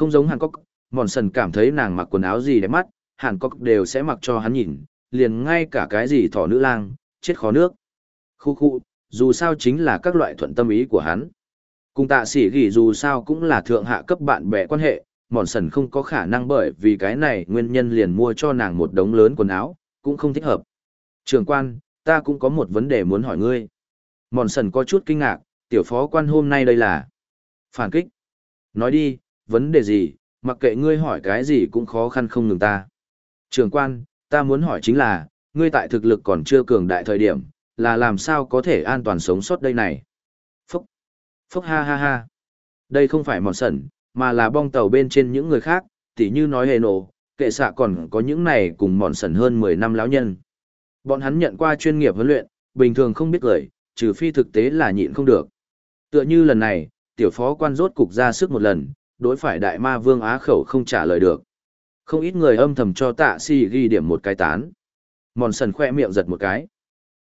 Không giống Hàn Cốc, Mòn Sần cảm thấy nàng mặc quần áo gì đẹp mắt, Hàn Cốc đều sẽ mặc cho hắn nhìn, liền ngay cả cái gì thỏ nữ lang, chết khó nước. Khu khu, dù sao chính là các loại thuận tâm ý của hắn. Cùng tạ sĩ gỉ dù sao cũng là thượng hạ cấp bạn bè quan hệ, mòn sần không có khả năng bởi vì cái này nguyên nhân liền mua cho nàng một đống lớn quần áo, cũng không thích hợp. Trường quan, ta cũng có một vấn đề muốn hỏi ngươi. Mòn sần có chút kinh ngạc, tiểu phó quan hôm nay đây là phản kích. Nói đi, vấn đề gì, mặc kệ ngươi hỏi cái gì cũng khó khăn không ngừng ta. Trường quan, ta muốn hỏi chính là, ngươi tại thực lực còn chưa cường đại thời điểm, là làm sao có thể an toàn sống sót đây này. Phúc, phúc ha ha ha. Đây không phải mòn sẩn, mà là bong tàu bên trên những người khác, tỉ như nói hề nổ, kệ xạ còn có những này cùng mòn sẩn hơn 10 năm lão nhân. Bọn hắn nhận qua chuyên nghiệp huấn luyện, bình thường không biết lời, trừ phi thực tế là nhịn không được. Tựa như lần này, tiểu phó quan rốt cục ra sức một lần, đối phải đại ma vương á khẩu không trả lời được. Không ít người âm thầm cho tạ xì ghi điểm một cái tán. Mòn sần khoe miệng giật một cái.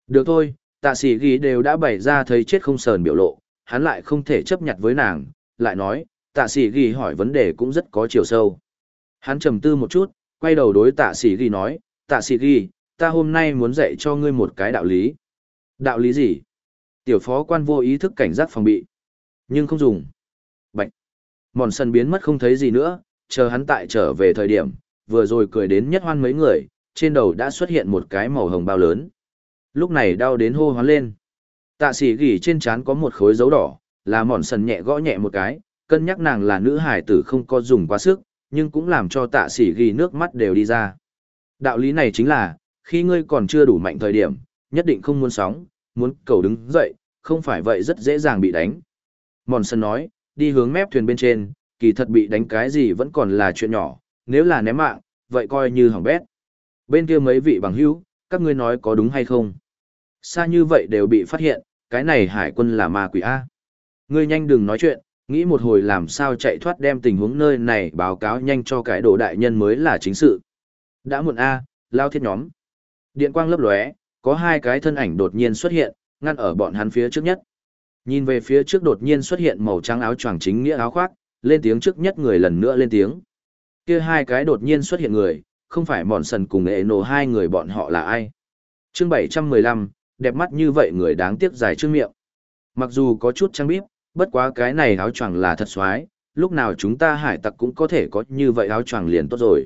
Được thôi, tạ sĩ ghi đều đã bày ra thấy chết không sờn biểu lộ, hắn lại không thể chấp nhận với nàng, lại nói, tạ sĩ ghi hỏi vấn đề cũng rất có chiều sâu. Hắn trầm tư một chút, quay đầu đối tạ sĩ ghi nói, tạ sĩ ghi, ta hôm nay muốn dạy cho ngươi một cái đạo lý. Đạo lý gì? Tiểu phó quan vô ý thức cảnh giác phòng bị. Nhưng không dùng. Mòn sân biến mất không thấy gì nữa, chờ hắn tại trở về thời điểm, vừa rồi cười đến nhất hoan mấy người, trên đầu đã xuất hiện một cái màu hồng bao lớn. Lúc này đau đến hô hoán lên. Tạ sĩ gỉ trên trán có một khối dấu đỏ, là mòn sần nhẹ gõ nhẹ một cái, cân nhắc nàng là nữ hải tử không có dùng quá sức, nhưng cũng làm cho tạ sĩ ghi nước mắt đều đi ra. Đạo lý này chính là, khi ngươi còn chưa đủ mạnh thời điểm, nhất định không muốn sóng, muốn cầu đứng dậy, không phải vậy rất dễ dàng bị đánh. Mòn sân nói, đi hướng mép thuyền bên trên, kỳ thật bị đánh cái gì vẫn còn là chuyện nhỏ, nếu là ném mạng, vậy coi như hỏng bét. Bên kia mấy vị bằng hữu, các ngươi nói có đúng hay không? Xa như vậy đều bị phát hiện, cái này hải quân là ma quỷ A. Ngươi nhanh đừng nói chuyện, nghĩ một hồi làm sao chạy thoát đem tình huống nơi này báo cáo nhanh cho cái đồ đại nhân mới là chính sự. Đã muộn A, lao thiết nhóm. Điện quang lấp lóe, có hai cái thân ảnh đột nhiên xuất hiện, ngăn ở bọn hắn phía trước nhất. Nhìn về phía trước đột nhiên xuất hiện màu trắng áo choàng chính nghĩa áo khoác, lên tiếng trước nhất người lần nữa lên tiếng. Kia hai cái đột nhiên xuất hiện người, không phải mòn sần cùng ệ nổ hai người bọn họ là ai. Chương 715, đẹp mắt như vậy người đáng tiếc dài trước miệng. Mặc dù có chút trang bíp, bất quá cái này áo choàng là thật xoái, lúc nào chúng ta hải tặc cũng có thể có như vậy áo choàng liền tốt rồi.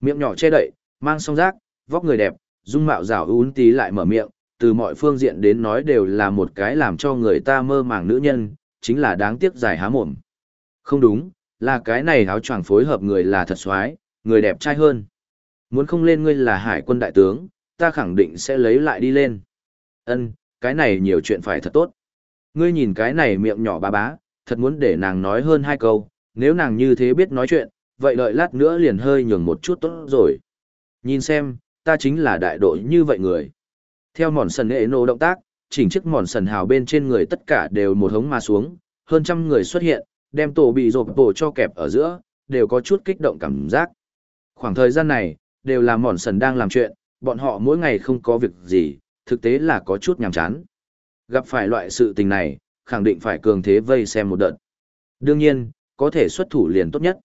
Miệng nhỏ che đậy, mang song rác, vóc người đẹp, dung mạo rào ún tí lại mở miệng, từ mọi phương diện đến nói đều là một cái làm cho người ta mơ màng nữ nhân, chính là đáng tiếc dài há mồm. Không đúng, là cái này áo choàng phối hợp người là thật xoái, người đẹp trai hơn. Muốn không lên ngươi là hải quân đại tướng, ta khẳng định sẽ lấy lại đi lên. Ân, cái này nhiều chuyện phải thật tốt. Ngươi nhìn cái này miệng nhỏ bà bá, thật muốn để nàng nói hơn hai câu, nếu nàng như thế biết nói chuyện, vậy đợi lát nữa liền hơi nhường một chút tốt rồi. Nhìn xem, ta chính là đại đội như vậy người. Theo mòn sần hệ nô động tác, chỉnh chiếc mòn sần hào bên trên người tất cả đều một hống mà xuống, hơn trăm người xuất hiện, đem tổ bị rộp tổ cho kẹp ở giữa, đều có chút kích động cảm giác. Khoảng thời gian này, đều là mòn sần đang làm chuyện, bọn họ mỗi ngày không có việc gì, thực tế là có chút nhàm chán. Gặp phải loại sự tình này, khẳng định phải cường thế vây xem một đợt. Đương nhiên, có thể xuất thủ liền tốt nhất.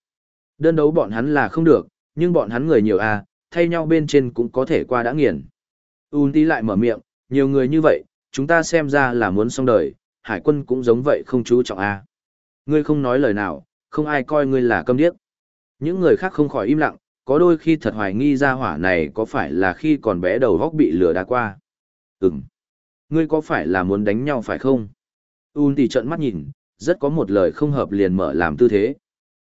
Đơn đấu bọn hắn là không được, nhưng bọn hắn người nhiều à, thay nhau bên trên cũng có thể qua đã nghiền. Un tí lại mở miệng, nhiều người như vậy, chúng ta xem ra là muốn xong đời, hải quân cũng giống vậy không chú trọng à. Ngươi không nói lời nào, không ai coi ngươi là câm điếc. Những người khác không khỏi im lặng, có đôi khi thật hoài nghi ra hỏa này có phải là khi còn bé đầu góc bị lửa đá qua. Ừm. Ngươi có phải là muốn đánh nhau phải không? Un tỷ trận mắt nhìn, rất có một lời không hợp liền mở làm tư thế.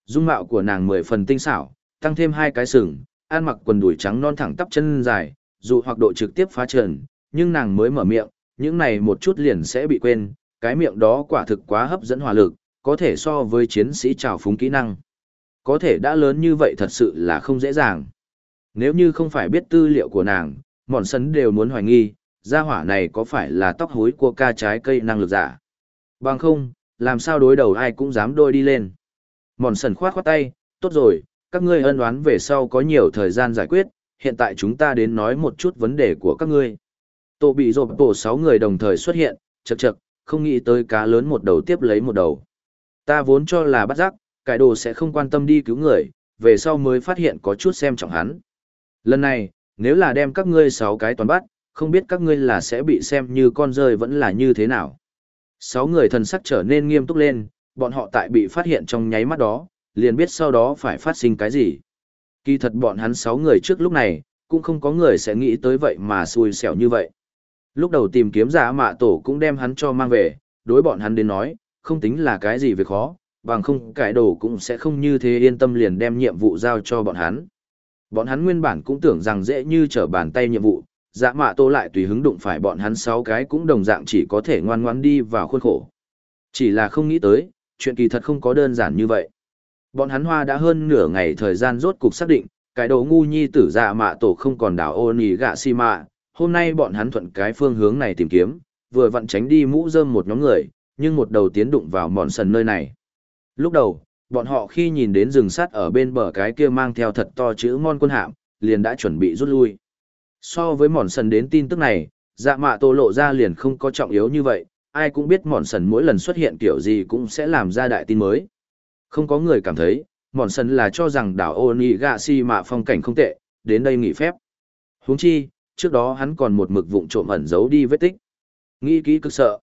Dung mạo của nàng mười phần tinh xảo, tăng thêm hai cái sừng, ăn mặc quần đùi trắng non thẳng tắp chân dài, dù hoặc độ trực tiếp phá trần, nhưng nàng mới mở miệng, những này một chút liền sẽ bị quên, cái miệng đó quả thực quá hấp dẫn hỏa lực, có thể so với chiến sĩ trào phúng kỹ năng. Có thể đã lớn như vậy thật sự là không dễ dàng. Nếu như không phải biết tư liệu của nàng, mòn sấn đều muốn hoài nghi, gia hỏa này có phải là tóc hối của ca trái cây năng lực giả. Bằng không, làm sao đối đầu ai cũng dám đôi đi lên. Mòn sần khoát khoát tay, tốt rồi, các ngươi ân oán về sau có nhiều thời gian giải quyết, hiện tại chúng ta đến nói một chút vấn đề của các ngươi. Tổ bị rộp tổ sáu người đồng thời xuất hiện, chật chật, không nghĩ tới cá lớn một đầu tiếp lấy một đầu. Ta vốn cho là bắt giác, cải đồ sẽ không quan tâm đi cứu người, về sau mới phát hiện có chút xem trọng hắn. Lần này, nếu là đem các ngươi sáu cái toàn bắt, không biết các ngươi là sẽ bị xem như con rơi vẫn là như thế nào. Sáu người thần sắc trở nên nghiêm túc lên, bọn họ tại bị phát hiện trong nháy mắt đó, liền biết sau đó phải phát sinh cái gì. Kỳ thật bọn hắn sáu người trước lúc này, cũng không có người sẽ nghĩ tới vậy mà xui xẻo như vậy. Lúc đầu tìm kiếm giả mạ tổ cũng đem hắn cho mang về, đối bọn hắn đến nói, không tính là cái gì việc khó, bằng không cải đồ cũng sẽ không như thế yên tâm liền đem nhiệm vụ giao cho bọn hắn. Bọn hắn nguyên bản cũng tưởng rằng dễ như trở bàn tay nhiệm vụ, dạ mạ tô lại tùy hứng đụng phải bọn hắn sáu cái cũng đồng dạng chỉ có thể ngoan ngoãn đi vào khuôn khổ. Chỉ là không nghĩ tới, chuyện kỳ thật không có đơn giản như vậy. Bọn hắn hoa đã hơn nửa ngày thời gian rốt cục xác định, cái đồ ngu nhi tử dạ mạ tổ không còn đảo ô nì gạ si mạ, hôm nay bọn hắn thuận cái phương hướng này tìm kiếm, vừa vặn tránh đi mũ rơm một nhóm người, nhưng một đầu tiến đụng vào mòn sần nơi này. Lúc đầu, bọn họ khi nhìn đến rừng sắt ở bên bờ cái kia mang theo thật to chữ ngon quân hạm, liền đã chuẩn bị rút lui. So với mòn sần đến tin tức này, dạ mạ tổ lộ ra liền không có trọng yếu như vậy, ai cũng biết mòn sần mỗi lần xuất hiện kiểu gì cũng sẽ làm ra đại tin mới. Không có người cảm thấy, mòn sân là cho rằng đảo ô nị gạ si mạ phong cảnh không tệ, đến đây nghỉ phép. huống chi, trước đó hắn còn một mực vụng trộm ẩn giấu đi vết tích. Nghĩ kỹ cực sợ.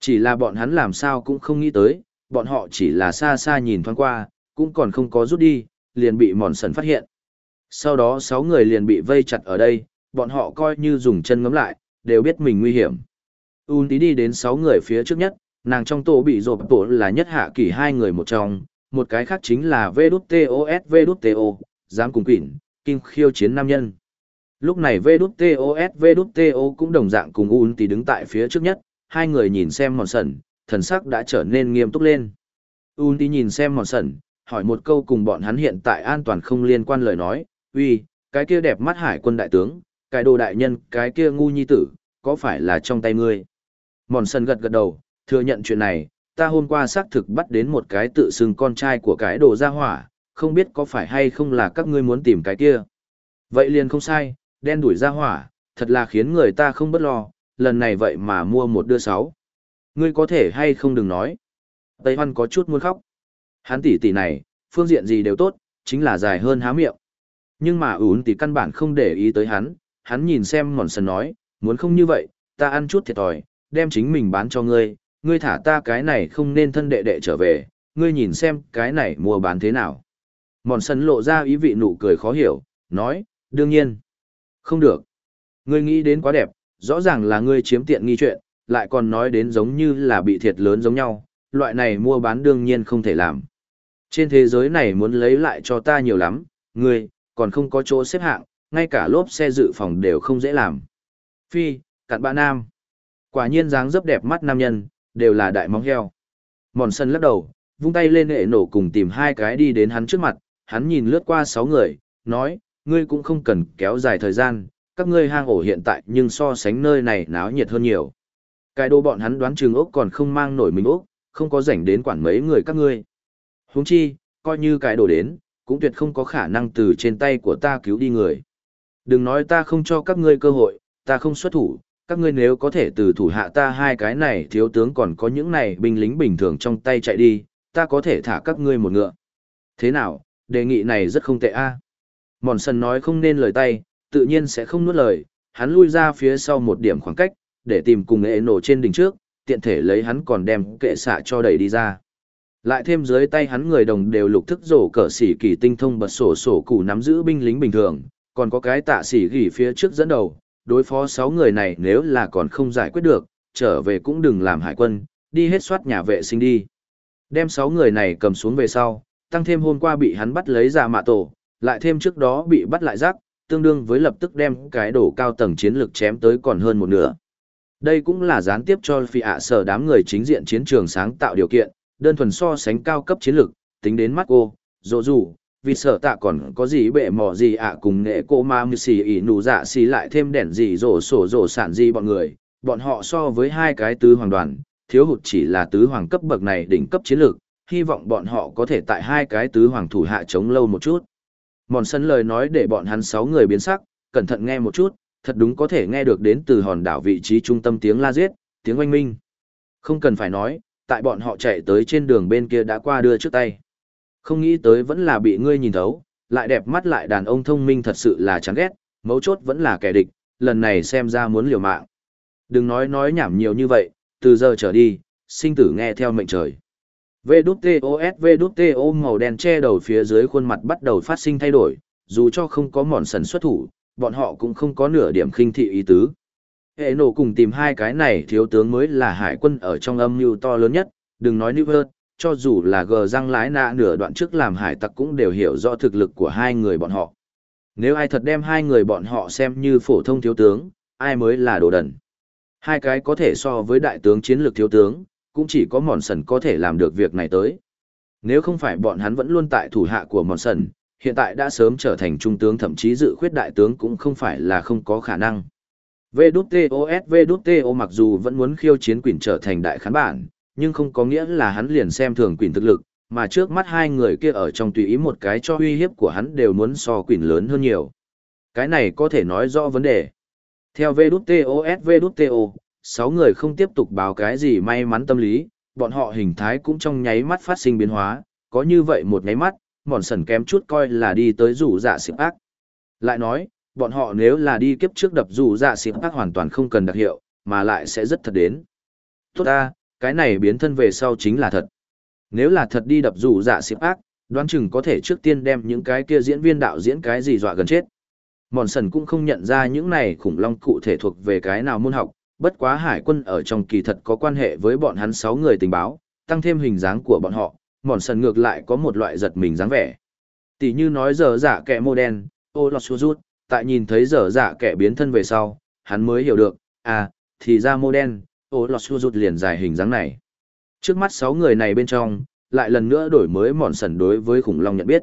Chỉ là bọn hắn làm sao cũng không nghĩ tới, bọn họ chỉ là xa xa nhìn thoáng qua, cũng còn không có rút đi, liền bị mòn sần phát hiện. Sau đó sáu người liền bị vây chặt ở đây, bọn họ coi như dùng chân ngấm lại, đều biết mình nguy hiểm. Un tí đi đến sáu người phía trước nhất, nàng trong tổ bị rộp tổ là nhất hạ kỷ hai người một trong, một cái khác chính là VđTOS VđTO, dám cùng quỷ, kinh khiêu chiến nam nhân. Lúc này VđTOS VđTO cũng đồng dạng cùng Un tí đứng tại phía trước nhất, hai người nhìn xem mòn Sẩn, thần sắc đã trở nên nghiêm túc lên. Un tí nhìn xem mòn Sẩn, hỏi một câu cùng bọn hắn hiện tại an toàn không liên quan lời nói, uy, cái kia đẹp mắt hải quân đại tướng, cái đồ đại nhân, cái kia ngu nhi tử, có phải là trong tay ngươi? Mòn sần gật gật đầu, thừa nhận chuyện này, ta hôm qua xác thực bắt đến một cái tự xưng con trai của cái đồ gia hỏa, không biết có phải hay không là các ngươi muốn tìm cái kia. Vậy liền không sai, đen đuổi gia hỏa, thật là khiến người ta không bất lo, lần này vậy mà mua một đưa sáu. Ngươi có thể hay không đừng nói. Tây Hoan có chút muốn khóc. Hắn tỷ tỷ này, phương diện gì đều tốt, chính là dài hơn há miệng. Nhưng mà ủn tỷ căn bản không để ý tới hắn, hắn nhìn xem ngọn sần nói, muốn không như vậy, ta ăn chút thiệt thòi, đem chính mình bán cho ngươi, ngươi thả ta cái này không nên thân đệ đệ trở về, ngươi nhìn xem cái này mua bán thế nào. Mòn sân lộ ra ý vị nụ cười khó hiểu, nói, đương nhiên. Không được. Ngươi nghĩ đến quá đẹp, rõ ràng là ngươi chiếm tiện nghi chuyện, lại còn nói đến giống như là bị thiệt lớn giống nhau, loại này mua bán đương nhiên không thể làm. Trên thế giới này muốn lấy lại cho ta nhiều lắm, ngươi, còn không có chỗ xếp hạng, ngay cả lốp xe dự phòng đều không dễ làm. Phi, cặn bạ nam. Quả nhiên dáng dấp đẹp mắt nam nhân, đều là đại móng heo. Mòn sân lắc đầu, vung tay lên hệ nổ cùng tìm hai cái đi đến hắn trước mặt, hắn nhìn lướt qua sáu người, nói, ngươi cũng không cần kéo dài thời gian, các ngươi hang ổ hiện tại nhưng so sánh nơi này náo nhiệt hơn nhiều. Cái đồ bọn hắn đoán trường ốc còn không mang nổi mình ốc, không có rảnh đến quản mấy người các ngươi. Huống chi, coi như cái đồ đến, cũng tuyệt không có khả năng từ trên tay của ta cứu đi người. Đừng nói ta không cho các ngươi cơ hội, ta không xuất thủ, các ngươi nếu có thể từ thủ hạ ta hai cái này thiếu tướng còn có những này binh lính bình thường trong tay chạy đi, ta có thể thả các ngươi một ngựa. Thế nào, đề nghị này rất không tệ a. À? Mòn sần nói không nên lời tay, tự nhiên sẽ không nuốt lời, hắn lui ra phía sau một điểm khoảng cách, để tìm cùng ế nổ trên đỉnh trước, tiện thể lấy hắn còn đem kệ xạ cho đẩy đi ra. Lại thêm dưới tay hắn người đồng đều lục thức rổ cờ xỉ kỳ tinh thông bật sổ sổ cụ nắm giữ binh lính bình thường, còn có cái tạ xỉ gỉ phía trước dẫn đầu, đối phó sáu người này nếu là còn không giải quyết được, trở về cũng đừng làm hải quân, đi hết soát nhà vệ sinh đi. Đem sáu người này cầm xuống về sau, tăng thêm hôm qua bị hắn bắt lấy ra mạ tổ, lại thêm trước đó bị bắt lại rác, tương đương với lập tức đem cái đổ cao tầng chiến lược chém tới còn hơn một nửa. Đây cũng là gián tiếp cho phi ạ sở đám người chính diện chiến trường sáng tạo điều kiện, đơn thuần so sánh cao cấp chiến lược, tính đến mắt cô, dỗ dù, vì sợ tạ còn có gì bệ mỏ gì ạ cùng nghệ cô ma mưu xì ỉ nụ dạ xì lại thêm đèn gì rổ sổ rổ sản gì bọn người, bọn họ so với hai cái tứ hoàng đoàn, thiếu hụt chỉ là tứ hoàng cấp bậc này đỉnh cấp chiến lược, hy vọng bọn họ có thể tại hai cái tứ hoàng thủ hạ chống lâu một chút. Mòn sân lời nói để bọn hắn sáu người biến sắc, cẩn thận nghe một chút, thật đúng có thể nghe được đến từ hòn đảo vị trí trung tâm tiếng la giết, tiếng oanh minh. Không cần phải nói, tại bọn họ chạy tới trên đường bên kia đã qua đưa trước tay. Không nghĩ tới vẫn là bị ngươi nhìn thấu, lại đẹp mắt lại đàn ông thông minh thật sự là chán ghét, mấu chốt vẫn là kẻ địch, lần này xem ra muốn liều mạng. Đừng nói nói nhảm nhiều như vậy, từ giờ trở đi, sinh tử nghe theo mệnh trời. VWTOS VWTO màu đen che đầu phía dưới khuôn mặt bắt đầu phát sinh thay đổi, dù cho không có mòn sần xuất thủ, bọn họ cũng không có nửa điểm khinh thị ý tứ. Hệ nổ cùng tìm hai cái này thiếu tướng mới là hải quân ở trong âm mưu to lớn nhất, đừng nói New hơn, cho dù là gờ răng lái nạ nửa đoạn trước làm hải tặc cũng đều hiểu rõ thực lực của hai người bọn họ. Nếu ai thật đem hai người bọn họ xem như phổ thông thiếu tướng, ai mới là đồ đần. Hai cái có thể so với đại tướng chiến lược thiếu tướng, cũng chỉ có mòn sần có thể làm được việc này tới. Nếu không phải bọn hắn vẫn luôn tại thủ hạ của mòn sần, hiện tại đã sớm trở thành trung tướng thậm chí dự khuyết đại tướng cũng không phải là không có khả năng. VWTOS VWTO mặc dù vẫn muốn khiêu chiến quỷ trở thành đại khán bản, nhưng không có nghĩa là hắn liền xem thường quỷ thực lực, mà trước mắt hai người kia ở trong tùy ý một cái cho uy hiếp của hắn đều muốn so quỷ lớn hơn nhiều. Cái này có thể nói rõ vấn đề. Theo VWTOS VWTO, sáu người không tiếp tục báo cái gì may mắn tâm lý, bọn họ hình thái cũng trong nháy mắt phát sinh biến hóa, có như vậy một nháy mắt, mòn sần kém chút coi là đi tới rủ dạ xịp ác. Lại nói, bọn họ nếu là đi kiếp trước đập rủ dạ xịp ác hoàn toàn không cần đặc hiệu, mà lại sẽ rất thật đến. Tốt ta, cái này biến thân về sau chính là thật. Nếu là thật đi đập rủ dạ xịp ác, đoán chừng có thể trước tiên đem những cái kia diễn viên đạo diễn cái gì dọa gần chết. Mòn sần cũng không nhận ra những này khủng long cụ thể thuộc về cái nào môn học, bất quá hải quân ở trong kỳ thật có quan hệ với bọn hắn sáu người tình báo, tăng thêm hình dáng của bọn họ, mòn sần ngược lại có một loại giật mình dáng vẻ. Tỷ như nói giờ giả dạ kẻ mô đen, ô lọt xua rút, tại nhìn thấy giờ giả dạ kẻ biến thân về sau, hắn mới hiểu được, à, thì ra mô đen, ô lọt xua rụt liền dài hình dáng này. Trước mắt sáu người này bên trong, lại lần nữa đổi mới mòn sần đối với khủng long nhận biết.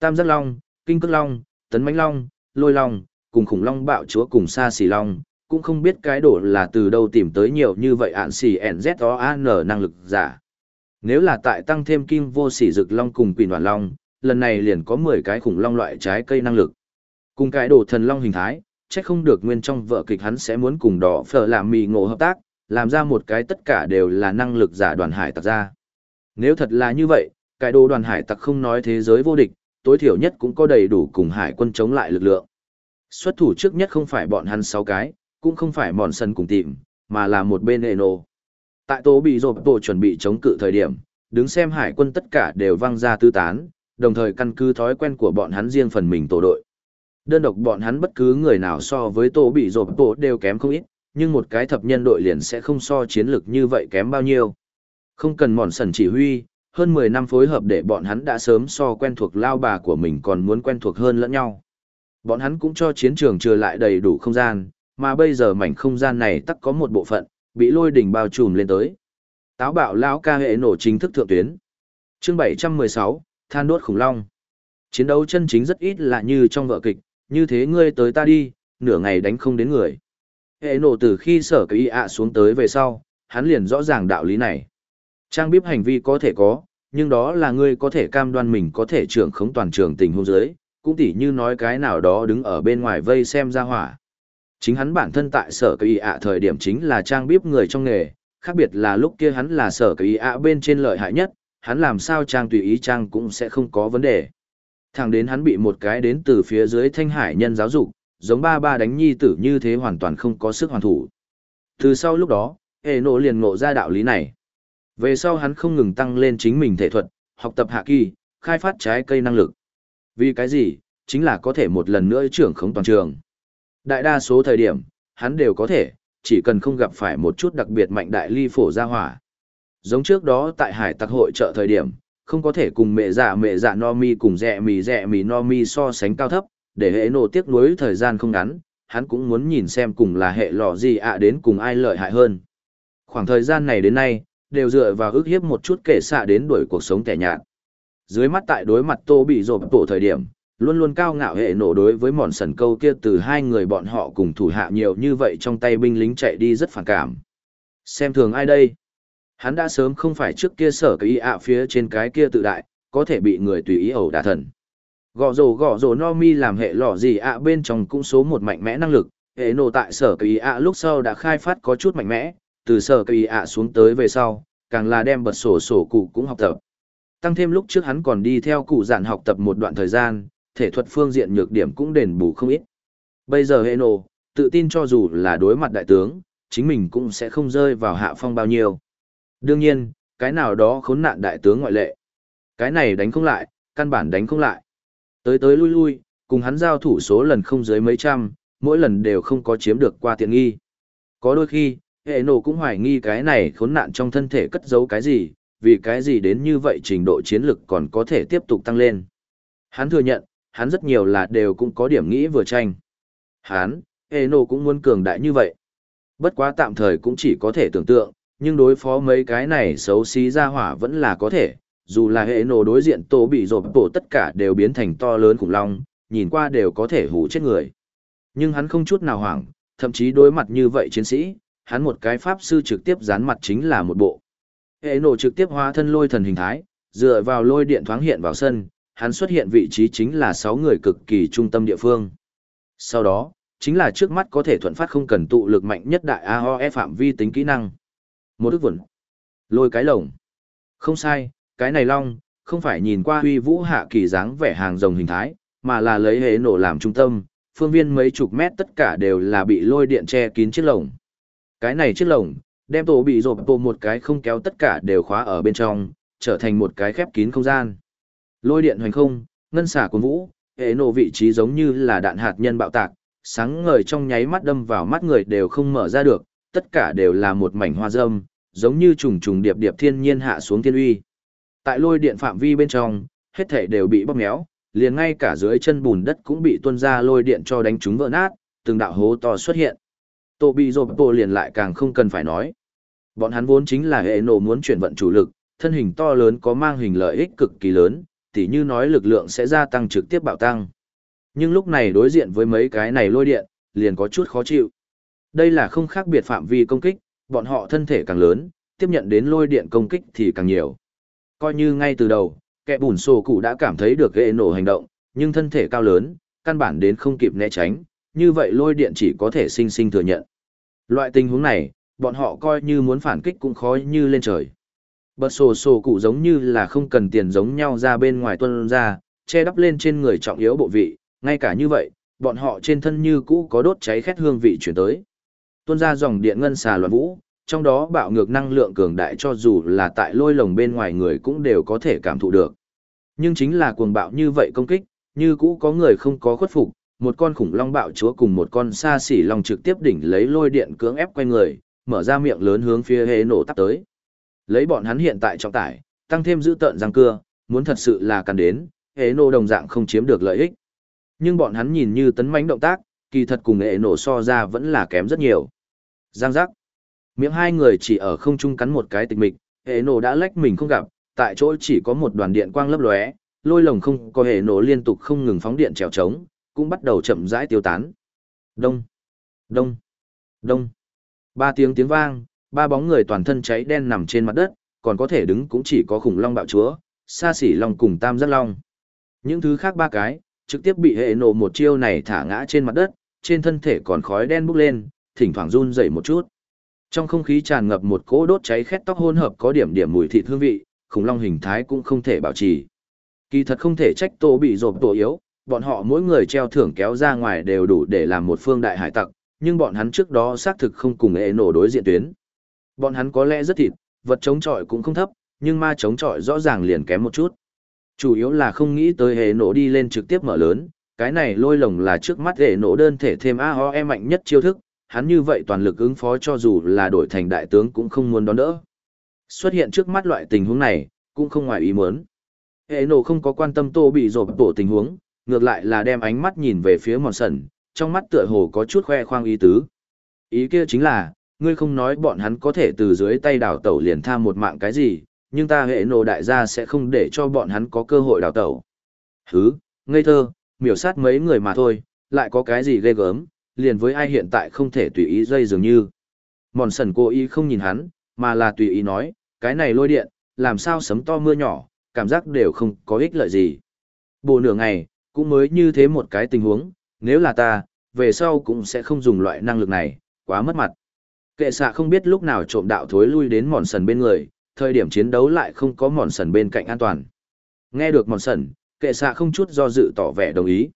Tam giác long, kinh cước long, tấn mãnh long, lôi long, cùng khủng long bạo chúa cùng xa xỉ long, cũng không biết cái đổ là từ đâu tìm tới nhiều như vậy ạn xỉ NZOAN năng lực giả. Nếu là tại tăng thêm kim vô sỉ rực long cùng quỷ đoàn long, lần này liền có 10 cái khủng long loại trái cây năng lực. Cùng cái đổ thần long hình thái, chắc không được nguyên trong vợ kịch hắn sẽ muốn cùng đỏ phở làm mì ngộ hợp tác, làm ra một cái tất cả đều là năng lực giả đoàn hải tặc ra. Nếu thật là như vậy, cái đồ đoàn hải tặc không nói thế giới vô địch, tối thiểu nhất cũng có đầy đủ cùng hải quân chống lại lực lượng. Xuất thủ trước nhất không phải bọn hắn 6 cái, cũng không phải mòn sân cùng tìm, mà là một bên Eno. Tại tố bị rộp tổ chuẩn bị chống cự thời điểm, đứng xem hải quân tất cả đều văng ra tư tán, đồng thời căn cứ thói quen của bọn hắn riêng phần mình tổ đội. Đơn độc bọn hắn bất cứ người nào so với tổ bị rộp tổ đều kém không ít, nhưng một cái thập nhân đội liền sẽ không so chiến lược như vậy kém bao nhiêu. Không cần mòn sần chỉ huy, hơn 10 năm phối hợp để bọn hắn đã sớm so quen thuộc lao bà của mình còn muốn quen thuộc hơn lẫn nhau. Bọn hắn cũng cho chiến trường trừ lại đầy đủ không gian, mà bây giờ mảnh không gian này tắc có một bộ phận, bị lôi đỉnh bao trùm lên tới. Táo bạo lão ca hệ nổ chính thức thượng tuyến. Chương 716, than đốt khủng long. Chiến đấu chân chính rất ít là như trong vở kịch, như thế ngươi tới ta đi, nửa ngày đánh không đến người. Hệ nổ từ khi sở cái ạ xuống tới về sau, hắn liền rõ ràng đạo lý này. Trang bíp hành vi có thể có, nhưng đó là ngươi có thể cam đoan mình có thể trưởng khống toàn trường tình hôn giới, cũng tỉ như nói cái nào đó đứng ở bên ngoài vây xem ra hỏa. Chính hắn bản thân tại sở kỳ ạ thời điểm chính là trang bíp người trong nghề, khác biệt là lúc kia hắn là sở kỳ ạ bên trên lợi hại nhất, hắn làm sao trang tùy ý trang cũng sẽ không có vấn đề. Thẳng đến hắn bị một cái đến từ phía dưới thanh hải nhân giáo dục, giống ba ba đánh nhi tử như thế hoàn toàn không có sức hoàn thủ. Từ sau lúc đó, hệ nộ liền ngộ ra đạo lý này. Về sau hắn không ngừng tăng lên chính mình thể thuật, học tập hạ kỳ, khai phát trái cây năng lực. Vì cái gì? Chính là có thể một lần nữa trưởng khống toàn trường. Đại đa số thời điểm, hắn đều có thể, chỉ cần không gặp phải một chút đặc biệt mạnh đại ly phổ ra hỏa. Giống trước đó tại hải tặc hội trợ thời điểm, không có thể cùng mẹ dạ mẹ dạ no mi cùng rẹ mì rẹ mì no mi so sánh cao thấp, để hệ nổ tiếc nuối thời gian không ngắn, hắn cũng muốn nhìn xem cùng là hệ lọ gì ạ đến cùng ai lợi hại hơn. Khoảng thời gian này đến nay, đều dựa vào ước hiếp một chút kể xạ đến đuổi cuộc sống tẻ nhạt. Dưới mắt tại đối mặt tô bị rộp tổ thời điểm, luôn luôn cao ngạo hệ nổ đối với mòn sần câu kia từ hai người bọn họ cùng thủ hạ nhiều như vậy trong tay binh lính chạy đi rất phản cảm. Xem thường ai đây? Hắn đã sớm không phải trước kia sở cái y ạ phía trên cái kia tự đại, có thể bị người tùy ý ẩu đả thần. Gõ rổ gõ rổ no mi làm hệ lò gì ạ bên trong cũng số một mạnh mẽ năng lực, hệ nổ tại sở kỳ ạ lúc sau đã khai phát có chút mạnh mẽ, từ sở kỳ ạ xuống tới về sau, càng là đem bật sổ sổ cụ cũng học tập. Tăng thêm lúc trước hắn còn đi theo cụ dạn học tập một đoạn thời gian, thể thuật phương diện nhược điểm cũng đền bù không ít. Bây giờ hệ nổ, tự tin cho dù là đối mặt đại tướng, chính mình cũng sẽ không rơi vào hạ phong bao nhiêu. Đương nhiên, cái nào đó khốn nạn đại tướng ngoại lệ. Cái này đánh không lại, căn bản đánh không lại. Tới tới lui lui, cùng hắn giao thủ số lần không dưới mấy trăm, mỗi lần đều không có chiếm được qua tiện nghi. Có đôi khi, hệ nổ cũng hoài nghi cái này khốn nạn trong thân thể cất giấu cái gì, vì cái gì đến như vậy trình độ chiến lực còn có thể tiếp tục tăng lên. Hắn thừa nhận, hắn rất nhiều là đều cũng có điểm nghĩ vừa tranh. Hắn, hệ nổ cũng muốn cường đại như vậy. Bất quá tạm thời cũng chỉ có thể tưởng tượng, nhưng đối phó mấy cái này xấu xí ra hỏa vẫn là có thể, dù là hệ nổ đối diện tổ bị rộp tổ tất cả đều biến thành to lớn khủng long, nhìn qua đều có thể hủ chết người. Nhưng hắn không chút nào hoảng, thậm chí đối mặt như vậy chiến sĩ, hắn một cái pháp sư trực tiếp dán mặt chính là một bộ. Hệ nổ trực tiếp hóa thân lôi thần hình thái, dựa vào lôi điện thoáng hiện vào sân, hắn xuất hiện vị trí chính là 6 người cực kỳ trung tâm địa phương. Sau đó, chính là trước mắt có thể thuận phát không cần tụ lực mạnh nhất đại AOE phạm vi tính kỹ năng. Một ức vẩn. Lôi cái lồng. Không sai, cái này long, không phải nhìn qua huy vũ hạ kỳ dáng vẻ hàng rồng hình thái, mà là lấy hệ nổ làm trung tâm, phương viên mấy chục mét tất cả đều là bị lôi điện che kín chiếc lồng. Cái này chiếc lồng, đem tổ bị rộp bộ một cái không kéo tất cả đều khóa ở bên trong, trở thành một cái khép kín không gian. Lôi điện hoành không, ngân xả cuốn vũ, hệ nổ vị trí giống như là đạn hạt nhân bạo tạc, sáng ngời trong nháy mắt đâm vào mắt người đều không mở ra được, tất cả đều là một mảnh hoa dâm, giống như trùng trùng điệp điệp thiên nhiên hạ xuống thiên uy. Tại lôi điện phạm vi bên trong, hết thể đều bị bóp méo, liền ngay cả dưới chân bùn đất cũng bị tuôn ra lôi điện cho đánh chúng vỡ nát, từng đạo hố to xuất hiện. Tô bị rộp bộ liền lại càng không cần phải nói. Bọn hắn vốn chính là hệ nổ muốn chuyển vận chủ lực, thân hình to lớn có mang hình lợi ích cực kỳ lớn, tỉ như nói lực lượng sẽ gia tăng trực tiếp bạo tăng. Nhưng lúc này đối diện với mấy cái này lôi điện, liền có chút khó chịu. Đây là không khác biệt phạm vi công kích, bọn họ thân thể càng lớn, tiếp nhận đến lôi điện công kích thì càng nhiều. Coi như ngay từ đầu, kẻ bùn sổ cụ đã cảm thấy được ghệ nổ hành động, nhưng thân thể cao lớn, căn bản đến không kịp né tránh, như vậy lôi điện chỉ có thể sinh sinh thừa nhận. Loại tình huống này, bọn họ coi như muốn phản kích cũng khó như lên trời. Bật sổ sổ cụ giống như là không cần tiền giống nhau ra bên ngoài tuân ra, che đắp lên trên người trọng yếu bộ vị, ngay cả như vậy, bọn họ trên thân như cũ có đốt cháy khét hương vị chuyển tới. tuân ra dòng điện ngân xà loạn vũ, trong đó bạo ngược năng lượng cường đại cho dù là tại lôi lồng bên ngoài người cũng đều có thể cảm thụ được. Nhưng chính là cuồng bạo như vậy công kích, như cũ có người không có khuất phục, một con khủng long bạo chúa cùng một con xa xỉ long trực tiếp đỉnh lấy lôi điện cưỡng ép quay người, mở ra miệng lớn hướng phía hế nổ tắt tới. Lấy bọn hắn hiện tại trọng tải, tăng thêm giữ tợn răng cưa, muốn thật sự là cần đến, hế nổ đồng dạng không chiếm được lợi ích. Nhưng bọn hắn nhìn như tấn mãnh động tác, kỳ thật cùng hế nổ so ra vẫn là kém rất nhiều. Giang giác. Miệng hai người chỉ ở không trung cắn một cái tịch mịch, hệ nổ đã lách mình không gặp, tại chỗ chỉ có một đoàn điện quang lấp lóe, lôi lồng không có hệ nổ liên tục không ngừng phóng điện trèo trống, cũng bắt đầu chậm rãi tiêu tán. Đông, đông, đông. Ba tiếng tiếng vang, ba bóng người toàn thân cháy đen nằm trên mặt đất, còn có thể đứng cũng chỉ có khủng long bạo chúa, xa xỉ long cùng tam giác long. Những thứ khác ba cái, trực tiếp bị hệ nổ một chiêu này thả ngã trên mặt đất, trên thân thể còn khói đen bốc lên, thỉnh thoảng run rẩy một chút. Trong không khí tràn ngập một cỗ đốt cháy khét tóc hỗn hợp có điểm điểm mùi thịt hương vị, khủng long hình thái cũng không thể bảo trì. Kỳ thật không thể trách Tô bị rộp tổ yếu, bọn họ mỗi người treo thưởng kéo ra ngoài đều đủ để làm một phương đại hải tặc, nhưng bọn hắn trước đó xác thực không cùng ế nổ đối diện tuyến. Bọn hắn có lẽ rất thịt, vật chống chọi cũng không thấp, nhưng ma chống chọi rõ ràng liền kém một chút. Chủ yếu là không nghĩ tới hệ nổ đi lên trực tiếp mở lớn, cái này lôi lồng là trước mắt hệ nổ đơn thể thêm AOE mạnh nhất chiêu thức, hắn như vậy toàn lực ứng phó cho dù là đổi thành đại tướng cũng không muốn đón đỡ. Xuất hiện trước mắt loại tình huống này, cũng không ngoài ý muốn. Hệ nổ không có quan tâm tô bị rộp tổ tình huống, ngược lại là đem ánh mắt nhìn về phía mòn sần, trong mắt tựa hồ có chút khoe khoang ý tứ. Ý kia chính là, ngươi không nói bọn hắn có thể từ dưới tay đào tẩu liền tham một mạng cái gì, nhưng ta hệ nổ đại gia sẽ không để cho bọn hắn có cơ hội đào tẩu. Hứ, ngây thơ, miểu sát mấy người mà thôi, lại có cái gì ghê gớm, liền với ai hiện tại không thể tùy ý dây dường như. Mòn sần cố ý không nhìn hắn, mà là tùy ý nói, cái này lôi điện, làm sao sấm to mưa nhỏ, cảm giác đều không có ích lợi gì. Bộ nửa ngày, cũng mới như thế một cái tình huống, nếu là ta, về sau cũng sẽ không dùng loại năng lực này, quá mất mặt. Kệ xạ không biết lúc nào trộm đạo thối lui đến mòn sần bên người, thời điểm chiến đấu lại không có mòn sần bên cạnh an toàn. Nghe được mòn sần, kệ xạ không chút do dự tỏ vẻ đồng ý.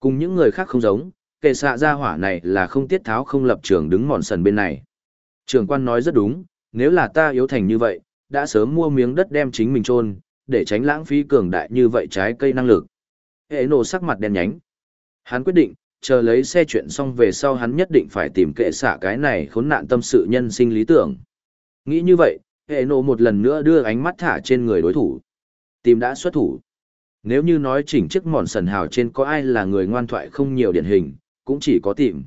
Cùng những người khác không giống, kệ xạ ra hỏa này là không tiết tháo không lập trường đứng mòn sần bên này. Trường quan nói rất đúng, nếu là ta yếu thành như vậy, đã sớm mua miếng đất đem chính mình trôn, để tránh lãng phí cường đại như vậy trái cây năng lực. Hệ nổ sắc mặt đen nhánh. Hắn quyết định, chờ lấy xe chuyện xong về sau hắn nhất định phải tìm kệ xạ cái này khốn nạn tâm sự nhân sinh lý tưởng. Nghĩ như vậy, hệ nổ một lần nữa đưa ánh mắt thả trên người đối thủ. Tìm đã xuất thủ. Nếu như nói chỉnh chiếc mòn sần hào trên có ai là người ngoan thoại không nhiều điển hình, cũng chỉ có tìm.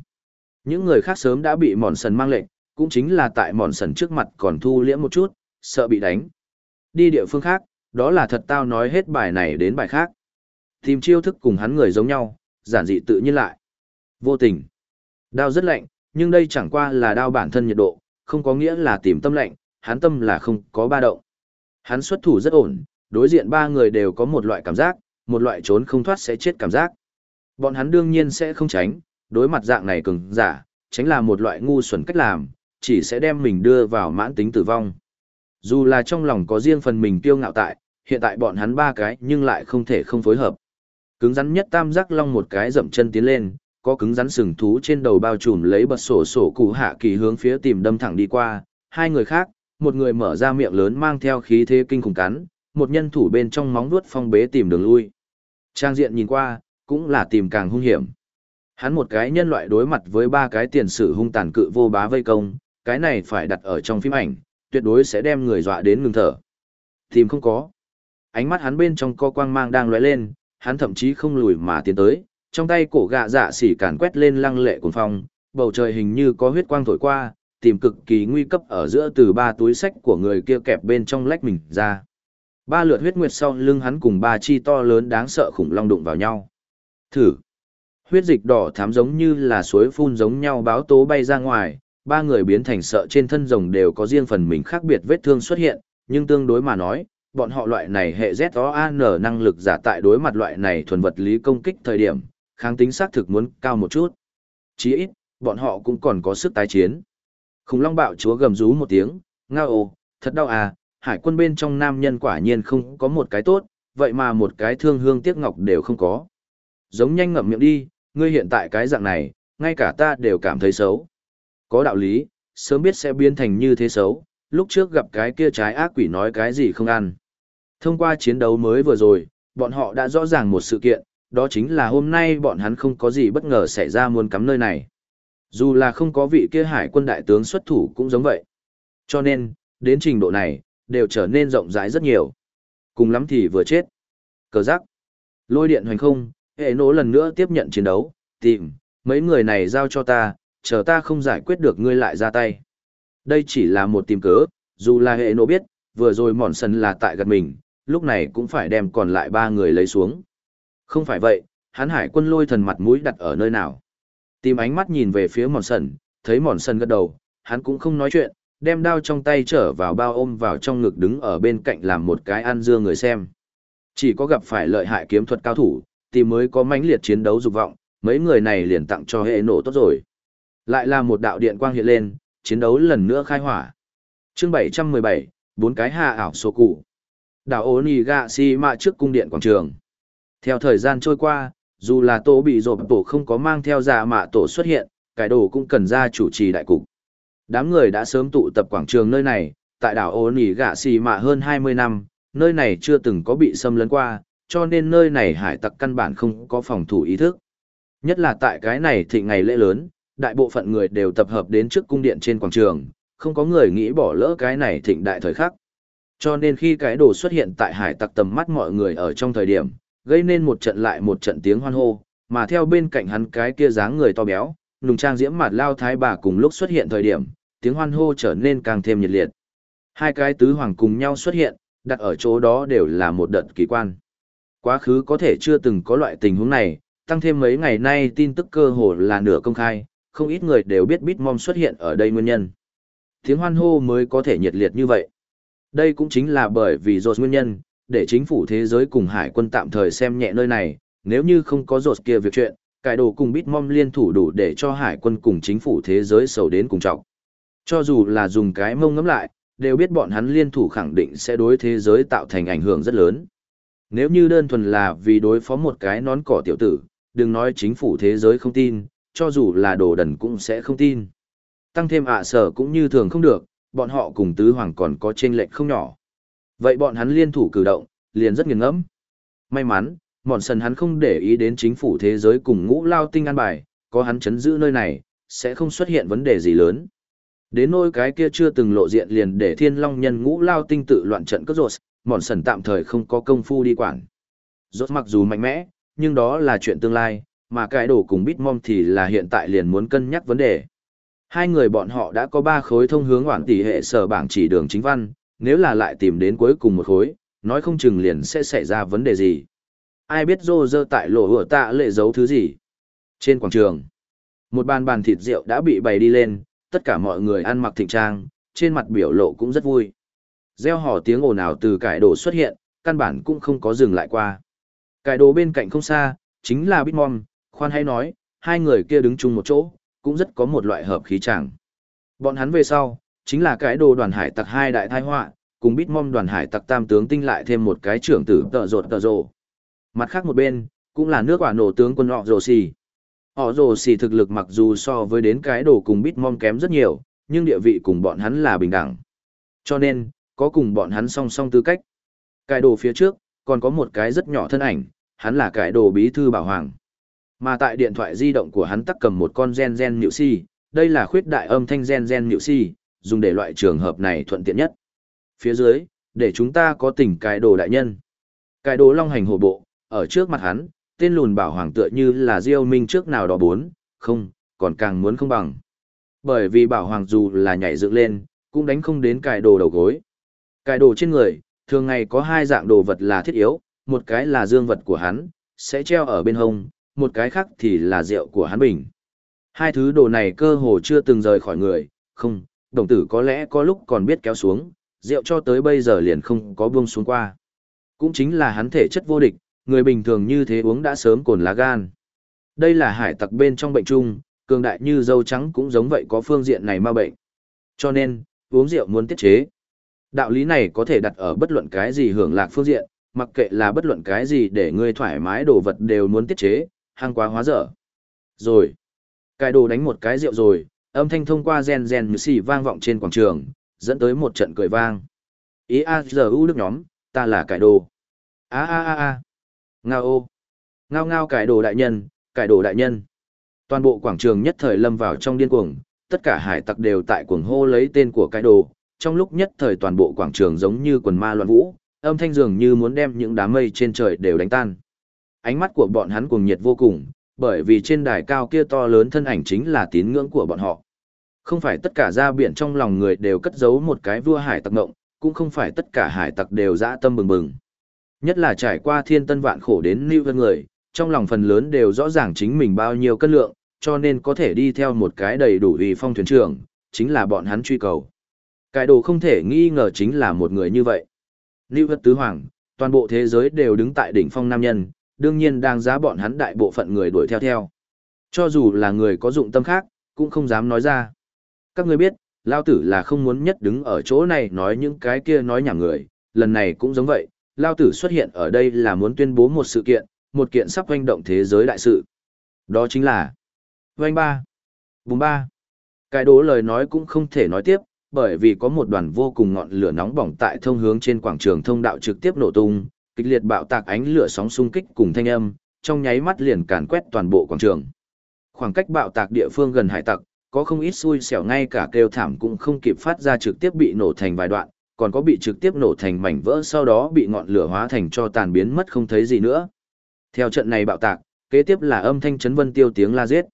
Những người khác sớm đã bị mòn sần mang lệnh, cũng chính là tại mòn sần trước mặt còn thu liễm một chút, sợ bị đánh. Đi địa phương khác, đó là thật tao nói hết bài này đến bài khác. Tìm chiêu thức cùng hắn người giống nhau, giản dị tự nhiên lại. Vô tình. Đao rất lạnh, nhưng đây chẳng qua là đao bản thân nhiệt độ, không có nghĩa là tìm tâm lạnh, hắn tâm là không có ba động. Hắn xuất thủ rất ổn, đối diện ba người đều có một loại cảm giác, một loại trốn không thoát sẽ chết cảm giác. Bọn hắn đương nhiên sẽ không tránh, đối mặt dạng này cứng, giả, tránh là một loại ngu xuẩn cách làm, chỉ sẽ đem mình đưa vào mãn tính tử vong. Dù là trong lòng có riêng phần mình tiêu ngạo tại, hiện tại bọn hắn ba cái nhưng lại không thể không phối hợp. Cứng rắn nhất tam giác long một cái dậm chân tiến lên, có cứng rắn sừng thú trên đầu bao trùm lấy bật sổ sổ cụ hạ kỳ hướng phía tìm đâm thẳng đi qua, hai người khác, một người mở ra miệng lớn mang theo khí thế kinh khủng cắn, một nhân thủ bên trong móng vuốt phong bế tìm đường lui. Trang diện nhìn qua, cũng là tìm càng hung hiểm. Hắn một cái nhân loại đối mặt với ba cái tiền sử hung tàn cự vô bá vây công, cái này phải đặt ở trong phim ảnh, tuyệt đối sẽ đem người dọa đến ngừng thở. Tìm không có. Ánh mắt hắn bên trong co quang mang đang lóe lên, hắn thậm chí không lùi mà tiến tới, trong tay cổ gạ dạ xỉ càn quét lên lăng lệ cuồng phong, bầu trời hình như có huyết quang thổi qua, tìm cực kỳ nguy cấp ở giữa từ ba túi sách của người kia kẹp bên trong lách mình ra. Ba lượt huyết nguyệt sau lưng hắn cùng ba chi to lớn đáng sợ khủng long đụng vào nhau. Thử. Huyết dịch đỏ thám giống như là suối phun giống nhau báo tố bay ra ngoài, ba người biến thành sợ trên thân rồng đều có riêng phần mình khác biệt vết thương xuất hiện, nhưng tương đối mà nói, bọn họ loại này hệ ZOAN năng lực giả tại đối mặt loại này thuần vật lý công kích thời điểm, kháng tính xác thực muốn cao một chút. Chí ít, bọn họ cũng còn có sức tái chiến. Khủng long bạo chúa gầm rú một tiếng, ngao ồ, thật đau à, hải quân bên trong nam nhân quả nhiên không có một cái tốt, vậy mà một cái thương hương tiếc ngọc đều không có. Giống nhanh ngậm miệng đi, ngươi hiện tại cái dạng này, ngay cả ta đều cảm thấy xấu. Có đạo lý, sớm biết sẽ biến thành như thế xấu, lúc trước gặp cái kia trái ác quỷ nói cái gì không ăn. Thông qua chiến đấu mới vừa rồi, bọn họ đã rõ ràng một sự kiện, đó chính là hôm nay bọn hắn không có gì bất ngờ xảy ra muôn cắm nơi này. Dù là không có vị kia hải quân đại tướng xuất thủ cũng giống vậy. Cho nên, đến trình độ này, đều trở nên rộng rãi rất nhiều. Cùng lắm thì vừa chết. Cờ giác. Lôi điện hoành không, hệ nỗ lần nữa tiếp nhận chiến đấu, tìm, mấy người này giao cho ta, chờ ta không giải quyết được ngươi lại ra tay. Đây chỉ là một tìm cớ, dù là hệ nỗ biết, vừa rồi mòn sân là tại gần mình, lúc này cũng phải đem còn lại ba người lấy xuống. Không phải vậy, hắn hải quân lôi thần mặt mũi đặt ở nơi nào. Tìm ánh mắt nhìn về phía mòn sân, thấy mòn sân gật đầu, hắn cũng không nói chuyện, đem đao trong tay trở vào bao ôm vào trong ngực đứng ở bên cạnh làm một cái ăn dưa người xem. Chỉ có gặp phải lợi hại kiếm thuật cao thủ, tìm mới có mãnh liệt chiến đấu dục vọng, mấy người này liền tặng cho hệ nổ tốt rồi. Lại là một đạo điện quang hiện lên, chiến đấu lần nữa khai hỏa. Chương 717, bốn cái hạ ảo số cụ. Đảo Onigashima trước cung điện quảng trường. Theo thời gian trôi qua, dù là tổ bị rộp tổ không có mang theo giả mạ tổ xuất hiện, cải đồ cũng cần ra chủ trì đại cục. Đám người đã sớm tụ tập quảng trường nơi này, tại đảo Onigashima hơn 20 năm, nơi này chưa từng có bị xâm lấn qua, cho nên nơi này hải tặc căn bản không có phòng thủ ý thức. Nhất là tại cái này thì ngày lễ lớn, đại bộ phận người đều tập hợp đến trước cung điện trên quảng trường, không có người nghĩ bỏ lỡ cái này thịnh đại thời khắc. Cho nên khi cái đồ xuất hiện tại hải tặc tầm mắt mọi người ở trong thời điểm, gây nên một trận lại một trận tiếng hoan hô, mà theo bên cạnh hắn cái kia dáng người to béo, nùng trang diễm mặt lao thái bà cùng lúc xuất hiện thời điểm, tiếng hoan hô trở nên càng thêm nhiệt liệt. Hai cái tứ hoàng cùng nhau xuất hiện, đặt ở chỗ đó đều là một đợt kỳ quan. Quá khứ có thể chưa từng có loại tình huống này, tăng thêm mấy ngày nay tin tức cơ hồ là nửa công khai, không ít người đều biết Bitmom xuất hiện ở đây nguyên nhân. Tiếng hoan hô mới có thể nhiệt liệt như vậy. Đây cũng chính là bởi vì rột nguyên nhân, để chính phủ thế giới cùng hải quân tạm thời xem nhẹ nơi này, nếu như không có rột kia việc chuyện, cải đồ cùng Bitmom liên thủ đủ để cho hải quân cùng chính phủ thế giới sầu đến cùng trọng. Cho dù là dùng cái mông ngắm lại, đều biết bọn hắn liên thủ khẳng định sẽ đối thế giới tạo thành ảnh hưởng rất lớn. Nếu như đơn thuần là vì đối phó một cái nón cỏ tiểu tử, đừng nói chính phủ thế giới không tin, cho dù là đồ đần cũng sẽ không tin. Tăng thêm ạ sở cũng như thường không được, bọn họ cùng tứ hoàng còn có chênh lệch không nhỏ. Vậy bọn hắn liên thủ cử động, liền rất nghiền ngẫm. May mắn, mòn sần hắn không để ý đến chính phủ thế giới cùng ngũ lao tinh an bài, có hắn chấn giữ nơi này, sẽ không xuất hiện vấn đề gì lớn. Đến nôi cái kia chưa từng lộ diện liền để thiên long nhân ngũ lao tinh tự loạn trận cất rột, mòn sần tạm thời không có công phu đi quản. Rốt mặc dù mạnh mẽ, nhưng đó là chuyện tương lai, mà cái đồ cùng Bitmom thì là hiện tại liền muốn cân nhắc vấn đề. Hai người bọn họ đã có ba khối thông hướng hoảng tỷ hệ sở bảng chỉ đường chính văn, nếu là lại tìm đến cuối cùng một khối, nói không chừng liền sẽ xảy ra vấn đề gì. Ai biết rô rơ tại lộ hửa tạ lệ giấu thứ gì. Trên quảng trường, một bàn bàn thịt rượu đã bị bày đi lên, tất cả mọi người ăn mặc thịnh trang, trên mặt biểu lộ cũng rất vui. Gieo hò tiếng ồn ào từ cải đồ xuất hiện, căn bản cũng không có dừng lại qua. Cải đồ bên cạnh không xa, chính là Bitmom, khoan hay nói, hai người kia đứng chung một chỗ, cũng rất có một loại hợp khí chẳng. Bọn hắn về sau, chính là cái đồ đoàn hải tặc hai đại thai họa, cùng Bitmom đoàn hải tặc tam tướng tinh lại thêm một cái trưởng tử tợ rột tợ rồ. Mặt khác một bên, cũng là nước quả nổ tướng quân họ rồ xì. Họ rồ xì thực lực mặc dù so với đến cái đồ cùng Bitmom kém rất nhiều, nhưng địa vị cùng bọn hắn là bình đẳng. Cho nên, có cùng bọn hắn song song tư cách. Cải đồ phía trước, còn có một cái rất nhỏ thân ảnh, hắn là cải đồ bí thư bảo hoàng. Mà tại điện thoại di động của hắn tắc cầm một con gen gen nhịu si, đây là khuyết đại âm thanh gen gen nhịu si, dùng để loại trường hợp này thuận tiện nhất. Phía dưới, để chúng ta có tình cải đồ đại nhân. Cải đồ long hành hổ bộ, ở trước mặt hắn, tên lùn bảo hoàng tựa như là diêu minh trước nào đó bốn, không, còn càng muốn không bằng. Bởi vì bảo hoàng dù là nhảy dựng lên, cũng đánh không đến cải đồ đầu gối. Cài đồ trên người, thường ngày có hai dạng đồ vật là thiết yếu, một cái là dương vật của hắn, sẽ treo ở bên hông, một cái khác thì là rượu của hắn bình. Hai thứ đồ này cơ hồ chưa từng rời khỏi người, không, đồng tử có lẽ có lúc còn biết kéo xuống, rượu cho tới bây giờ liền không có buông xuống qua. Cũng chính là hắn thể chất vô địch, người bình thường như thế uống đã sớm cồn lá gan. Đây là hải tặc bên trong bệnh chung, cường đại như dâu trắng cũng giống vậy có phương diện này ma bệnh. Cho nên, uống rượu muốn tiết chế. Đạo lý này có thể đặt ở bất luận cái gì hưởng lạc phương diện, mặc kệ là bất luận cái gì để ngươi thoải mái đồ vật đều muốn tiết chế, hăng quá hóa dở. Rồi. Cái đồ đánh một cái rượu rồi, âm thanh thông qua gen gen như xì vang vọng trên quảng trường, dẫn tới một trận cười vang. Ý a giờ u đức nhóm, ta là cải đồ. A a a a. Ngao ô. Ngao ngao cải đồ đại nhân, cải đồ đại nhân. Toàn bộ quảng trường nhất thời lâm vào trong điên cuồng, tất cả hải tặc đều tại cuồng hô lấy tên của cải đồ. Trong lúc nhất thời toàn bộ quảng trường giống như quần ma loạn vũ, âm thanh dường như muốn đem những đám mây trên trời đều đánh tan. Ánh mắt của bọn hắn cuồng nhiệt vô cùng, bởi vì trên đài cao kia to lớn thân ảnh chính là tín ngưỡng của bọn họ. Không phải tất cả ra biển trong lòng người đều cất giấu một cái vua hải tặc ngộng, cũng không phải tất cả hải tặc đều dã tâm bừng bừng. Nhất là trải qua thiên tân vạn khổ đến lưu vân người, trong lòng phần lớn đều rõ ràng chính mình bao nhiêu cân lượng, cho nên có thể đi theo một cái đầy đủ uy phong thuyền trưởng, chính là bọn hắn truy cầu. Cái đồ không thể nghi ngờ chính là một người như vậy. Lưu Vân Tứ Hoàng, toàn bộ thế giới đều đứng tại đỉnh phong nam nhân, đương nhiên đang giá bọn hắn đại bộ phận người đuổi theo theo. Cho dù là người có dụng tâm khác, cũng không dám nói ra. Các ngươi biết, Lao Tử là không muốn nhất đứng ở chỗ này nói những cái kia nói nhảm người, lần này cũng giống vậy, Lao Tử xuất hiện ở đây là muốn tuyên bố một sự kiện, một kiện sắp hoành động thế giới đại sự. Đó chính là Vành ba Bùng ba Cái đố lời nói cũng không thể nói tiếp, bởi vì có một đoàn vô cùng ngọn lửa nóng bỏng tại thông hướng trên quảng trường thông đạo trực tiếp nổ tung, kịch liệt bạo tạc ánh lửa sóng xung kích cùng thanh âm, trong nháy mắt liền càn quét toàn bộ quảng trường. Khoảng cách bạo tạc địa phương gần hải tặc, có không ít xui xẻo ngay cả kêu thảm cũng không kịp phát ra trực tiếp bị nổ thành vài đoạn, còn có bị trực tiếp nổ thành mảnh vỡ sau đó bị ngọn lửa hóa thành cho tàn biến mất không thấy gì nữa. Theo trận này bạo tạc, kế tiếp là âm thanh chấn vân tiêu tiếng la giết.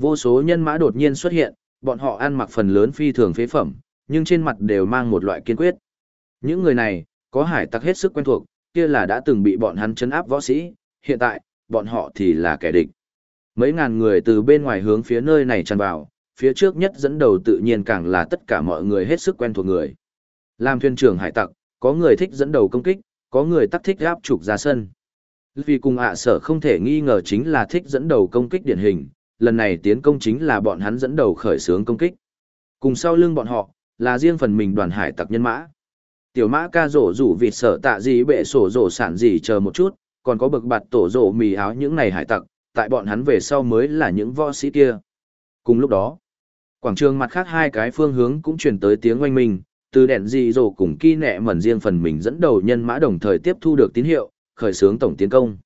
Vô số nhân mã đột nhiên xuất hiện, bọn họ ăn mặc phần lớn phi thường phế phẩm, nhưng trên mặt đều mang một loại kiên quyết. Những người này, có hải tặc hết sức quen thuộc, kia là đã từng bị bọn hắn chấn áp võ sĩ, hiện tại, bọn họ thì là kẻ địch. Mấy ngàn người từ bên ngoài hướng phía nơi này tràn vào, phía trước nhất dẫn đầu tự nhiên càng là tất cả mọi người hết sức quen thuộc người. Làm thuyền trưởng hải tặc, có người thích dẫn đầu công kích, có người tắc thích áp trục ra sân. Vì cùng ạ sở không thể nghi ngờ chính là thích dẫn đầu công kích điển hình, lần này tiến công chính là bọn hắn dẫn đầu khởi xướng công kích. Cùng sau lưng bọn họ, là riêng phần mình đoàn hải tặc nhân mã. Tiểu mã ca rổ rủ vịt sở tạ gì bệ sổ rổ sản gì chờ một chút, còn có bực bạt tổ rổ mì áo những này hải tặc, tại bọn hắn về sau mới là những võ sĩ kia. Cùng lúc đó, quảng trường mặt khác hai cái phương hướng cũng truyền tới tiếng oanh minh, từ đèn dị rổ cùng kỳ nẹ mẩn riêng phần mình dẫn đầu nhân mã đồng thời tiếp thu được tín hiệu, khởi xướng tổng tiến công.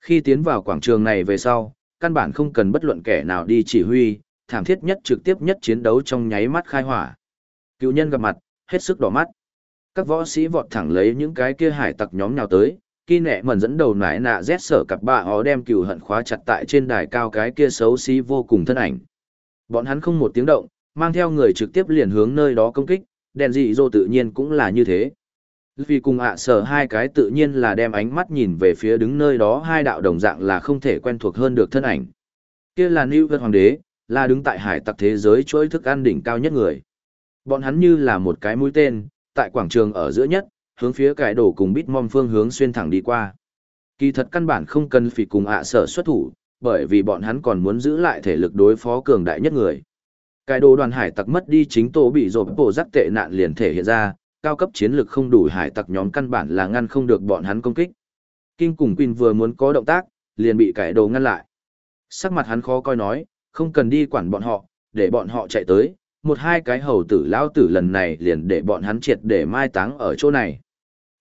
Khi tiến vào quảng trường này về sau, căn bản không cần bất luận kẻ nào đi chỉ huy, thảm thiết nhất trực tiếp nhất chiến đấu trong nháy mắt khai hỏa. Cựu nhân gặp mặt, hết sức đỏ mắt. Các võ sĩ vọt thẳng lấy những cái kia hải tặc nhóm nào tới, khi nẹ mẩn dẫn đầu nải nạ rét sở cặp bạ ó đem cựu hận khóa chặt tại trên đài cao cái kia xấu xí vô cùng thân ảnh. Bọn hắn không một tiếng động, mang theo người trực tiếp liền hướng nơi đó công kích, đèn dị dô tự nhiên cũng là như thế. Vì cùng ạ sở hai cái tự nhiên là đem ánh mắt nhìn về phía đứng nơi đó hai đạo đồng dạng là không thể quen thuộc hơn được thân ảnh. Kia là New Vật Hoàng đế, là đứng tại hải tặc thế giới chuỗi thức ăn đỉnh cao nhất người. Bọn hắn như là một cái mũi tên, tại quảng trường ở giữa nhất, hướng phía cải đổ cùng bít mom phương hướng xuyên thẳng đi qua. Kỳ thật căn bản không cần phỉ cùng ạ sở xuất thủ, bởi vì bọn hắn còn muốn giữ lại thể lực đối phó cường đại nhất người. Cái đồ đoàn hải tặc mất đi chính tổ bị rộp bộ rắc tệ nạn liền thể hiện ra, cao cấp chiến lực không đủ hải tặc nhóm căn bản là ngăn không được bọn hắn công kích. Kinh cùng Queen vừa muốn có động tác, liền bị cải đồ ngăn lại. Sắc mặt hắn khó coi nói, không cần đi quản bọn họ, để bọn họ chạy tới, một hai cái hầu tử lão tử lần này liền để bọn hắn triệt để mai táng ở chỗ này.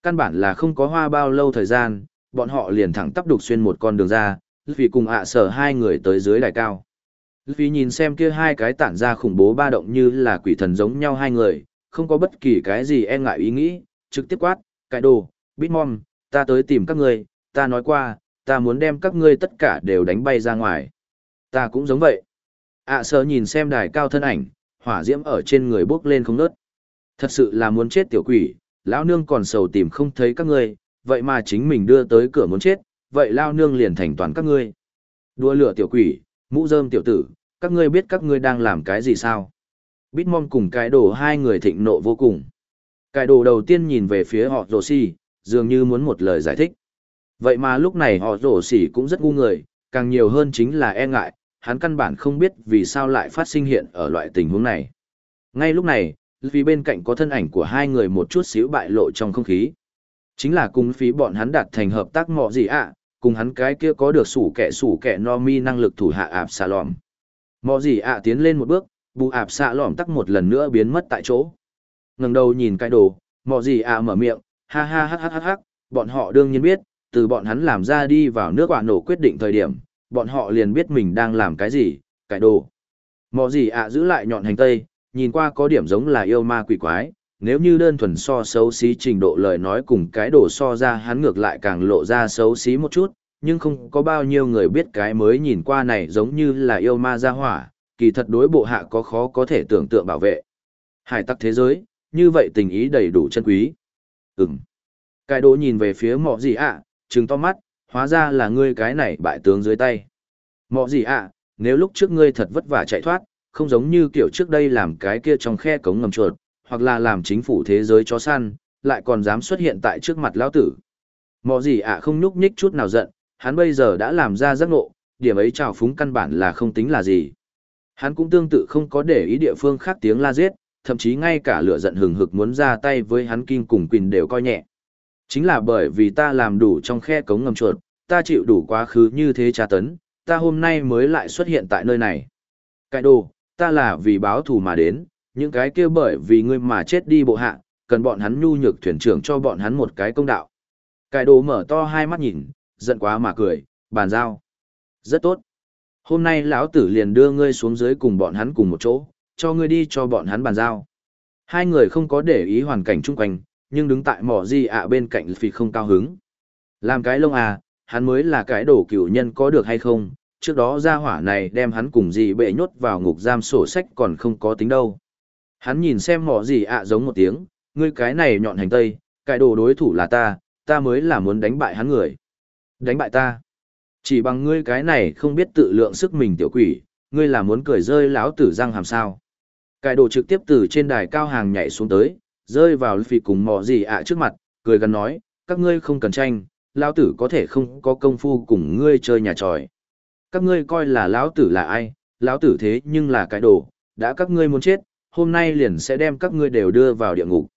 Căn bản là không có hoa bao lâu thời gian, bọn họ liền thẳng tắp đục xuyên một con đường ra, vì cùng ạ sở hai người tới dưới đài cao. Vì nhìn xem kia hai cái tản ra khủng bố ba động như là quỷ thần giống nhau hai người, không có bất kỳ cái gì e ngại ý nghĩ, trực tiếp quát, cái đồ, Bitmom, ta tới tìm các ngươi, ta nói qua, ta muốn đem các ngươi tất cả đều đánh bay ra ngoài. Ta cũng giống vậy. ạ sở nhìn xem đài cao thân ảnh, hỏa diễm ở trên người bốc lên không nớt. Thật sự là muốn chết tiểu quỷ, lão nương còn sầu tìm không thấy các ngươi, vậy mà chính mình đưa tới cửa muốn chết, vậy lao nương liền thành toàn các ngươi. Đua lửa tiểu quỷ, mũ rơm tiểu tử, các ngươi biết các ngươi đang làm cái gì sao? Bitmon cùng cái đồ hai người thịnh nộ vô cùng. Cái đồ đầu tiên nhìn về phía họ rồ xì, dường như muốn một lời giải thích. Vậy mà lúc này họ rồ xì cũng rất ngu người, càng nhiều hơn chính là e ngại, hắn căn bản không biết vì sao lại phát sinh hiện ở loại tình huống này. Ngay lúc này, vì bên cạnh có thân ảnh của hai người một chút xíu bại lộ trong không khí. Chính là cùng phí bọn hắn đạt thành hợp tác mọ gì ạ, cùng hắn cái kia có được sủ kẻ sủ kẻ no mi năng lực thủ hạ ạp xà lòm. Mọ gì ạ tiến lên một bước, bù ạp xạ lòm tắc một lần nữa biến mất tại chỗ. ngẩng đầu nhìn cái đồ, mọ gì ạ mở miệng, ha ha ha ha ha, bọn họ đương nhiên biết, từ bọn hắn làm ra đi vào nước quả nổ quyết định thời điểm, bọn họ liền biết mình đang làm cái gì, cái đồ. Mọ gì ạ giữ lại nhọn hành tây, nhìn qua có điểm giống là yêu ma quỷ quái, nếu như đơn thuần so xấu xí trình độ lời nói cùng cái đồ so ra hắn ngược lại càng lộ ra xấu xí một chút, nhưng không có bao nhiêu người biết cái mới nhìn qua này giống như là yêu ma ra hỏa, kỳ thật đối bộ hạ có khó có thể tưởng tượng bảo vệ. Hải tắc thế giới, như vậy tình ý đầy đủ chân quý. Ừm. Cái đồ nhìn về phía mọ gì ạ, trừng to mắt, hóa ra là ngươi cái này bại tướng dưới tay. Mọ gì ạ, nếu lúc trước ngươi thật vất vả chạy thoát, không giống như kiểu trước đây làm cái kia trong khe cống ngầm chuột, hoặc là làm chính phủ thế giới chó săn, lại còn dám xuất hiện tại trước mặt lão tử. Mọ gì ạ không nhúc nhích chút nào giận, hắn bây giờ đã làm ra giác ngộ, điểm ấy trào phúng căn bản là không tính là gì. Hắn cũng tương tự không có để ý địa phương khác tiếng la giết, thậm chí ngay cả lửa giận hừng hực muốn ra tay với hắn kim cùng quỳnh đều coi nhẹ. Chính là bởi vì ta làm đủ trong khe cống ngầm chuột, ta chịu đủ quá khứ như thế tra tấn, ta hôm nay mới lại xuất hiện tại nơi này. Cái đồ, ta là vì báo thù mà đến, những cái kia bởi vì ngươi mà chết đi bộ hạ, cần bọn hắn nhu nhược thuyền trưởng cho bọn hắn một cái công đạo. Cái đồ mở to hai mắt nhìn, giận quá mà cười, bàn giao. Rất tốt. Hôm nay lão tử liền đưa ngươi xuống dưới cùng bọn hắn cùng một chỗ, cho ngươi đi cho bọn hắn bàn giao. Hai người không có để ý hoàn cảnh chung quanh, nhưng đứng tại mỏ gì ạ bên cạnh phi không cao hứng. Làm cái lông à, hắn mới là cái đồ cửu nhân có được hay không, trước đó ra hỏa này đem hắn cùng gì bệ nhốt vào ngục giam sổ sách còn không có tính đâu. Hắn nhìn xem mỏ gì ạ giống một tiếng, ngươi cái này nhọn hành tây, cái đồ đối thủ là ta, ta mới là muốn đánh bại hắn người. Đánh bại ta. Chỉ bằng ngươi cái này không biết tự lượng sức mình tiểu quỷ, ngươi là muốn cười rơi láo tử răng hàm sao. Cái đồ trực tiếp từ trên đài cao hàng nhảy xuống tới, rơi vào phì cùng mò gì ạ trước mặt, cười gần nói, các ngươi không cần tranh, lão tử có thể không có công phu cùng ngươi chơi nhà tròi. Các ngươi coi là lão tử là ai, lão tử thế nhưng là cái đồ, đã các ngươi muốn chết, hôm nay liền sẽ đem các ngươi đều đưa vào địa ngục.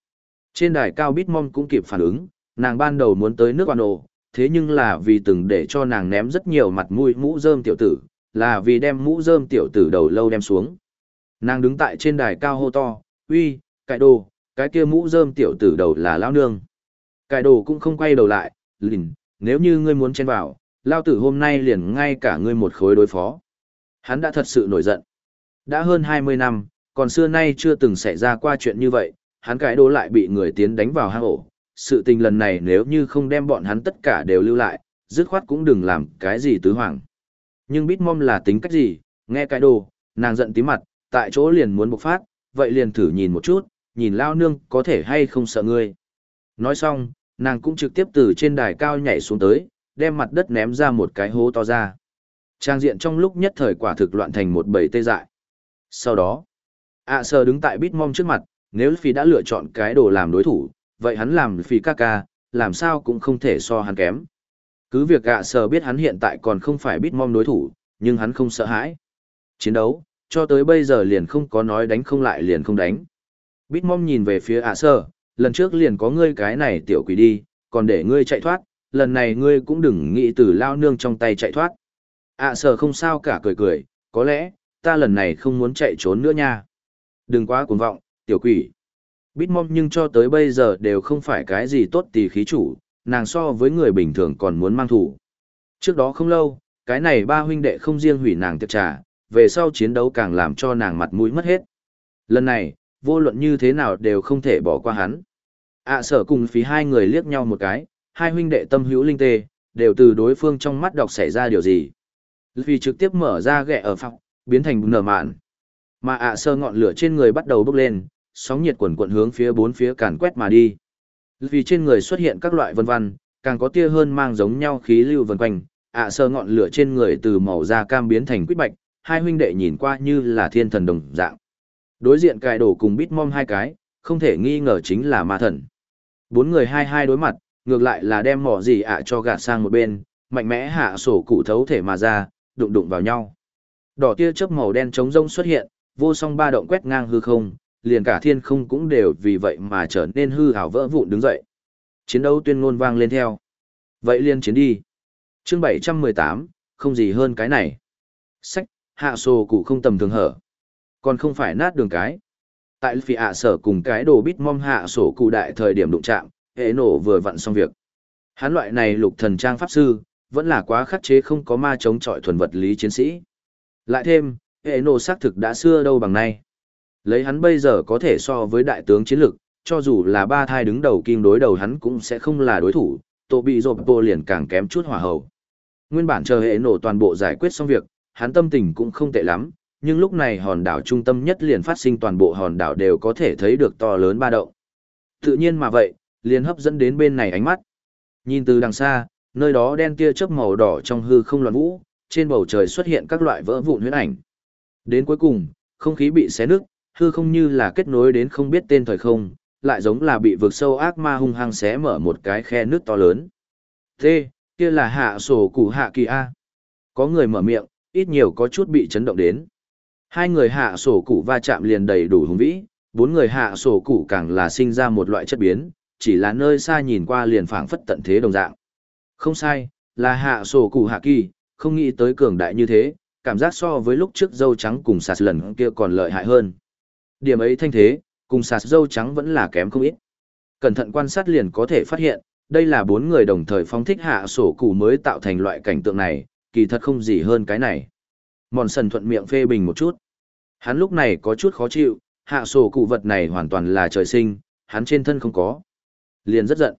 Trên đài cao Bitmon cũng kịp phản ứng, nàng ban đầu muốn tới nước quan ổ, thế nhưng là vì từng để cho nàng ném rất nhiều mặt mũi mũ rơm tiểu tử, là vì đem mũ rơm tiểu tử đầu lâu đem xuống. Nàng đứng tại trên đài cao hô to, uy, cải đồ, cái kia mũ rơm tiểu tử đầu là lao nương. Cải đồ cũng không quay đầu lại, lìn, nếu như ngươi muốn chen vào, lao tử hôm nay liền ngay cả ngươi một khối đối phó. Hắn đã thật sự nổi giận. Đã hơn 20 năm, còn xưa nay chưa từng xảy ra qua chuyện như vậy, hắn cải đồ lại bị người tiến đánh vào hang ổ. Sự tình lần này nếu như không đem bọn hắn tất cả đều lưu lại, dứt khoát cũng đừng làm cái gì tứ hoàng. Nhưng Bitmom là tính cách gì, nghe cái đồ, nàng giận tí mặt, tại chỗ liền muốn bộc phát, vậy liền thử nhìn một chút, nhìn lao nương có thể hay không sợ ngươi. Nói xong, nàng cũng trực tiếp từ trên đài cao nhảy xuống tới, đem mặt đất ném ra một cái hố to ra. Trang diện trong lúc nhất thời quả thực loạn thành một bầy tê dại. Sau đó, ạ sờ đứng tại Bitmom trước mặt, nếu Phi đã lựa chọn cái đồ làm đối thủ, vậy hắn làm Phi ca ca, làm sao cũng không thể so hắn kém. Cứ việc ạ sờ biết hắn hiện tại còn không phải Bitmom đối thủ, nhưng hắn không sợ hãi. Chiến đấu, cho tới bây giờ liền không có nói đánh không lại liền không đánh. Bitmom nhìn về phía ạ Sơ, lần trước liền có ngươi cái này tiểu quỷ đi, còn để ngươi chạy thoát, lần này ngươi cũng đừng nghĩ từ lao nương trong tay chạy thoát. ạ Sơ không sao cả cười cười, có lẽ, ta lần này không muốn chạy trốn nữa nha. Đừng quá cuồng vọng, tiểu quỷ. Bitmom nhưng cho tới bây giờ đều không phải cái gì tốt tì khí chủ, nàng so với người bình thường còn muốn mang thủ. Trước đó không lâu, cái này ba huynh đệ không riêng hủy nàng tiệc trà, về sau chiến đấu càng làm cho nàng mặt mũi mất hết. Lần này, vô luận như thế nào đều không thể bỏ qua hắn. ạ sở cùng phí hai người liếc nhau một cái, hai huynh đệ tâm hữu linh tê, đều từ đối phương trong mắt đọc xảy ra điều gì. Vì trực tiếp mở ra ghẹ ở phòng, biến thành nở mạn. Mà ạ sơ ngọn lửa trên người bắt đầu bốc lên, sóng nhiệt quần quận hướng phía bốn phía càn quét mà đi. Vì trên người xuất hiện các loại vân vân, càng có tia hơn mang giống nhau khí lưu vần quanh, ạ sơ ngọn lửa trên người từ màu da cam biến thành quýt bạch, hai huynh đệ nhìn qua như là thiên thần đồng dạng. Đối diện cài đổ cùng bít mom hai cái, không thể nghi ngờ chính là ma thần. Bốn người hai hai đối mặt, ngược lại là đem mỏ gì ạ cho gạt sang một bên, mạnh mẽ hạ sổ cụ thấu thể mà ra, đụng đụng vào nhau. Đỏ tia chớp màu đen trống rông xuất hiện, vô song ba động quét ngang hư không, liền cả thiên không cũng đều vì vậy mà trở nên hư hảo vỡ vụn đứng dậy. Chiến đấu tuyên ngôn vang lên theo. Vậy liên chiến đi. chương 718, không gì hơn cái này. Sách, hạ sổ cụ không tầm thường hở. Còn không phải nát đường cái. Tại phi hạ sở cùng cái đồ bít mong hạ sổ cụ đại thời điểm đụng chạm, hệ nổ vừa vặn xong việc. Hán loại này lục thần trang pháp sư, vẫn là quá khắc chế không có ma chống chọi thuần vật lý chiến sĩ. Lại thêm, hệ nổ xác thực đã xưa đâu bằng nay. Lấy hắn bây giờ có thể so với đại tướng chiến lực, cho dù là ba thai đứng đầu kim đối đầu hắn cũng sẽ không là đối thủ, tổ bị rộp bộ liền càng kém chút hỏa hầu. Nguyên bản chờ hệ nổ toàn bộ giải quyết xong việc, hắn tâm tình cũng không tệ lắm, nhưng lúc này hòn đảo trung tâm nhất liền phát sinh toàn bộ hòn đảo đều có thể thấy được to lớn ba động. Tự nhiên mà vậy, liền hấp dẫn đến bên này ánh mắt. Nhìn từ đằng xa, nơi đó đen tia chớp màu đỏ trong hư không loạn vũ, trên bầu trời xuất hiện các loại vỡ vụn huyễn ảnh. Đến cuối cùng, không khí bị xé nứt, hư không như là kết nối đến không biết tên thời không, lại giống là bị vượt sâu ác ma hung hăng xé mở một cái khe nước to lớn. Thế, kia là hạ sổ củ hạ kỳ A. Có người mở miệng, ít nhiều có chút bị chấn động đến. Hai người hạ sổ cụ va chạm liền đầy đủ hùng vĩ, bốn người hạ sổ cụ càng là sinh ra một loại chất biến, chỉ là nơi xa nhìn qua liền phảng phất tận thế đồng dạng. Không sai, là hạ sổ cụ hạ kỳ, không nghĩ tới cường đại như thế, cảm giác so với lúc trước dâu trắng cùng sạt lần kia còn lợi hại hơn. Điểm ấy thanh thế, cùng sạt dâu trắng vẫn là kém không ít. Cẩn thận quan sát liền có thể phát hiện, đây là bốn người đồng thời phóng thích hạ sổ cụ mới tạo thành loại cảnh tượng này, kỳ thật không gì hơn cái này. Mòn sần thuận miệng phê bình một chút. Hắn lúc này có chút khó chịu, hạ sổ cụ vật này hoàn toàn là trời sinh, hắn trên thân không có. Liền rất giận.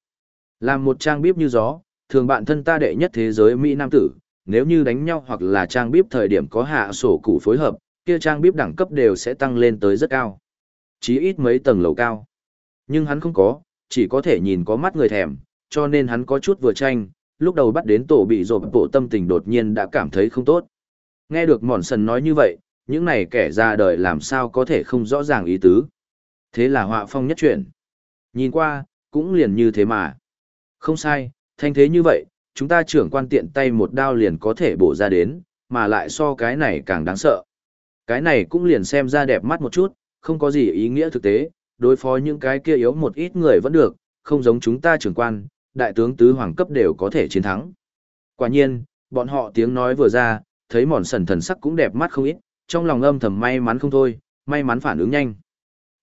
Làm một trang bíp như gió, thường bạn thân ta đệ nhất thế giới Mỹ Nam tử, nếu như đánh nhau hoặc là trang bíp thời điểm có hạ sổ cụ phối hợp, kia trang bíp đẳng cấp đều sẽ tăng lên tới rất cao. Chí ít mấy tầng lầu cao. Nhưng hắn không có, chỉ có thể nhìn có mắt người thèm, cho nên hắn có chút vừa tranh, lúc đầu bắt đến tổ bị rộp bộ tâm tình đột nhiên đã cảm thấy không tốt. Nghe được mòn sần nói như vậy, những này kẻ ra đời làm sao có thể không rõ ràng ý tứ. Thế là họa phong nhất chuyển. Nhìn qua, cũng liền như thế mà. Không sai, thanh thế như vậy, chúng ta trưởng quan tiện tay một đao liền có thể bổ ra đến, mà lại so cái này càng đáng sợ. Cái này cũng liền xem ra đẹp mắt một chút, không có gì ý nghĩa thực tế, đối phó những cái kia yếu một ít người vẫn được, không giống chúng ta trưởng quan, đại tướng tứ hoàng cấp đều có thể chiến thắng. Quả nhiên, bọn họ tiếng nói vừa ra, thấy mòn sần thần sắc cũng đẹp mắt không ít, trong lòng âm thầm may mắn không thôi, may mắn phản ứng nhanh.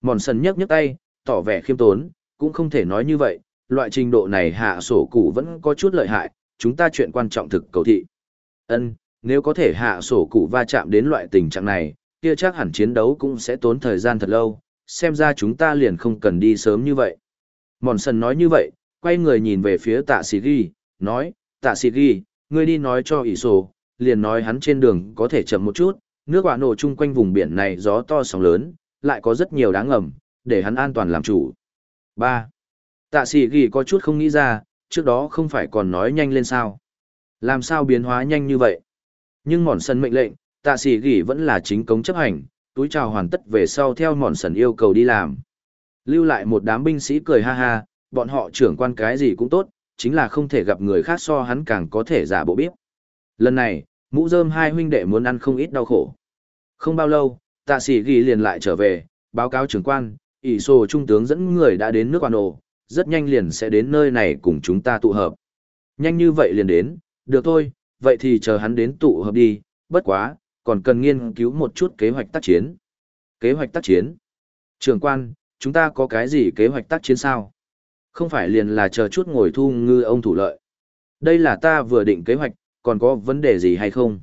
Mòn sần nhấc nhấc tay, tỏ vẻ khiêm tốn, cũng không thể nói như vậy, loại trình độ này hạ sổ cụ vẫn có chút lợi hại, chúng ta chuyện quan trọng thực cầu thị. Ân, nếu có thể hạ sổ cụ va chạm đến loại tình trạng này, kia chắc hẳn chiến đấu cũng sẽ tốn thời gian thật lâu, xem ra chúng ta liền không cần đi sớm như vậy. Mòn sần nói như vậy, quay người nhìn về phía tạ sĩ ghi, nói, tạ sĩ ghi, ngươi đi nói cho ỷ sổ, liền nói hắn trên đường có thể chậm một chút, nước quả nổ chung quanh vùng biển này gió to sóng lớn, lại có rất nhiều đáng ngầm, để hắn an toàn làm chủ. 3. Tạ sĩ ghi có chút không nghĩ ra, trước đó không phải còn nói nhanh lên sao. Làm sao biến hóa nhanh như vậy? Nhưng mòn sân mệnh lệnh, tạ sĩ ghi vẫn là chính cống chấp hành, túi chào hoàn tất về sau theo mòn sần yêu cầu đi làm. Lưu lại một đám binh sĩ cười ha ha, bọn họ trưởng quan cái gì cũng tốt, chính là không thể gặp người khác so hắn càng có thể giả bộ biết. Lần này, mũ rơm hai huynh đệ muốn ăn không ít đau khổ. Không bao lâu, tạ sĩ ghi liền lại trở về, báo cáo trưởng quan, ỷ sổ trung tướng dẫn người đã đến nước quan ổ, rất nhanh liền sẽ đến nơi này cùng chúng ta tụ hợp. Nhanh như vậy liền đến, được thôi, vậy thì chờ hắn đến tụ hợp đi, bất quá, còn cần nghiên cứu một chút kế hoạch tác chiến. Kế hoạch tác chiến. Trưởng quan, chúng ta có cái gì kế hoạch tác chiến sao? Không phải liền là chờ chút ngồi thu ngư ông thủ lợi. Đây là ta vừa định kế hoạch, còn có vấn đề gì hay không?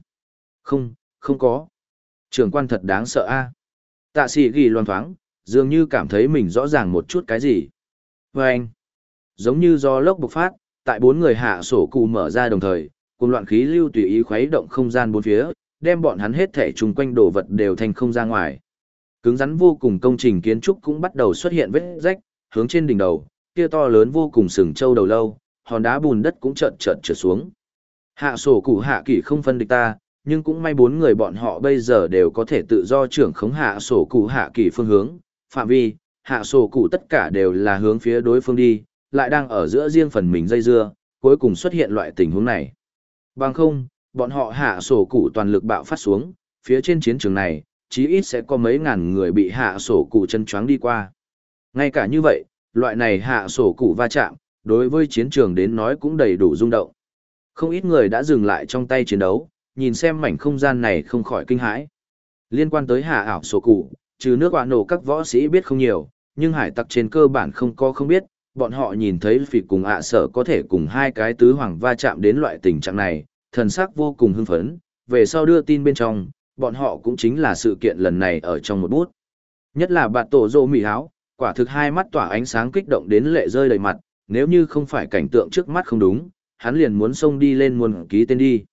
Không, không có. trường quan thật đáng sợ a. Tạ sĩ ghi loan thoáng, dường như cảm thấy mình rõ ràng một chút cái gì. Và anh, giống như do lốc bộc phát, tại bốn người hạ sổ cụ mở ra đồng thời, cùng loạn khí lưu tùy ý khuấy động không gian bốn phía, đem bọn hắn hết thể chung quanh đồ vật đều thành không ra ngoài. Cứng rắn vô cùng công trình kiến trúc cũng bắt đầu xuất hiện vết rách, hướng trên đỉnh đầu, kia to lớn vô cùng sừng châu đầu lâu, hòn đá bùn đất cũng chợt chợt trượt xuống. Hạ sổ cụ hạ kỷ không phân địch ta, nhưng cũng may bốn người bọn họ bây giờ đều có thể tự do trưởng khống hạ sổ cụ hạ kỷ phương hướng, phạm vi, hạ sổ cụ tất cả đều là hướng phía đối phương đi, lại đang ở giữa riêng phần mình dây dưa, cuối cùng xuất hiện loại tình huống này. Bằng không, bọn họ hạ sổ cụ toàn lực bạo phát xuống, phía trên chiến trường này, chí ít sẽ có mấy ngàn người bị hạ sổ cụ chân choáng đi qua. Ngay cả như vậy, loại này hạ sổ cụ va chạm, đối với chiến trường đến nói cũng đầy đủ rung động. Không ít người đã dừng lại trong tay chiến đấu, nhìn xem mảnh không gian này không khỏi kinh hãi. Liên quan tới hạ ảo sổ cụ, trừ nước quả nổ các võ sĩ biết không nhiều, nhưng hải tặc trên cơ bản không có không biết, bọn họ nhìn thấy phỉ cùng ạ sở có thể cùng hai cái tứ hoàng va chạm đến loại tình trạng này, thần sắc vô cùng hưng phấn, về sau đưa tin bên trong, bọn họ cũng chính là sự kiện lần này ở trong một bút. Nhất là bạt tổ rô mì áo, quả thực hai mắt tỏa ánh sáng kích động đến lệ rơi đầy mặt, nếu như không phải cảnh tượng trước mắt không đúng, hắn liền muốn xông đi lên muôn ký tên đi.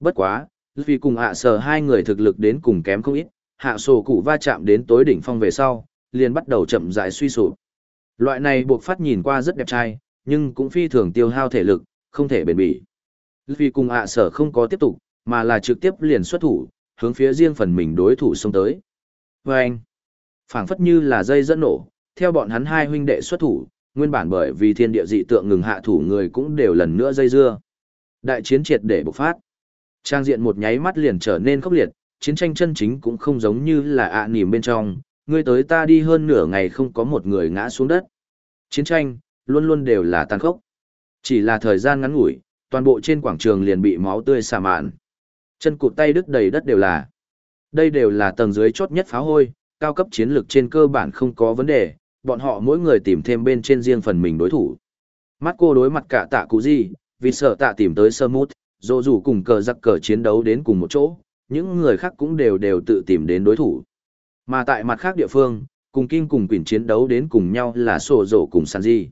Bất quá, vì cùng hạ sở hai người thực lực đến cùng kém không ít, hạ sổ cụ va chạm đến tối đỉnh phong về sau, liền bắt đầu chậm rãi suy sụp. Loại này buộc phát nhìn qua rất đẹp trai, nhưng cũng phi thường tiêu hao thể lực, không thể bền bỉ. Vì cùng hạ sở không có tiếp tục, mà là trực tiếp liền xuất thủ, hướng phía riêng phần mình đối thủ xông tới. Vâng! anh, phảng phất như là dây dẫn nổ, theo bọn hắn hai huynh đệ xuất thủ, nguyên bản bởi vì thiên địa dị tượng ngừng hạ thủ người cũng đều lần nữa dây dưa. Đại chiến triệt để bộc phát. Trang diện một nháy mắt liền trở nên khốc liệt, chiến tranh chân chính cũng không giống như là ạ à nỉm bên trong, ngươi tới ta đi hơn nửa ngày không có một người ngã xuống đất. Chiến tranh, luôn luôn đều là tàn khốc. Chỉ là thời gian ngắn ngủi, toàn bộ trên quảng trường liền bị máu tươi xả mạn. Chân cụt tay đứt đầy đất đều là. Đây đều là tầng dưới chốt nhất phá hôi, cao cấp chiến lược trên cơ bản không có vấn đề, bọn họ mỗi người tìm thêm bên trên riêng phần mình đối thủ. Mắt cô đối mặt cả tạ cụ gì, vì sợ tạ tìm tới sơ mút, dù dù cùng cờ giặc cờ chiến đấu đến cùng một chỗ, những người khác cũng đều đều tự tìm đến đối thủ. Mà tại mặt khác địa phương, cùng kim cùng quỷ chiến đấu đến cùng nhau là sổ rổ cùng sàn di.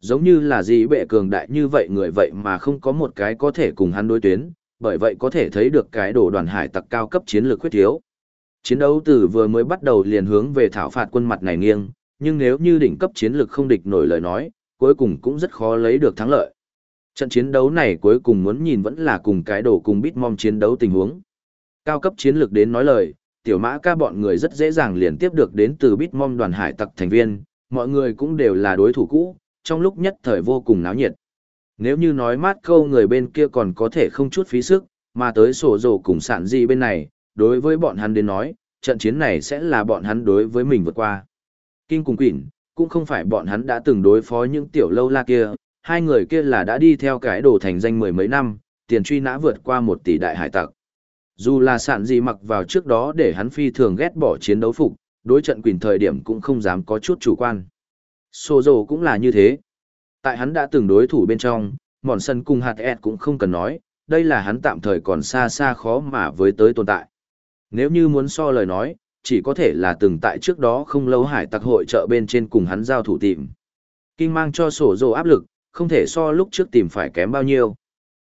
Giống như là gì bệ cường đại như vậy người vậy mà không có một cái có thể cùng hắn đối tuyến, bởi vậy có thể thấy được cái đồ đoàn hải tặc cao cấp chiến lược khuyết thiếu. Chiến đấu từ vừa mới bắt đầu liền hướng về thảo phạt quân mặt này nghiêng, nhưng nếu như đỉnh cấp chiến lược không địch nổi lời nói, cuối cùng cũng rất khó lấy được thắng lợi. Trận chiến đấu này cuối cùng muốn nhìn vẫn là cùng cái đồ cùng Bitmom chiến đấu tình huống. Cao cấp chiến lược đến nói lời, tiểu mã ca bọn người rất dễ dàng liền tiếp được đến từ Bitmom đoàn hải tặc thành viên, mọi người cũng đều là đối thủ cũ, trong lúc nhất thời vô cùng náo nhiệt. Nếu như nói mát câu người bên kia còn có thể không chút phí sức, mà tới sổ rổ cùng sản gì bên này, đối với bọn hắn đến nói, trận chiến này sẽ là bọn hắn đối với mình vượt qua. Kinh cùng quỷ, cũng không phải bọn hắn đã từng đối phó những tiểu lâu la kia, hai người kia là đã đi theo cái đồ thành danh mười mấy năm, tiền truy nã vượt qua một tỷ đại hải tặc. Dù là sạn gì mặc vào trước đó để hắn phi thường ghét bỏ chiến đấu phục, đối trận quỷ thời điểm cũng không dám có chút chủ quan. Sô dồ cũng là như thế. Tại hắn đã từng đối thủ bên trong, mòn sân cùng hạt ẹt cũng không cần nói, đây là hắn tạm thời còn xa xa khó mà với tới tồn tại. Nếu như muốn so lời nói, chỉ có thể là từng tại trước đó không lâu hải tặc hội trợ bên trên cùng hắn giao thủ tìm. Kinh mang cho sổ dồ áp lực, không thể so lúc trước tìm phải kém bao nhiêu.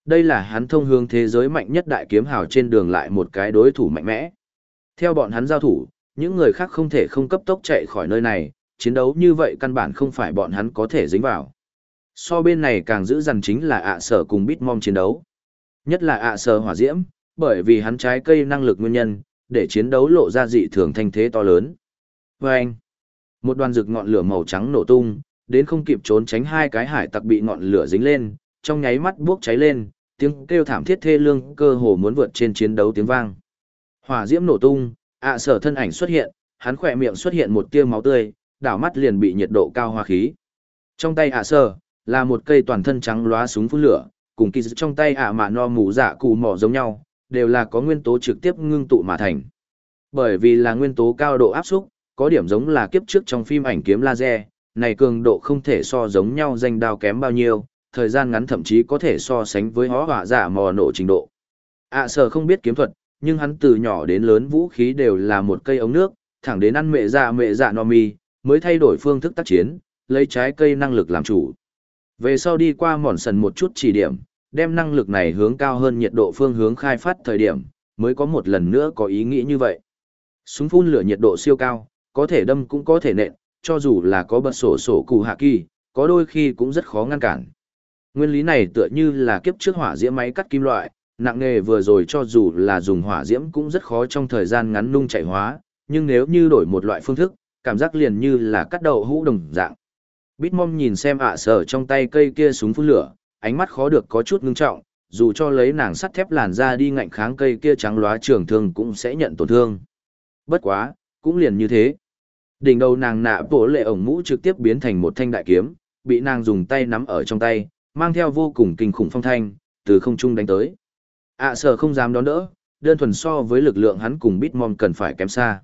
Đây là hắn thông hướng thế giới mạnh nhất đại kiếm hào trên đường lại một cái đối thủ mạnh mẽ. Theo bọn hắn giao thủ, những người khác không thể không cấp tốc chạy khỏi nơi này, chiến đấu như vậy căn bản không phải bọn hắn có thể dính vào. So bên này càng giữ dằn chính là ạ sở cùng Bitmom chiến đấu. Nhất là ạ sở hỏa diễm, bởi vì hắn trái cây năng lực nguyên nhân, để chiến đấu lộ ra dị thường thanh thế to lớn. Và anh, một đoàn rực ngọn lửa màu trắng nổ tung, đến không kịp trốn tránh hai cái hải tặc bị ngọn lửa dính lên, trong nháy mắt bốc cháy lên, tiếng kêu thảm thiết thê lương cơ hồ muốn vượt trên chiến đấu tiếng vang. Hỏa diễm nổ tung, ạ sở thân ảnh xuất hiện, hắn khỏe miệng xuất hiện một tia máu tươi, đảo mắt liền bị nhiệt độ cao hoa khí. Trong tay ạ sở, là một cây toàn thân trắng lóa súng phun lửa, cùng kỳ trong tay ạ mạ no mù dạ cụ mỏ giống nhau, đều là có nguyên tố trực tiếp ngưng tụ mà thành. Bởi vì là nguyên tố cao độ áp xúc, có điểm giống là kiếp trước trong phim ảnh kiếm laser, này cường độ không thể so giống nhau danh đao kém bao nhiêu, thời gian ngắn thậm chí có thể so sánh với hóa hỏa giả mò nổ trình độ. À, ạ sở không biết kiếm thuật, nhưng hắn từ nhỏ đến lớn vũ khí đều là một cây ống nước, thẳng đến ăn mẹ dạ mẹ dạ no mi, mới thay đổi phương thức tác chiến, lấy trái cây năng lực làm chủ. Về sau đi qua mòn sần một chút chỉ điểm, đem năng lực này hướng cao hơn nhiệt độ phương hướng khai phát thời điểm, mới có một lần nữa có ý nghĩ như vậy. Súng phun lửa nhiệt độ siêu cao, có thể đâm cũng có thể nện, cho dù là có bật sổ sổ cụ hạ kỳ, có đôi khi cũng rất khó ngăn cản. Nguyên lý này tựa như là kiếp trước hỏa diễm máy cắt kim loại, nặng nghề vừa rồi cho dù là dùng hỏa diễm cũng rất khó trong thời gian ngắn nung chảy hóa, nhưng nếu như đổi một loại phương thức, cảm giác liền như là cắt đầu hũ đồng dạng. Bitmom nhìn xem ạ sở trong tay cây kia súng phun lửa, ánh mắt khó được có chút ngưng trọng, dù cho lấy nàng sắt thép làn ra đi ngạnh kháng cây kia trắng lóa trường thương cũng sẽ nhận tổn thương. Bất quá, cũng liền như thế. Đỉnh đầu nàng nạ bổ lệ ổng mũ trực tiếp biến thành một thanh đại kiếm, bị nàng dùng tay nắm ở trong tay, mang theo vô cùng kinh khủng phong thanh, từ không trung đánh tới. ạ à, sở không dám đón đỡ, đơn thuần so với lực lượng hắn cùng Bitmom cần phải kém xa.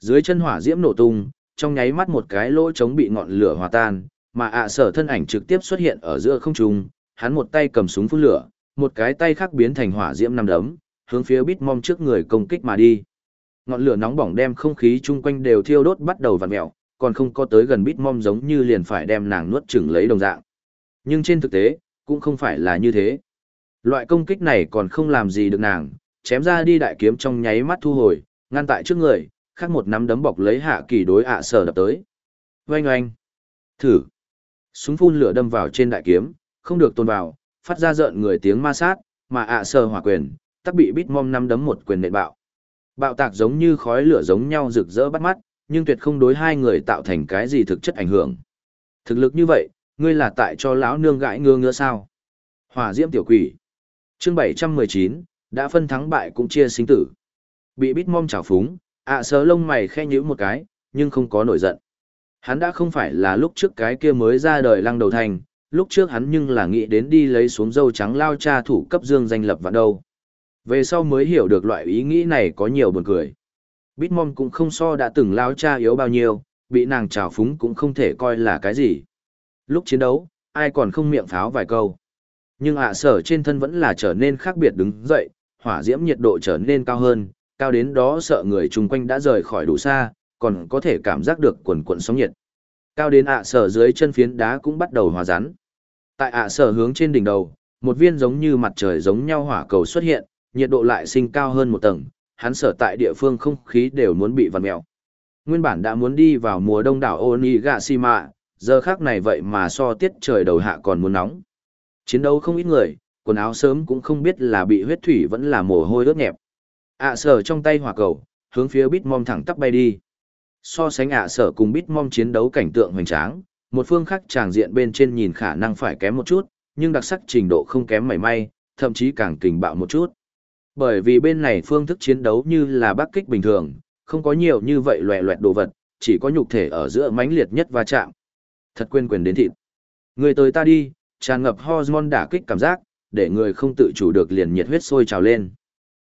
Dưới chân hỏa diễm nổ tung, trong nháy mắt một cái lỗ trống bị ngọn lửa hòa tan, mà ạ à, sở thân ảnh trực tiếp xuất hiện ở giữa không trung, hắn một tay cầm súng phun lửa, một cái tay khác biến thành hỏa diễm năm đấm, hướng phía Bitmom trước người công kích mà đi. Ngọn lửa nóng bỏng đem không khí chung quanh đều thiêu đốt bắt đầu vặn mèo, còn không có tới gần Bitmom giống như liền phải đem nàng nuốt chửng lấy đồng dạng. Nhưng trên thực tế, cũng không phải là như thế. Loại công kích này còn không làm gì được nàng, chém ra đi đại kiếm trong nháy mắt thu hồi, ngăn tại trước người, khác một nắm đấm bọc lấy hạ kỳ đối ạ sở đập tới. Oanh oanh. Thử. Súng phun lửa đâm vào trên đại kiếm, không được tôn vào, phát ra rợn người tiếng ma sát, mà ạ sờ hỏa quyền, tắc bị bít mom năm đấm một quyền nện bạo. Bạo tạc giống như khói lửa giống nhau rực rỡ bắt mắt, nhưng tuyệt không đối hai người tạo thành cái gì thực chất ảnh hưởng. Thực lực như vậy, ngươi là tại cho lão nương gãi ngơ ngứa sao? Hỏa diễm tiểu quỷ. Chương 719, đã phân thắng bại cũng chia sinh tử. Bị bít mom trào phúng, ạ à lông mày khe nhíu một cái, nhưng không có nổi giận. Hắn đã không phải là lúc trước cái kia mới ra đời lăng đầu thành, lúc trước hắn nhưng là nghĩ đến đi lấy xuống dâu trắng lao cha thủ cấp dương danh lập vạn đâu. Về sau mới hiểu được loại ý nghĩ này có nhiều buồn cười. Bitmom cũng không so đã từng lao cha yếu bao nhiêu, bị nàng trào phúng cũng không thể coi là cái gì. Lúc chiến đấu, ai còn không miệng pháo vài câu. Nhưng ạ sở trên thân vẫn là trở nên khác biệt đứng dậy, hỏa diễm nhiệt độ trở nên cao hơn, cao đến đó sợ người chung quanh đã rời khỏi đủ xa, còn có thể cảm giác được quần quần sóng nhiệt. Cao đến ạ sở dưới chân phiến đá cũng bắt đầu hòa rắn. Tại ạ sở hướng trên đỉnh đầu, một viên giống như mặt trời giống nhau hỏa cầu xuất hiện, nhiệt độ lại sinh cao hơn một tầng, hắn sở tại địa phương không khí đều muốn bị vặn mèo. Nguyên bản đã muốn đi vào mùa đông đảo Onigashima, giờ khác này vậy mà so tiết trời đầu hạ còn muốn nóng. Chiến đấu không ít người, quần áo sớm cũng không biết là bị huyết thủy vẫn là mồ hôi ướt nhẹp. ạ sở trong tay hỏa cầu, hướng phía Bitmom thẳng tắp bay đi. So sánh ạ sở cùng Bitmom chiến đấu cảnh tượng hoành tráng, một phương khác tràng diện bên trên nhìn khả năng phải kém một chút, nhưng đặc sắc trình độ không kém mảy may, thậm chí càng kình bạo một chút. Bởi vì bên này phương thức chiến đấu như là bắc kích bình thường, không có nhiều như vậy loẹ loẹt đồ vật, chỉ có nhục thể ở giữa mãnh liệt nhất va chạm. Thật quên quyền đến thịt. Người tới ta đi, tràn ngập hormone đả kích cảm giác, để người không tự chủ được liền nhiệt huyết sôi trào lên.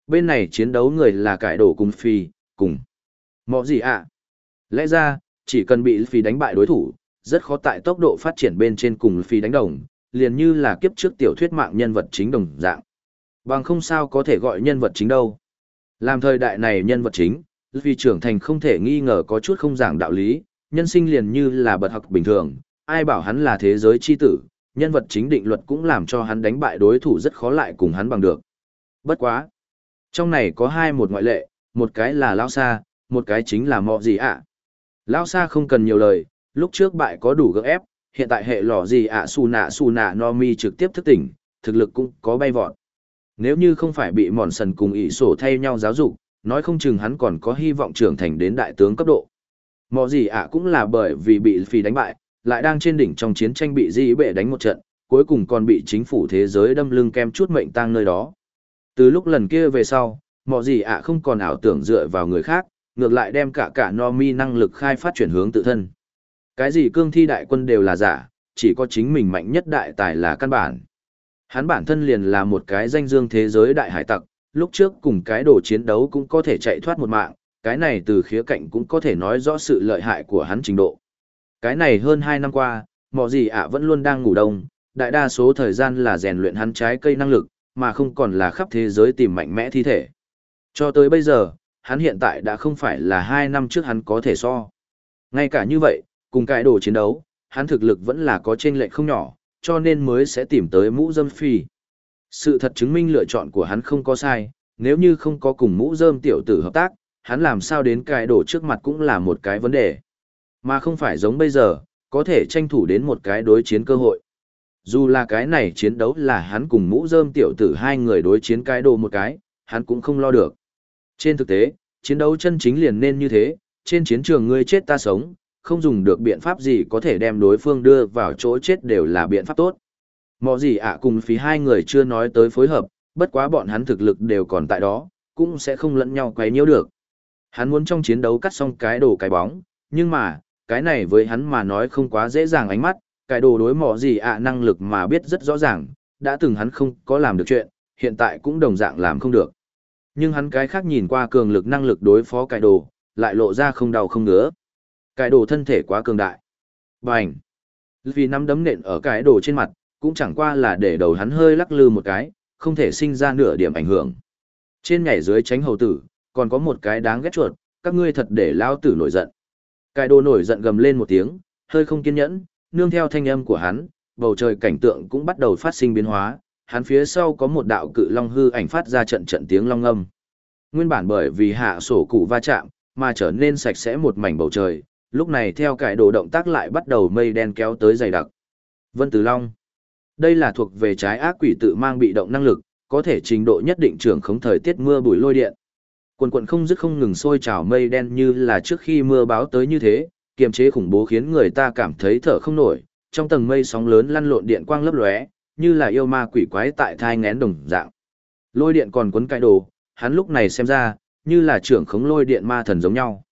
Bên này chiến đấu người là cải đổ cùng phi, cùng. Mọ gì ạ? Lẽ ra, chỉ cần bị phi đánh bại đối thủ, rất khó tại tốc độ phát triển bên trên cùng phi đánh đồng, liền như là kiếp trước tiểu thuyết mạng nhân vật chính đồng dạng. Bằng không sao có thể gọi nhân vật chính đâu. Làm thời đại này nhân vật chính, vì trưởng thành không thể nghi ngờ có chút không giảng đạo lý, nhân sinh liền như là bật học bình thường, ai bảo hắn là thế giới chi tử, nhân vật chính định luật cũng làm cho hắn đánh bại đối thủ rất khó lại cùng hắn bằng được. Bất quá. Trong này có hai một ngoại lệ, một cái là Lao Sa, một cái chính là mọ gì ạ. À. Lao Sa không cần nhiều lời, lúc trước bại có đủ gỡ ép, hiện tại hệ lò gì ạ su nạ su nạ no mi trực tiếp thức tỉnh, thực lực cũng có bay vọt. Nếu như không phải bị mòn sần cùng ỷ sổ thay nhau giáo dục, nói không chừng hắn còn có hy vọng trưởng thành đến đại tướng cấp độ. Mò gì ạ cũng là bởi vì bị phi đánh bại, lại đang trên đỉnh trong chiến tranh bị di bệ đánh một trận, cuối cùng còn bị chính phủ thế giới đâm lưng kem chút mệnh tang nơi đó. Từ lúc lần kia về sau, mò gì ạ không còn ảo tưởng dựa vào người khác, ngược lại đem cả cả no mi năng lực khai phát chuyển hướng tự thân. Cái gì cương thi đại quân đều là giả, chỉ có chính mình mạnh nhất đại tài là căn bản. Hắn bản thân liền là một cái danh dương thế giới đại hải tặc, lúc trước cùng cái đồ chiến đấu cũng có thể chạy thoát một mạng, cái này từ khía cạnh cũng có thể nói rõ sự lợi hại của hắn trình độ. Cái này hơn 2 năm qua, mọ gì ạ vẫn luôn đang ngủ đông, đại đa số thời gian là rèn luyện hắn trái cây năng lực, mà không còn là khắp thế giới tìm mạnh mẽ thi thể. Cho tới bây giờ, hắn hiện tại đã không phải là 2 năm trước hắn có thể so. Ngay cả như vậy, cùng cái đồ chiến đấu, hắn thực lực vẫn là có chênh lệch không nhỏ, cho nên mới sẽ tìm tới mũ dâm phi. Sự thật chứng minh lựa chọn của hắn không có sai, nếu như không có cùng mũ dơm tiểu tử hợp tác, hắn làm sao đến cái đồ trước mặt cũng là một cái vấn đề. Mà không phải giống bây giờ, có thể tranh thủ đến một cái đối chiến cơ hội. Dù là cái này chiến đấu là hắn cùng mũ dơm tiểu tử hai người đối chiến cái đồ một cái, hắn cũng không lo được. Trên thực tế, chiến đấu chân chính liền nên như thế, trên chiến trường ngươi chết ta sống, không dùng được biện pháp gì có thể đem đối phương đưa vào chỗ chết đều là biện pháp tốt. Mọ gì ạ cùng phí hai người chưa nói tới phối hợp, bất quá bọn hắn thực lực đều còn tại đó, cũng sẽ không lẫn nhau quấy nhiễu được. Hắn muốn trong chiến đấu cắt xong cái đồ cái bóng, nhưng mà, cái này với hắn mà nói không quá dễ dàng ánh mắt, cái đồ đối mỏ gì ạ năng lực mà biết rất rõ ràng, đã từng hắn không có làm được chuyện, hiện tại cũng đồng dạng làm không được. Nhưng hắn cái khác nhìn qua cường lực năng lực đối phó cái đồ, lại lộ ra không đau không ngứa. Cái đồ thân thể quá cường đại. Bành! Vì nắm đấm nện ở cái đồ trên mặt, cũng chẳng qua là để đầu hắn hơi lắc lư một cái, không thể sinh ra nửa điểm ảnh hưởng. Trên nhảy dưới tránh hầu tử, còn có một cái đáng ghét chuột, các ngươi thật để lao tử nổi giận. Cái đồ nổi giận gầm lên một tiếng, hơi không kiên nhẫn, nương theo thanh âm của hắn, bầu trời cảnh tượng cũng bắt đầu phát sinh biến hóa, hắn phía sau có một đạo cự long hư ảnh phát ra trận trận tiếng long âm. Nguyên bản bởi vì hạ sổ cụ va chạm, mà trở nên sạch sẽ một mảnh bầu trời, lúc này theo cải đồ động tác lại bắt đầu mây đen kéo tới dày đặc. Vân Tử Long Đây là thuộc về trái ác quỷ tự mang bị động năng lực, có thể trình độ nhất định trưởng khống thời tiết mưa bụi lôi điện. Quần quần không dứt không ngừng sôi trào mây đen như là trước khi mưa báo tới như thế, kiềm chế khủng bố khiến người ta cảm thấy thở không nổi, trong tầng mây sóng lớn lăn lộn điện quang lấp lóe, như là yêu ma quỷ quái tại thai ngén đồng dạng. Lôi điện còn quấn cái đồ, hắn lúc này xem ra, như là trưởng khống lôi điện ma thần giống nhau.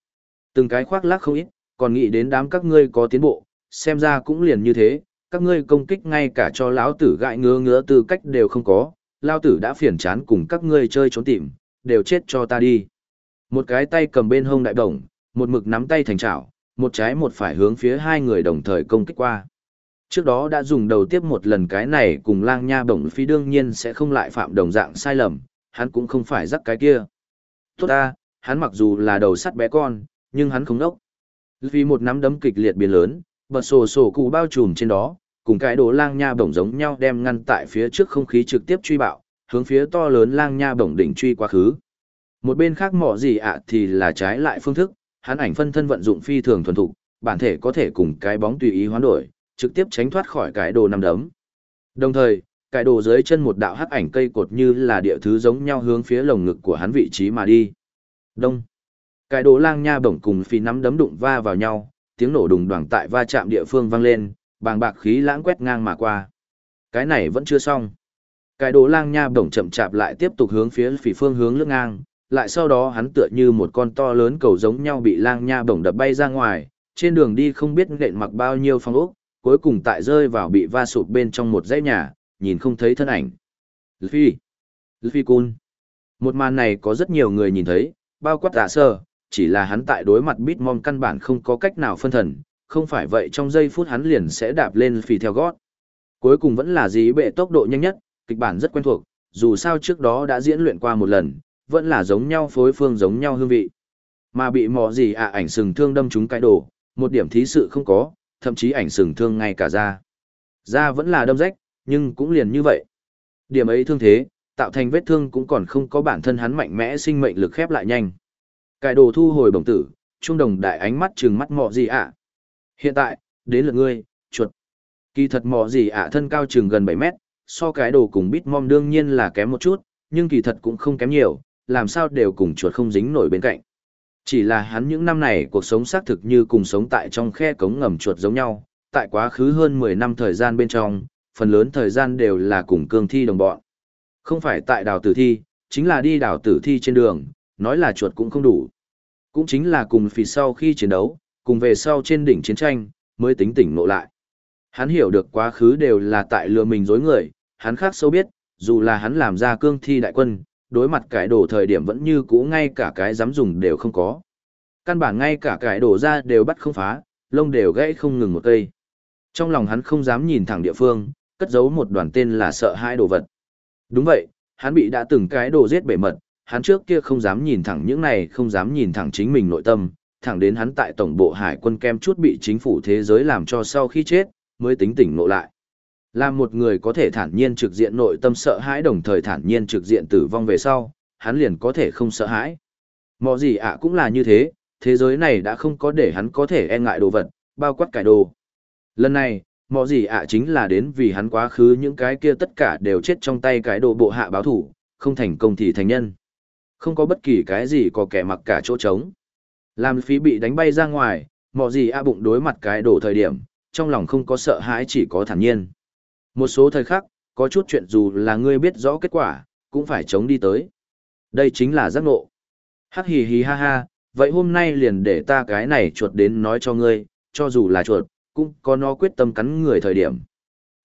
Từng cái khoác lác không ít, còn nghĩ đến đám các ngươi có tiến bộ, xem ra cũng liền như thế, các ngươi công kích ngay cả cho lão tử gãi ngứa ngứa tư cách đều không có, lão tử đã phiền chán cùng các ngươi chơi trốn tìm, đều chết cho ta đi. Một cái tay cầm bên hông đại đồng, một mực nắm tay thành chảo, một trái một phải hướng phía hai người đồng thời công kích qua. Trước đó đã dùng đầu tiếp một lần cái này cùng lang nha bổng phi đương nhiên sẽ không lại phạm đồng dạng sai lầm, hắn cũng không phải rắc cái kia. Tốt ta, hắn mặc dù là đầu sắt bé con, nhưng hắn không đốc. Vì một nắm đấm kịch liệt biến lớn, bật sổ sổ cụ bao trùm trên đó, cùng cái đồ lang nha bổng giống nhau đem ngăn tại phía trước không khí trực tiếp truy bạo, hướng phía to lớn lang nha bổng đỉnh truy quá khứ. Một bên khác mỏ gì ạ thì là trái lại phương thức, hắn ảnh phân thân vận dụng phi thường thuần thục, bản thể có thể cùng cái bóng tùy ý hoán đổi, trực tiếp tránh thoát khỏi cái đồ nằm đấm. Đồng thời, cái đồ dưới chân một đạo hắc ảnh cây cột như là địa thứ giống nhau hướng phía lồng ngực của hắn vị trí mà đi. Đông. Cái đồ lang nha bổng cùng phi nắm đấm đụng va vào nhau, tiếng nổ đùng đoảng tại va chạm địa phương vang lên, bàng bạc khí lãng quét ngang mà qua. Cái này vẫn chưa xong. Cái đồ lang nha bổng chậm chạp lại tiếp tục hướng phía phỉ phương hướng lướt ngang, lại sau đó hắn tựa như một con to lớn cầu giống nhau bị lang nha bổng đập bay ra ngoài, trên đường đi không biết nện mặc bao nhiêu phong ốc, cuối cùng tại rơi vào bị va sụp bên trong một dãy nhà, nhìn không thấy thân ảnh. Luffy! Luffy Kun! Một màn này có rất nhiều người nhìn thấy, bao quát tạ sơ, chỉ là hắn tại đối mặt Bitmom căn bản không có cách nào phân thần, không phải vậy trong giây phút hắn liền sẽ đạp lên phì theo gót. Cuối cùng vẫn là dí bệ tốc độ nhanh nhất, kịch bản rất quen thuộc, dù sao trước đó đã diễn luyện qua một lần, vẫn là giống nhau phối phương giống nhau hương vị. Mà bị mò gì ạ ảnh sừng thương đâm trúng cái đồ, một điểm thí sự không có, thậm chí ảnh sừng thương ngay cả da. Da vẫn là đâm rách, nhưng cũng liền như vậy. Điểm ấy thương thế, tạo thành vết thương cũng còn không có bản thân hắn mạnh mẽ sinh mệnh lực khép lại nhanh. Cải đồ thu hồi bổng tử, trung đồng đại ánh mắt trừng mắt mọ gì ạ. Hiện tại, đến lượt ngươi, chuột. Kỳ thật mọ gì ạ thân cao chừng gần 7 mét, so cái đồ cùng bít mom đương nhiên là kém một chút, nhưng kỳ thật cũng không kém nhiều, làm sao đều cùng chuột không dính nổi bên cạnh. Chỉ là hắn những năm này cuộc sống xác thực như cùng sống tại trong khe cống ngầm chuột giống nhau, tại quá khứ hơn 10 năm thời gian bên trong, phần lớn thời gian đều là cùng cương thi đồng bọn. Không phải tại đào tử thi, chính là đi đào tử thi trên đường, nói là chuột cũng không đủ. Cũng chính là cùng phì sau khi chiến đấu, cùng về sau trên đỉnh chiến tranh, mới tính tỉnh nộ lại. Hắn hiểu được quá khứ đều là tại lừa mình dối người, hắn khác sâu biết, dù là hắn làm ra cương thi đại quân, đối mặt cải đổ thời điểm vẫn như cũ ngay cả cái dám dùng đều không có. Căn bản ngay cả cải đổ ra đều bắt không phá, lông đều gãy không ngừng một cây. Trong lòng hắn không dám nhìn thẳng địa phương, cất giấu một đoàn tên là sợ hãi đồ vật. Đúng vậy, hắn bị đã từng cái đồ giết bể mật, hắn trước kia không dám nhìn thẳng những này, không dám nhìn thẳng chính mình nội tâm, thẳng đến hắn tại tổng bộ hải quân kem chút bị chính phủ thế giới làm cho sau khi chết, mới tính tỉnh nộ lại. Là một người có thể thản nhiên trực diện nội tâm sợ hãi đồng thời thản nhiên trực diện tử vong về sau, hắn liền có thể không sợ hãi. Mọi gì ạ cũng là như thế, thế giới này đã không có để hắn có thể e ngại đồ vật, bao quát cải đồ. Lần này, mọi gì ạ chính là đến vì hắn quá khứ những cái kia tất cả đều chết trong tay cái đồ bộ hạ báo thủ, không thành công thì thành nhân. Không có bất kỳ cái gì có kẻ mặc cả chỗ trống. Làm phí bị đánh bay ra ngoài, Mò gì à bụng đối mặt cái đổ thời điểm, trong lòng không có sợ hãi chỉ có thản nhiên. Một số thời khắc, có chút chuyện dù là ngươi biết rõ kết quả, cũng phải chống đi tới. Đây chính là giác ngộ. Hắc hì hì ha ha, vậy hôm nay liền để ta cái này chuột đến nói cho ngươi, cho dù là chuột, cũng có nó quyết tâm cắn người thời điểm.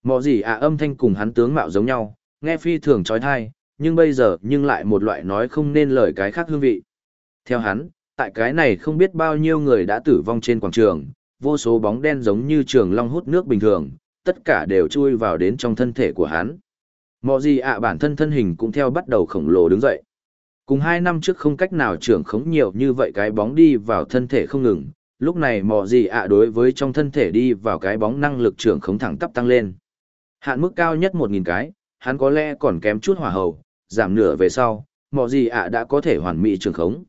Mọ gì à âm thanh cùng hắn tướng mạo giống nhau, nghe phi thường trói thai, nhưng bây giờ nhưng lại một loại nói không nên lời cái khác hương vị. Theo hắn, tại cái này không biết bao nhiêu người đã tử vong trên quảng trường, vô số bóng đen giống như trường long hút nước bình thường, tất cả đều chui vào đến trong thân thể của hắn. Mọ gì ạ bản thân thân hình cũng theo bắt đầu khổng lồ đứng dậy. Cùng hai năm trước không cách nào trưởng khống nhiều như vậy cái bóng đi vào thân thể không ngừng, lúc này mọ gì ạ đối với trong thân thể đi vào cái bóng năng lực trưởng khống thẳng tắp tăng lên. Hạn mức cao nhất 1.000 cái, hắn có lẽ còn kém chút hỏa hầu, giảm nửa về sau, mọ gì ạ đã có thể hoàn mỹ trưởng khống.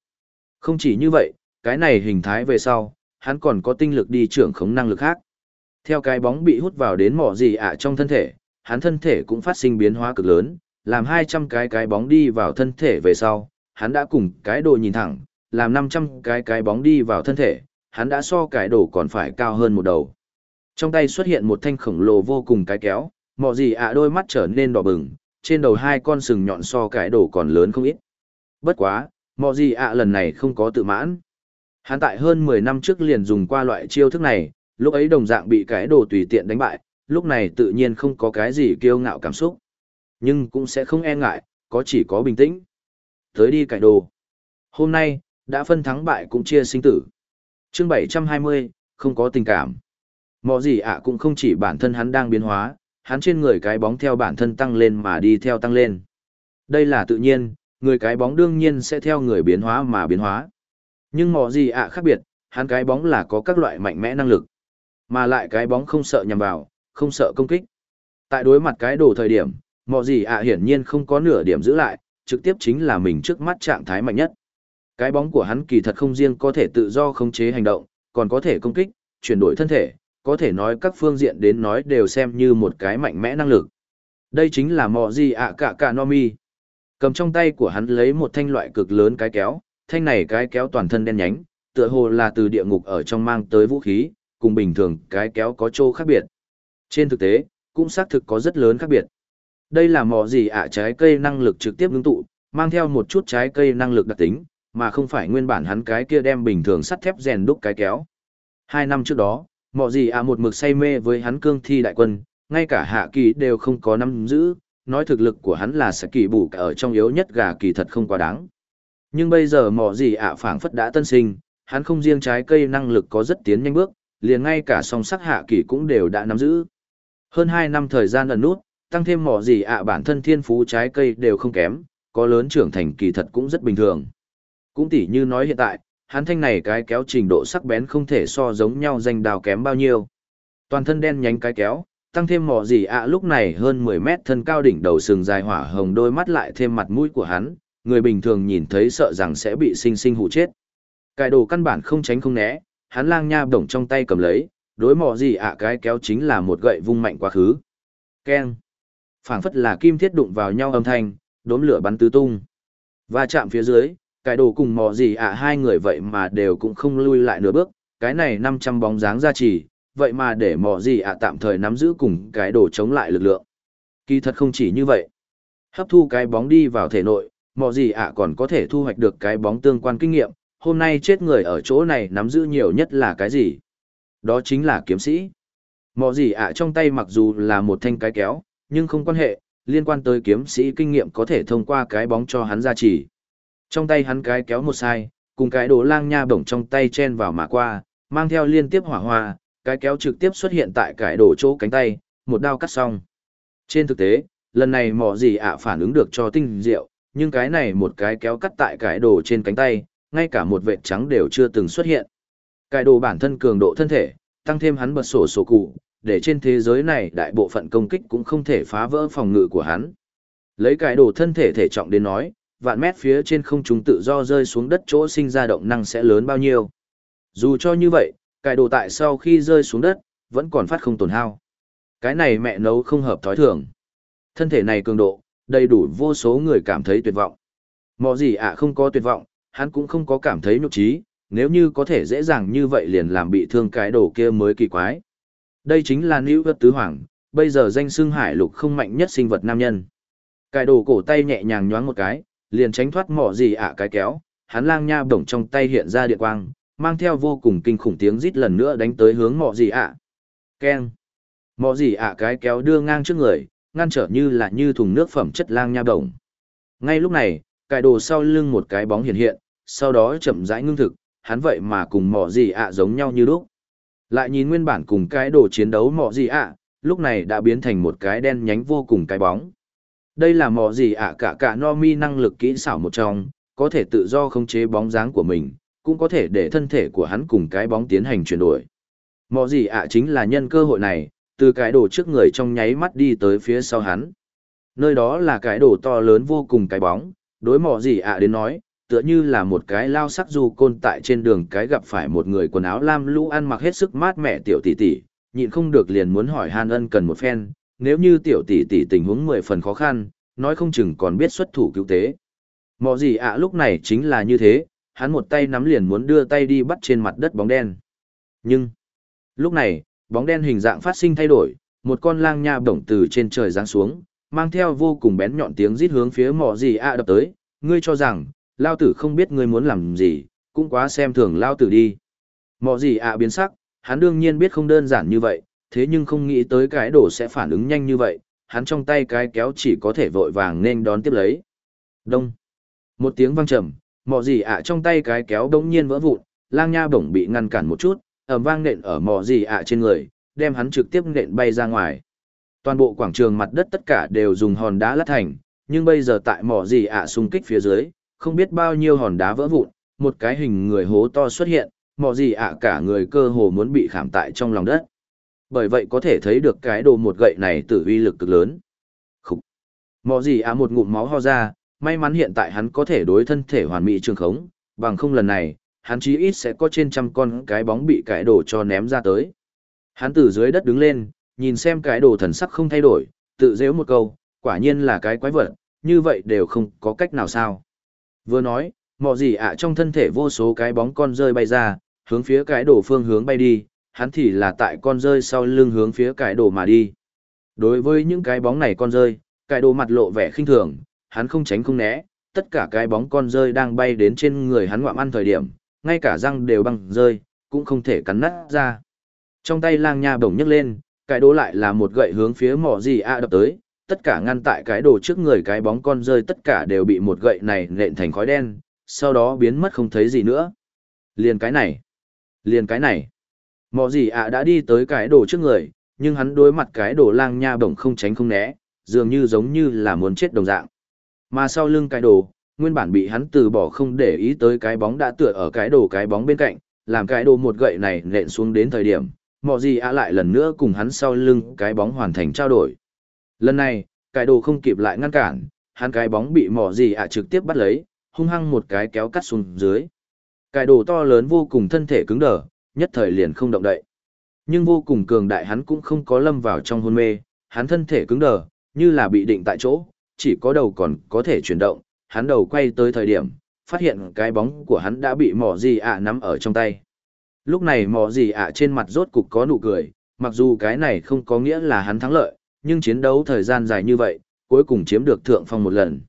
Không chỉ như vậy, cái này hình thái về sau, hắn còn có tinh lực đi trưởng khống năng lực khác. Theo cái bóng bị hút vào đến mỏ gì ạ trong thân thể, hắn thân thể cũng phát sinh biến hóa cực lớn, làm 200 cái cái bóng đi vào thân thể về sau, hắn đã cùng cái đồ nhìn thẳng, làm 500 cái cái bóng đi vào thân thể, hắn đã so cái đồ còn phải cao hơn một đầu. Trong tay xuất hiện một thanh khổng lồ vô cùng cái kéo, mỏ gì ạ đôi mắt trở nên đỏ bừng, trên đầu hai con sừng nhọn so cái đồ còn lớn không ít. Bất quá, mọ gì ạ lần này không có tự mãn. Hắn tại hơn 10 năm trước liền dùng qua loại chiêu thức này, lúc ấy đồng dạng bị cái đồ tùy tiện đánh bại, lúc này tự nhiên không có cái gì kiêu ngạo cảm xúc. Nhưng cũng sẽ không e ngại, có chỉ có bình tĩnh. Tới đi cải đồ. Hôm nay, đã phân thắng bại cũng chia sinh tử. chương 720, không có tình cảm. Mọ gì ạ cũng không chỉ bản thân hắn đang biến hóa, hắn trên người cái bóng theo bản thân tăng lên mà đi theo tăng lên. Đây là tự nhiên, người cái bóng đương nhiên sẽ theo người biến hóa mà biến hóa. Nhưng mọ gì ạ khác biệt, hắn cái bóng là có các loại mạnh mẽ năng lực. Mà lại cái bóng không sợ nhằm vào, không sợ công kích. Tại đối mặt cái đồ thời điểm, mọi gì ạ hiển nhiên không có nửa điểm giữ lại, trực tiếp chính là mình trước mắt trạng thái mạnh nhất. Cái bóng của hắn kỳ thật không riêng có thể tự do khống chế hành động, còn có thể công kích, chuyển đổi thân thể, có thể nói các phương diện đến nói đều xem như một cái mạnh mẽ năng lực. Đây chính là mọ gì ạ cả cả no mi. Cầm trong tay của hắn lấy một thanh loại cực lớn cái kéo, thanh này cái kéo toàn thân đen nhánh, tựa hồ là từ địa ngục ở trong mang tới vũ khí, cùng bình thường cái kéo có chỗ khác biệt. Trên thực tế, cũng xác thực có rất lớn khác biệt. Đây là mỏ gì ạ trái cây năng lực trực tiếp ngưng tụ, mang theo một chút trái cây năng lực đặc tính, mà không phải nguyên bản hắn cái kia đem bình thường sắt thép rèn đúc cái kéo. Hai năm trước đó, mọi gì à một mực say mê với hắn cương thi đại quân, ngay cả hạ kỳ đều không có nắm giữ, nói thực lực của hắn là sẽ kỳ bù cả ở trong yếu nhất gà kỳ thật không quá đáng. Nhưng bây giờ mọ gì ạ phảng phất đã tân sinh, hắn không riêng trái cây năng lực có rất tiến nhanh bước, liền ngay cả song sắc hạ kỳ cũng đều đã nắm giữ. Hơn 2 năm thời gian ẩn nút, tăng thêm mỏ gì ạ bản thân thiên phú trái cây đều không kém, có lớn trưởng thành kỳ thật cũng rất bình thường. Cũng tỉ như nói hiện tại, hắn thanh này cái kéo trình độ sắc bén không thể so giống nhau danh đào kém bao nhiêu. Toàn thân đen nhánh cái kéo, tăng thêm mỏ gì ạ lúc này hơn 10 mét thân cao đỉnh đầu sừng dài hỏa hồng đôi mắt lại thêm mặt mũi của hắn, người bình thường nhìn thấy sợ rằng sẽ bị sinh sinh hụ chết. Cái đồ căn bản không tránh không né, hắn lang nha bổng trong tay cầm lấy, đối mỏ gì ạ cái kéo chính là một gậy vung mạnh quá khứ. Keng. phảng phất là kim thiết đụng vào nhau âm thanh, đốm lửa bắn tứ tung. Và chạm phía dưới, cải đồ cùng mò gì ạ hai người vậy mà đều cũng không lui lại nửa bước, cái này 500 bóng dáng ra chỉ, vậy mà để mò gì ạ tạm thời nắm giữ cùng cái đồ chống lại lực lượng. Kỳ thật không chỉ như vậy. Hấp thu cái bóng đi vào thể nội, mò gì ạ còn có thể thu hoạch được cái bóng tương quan kinh nghiệm, hôm nay chết người ở chỗ này nắm giữ nhiều nhất là cái gì? Đó chính là kiếm sĩ. mò gì ạ trong tay mặc dù là một thanh cái kéo, nhưng không quan hệ, liên quan tới kiếm sĩ kinh nghiệm có thể thông qua cái bóng cho hắn ra chỉ. Trong tay hắn cái kéo một sai, cùng cái đồ lang nha bổng trong tay chen vào mà qua, mang theo liên tiếp hỏa hoa, cái kéo trực tiếp xuất hiện tại cái đồ chỗ cánh tay, một đao cắt xong. Trên thực tế, lần này mỏ gì ạ phản ứng được cho tinh diệu, nhưng cái này một cái kéo cắt tại cái đồ trên cánh tay, ngay cả một vệt trắng đều chưa từng xuất hiện. Cái đồ bản thân cường độ thân thể, tăng thêm hắn bật sổ sổ cụ, để trên thế giới này đại bộ phận công kích cũng không thể phá vỡ phòng ngự của hắn. Lấy cái đồ thân thể thể trọng đến nói, vạn mét phía trên không trung tự do rơi xuống đất chỗ sinh ra động năng sẽ lớn bao nhiêu. Dù cho như vậy, cải đồ tại sau khi rơi xuống đất, vẫn còn phát không tổn hao. Cái này mẹ nấu không hợp thói thường. Thân thể này cường độ, đầy đủ vô số người cảm thấy tuyệt vọng. Mò gì ạ không có tuyệt vọng, hắn cũng không có cảm thấy nhục trí, nếu như có thể dễ dàng như vậy liền làm bị thương cái đồ kia mới kỳ quái. Đây chính là nữ vật tứ hoàng, bây giờ danh xưng hải lục không mạnh nhất sinh vật nam nhân. Cái đồ cổ tay nhẹ nhàng nhoáng một cái, liền tránh thoát mỏ gì ạ cái kéo, hắn lang nha bổng trong tay hiện ra điện quang, mang theo vô cùng kinh khủng tiếng rít lần nữa đánh tới hướng mỏ gì ạ. Keng. Mỏ gì ạ cái kéo đưa ngang trước người, ngăn trở như là như thùng nước phẩm chất lang nha bổng. Ngay lúc này, cài đồ sau lưng một cái bóng hiện hiện, sau đó chậm rãi ngưng thực, hắn vậy mà cùng mỏ gì ạ giống nhau như lúc. Lại nhìn nguyên bản cùng cái đồ chiến đấu mỏ gì ạ, lúc này đã biến thành một cái đen nhánh vô cùng cái bóng. Đây là mỏ gì ạ cả cả no mi năng lực kỹ xảo một trong, có thể tự do khống chế bóng dáng của mình, cũng có thể để thân thể của hắn cùng cái bóng tiến hành chuyển đổi. Mỏ gì ạ chính là nhân cơ hội này, từ cái đồ trước người trong nháy mắt đi tới phía sau hắn. Nơi đó là cái đồ to lớn vô cùng cái bóng, đối mỏ gì ạ đến nói, tựa như là một cái lao sắc du côn tại trên đường cái gặp phải một người quần áo lam lũ ăn mặc hết sức mát mẻ tiểu tỷ tỷ, nhịn không được liền muốn hỏi han ân cần một phen, nếu như tiểu tỷ tỷ tình huống mười phần khó khăn, nói không chừng còn biết xuất thủ cứu tế. Mọ gì ạ lúc này chính là như thế, hắn một tay nắm liền muốn đưa tay đi bắt trên mặt đất bóng đen. Nhưng, lúc này, bóng đen hình dạng phát sinh thay đổi, một con lang nha bổng từ trên trời giáng xuống, mang theo vô cùng bén nhọn tiếng rít hướng phía mọ gì ạ đập tới, ngươi cho rằng, lao tử không biết ngươi muốn làm gì, cũng quá xem thường lao tử đi. mọ gì ạ biến sắc, hắn đương nhiên biết không đơn giản như vậy, thế nhưng không nghĩ tới cái đồ sẽ phản ứng nhanh như vậy, hắn trong tay cái kéo chỉ có thể vội vàng nên đón tiếp lấy. Đông. Một tiếng vang trầm, mỏ gì ạ trong tay cái kéo đống nhiên vỡ vụn, lang nha bổng bị ngăn cản một chút, ầm vang nện ở mỏ gì ạ trên người, đem hắn trực tiếp nện bay ra ngoài. Toàn bộ quảng trường mặt đất tất cả đều dùng hòn đá lát thành, nhưng bây giờ tại mỏ gì ạ xung kích phía dưới, không biết bao nhiêu hòn đá vỡ vụn, một cái hình người hố to xuất hiện, mỏ gì ạ cả người cơ hồ muốn bị khảm tại trong lòng đất. Bởi vậy có thể thấy được cái đồ một gậy này tử uy lực cực lớn. Khúc! Mò gì à một ngụm máu ho ra, may mắn hiện tại hắn có thể đối thân thể hoàn mỹ trường khống, bằng không lần này, hắn chí ít sẽ có trên trăm con cái bóng bị cái đồ cho ném ra tới. Hắn từ dưới đất đứng lên, nhìn xem cái đồ thần sắc không thay đổi, tự dễu một câu, quả nhiên là cái quái vật, như vậy đều không có cách nào sao. Vừa nói, mọ gì ạ trong thân thể vô số cái bóng con rơi bay ra, hướng phía cái đồ phương hướng bay đi, hắn thì là tại con rơi sau lưng hướng phía cải đồ mà đi. Đối với những cái bóng này con rơi, cải đồ mặt lộ vẻ khinh thường, hắn không tránh không né, tất cả cái bóng con rơi đang bay đến trên người hắn ngoạm ăn thời điểm, ngay cả răng đều băng rơi, cũng không thể cắn nát ra. Trong tay lang nha bổng nhấc lên, cái đồ lại là một gậy hướng phía mỏ gì ạ đập tới, tất cả ngăn tại cái đồ trước người cái bóng con rơi tất cả đều bị một gậy này nện thành khói đen, sau đó biến mất không thấy gì nữa. Liền cái này, liền cái này. Mò gì ạ đã đi tới cái đồ trước người, nhưng hắn đối mặt cái đồ lang nha bổng không tránh không né, dường như giống như là muốn chết đồng dạng. Mà sau lưng cái đồ, nguyên bản bị hắn từ bỏ không để ý tới cái bóng đã tựa ở cái đồ cái bóng bên cạnh, làm cái đồ một gậy này nện xuống đến thời điểm, mò gì ạ lại lần nữa cùng hắn sau lưng cái bóng hoàn thành trao đổi. Lần này, cái đồ không kịp lại ngăn cản, hắn cái bóng bị mò gì ạ trực tiếp bắt lấy, hung hăng một cái kéo cắt xuống dưới. Cái đồ to lớn vô cùng thân thể cứng đờ, nhất thời liền không động đậy. Nhưng vô cùng cường đại hắn cũng không có lâm vào trong hôn mê, hắn thân thể cứng đờ, như là bị định tại chỗ, chỉ có đầu còn có thể chuyển động, hắn đầu quay tới thời điểm, phát hiện cái bóng của hắn đã bị mỏ gì ạ nắm ở trong tay. Lúc này mỏ gì ạ trên mặt rốt cục có nụ cười, mặc dù cái này không có nghĩa là hắn thắng lợi, nhưng chiến đấu thời gian dài như vậy, cuối cùng chiếm được thượng phong một lần.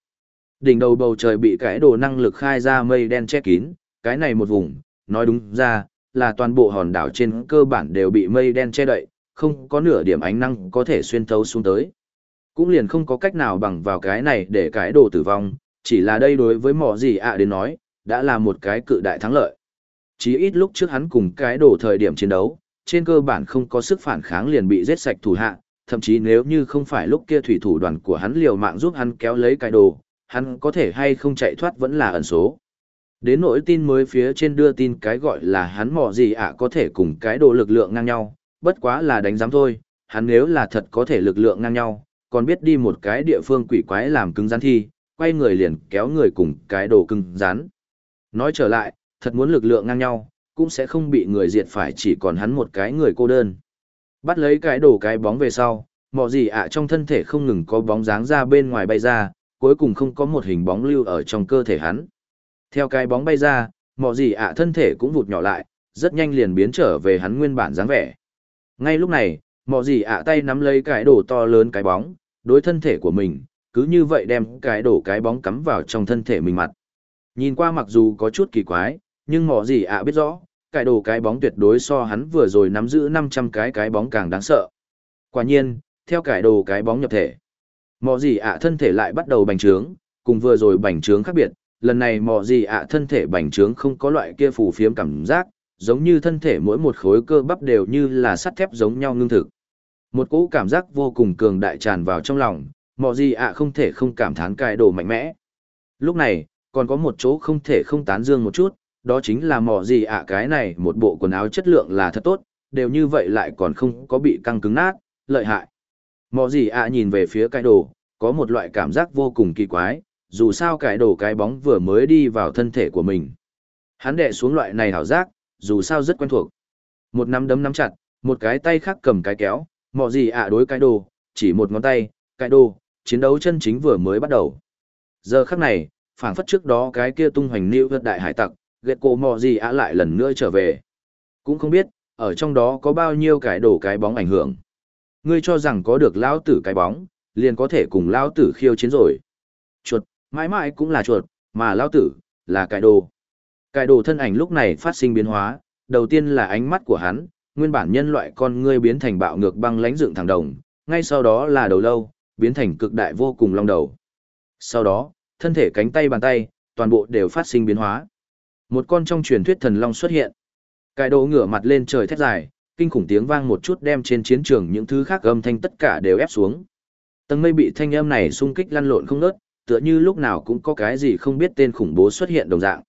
Đỉnh đầu bầu trời bị cái đồ năng lực khai ra mây đen che kín, cái này một vùng, nói đúng ra, là toàn bộ hòn đảo trên cơ bản đều bị mây đen che đậy, không có nửa điểm ánh năng có thể xuyên thấu xuống tới. Cũng liền không có cách nào bằng vào cái này để cái đồ tử vong, chỉ là đây đối với mỏ gì ạ đến nói, đã là một cái cự đại thắng lợi. Chỉ ít lúc trước hắn cùng cái đồ thời điểm chiến đấu, trên cơ bản không có sức phản kháng liền bị giết sạch thủ hạ, thậm chí nếu như không phải lúc kia thủy thủ đoàn của hắn liều mạng giúp hắn kéo lấy cái đồ, hắn có thể hay không chạy thoát vẫn là ẩn số. Đến nỗi tin mới phía trên đưa tin cái gọi là hắn mò gì ạ có thể cùng cái đồ lực lượng ngang nhau, bất quá là đánh giám thôi, hắn nếu là thật có thể lực lượng ngang nhau, còn biết đi một cái địa phương quỷ quái làm cứng rắn thi, quay người liền kéo người cùng cái đồ cứng rắn. Nói trở lại, thật muốn lực lượng ngang nhau, cũng sẽ không bị người diệt phải chỉ còn hắn một cái người cô đơn. Bắt lấy cái đồ cái bóng về sau, mò gì ạ trong thân thể không ngừng có bóng dáng ra bên ngoài bay ra, cuối cùng không có một hình bóng lưu ở trong cơ thể hắn. Theo cái bóng bay ra, mọ gì ạ thân thể cũng vụt nhỏ lại, rất nhanh liền biến trở về hắn nguyên bản dáng vẻ. Ngay lúc này, mọ gì ạ tay nắm lấy cái đồ to lớn cái bóng, đối thân thể của mình, cứ như vậy đem cái đổ cái bóng cắm vào trong thân thể mình mặt. Nhìn qua mặc dù có chút kỳ quái, nhưng mọ gì ạ biết rõ, cái đổ cái bóng tuyệt đối so hắn vừa rồi nắm giữ 500 cái cái bóng càng đáng sợ. Quả nhiên, theo cái đồ cái bóng nhập thể, mọ gì ạ thân thể lại bắt đầu bành trướng, cùng vừa rồi bành trướng khác biệt, lần này Mò gì ạ thân thể bành trướng không có loại kia phù phiếm cảm giác, giống như thân thể mỗi một khối cơ bắp đều như là sắt thép giống nhau ngưng thực. Một cỗ cảm giác vô cùng cường đại tràn vào trong lòng, Mò gì ạ không thể không cảm thán cài đồ mạnh mẽ. Lúc này, còn có một chỗ không thể không tán dương một chút, đó chính là Mò gì ạ cái này một bộ quần áo chất lượng là thật tốt, đều như vậy lại còn không có bị căng cứng nát, lợi hại. Mò gì ạ nhìn về phía cái đồ, có một loại cảm giác vô cùng kỳ quái, dù sao cái đồ cái bóng vừa mới đi vào thân thể của mình. Hắn đệ xuống loại này hảo giác, dù sao rất quen thuộc. Một nắm đấm nắm chặt, một cái tay khác cầm cái kéo, mọ gì ạ đối cái đồ, chỉ một ngón tay, cái đồ, chiến đấu chân chính vừa mới bắt đầu. Giờ khắc này, phảng phất trước đó cái kia tung hoành nịu vượt đại hải tặc, ghét cổ mò gì ạ lại lần nữa trở về. Cũng không biết, ở trong đó có bao nhiêu cái đổ cái bóng ảnh hưởng. Ngươi cho rằng có được lão tử cái bóng, liền có thể cùng lão tử khiêu chiến rồi. Mãi mãi cũng là chuột, mà lão tử, là cải đồ. Cải đồ thân ảnh lúc này phát sinh biến hóa, đầu tiên là ánh mắt của hắn, nguyên bản nhân loại con ngươi biến thành bạo ngược băng lãnh dựng thẳng đồng, ngay sau đó là đầu lâu, biến thành cực đại vô cùng long đầu. Sau đó, thân thể cánh tay bàn tay, toàn bộ đều phát sinh biến hóa. Một con trong truyền thuyết thần long xuất hiện. Cải đồ ngửa mặt lên trời thét dài, kinh khủng tiếng vang một chút đem trên chiến trường những thứ khác âm thanh tất cả đều ép xuống. Tầng mây bị thanh âm này xung kích lăn lộn không ngớt, tựa như lúc nào cũng có cái gì không biết tên khủng bố xuất hiện đồng dạng.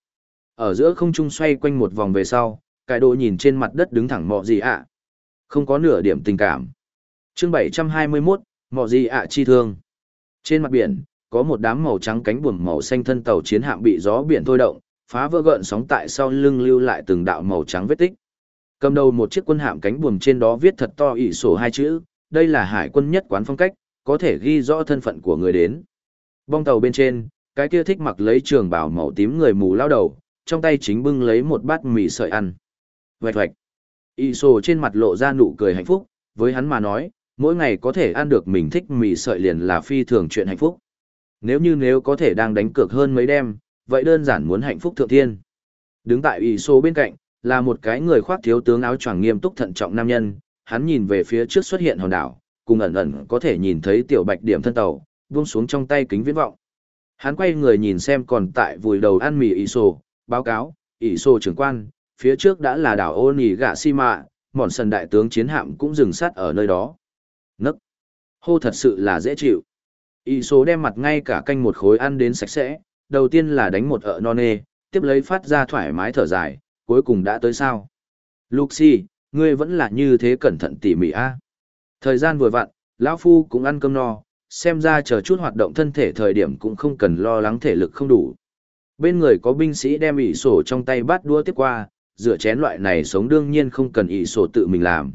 Ở giữa không trung xoay quanh một vòng về sau, cái đồ nhìn trên mặt đất đứng thẳng mọ gì ạ. Không có nửa điểm tình cảm. Chương 721, mọ gì ạ chi thương. Trên mặt biển, có một đám màu trắng cánh buồm màu xanh thân tàu chiến hạm bị gió biển thôi động, phá vỡ gợn sóng tại sau lưng lưu lại từng đạo màu trắng vết tích. Cầm đầu một chiếc quân hạm cánh buồm trên đó viết thật to ỷ sổ hai chữ, đây là hải quân nhất quán phong cách, có thể ghi rõ thân phận của người đến. Bong tàu bên trên, cái kia thích mặc lấy trường bào màu tím người mù lao đầu, trong tay chính bưng lấy một bát mì sợi ăn. Vạch vạch. Y sổ trên mặt lộ ra nụ cười hạnh phúc, với hắn mà nói, mỗi ngày có thể ăn được mình thích mì sợi liền là phi thường chuyện hạnh phúc. Nếu như nếu có thể đang đánh cược hơn mấy đêm, vậy đơn giản muốn hạnh phúc thượng thiên. Đứng tại y số bên cạnh, là một cái người khoác thiếu tướng áo choàng nghiêm túc thận trọng nam nhân, hắn nhìn về phía trước xuất hiện hòn đảo, cùng ẩn ẩn có thể nhìn thấy tiểu bạch điểm thân tàu, buông xuống trong tay kính viễn vọng. Hắn quay người nhìn xem còn tại vùi đầu ăn mì ỉ sổ, báo cáo, ỉ sổ trưởng quan, phía trước đã là đảo ô nỉ gạ si mạ, mòn sần đại tướng chiến hạm cũng dừng sát ở nơi đó. Nấc! Hô thật sự là dễ chịu. Ý số đem mặt ngay cả canh một khối ăn đến sạch sẽ, đầu tiên là đánh một ợ non nê, tiếp lấy phát ra thoải mái thở dài, cuối cùng đã tới sao. Luxi, ngươi vẫn là như thế cẩn thận tỉ mỉ a. Thời gian vừa vặn, lão phu cũng ăn cơm no, xem ra chờ chút hoạt động thân thể thời điểm cũng không cần lo lắng thể lực không đủ. Bên người có binh sĩ đem ỷ sổ trong tay bắt đua tiếp qua, rửa chén loại này sống đương nhiên không cần ỷ sổ tự mình làm.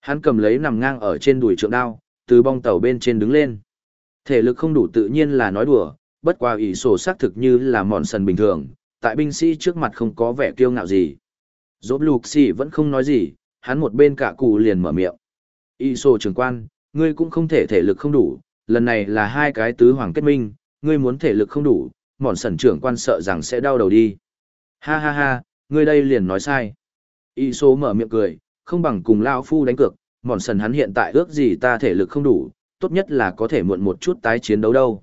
Hắn cầm lấy nằm ngang ở trên đùi trượng đao, từ bong tàu bên trên đứng lên. Thể lực không đủ tự nhiên là nói đùa, bất qua ỷ sổ xác thực như là mòn sần bình thường, tại binh sĩ trước mặt không có vẻ kiêu ngạo gì. Dốt lục xì vẫn không nói gì, hắn một bên cả cụ liền mở miệng. ỷ sổ trưởng quan, ngươi cũng không thể thể lực không đủ, lần này là hai cái tứ hoàng kết minh, ngươi muốn thể lực không đủ, mòn sẩn trưởng quan sợ rằng sẽ đau đầu đi. Ha ha ha, ngươi đây liền nói sai. Y số mở miệng cười, không bằng cùng Lao Phu đánh cược, mòn sần hắn hiện tại ước gì ta thể lực không đủ, tốt nhất là có thể muộn một chút tái chiến đấu đâu.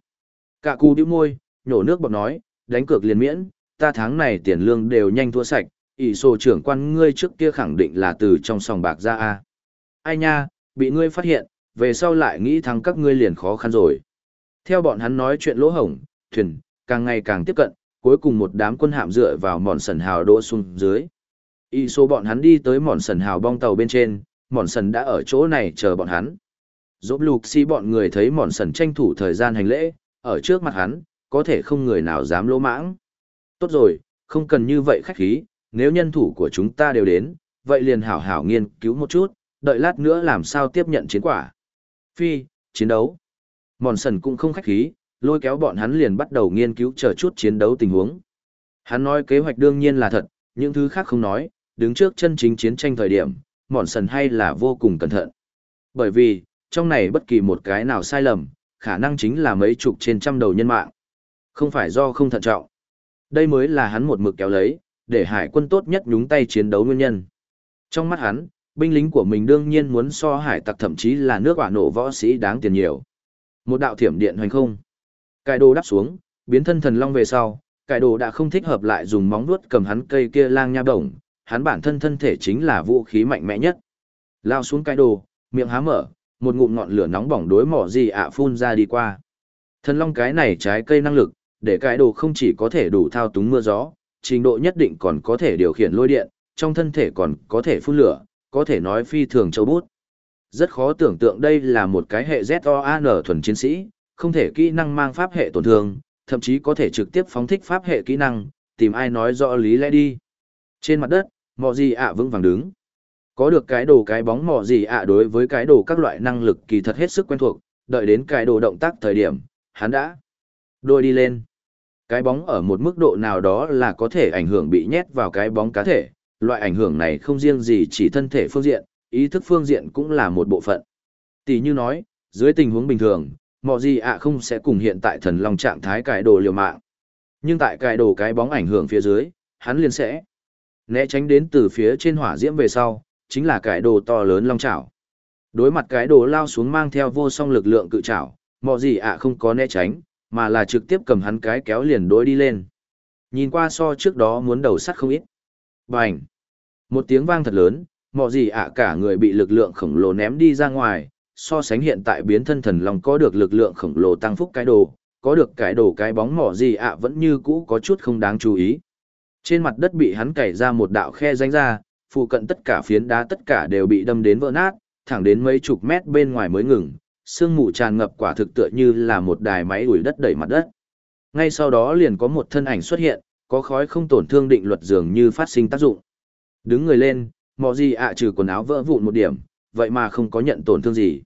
Cả cù điếu môi, nhổ nước bọc nói, đánh cược liền miễn, ta tháng này tiền lương đều nhanh thua sạch, ỷ sổ trưởng quan ngươi trước kia khẳng định là từ trong sòng bạc ra a ai nha bị ngươi phát hiện về sau lại nghĩ thắng các ngươi liền khó khăn rồi. Theo bọn hắn nói chuyện lỗ hổng, thuyền, càng ngày càng tiếp cận, cuối cùng một đám quân hạm dựa vào mòn sần hào đỗ xuống dưới. Y số bọn hắn đi tới mòn sần hào bong tàu bên trên, mòn sần đã ở chỗ này chờ bọn hắn. Dốt lục si bọn người thấy mòn sần tranh thủ thời gian hành lễ, ở trước mặt hắn, có thể không người nào dám lỗ mãng. Tốt rồi, không cần như vậy khách khí, nếu nhân thủ của chúng ta đều đến, vậy liền hảo hảo nghiên cứu một chút, đợi lát nữa làm sao tiếp nhận chiến quả phi, chiến đấu. Mòn sần cũng không khách khí, lôi kéo bọn hắn liền bắt đầu nghiên cứu chờ chút chiến đấu tình huống. Hắn nói kế hoạch đương nhiên là thật, những thứ khác không nói, đứng trước chân chính chiến tranh thời điểm, mòn sần hay là vô cùng cẩn thận. Bởi vì, trong này bất kỳ một cái nào sai lầm, khả năng chính là mấy chục trên trăm đầu nhân mạng. Không phải do không thận trọng. Đây mới là hắn một mực kéo lấy, để hải quân tốt nhất nhúng tay chiến đấu nguyên nhân. Trong mắt hắn, binh lính của mình đương nhiên muốn so hải tặc thậm chí là nước quả nổ võ sĩ đáng tiền nhiều. Một đạo thiểm điện hoành không. Cải đồ đáp xuống, biến thân thần long về sau, cải đồ đã không thích hợp lại dùng móng vuốt cầm hắn cây kia lang nha bổng, hắn bản thân thân thể chính là vũ khí mạnh mẽ nhất. Lao xuống cải đồ, miệng há mở, một ngụm ngọn lửa nóng bỏng đối mỏ gì ạ phun ra đi qua. Thần long cái này trái cây năng lực, để cải đồ không chỉ có thể đủ thao túng mưa gió, trình độ nhất định còn có thể điều khiển lôi điện, trong thân thể còn có thể phun lửa, có thể nói phi thường châu bút. Rất khó tưởng tượng đây là một cái hệ ZOAN thuần chiến sĩ, không thể kỹ năng mang pháp hệ tổn thương, thậm chí có thể trực tiếp phóng thích pháp hệ kỹ năng, tìm ai nói rõ lý lẽ đi. Trên mặt đất, mọ gì ạ vững vàng đứng. Có được cái đồ cái bóng mọ gì ạ đối với cái đồ các loại năng lực kỳ thật hết sức quen thuộc, đợi đến cái đồ động tác thời điểm, hắn đã đôi đi lên. Cái bóng ở một mức độ nào đó là có thể ảnh hưởng bị nhét vào cái bóng cá thể, loại ảnh hưởng này không riêng gì chỉ thân thể phương diện, ý thức phương diện cũng là một bộ phận. Tỷ như nói, dưới tình huống bình thường, mọi gì ạ không sẽ cùng hiện tại thần long trạng thái cải đồ liều mạng. Nhưng tại cải đồ cái bóng ảnh hưởng phía dưới, hắn liền sẽ né tránh đến từ phía trên hỏa diễm về sau, chính là cải đồ to lớn long chảo. Đối mặt cái đồ lao xuống mang theo vô song lực lượng cự chảo, mọi gì ạ không có né tránh, mà là trực tiếp cầm hắn cái kéo liền đối đi lên. Nhìn qua so trước đó muốn đầu sắt không ít. Bành! Một tiếng vang thật lớn, mọ gì ạ cả người bị lực lượng khổng lồ ném đi ra ngoài, so sánh hiện tại biến thân thần long có được lực lượng khổng lồ tăng phúc cái đồ, có được cái đồ cái bóng mỏ gì ạ vẫn như cũ có chút không đáng chú ý. Trên mặt đất bị hắn cày ra một đạo khe rãnh ra, phụ cận tất cả phiến đá tất cả đều bị đâm đến vỡ nát, thẳng đến mấy chục mét bên ngoài mới ngừng, sương mù tràn ngập quả thực tựa như là một đài máy ủi đất đẩy mặt đất. Ngay sau đó liền có một thân ảnh xuất hiện, có khói không tổn thương định luật dường như phát sinh tác dụng. Đứng người lên, mò gì ạ trừ quần áo vỡ vụn một điểm, vậy mà không có nhận tổn thương gì.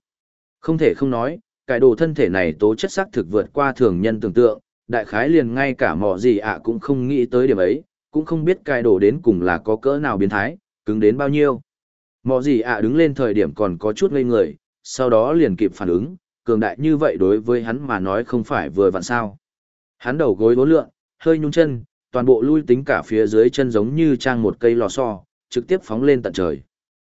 Không thể không nói, cái đồ thân thể này tố chất sắc thực vượt qua thường nhân tưởng tượng, đại khái liền ngay cả mò gì ạ cũng không nghĩ tới điểm ấy, cũng không biết cái đồ đến cùng là có cỡ nào biến thái, cứng đến bao nhiêu. Mò gì ạ đứng lên thời điểm còn có chút ngây người, sau đó liền kịp phản ứng, cường đại như vậy đối với hắn mà nói không phải vừa vặn sao. Hắn đầu gối vốn lượn, hơi nhung chân, toàn bộ lui tính cả phía dưới chân giống như trang một cây lò xo, trực tiếp phóng lên tận trời.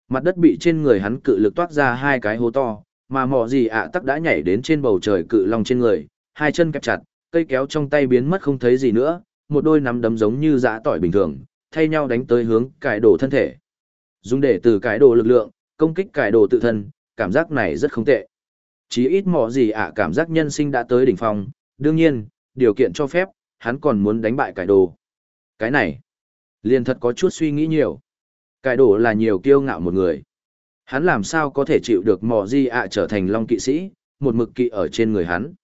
Mặt đất bị trên người hắn cự lực toát ra hai cái hố to, mà mỏ gì ạ tắc đã nhảy đến trên bầu trời cự long trên người, hai chân kẹp chặt, cây kéo trong tay biến mất không thấy gì nữa, một đôi nắm đấm giống như dã tỏi bình thường, thay nhau đánh tới hướng cải đồ thân thể. Dùng để từ cải đồ lực lượng, công kích cải đồ tự thân, cảm giác này rất không tệ. Chí ít mỏ gì ạ cảm giác nhân sinh đã tới đỉnh phong, đương nhiên, điều kiện cho phép, hắn còn muốn đánh bại cải đồ. Cái này, liền thật có chút suy nghĩ nhiều. Cải đồ là nhiều kiêu ngạo một người. Hắn làm sao có thể chịu được mò di ạ trở thành long kỵ sĩ, một mực kỵ ở trên người hắn.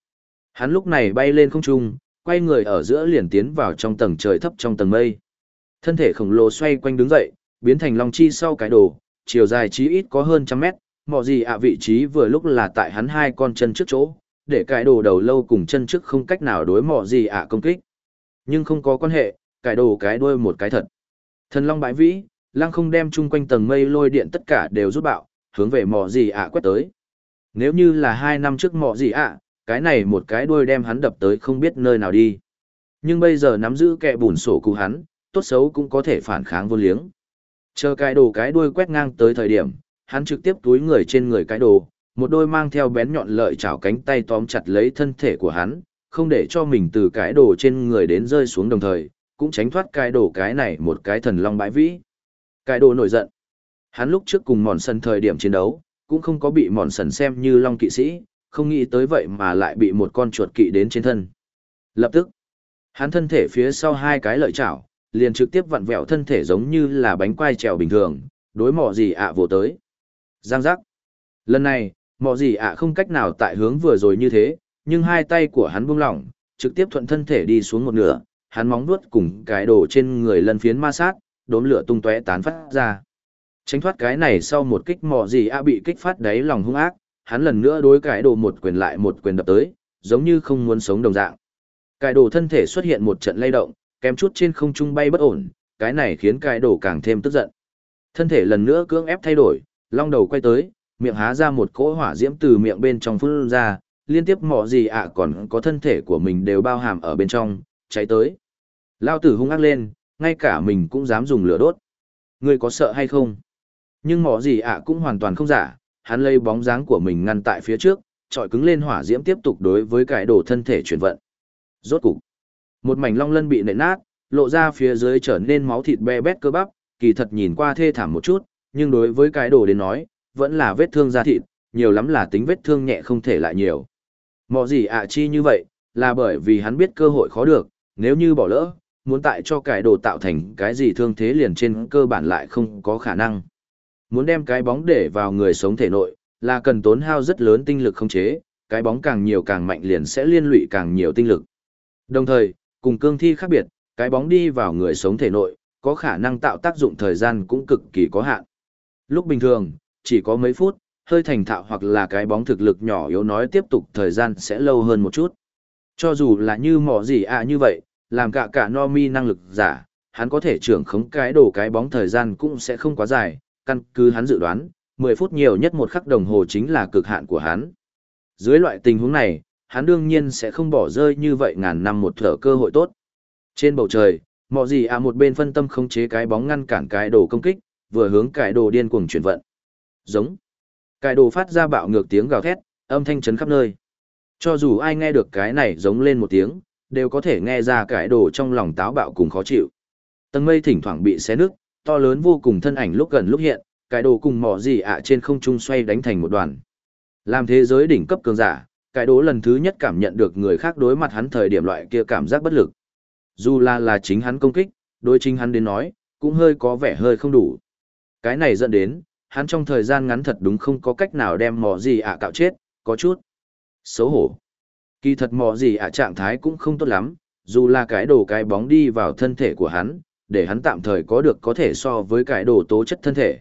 Hắn lúc này bay lên không trung, quay người ở giữa liền tiến vào trong tầng trời thấp trong tầng mây. Thân thể khổng lồ xoay quanh đứng dậy, biến thành long chi sau cái đồ, chiều dài chí ít có hơn trăm mét, mọ gì ạ vị trí vừa lúc là tại hắn hai con chân trước chỗ, để cái đồ đầu lâu cùng chân trước không cách nào đối mọ gì ạ công kích. Nhưng không có quan hệ, cái đồ cái đuôi một cái thật. Thần long bãi vĩ, lăng không đem chung quanh tầng mây lôi điện tất cả đều rút bạo, hướng về mỏ gì ạ quét tới. Nếu như là hai năm trước mỏ gì ạ, cái này một cái đuôi đem hắn đập tới không biết nơi nào đi. Nhưng bây giờ nắm giữ kẹ bùn sổ cụ hắn, tốt xấu cũng có thể phản kháng vô liếng. Chờ cái đồ cái đuôi quét ngang tới thời điểm, hắn trực tiếp túi người trên người cái đồ, một đôi mang theo bén nhọn lợi chảo cánh tay tóm chặt lấy thân thể của hắn, không để cho mình từ cái đồ trên người đến rơi xuống đồng thời, cũng tránh thoát cái đồ cái này một cái thần long bãi vĩ. Cái đồ nổi giận. Hắn lúc trước cùng mòn sần thời điểm chiến đấu, cũng không có bị mòn sần xem như long kỵ sĩ, không nghĩ tới vậy mà lại bị một con chuột kỵ đến trên thân. Lập tức, hắn thân thể phía sau hai cái lợi chảo, liền trực tiếp vặn vẹo thân thể giống như là bánh quai trèo bình thường, đối mỏ gì ạ à tới. Giang giác. Lần này, mỏ gì ạ không cách nào tại hướng vừa rồi như thế, nhưng hai tay của hắn buông lỏng, trực tiếp thuận thân thể đi xuống một nửa, hắn móng vuốt cùng cái đồ trên người lần phiến ma sát, đốm lửa tung tóe tán phát ra. Tránh thoát cái này sau một kích mò gì a bị kích phát đáy lòng hung ác, hắn lần nữa đối cái đồ một quyền lại một quyền đập tới, giống như không muốn sống đồng dạng. Cái đồ thân thể xuất hiện một trận lay động, kém chút trên không trung bay bất ổn, cái này khiến cái đồ càng thêm tức giận. Thân thể lần nữa cưỡng ép thay đổi, long đầu quay tới, miệng há ra một cỗ hỏa diễm từ miệng bên trong phun ra, liên tiếp mọ gì ạ còn có thân thể của mình đều bao hàm ở bên trong, cháy tới. Lao tử hung ác lên, ngay cả mình cũng dám dùng lửa đốt. Ngươi có sợ hay không? Nhưng mọ gì ạ cũng hoàn toàn không giả, hắn lấy bóng dáng của mình ngăn tại phía trước, trọi cứng lên hỏa diễm tiếp tục đối với cái đồ thân thể chuyển vận. Rốt cục, một mảnh long lân bị nện nát, lộ ra phía dưới trở nên máu thịt be bét cơ bắp, kỳ thật nhìn qua thê thảm một chút, nhưng đối với cái đồ đến nói, vẫn là vết thương da thịt, nhiều lắm là tính vết thương nhẹ không thể lại nhiều. Mọi gì ạ chi như vậy, là bởi vì hắn biết cơ hội khó được, nếu như bỏ lỡ, muốn tại cho cái đồ tạo thành cái gì thương thế liền trên cơ bản lại không có khả năng. Muốn đem cái bóng để vào người sống thể nội, là cần tốn hao rất lớn tinh lực không chế, cái bóng càng nhiều càng mạnh liền sẽ liên lụy càng nhiều tinh lực. Đồng thời, cùng cương thi khác biệt, cái bóng đi vào người sống thể nội, có khả năng tạo tác dụng thời gian cũng cực kỳ có hạn. Lúc bình thường, chỉ có mấy phút, hơi thành thạo hoặc là cái bóng thực lực nhỏ yếu nói tiếp tục thời gian sẽ lâu hơn một chút. Cho dù là như mỏ gì à như vậy, làm cả cả no mi năng lực giả, hắn có thể trưởng khống cái đồ cái bóng thời gian cũng sẽ không quá dài, căn cứ hắn dự đoán, 10 phút nhiều nhất một khắc đồng hồ chính là cực hạn của hắn. Dưới loại tình huống này, hắn đương nhiên sẽ không bỏ rơi như vậy ngàn năm một thở cơ hội tốt. Trên bầu trời, mọ gì à một bên phân tâm không chế cái bóng ngăn cản cái đồ công kích, vừa hướng cái đồ điên cuồng chuyển vận. Giống. Cái đồ phát ra bạo ngược tiếng gào thét, âm thanh chấn khắp nơi. Cho dù ai nghe được cái này giống lên một tiếng, đều có thể nghe ra cái đồ trong lòng táo bạo cùng khó chịu. Tầng mây thỉnh thoảng bị xé nứt, to lớn vô cùng thân ảnh lúc gần lúc hiện, cái đồ cùng mỏ gì ạ trên không trung xoay đánh thành một đoàn. Làm thế giới đỉnh cấp cường giả, cái đồ lần thứ nhất cảm nhận được người khác đối mặt hắn thời điểm loại kia cảm giác bất lực. Dù là là chính hắn công kích, đối chính hắn đến nói, cũng hơi có vẻ hơi không đủ. Cái này dẫn đến, hắn trong thời gian ngắn thật đúng không có cách nào đem mỏ gì ạ cạo chết, có chút. Xấu hổ. Kỳ thật mỏ gì ạ trạng thái cũng không tốt lắm, dù là cái đồ cái bóng đi vào thân thể của hắn, để hắn tạm thời có được có thể so với cái đồ tố chất thân thể.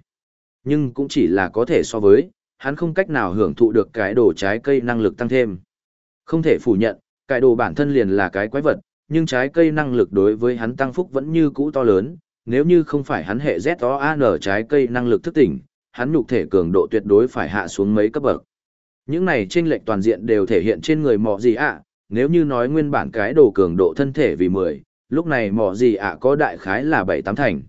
Nhưng cũng chỉ là có thể so với, hắn không cách nào hưởng thụ được cái đồ trái cây năng lực tăng thêm. Không thể phủ nhận, cái đồ bản thân liền là cái quái vật, nhưng trái cây năng lực đối với hắn tăng phúc vẫn như cũ to lớn, nếu như không phải hắn hệ ZOAN trái cây năng lực thức tỉnh, hắn nhục thể cường độ tuyệt đối phải hạ xuống mấy cấp bậc. Những này chênh lệch toàn diện đều thể hiện trên người mọ gì ạ, nếu như nói nguyên bản cái đồ cường độ thân thể vì 10, lúc này mọ gì ạ có đại khái là 7-8 thành.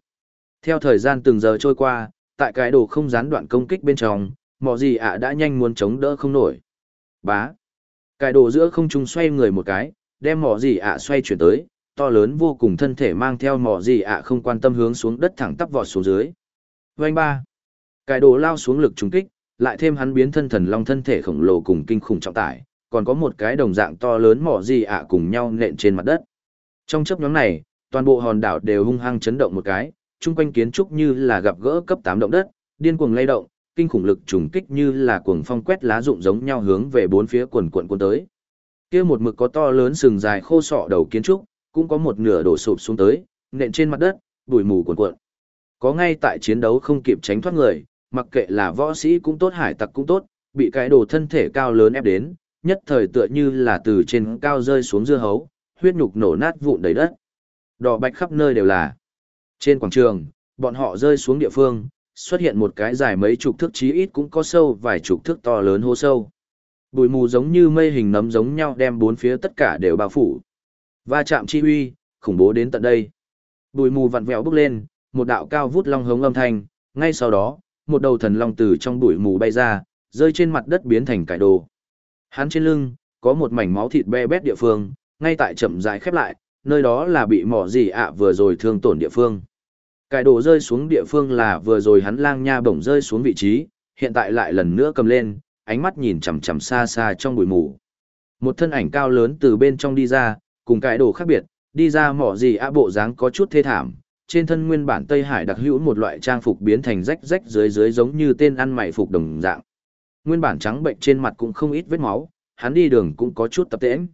Theo thời gian từng giờ trôi qua, tại cái đồ không gián đoạn công kích bên trong, mọ gì ạ đã nhanh muốn chống đỡ không nổi. Bá. Cái đồ giữa không trung xoay người một cái, đem mọ gì ạ xoay chuyển tới, to lớn vô cùng thân thể mang theo mọ gì ạ không quan tâm hướng xuống đất thẳng tắp vọt xuống dưới. Vành ba. Cái đồ lao xuống lực trùng kích, lại thêm hắn biến thân thần long thân thể khổng lồ cùng kinh khủng trọng tải, còn có một cái đồng dạng to lớn mỏ gì ạ cùng nhau nện trên mặt đất. Trong chấp nhóm này, toàn bộ hòn đảo đều hung hăng chấn động một cái, chung quanh kiến trúc như là gặp gỡ cấp 8 động đất, điên cuồng lay động, kinh khủng lực trùng kích như là cuồng phong quét lá rụng giống nhau hướng về bốn phía quần quần cuốn tới. Kia một mực có to lớn sừng dài khô sọ đầu kiến trúc, cũng có một nửa đổ sụp xuống tới, nện trên mặt đất, bụi mù cuồn cuộn. Có ngay tại chiến đấu không kịp tránh thoát người, mặc kệ là võ sĩ cũng tốt hải tặc cũng tốt, bị cái đồ thân thể cao lớn ép đến, nhất thời tựa như là từ trên cao rơi xuống dưa hấu, huyết nhục nổ nát vụn đầy đất. Đỏ bạch khắp nơi đều là. Trên quảng trường, bọn họ rơi xuống địa phương, xuất hiện một cái dài mấy chục thước chí ít cũng có sâu vài chục thước to lớn hô sâu. Bụi mù giống như mây hình nấm giống nhau đem bốn phía tất cả đều bao phủ. Va chạm chi uy, khủng bố đến tận đây. Bụi mù vặn vẹo bốc lên, một đạo cao vút long hống âm thanh, ngay sau đó, một đầu thần long từ trong bụi mù bay ra, rơi trên mặt đất biến thành cải đồ. Hắn trên lưng, có một mảnh máu thịt be bét địa phương, ngay tại chậm rãi khép lại, nơi đó là bị mỏ gì ạ vừa rồi thương tổn địa phương. Cải đồ rơi xuống địa phương là vừa rồi hắn lang nha bổng rơi xuống vị trí, hiện tại lại lần nữa cầm lên, ánh mắt nhìn chằm chằm xa xa trong bụi mù. Một thân ảnh cao lớn từ bên trong đi ra, cùng cải đồ khác biệt, đi ra mỏ gì ạ bộ dáng có chút thê thảm, trên thân nguyên bản Tây Hải đặc hữu một loại trang phục biến thành rách rách dưới dưới giống như tên ăn mày phục đồng dạng. Nguyên bản trắng bệnh trên mặt cũng không ít vết máu, hắn đi đường cũng có chút tập tễnh.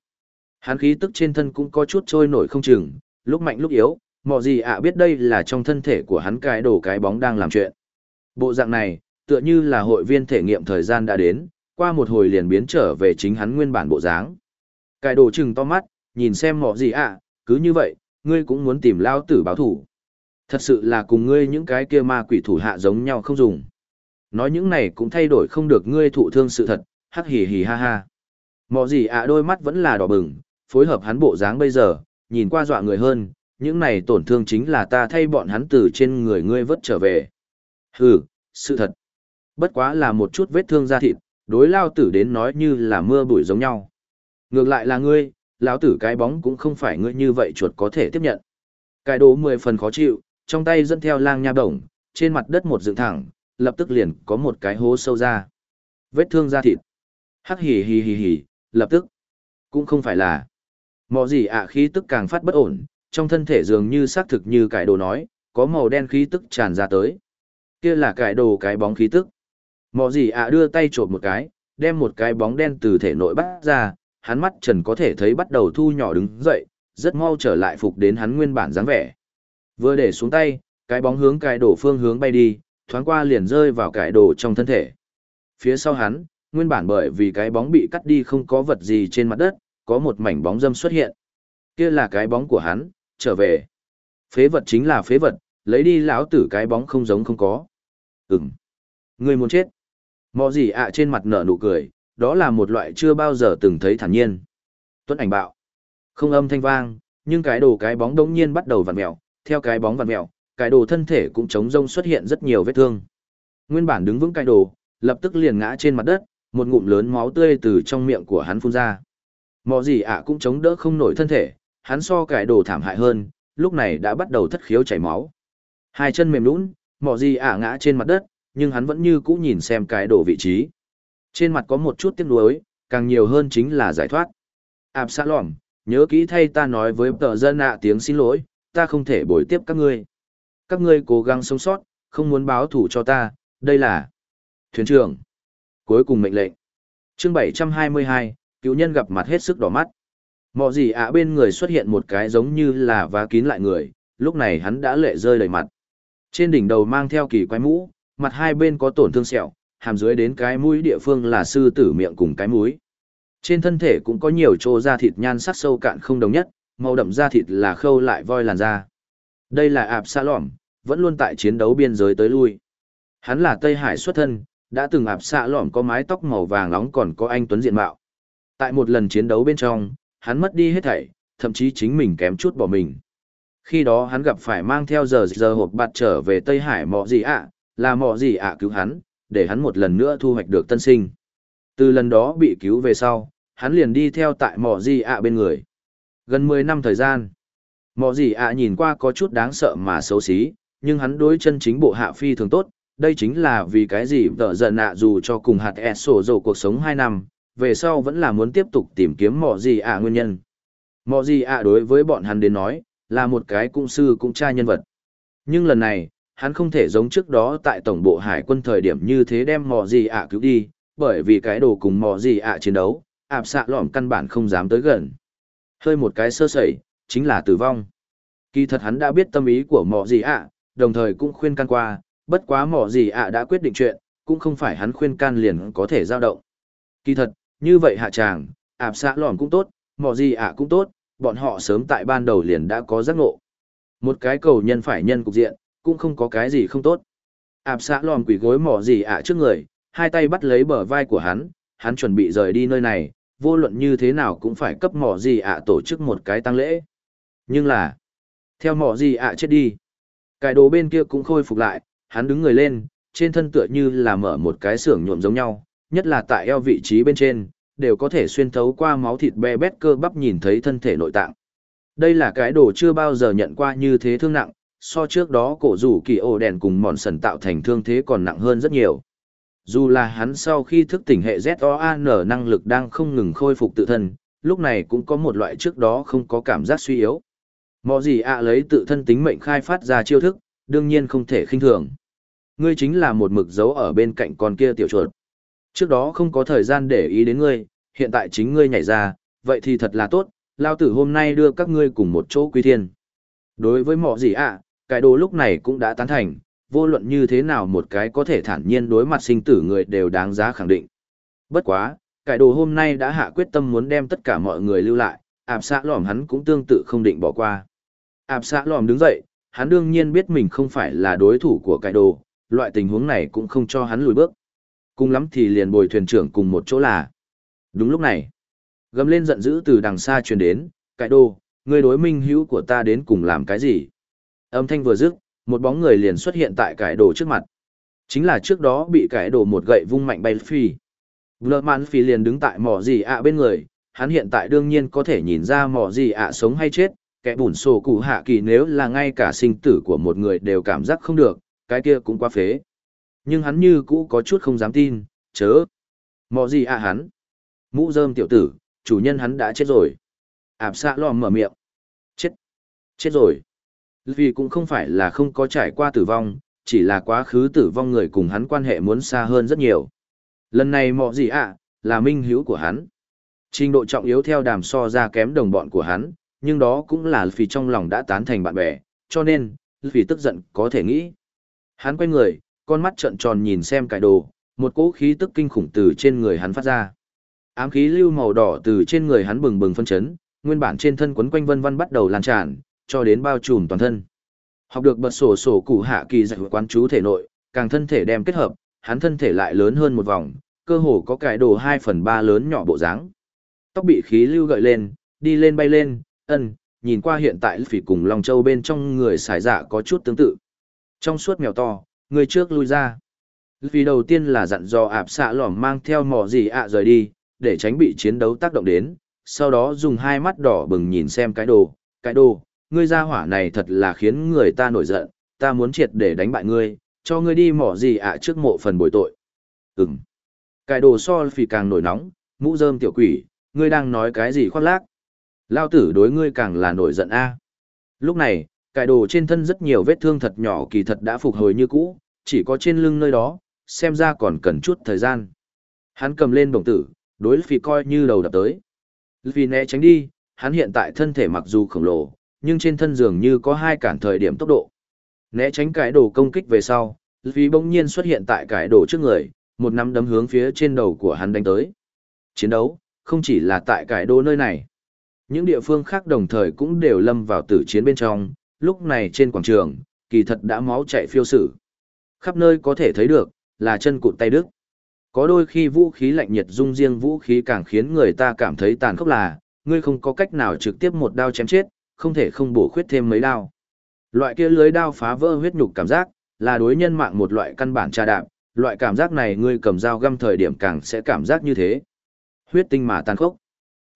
Hắn khí tức trên thân cũng có chút trôi nổi không chừng, lúc mạnh lúc yếu, mọi gì ạ biết đây là trong thân thể của hắn cái đồ cái bóng đang làm chuyện. Bộ dạng này, tựa như là hội viên thể nghiệm thời gian đã đến, qua một hồi liền biến trở về chính hắn nguyên bản bộ dáng. Cái đồ chừng to mắt, nhìn xem mọ gì ạ, cứ như vậy, ngươi cũng muốn tìm lao tử báo thủ. Thật sự là cùng ngươi những cái kia ma quỷ thủ hạ giống nhau không dùng. Nói những này cũng thay đổi không được ngươi thụ thương sự thật, hắc hì hì ha ha. Mọ gì ạ đôi mắt vẫn là đỏ bừng, phối hợp hắn bộ dáng bây giờ, nhìn qua dọa người hơn, những này tổn thương chính là ta thay bọn hắn từ trên người ngươi vớt trở về. Hừ, sự thật. Bất quá là một chút vết thương da thịt, đối lao tử đến nói như là mưa bụi giống nhau. Ngược lại là ngươi, lão tử cái bóng cũng không phải ngươi như vậy chuột có thể tiếp nhận. Cái đồ mười phần khó chịu, trong tay dẫn theo lang nha bổng, trên mặt đất một dựng thẳng, lập tức liền có một cái hố sâu ra. Vết thương da thịt. Hắc hì hì hì hì, lập tức. Cũng không phải là. Mọ gì ạ khí tức càng phát bất ổn, trong thân thể dường như xác thực như cải đồ nói, có màu đen khí tức tràn ra tới. Kia là cải đồ cái bóng khí tức. Mọ gì ạ đưa tay trộm một cái, đem một cái bóng đen từ thể nội bắt ra, hắn mắt trần có thể thấy bắt đầu thu nhỏ đứng dậy, rất mau trở lại phục đến hắn nguyên bản dáng vẻ. Vừa để xuống tay, cái bóng hướng cái đổ phương hướng bay đi, thoáng qua liền rơi vào cái đổ trong thân thể. Phía sau hắn, nguyên bản bởi vì cái bóng bị cắt đi không có vật gì trên mặt đất, có một mảnh bóng dâm xuất hiện. Kia là cái bóng của hắn, trở về. Phế vật chính là phế vật, lấy đi lão tử cái bóng không giống không có. Ừm. Người muốn chết. Mọ gì ạ trên mặt nở nụ cười, đó là một loại chưa bao giờ từng thấy thản nhiên. Tuấn ảnh bạo. Không âm thanh vang, nhưng cái đồ cái bóng đống nhiên bắt đầu vặn mèo, theo cái bóng vặn mèo, cái đồ thân thể cũng chống rông xuất hiện rất nhiều vết thương. Nguyên bản đứng vững cái đồ, lập tức liền ngã trên mặt đất, một ngụm lớn máu tươi từ trong miệng của hắn phun ra. Mọ gì ạ cũng chống đỡ không nổi thân thể, hắn so cái đồ thảm hại hơn, lúc này đã bắt đầu thất khiếu chảy máu. Hai chân mềm lún, mọ gì ạ ngã trên mặt đất, nhưng hắn vẫn như cũ nhìn xem cái đồ vị trí. Trên mặt có một chút tiếc nuối, càng nhiều hơn chính là giải thoát. Absalom, nhớ kỹ thay ta nói với tờ dân ạ tiếng xin lỗi, ta không thể bồi tiếp các ngươi. Các ngươi cố gắng sống sót, không muốn báo thủ cho ta, đây là thuyền trưởng. Cuối cùng mệnh lệnh. Chương 722, cứu nhân gặp mặt hết sức đỏ mắt. Mọ gì ạ bên người xuất hiện một cái giống như là vá kín lại người, lúc này hắn đã lệ rơi đầy mặt. Trên đỉnh đầu mang theo kỳ quái mũ, mặt hai bên có tổn thương sẹo, hàm dưới đến cái mũi địa phương là sư tử miệng cùng cái mũi. Trên thân thể cũng có nhiều chỗ da thịt nhan sắc sâu cạn không đồng nhất, màu đậm da thịt là khâu lại voi làn da. Đây là ạp xa lỏm, vẫn luôn tại chiến đấu biên giới tới lui. Hắn là Tây Hải xuất thân, Đã từng ạp xạ lỏm có mái tóc màu vàng nóng còn có anh Tuấn diện mạo. Tại một lần chiến đấu bên trong, hắn mất đi hết thảy, thậm chí chính mình kém chút bỏ mình. Khi đó hắn gặp phải mang theo giờ giờ hộp bạt trở về Tây Hải mọ gì ạ, là mọ gì ạ cứu hắn, để hắn một lần nữa thu hoạch được tân sinh. Từ lần đó bị cứu về sau, hắn liền đi theo tại mọ gì ạ bên người. Gần 10 năm thời gian, mọ gì ạ nhìn qua có chút đáng sợ mà xấu xí, nhưng hắn đối chân chính bộ hạ phi thường tốt, đây chính là vì cái gì tợ giận nạ dù cho cùng hạt e sổ dầu cuộc sống 2 năm, về sau vẫn là muốn tiếp tục tìm kiếm mọ gì ạ nguyên nhân. Mọ gì ạ đối với bọn hắn đến nói, là một cái cung sư cũng tra nhân vật. Nhưng lần này, hắn không thể giống trước đó tại tổng bộ hải quân thời điểm như thế đem mò gì ạ cứu đi, bởi vì cái đồ cùng mò gì ạ chiến đấu, ạp xạ lỏm căn bản không dám tới gần. Hơi một cái sơ sẩy, chính là tử vong. Kỳ thật hắn đã biết tâm ý của mọ gì ạ, đồng thời cũng khuyên can qua, bất quá mọ gì ạ đã quyết định chuyện, cũng không phải hắn khuyên can liền có thể giao động. Kỳ thật, như vậy hạ chàng ạp xã lỏm cũng tốt, mọ gì ạ cũng tốt, bọn họ sớm tại ban đầu liền đã có giác ngộ. Một cái cầu nhân phải nhân cục diện, cũng không có cái gì không tốt. Ảp xã lòm quỷ gối mỏ gì ạ trước người, hai tay bắt lấy bờ vai của hắn, hắn chuẩn bị rời đi nơi này, vô luận như thế nào cũng phải cấp mỏ gì ạ tổ chức một cái tăng lễ. Nhưng là, theo mỏ gì ạ chết đi, cái đồ bên kia cũng khôi phục lại, hắn đứng người lên, trên thân tựa như là mở một cái xưởng nhuộm giống nhau, nhất là tại eo vị trí bên trên, đều có thể xuyên thấu qua máu thịt be bét cơ bắp nhìn thấy thân thể nội tạng. Đây là cái đồ chưa bao giờ nhận qua như thế thương nặng, so trước đó cổ rủ kỳ ổ đèn cùng mòn sần tạo thành thương thế còn nặng hơn rất nhiều. Dù là hắn sau khi thức tỉnh hệ ZOAN năng lực đang không ngừng khôi phục tự thân, lúc này cũng có một loại trước đó không có cảm giác suy yếu. Mọ gì ạ lấy tự thân tính mệnh khai phát ra chiêu thức, đương nhiên không thể khinh thường. Ngươi chính là một mực dấu ở bên cạnh con kia tiểu chuột. Trước đó không có thời gian để ý đến ngươi, hiện tại chính ngươi nhảy ra, vậy thì thật là tốt, lao tử hôm nay đưa các ngươi cùng một chỗ quy thiên. Đối với mọ gì ạ, cái đồ lúc này cũng đã tán thành, vô luận như thế nào một cái có thể thản nhiên đối mặt sinh tử người đều đáng giá khẳng định. Bất quá, cải đồ hôm nay đã hạ quyết tâm muốn đem tất cả mọi người lưu lại, ạp xã lòm hắn cũng tương tự không định bỏ qua. ạp xã lòm đứng dậy, hắn đương nhiên biết mình không phải là đối thủ của cải đồ, loại tình huống này cũng không cho hắn lùi bước. Cùng lắm thì liền bồi thuyền trưởng cùng một chỗ là. Đúng lúc này, gầm lên giận dữ từ đằng xa truyền đến, cải đồ, người đối minh hữu của ta đến cùng làm cái gì? Âm thanh vừa dứt, một bóng người liền xuất hiện tại cải đồ trước mặt. Chính là trước đó bị cải đồ một gậy vung mạnh bay phi. Bloodman phi liền đứng tại mỏ gì ạ bên người, hắn hiện tại đương nhiên có thể nhìn ra mỏ gì ạ sống hay chết, kẻ bùn sổ cụ hạ kỳ nếu là ngay cả sinh tử của một người đều cảm giác không được, cái kia cũng quá phế. Nhưng hắn như cũ có chút không dám tin, chớ. Mỏ gì ạ hắn? Mũ rơm tiểu tử, chủ nhân hắn đã chết rồi. Ảp xạ lòm mở miệng. Chết. Chết rồi. Vì cũng không phải là không có trải qua tử vong, chỉ là quá khứ tử vong người cùng hắn quan hệ muốn xa hơn rất nhiều. Lần này mọ gì ạ, là minh hữu của hắn. Trình độ trọng yếu theo đàm so ra kém đồng bọn của hắn, nhưng đó cũng là vì trong lòng đã tán thành bạn bè, cho nên, vì tức giận có thể nghĩ. Hắn quay người, con mắt trợn tròn nhìn xem cải đồ, một cỗ khí tức kinh khủng từ trên người hắn phát ra. Ám khí lưu màu đỏ từ trên người hắn bừng bừng phân chấn, nguyên bản trên thân quấn quanh vân vân bắt đầu lan tràn, cho đến bao trùm toàn thân. Học được bật sổ sổ cụ hạ kỳ dạy quán chú thể nội, càng thân thể đem kết hợp, hắn thân thể lại lớn hơn một vòng, cơ hồ có cái đồ 2 phần 3 lớn nhỏ bộ dáng. Tóc bị khí lưu gợi lên, đi lên bay lên, ân, nhìn qua hiện tại phỉ cùng long châu bên trong người xài dạ có chút tương tự. Trong suốt mèo to, người trước lui ra. Vì đầu tiên là dặn dò ạp xạ lỏm mang theo mỏ gì ạ rời đi, để tránh bị chiến đấu tác động đến, sau đó dùng hai mắt đỏ bừng nhìn xem cái đồ, cái đồ, ngươi ra hỏa này thật là khiến người ta nổi giận, ta muốn triệt để đánh bại ngươi, cho ngươi đi mỏ gì ạ trước mộ phần bồi tội. Ừm. Cái đồ so phì càng nổi nóng, mũ rơm tiểu quỷ, ngươi đang nói cái gì khoác lác. Lao tử đối ngươi càng là nổi giận a. Lúc này, cái đồ trên thân rất nhiều vết thương thật nhỏ kỳ thật đã phục hồi như cũ, chỉ có trên lưng nơi đó, xem ra còn cần chút thời gian. Hắn cầm lên đồng tử, đối phì coi như đầu đập tới. Vì né tránh đi, hắn hiện tại thân thể mặc dù khổng lồ, nhưng trên thân dường như có hai cản thời điểm tốc độ. Né tránh cái đồ công kích về sau, vì bỗng nhiên xuất hiện tại cái đồ trước người, một nắm đấm hướng phía trên đầu của hắn đánh tới. Chiến đấu, không chỉ là tại cái đồ nơi này. Những địa phương khác đồng thời cũng đều lâm vào tử chiến bên trong, lúc này trên quảng trường, kỳ thật đã máu chạy phiêu sử. Khắp nơi có thể thấy được, là chân cụt tay đức. Có đôi khi vũ khí lạnh nhiệt dung riêng vũ khí càng khiến người ta cảm thấy tàn khốc là, ngươi không có cách nào trực tiếp một đao chém chết, không thể không bổ khuyết thêm mấy đao. Loại kia lưới đao phá vỡ huyết nhục cảm giác, là đối nhân mạng một loại căn bản tra đạp, loại cảm giác này ngươi cầm dao găm thời điểm càng sẽ cảm giác như thế. Huyết tinh mà tàn khốc.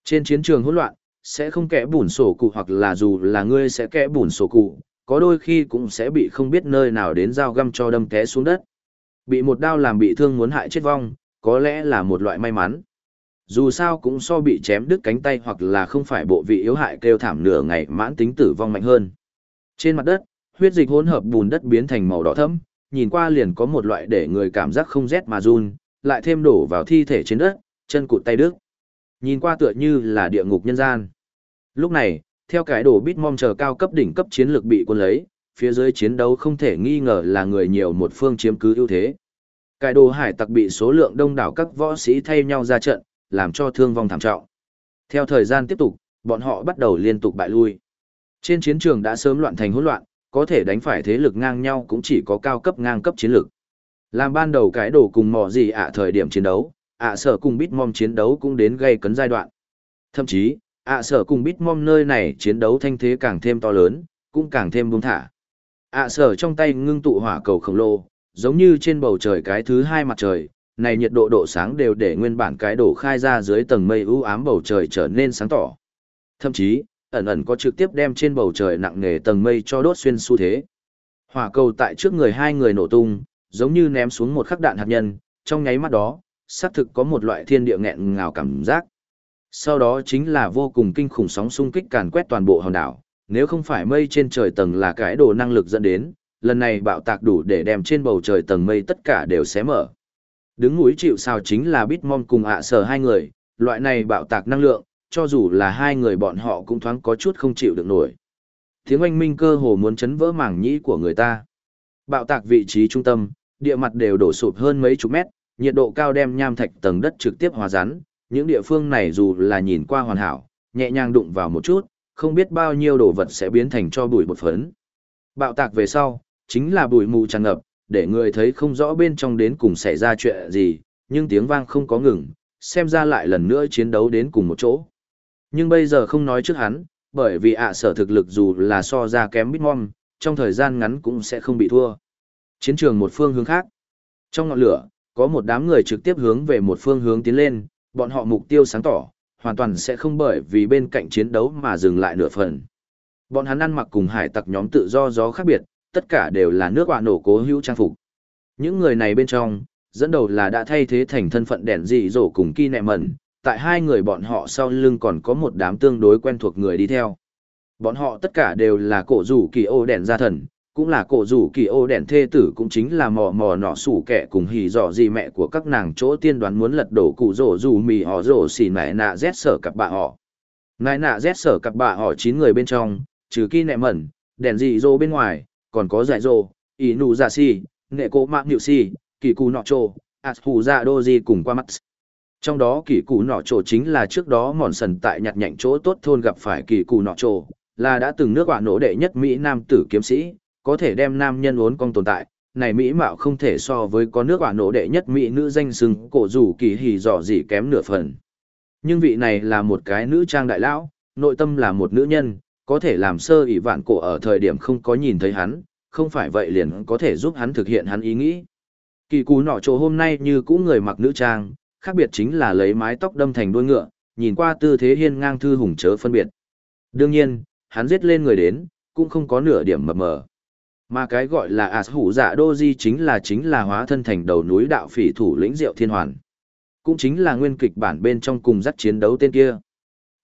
Trên chiến trường hỗn loạn, sẽ không kẽ bùn sổ cụ hoặc là dù là ngươi sẽ kẽ bùn sổ cụ, có đôi khi cũng sẽ bị không biết nơi nào đến dao găm cho đâm té xuống đất. Bị một đao làm bị thương muốn hại chết vong, có lẽ là một loại may mắn. Dù sao cũng so bị chém đứt cánh tay hoặc là không phải bộ vị yếu hại kêu thảm nửa ngày mãn tính tử vong mạnh hơn. Trên mặt đất, huyết dịch hỗn hợp bùn đất biến thành màu đỏ thẫm, nhìn qua liền có một loại để người cảm giác không rét mà run, lại thêm đổ vào thi thể trên đất, chân cụt tay đứt. Nhìn qua tựa như là địa ngục nhân gian. Lúc này, theo cái đồ bít mong chờ cao cấp đỉnh cấp chiến lược bị quân lấy, phía dưới chiến đấu không thể nghi ngờ là người nhiều một phương chiếm cứ ưu thế. Cái đồ hải tặc bị số lượng đông đảo các võ sĩ thay nhau ra trận, làm cho thương vong thảm trọng. Theo thời gian tiếp tục, bọn họ bắt đầu liên tục bại lui. Trên chiến trường đã sớm loạn thành hỗn loạn, có thể đánh phải thế lực ngang nhau cũng chỉ có cao cấp ngang cấp chiến lược. Làm ban đầu cái đồ cùng mò gì ạ thời điểm chiến đấu, ạ sở cùng Bitmom chiến đấu cũng đến gây cấn giai đoạn. Thậm chí, ạ sở cùng Bitmom nơi này chiến đấu thanh thế càng thêm to lớn, cũng càng thêm buông thả. ạ sở trong tay ngưng tụ hỏa cầu khổng lồ, giống như trên bầu trời cái thứ hai mặt trời, này nhiệt độ độ sáng đều để nguyên bản cái đổ khai ra dưới tầng mây u ám bầu trời trở nên sáng tỏ. Thậm chí, ẩn ẩn có trực tiếp đem trên bầu trời nặng nề tầng mây cho đốt xuyên xu thế. Hỏa cầu tại trước người hai người nổ tung, giống như ném xuống một khắc đạn hạt nhân, trong nháy mắt đó, xác thực có một loại thiên địa nghẹn ngào cảm giác. Sau đó chính là vô cùng kinh khủng sóng xung kích càn quét toàn bộ hòn đảo, nếu không phải mây trên trời tầng là cái đồ năng lực dẫn đến, lần này bạo tạc đủ để đem trên bầu trời tầng mây tất cả đều xé mở. Đứng núi chịu sao chính là Bitmom cùng ạ sở hai người, loại này bạo tạc năng lượng, cho dù là hai người bọn họ cũng thoáng có chút không chịu được nổi. Tiếng oanh minh cơ hồ muốn chấn vỡ mảng nhĩ của người ta. Bạo tạc vị trí trung tâm, địa mặt đều đổ sụp hơn mấy chục mét, nhiệt độ cao đem nham thạch tầng đất trực tiếp hóa rắn, những địa phương này dù là nhìn qua hoàn hảo, nhẹ nhàng đụng vào một chút, không biết bao nhiêu đồ vật sẽ biến thành cho bụi bột phấn. Bạo tạc về sau, chính là bụi mù tràn ngập, để người thấy không rõ bên trong đến cùng xảy ra chuyện gì, nhưng tiếng vang không có ngừng, xem ra lại lần nữa chiến đấu đến cùng một chỗ. Nhưng bây giờ không nói trước hắn, bởi vì ạ sở thực lực dù là so ra kém Bitmom, trong thời gian ngắn cũng sẽ không bị thua. Chiến trường một phương hướng khác. Trong ngọn lửa, có một đám người trực tiếp hướng về một phương hướng tiến lên, bọn họ mục tiêu sáng tỏ, hoàn toàn sẽ không bởi vì bên cạnh chiến đấu mà dừng lại nửa phần. Bọn hắn ăn mặc cùng hải tặc nhóm tự do gió khác biệt, tất cả đều là nước quả nổ cố hữu trang phục. Những người này bên trong, dẫn đầu là đã thay thế thành thân phận đèn dị dỗ cùng kỳ nẹ mẩn, tại hai người bọn họ sau lưng còn có một đám tương đối quen thuộc người đi theo. Bọn họ tất cả đều là cổ rủ kỳ ô đèn gia thần, cũng là cổ rủ kỳ ô đèn thê tử cũng chính là mò mò nọ sủ kẻ cùng hỉ dò gì mẹ của các nàng chỗ tiên đoán muốn lật đổ cụ rổ dù mì họ rổ xỉ nại nạ rét sở cặp bà họ. Nại nạ rét sở cặp bà họ chín người bên trong, trừ kỳ nẹ mẩn, đèn dị dỗ bên ngoài, còn có giải rô, ý nụ dạ si, nệ cố mạng nhự si, kỳ cù nọ trô, ạt hù dạ đô di cùng qua mắt. Trong đó kỳ cù nọ trô chính là trước đó mòn sần tại nhặt nhạnh chỗ tốt thôn gặp phải kỳ cù nọ trô, là đã từng nước quả nổ đệ nhất Mỹ Nam tử kiếm sĩ, có thể đem nam nhân uốn cong tồn tại. Này Mỹ mạo không thể so với có nước quả nổ đệ nhất Mỹ nữ danh sừng cổ rủ kỳ hì dò gì kém nửa phần. Nhưng vị này là một cái nữ trang đại lão, nội tâm là một nữ nhân, có thể làm sơ ỷ vạn cổ ở thời điểm không có nhìn thấy hắn, không phải vậy liền có thể giúp hắn thực hiện hắn ý nghĩ. Kỳ cú nọ chỗ hôm nay như cũ người mặc nữ trang, khác biệt chính là lấy mái tóc đâm thành đuôi ngựa, nhìn qua tư thế hiên ngang thư hùng chớ phân biệt. Đương nhiên, hắn giết lên người đến, cũng không có nửa điểm mập mờ. Mà cái gọi là ạt hủ dạ đô di chính là chính là hóa thân thành đầu núi đạo phỉ thủ lĩnh diệu thiên hoàn. Cũng chính là nguyên kịch bản bên trong cùng dắt chiến đấu tên kia.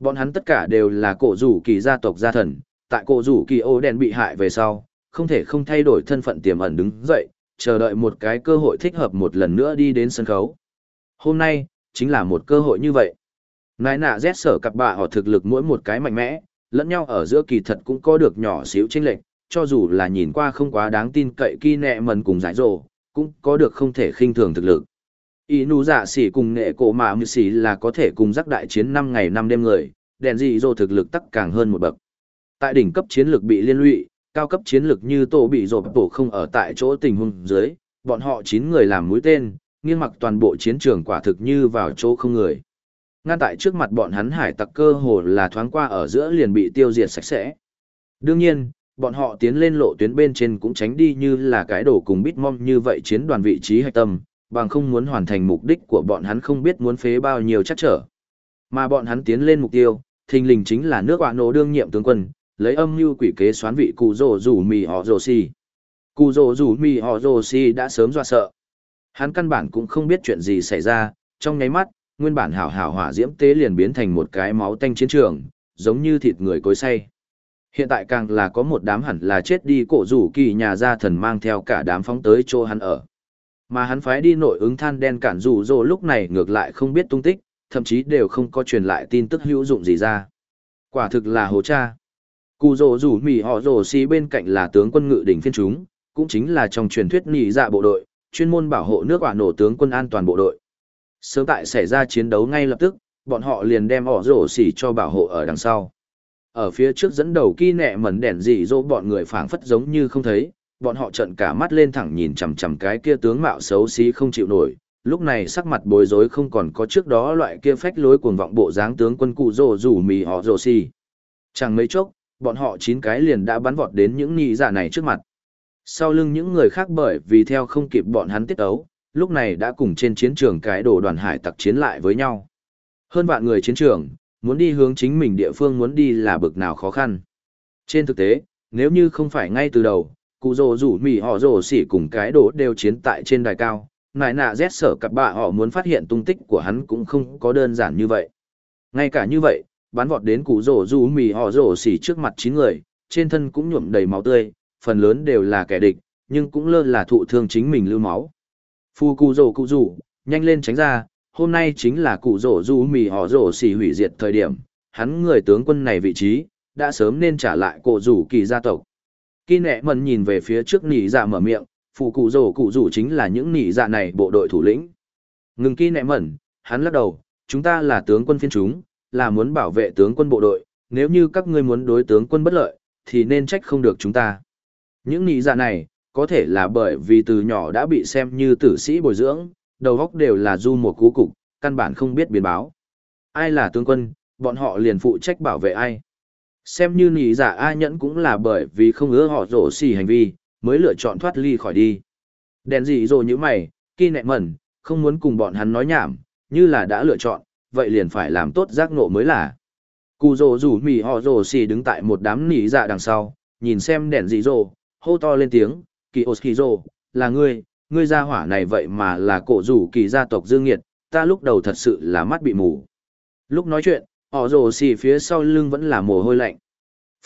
Bọn hắn tất cả đều là cổ rủ kỳ gia tộc gia thần, tại cổ rủ kỳ ô đen bị hại về sau, không thể không thay đổi thân phận tiềm ẩn đứng dậy, chờ đợi một cái cơ hội thích hợp một lần nữa đi đến sân khấu. Hôm nay, chính là một cơ hội như vậy. Nái nạ rét sở cặp bạ họ thực lực mỗi một cái mạnh mẽ, lẫn nhau ở giữa kỳ thật cũng có được nhỏ xíu chênh lệch, cho dù là nhìn qua không quá đáng tin cậy kỳ nẹ mần cùng giải rồ, cũng có được không thể khinh thường thực lực. Ý nụ dạ xỉ cùng nghệ cổ mà mưu xỉ là có thể cùng giác đại chiến 5 ngày 5 đêm người, đèn dị dô thực lực tắc càng hơn một bậc. Tại đỉnh cấp chiến lược bị liên lụy, cao cấp chiến lược như tổ bị rộp bổ không ở tại chỗ tình huống dưới, bọn họ 9 người làm mũi tên, nghiêng mặc toàn bộ chiến trường quả thực như vào chỗ không người. Ngăn tại trước mặt bọn hắn hải tặc cơ hồ là thoáng qua ở giữa liền bị tiêu diệt sạch sẽ. Đương nhiên, bọn họ tiến lên lộ tuyến bên trên cũng tránh đi như là cái đổ cùng bít mong như vậy chiến đoàn vị trí hạch tâm, bằng không muốn hoàn thành mục đích của bọn hắn không biết muốn phế bao nhiêu chắc trở. Mà bọn hắn tiến lên mục tiêu, thình lình chính là nước quả nổ đương nhiệm tướng quân, lấy âm mưu quỷ kế xoán vị cụ rồ rủ mì họ rồ si. Cụ rồ rủ mì họ rồ si đã sớm dọa sợ. Hắn căn bản cũng không biết chuyện gì xảy ra, trong nháy mắt, nguyên bản hảo hảo hỏa diễm tế liền biến thành một cái máu tanh chiến trường, giống như thịt người cối say. Hiện tại càng là có một đám hẳn là chết đi cổ rủ kỳ nhà gia thần mang theo cả đám phóng tới chỗ hắn ở. Mà hắn phái đi nội ứng than đen cản rủ rồ lúc này ngược lại không biết tung tích, thậm chí đều không có truyền lại tin tức hữu dụng gì ra. Quả thực là hố cha. Cụ rồ rủ mỉ họ rồ xì bên cạnh là tướng quân ngự đỉnh phiên chúng, cũng chính là trong truyền thuyết nhị dạ bộ đội, chuyên môn bảo hộ nước quả nổ tướng quân an toàn bộ đội. Sớm tại xảy ra chiến đấu ngay lập tức, bọn họ liền đem họ rổ xỉ cho bảo hộ ở đằng sau. Ở phía trước dẫn đầu kỳ nẹ mẩn đèn dị dỗ bọn người phảng phất giống như không thấy, bọn họ trợn cả mắt lên thẳng nhìn chằm chằm cái kia tướng mạo xấu xí không chịu nổi, lúc này sắc mặt bối rối không còn có trước đó loại kia phách lối cuồng vọng bộ dáng tướng quân cụ rồ rủ mì họ rồ xì. Chẳng mấy chốc, bọn họ chín cái liền đã bắn vọt đến những nhị giả này trước mặt. Sau lưng những người khác bởi vì theo không kịp bọn hắn tiết ấu, lúc này đã cùng trên chiến trường cái đồ đoàn hải tặc chiến lại với nhau. Hơn vạn người chiến trường, muốn đi hướng chính mình địa phương muốn đi là bực nào khó khăn. Trên thực tế, nếu như không phải ngay từ đầu, cụ rồ rủ mì họ rồ xỉ cùng cái đồ đều chiến tại trên đài cao, nại nạ rét sở cặp bạ họ muốn phát hiện tung tích của hắn cũng không có đơn giản như vậy. Ngay cả như vậy, bắn vọt đến cụ rồ rủ mì họ rồ xỉ trước mặt chín người, trên thân cũng nhuộm đầy máu tươi, phần lớn đều là kẻ địch, nhưng cũng lơ là thụ thương chính mình lưu máu. Phu cụ rồ cụ rủ, nhanh lên tránh ra, hôm nay chính là cụ rồ rủ mì họ rồ xỉ hủy diệt thời điểm, hắn người tướng quân này vị trí, đã sớm nên trả lại cổ rủ kỳ gia tộc. Kỳ nẹ mần nhìn về phía trước nỉ dạ mở miệng, phụ cụ rổ cụ rủ chính là những nỉ dạ này bộ đội thủ lĩnh. Ngừng kỳ nẹ mần, hắn lắc đầu, chúng ta là tướng quân phiên chúng, là muốn bảo vệ tướng quân bộ đội, nếu như các ngươi muốn đối tướng quân bất lợi, thì nên trách không được chúng ta. Những nỉ dạ này, có thể là bởi vì từ nhỏ đã bị xem như tử sĩ bồi dưỡng, đầu góc đều là du một cú cục, căn bản không biết biến báo. Ai là tướng quân, bọn họ liền phụ trách bảo vệ ai. Xem như nỉ giả A nhẫn cũng là bởi vì không ứa họ rổ xì hành vi, mới lựa chọn thoát ly khỏi đi. Đèn gì rồi như mày, kỳ nẹ mẩn, không muốn cùng bọn hắn nói nhảm, như là đã lựa chọn, vậy liền phải làm tốt giác ngộ mới là. Cù rổ rủ mì họ rổ xì đứng tại một đám nỉ dạ đằng sau, nhìn xem đèn dị dỗ, hô to lên tiếng, kỳ ô kỳ rổ, là ngươi, ngươi gia hỏa này vậy mà là cổ rủ kỳ gia tộc dương nghiệt, ta lúc đầu thật sự là mắt bị mù. Lúc nói chuyện, họ rồ xì phía sau lưng vẫn là mồ hôi lạnh.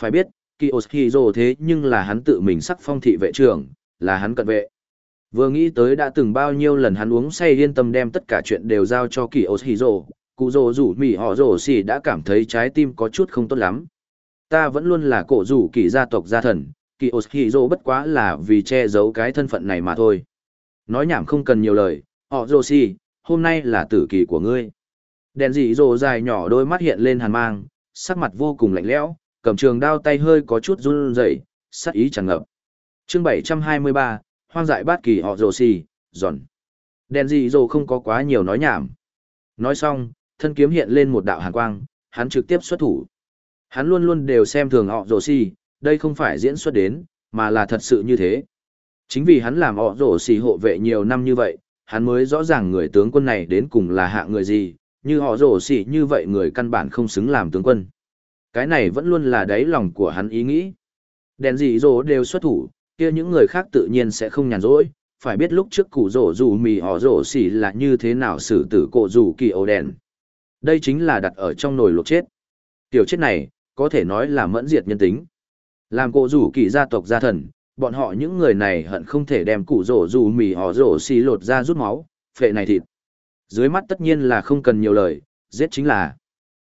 Phải biết, kỳ ô rồ thế nhưng là hắn tự mình sắc phong thị vệ trưởng, là hắn cận vệ. Vừa nghĩ tới đã từng bao nhiêu lần hắn uống say yên tâm đem tất cả chuyện đều giao cho kỳ ô rồ, cụ rồ rủ mỉ họ rồ xì đã cảm thấy trái tim có chút không tốt lắm. Ta vẫn luôn là cổ rủ kỳ gia tộc gia thần, kỳ ô rồ bất quá là vì che giấu cái thân phận này mà thôi. Nói nhảm không cần nhiều lời, họ rồ xì, hôm nay là tử kỳ của ngươi. Đèn dị rồ dài nhỏ đôi mắt hiện lên hàn mang, sắc mặt vô cùng lạnh lẽo, cầm trường đao tay hơi có chút run rẩy, sắc ý tràn ngập. Chương 723, hoang dại bát kỳ họ rồ xì, giòn. Đèn dị rồ không có quá nhiều nói nhảm. Nói xong, thân kiếm hiện lên một đạo hàn quang, hắn trực tiếp xuất thủ. Hắn luôn luôn đều xem thường họ rồ xì, đây không phải diễn xuất đến, mà là thật sự như thế. Chính vì hắn làm họ rồ xì hộ vệ nhiều năm như vậy, hắn mới rõ ràng người tướng quân này đến cùng là hạ người gì, như họ rổ xì như vậy người căn bản không xứng làm tướng quân. Cái này vẫn luôn là đáy lòng của hắn ý nghĩ. Đèn gì rổ đều xuất thủ, kia những người khác tự nhiên sẽ không nhàn rỗi, phải biết lúc trước cụ rổ dù mì họ rổ xì là như thế nào xử tử cổ rủ kỳ ổ đèn. Đây chính là đặt ở trong nồi luộc chết. Tiểu chết này, có thể nói là mẫn diệt nhân tính. Làm cổ rủ kỳ gia tộc gia thần, bọn họ những người này hận không thể đem cụ rổ rủ mì họ rổ xì lột ra rút máu, phệ này thịt. Dưới mắt tất nhiên là không cần nhiều lời, giết chính là.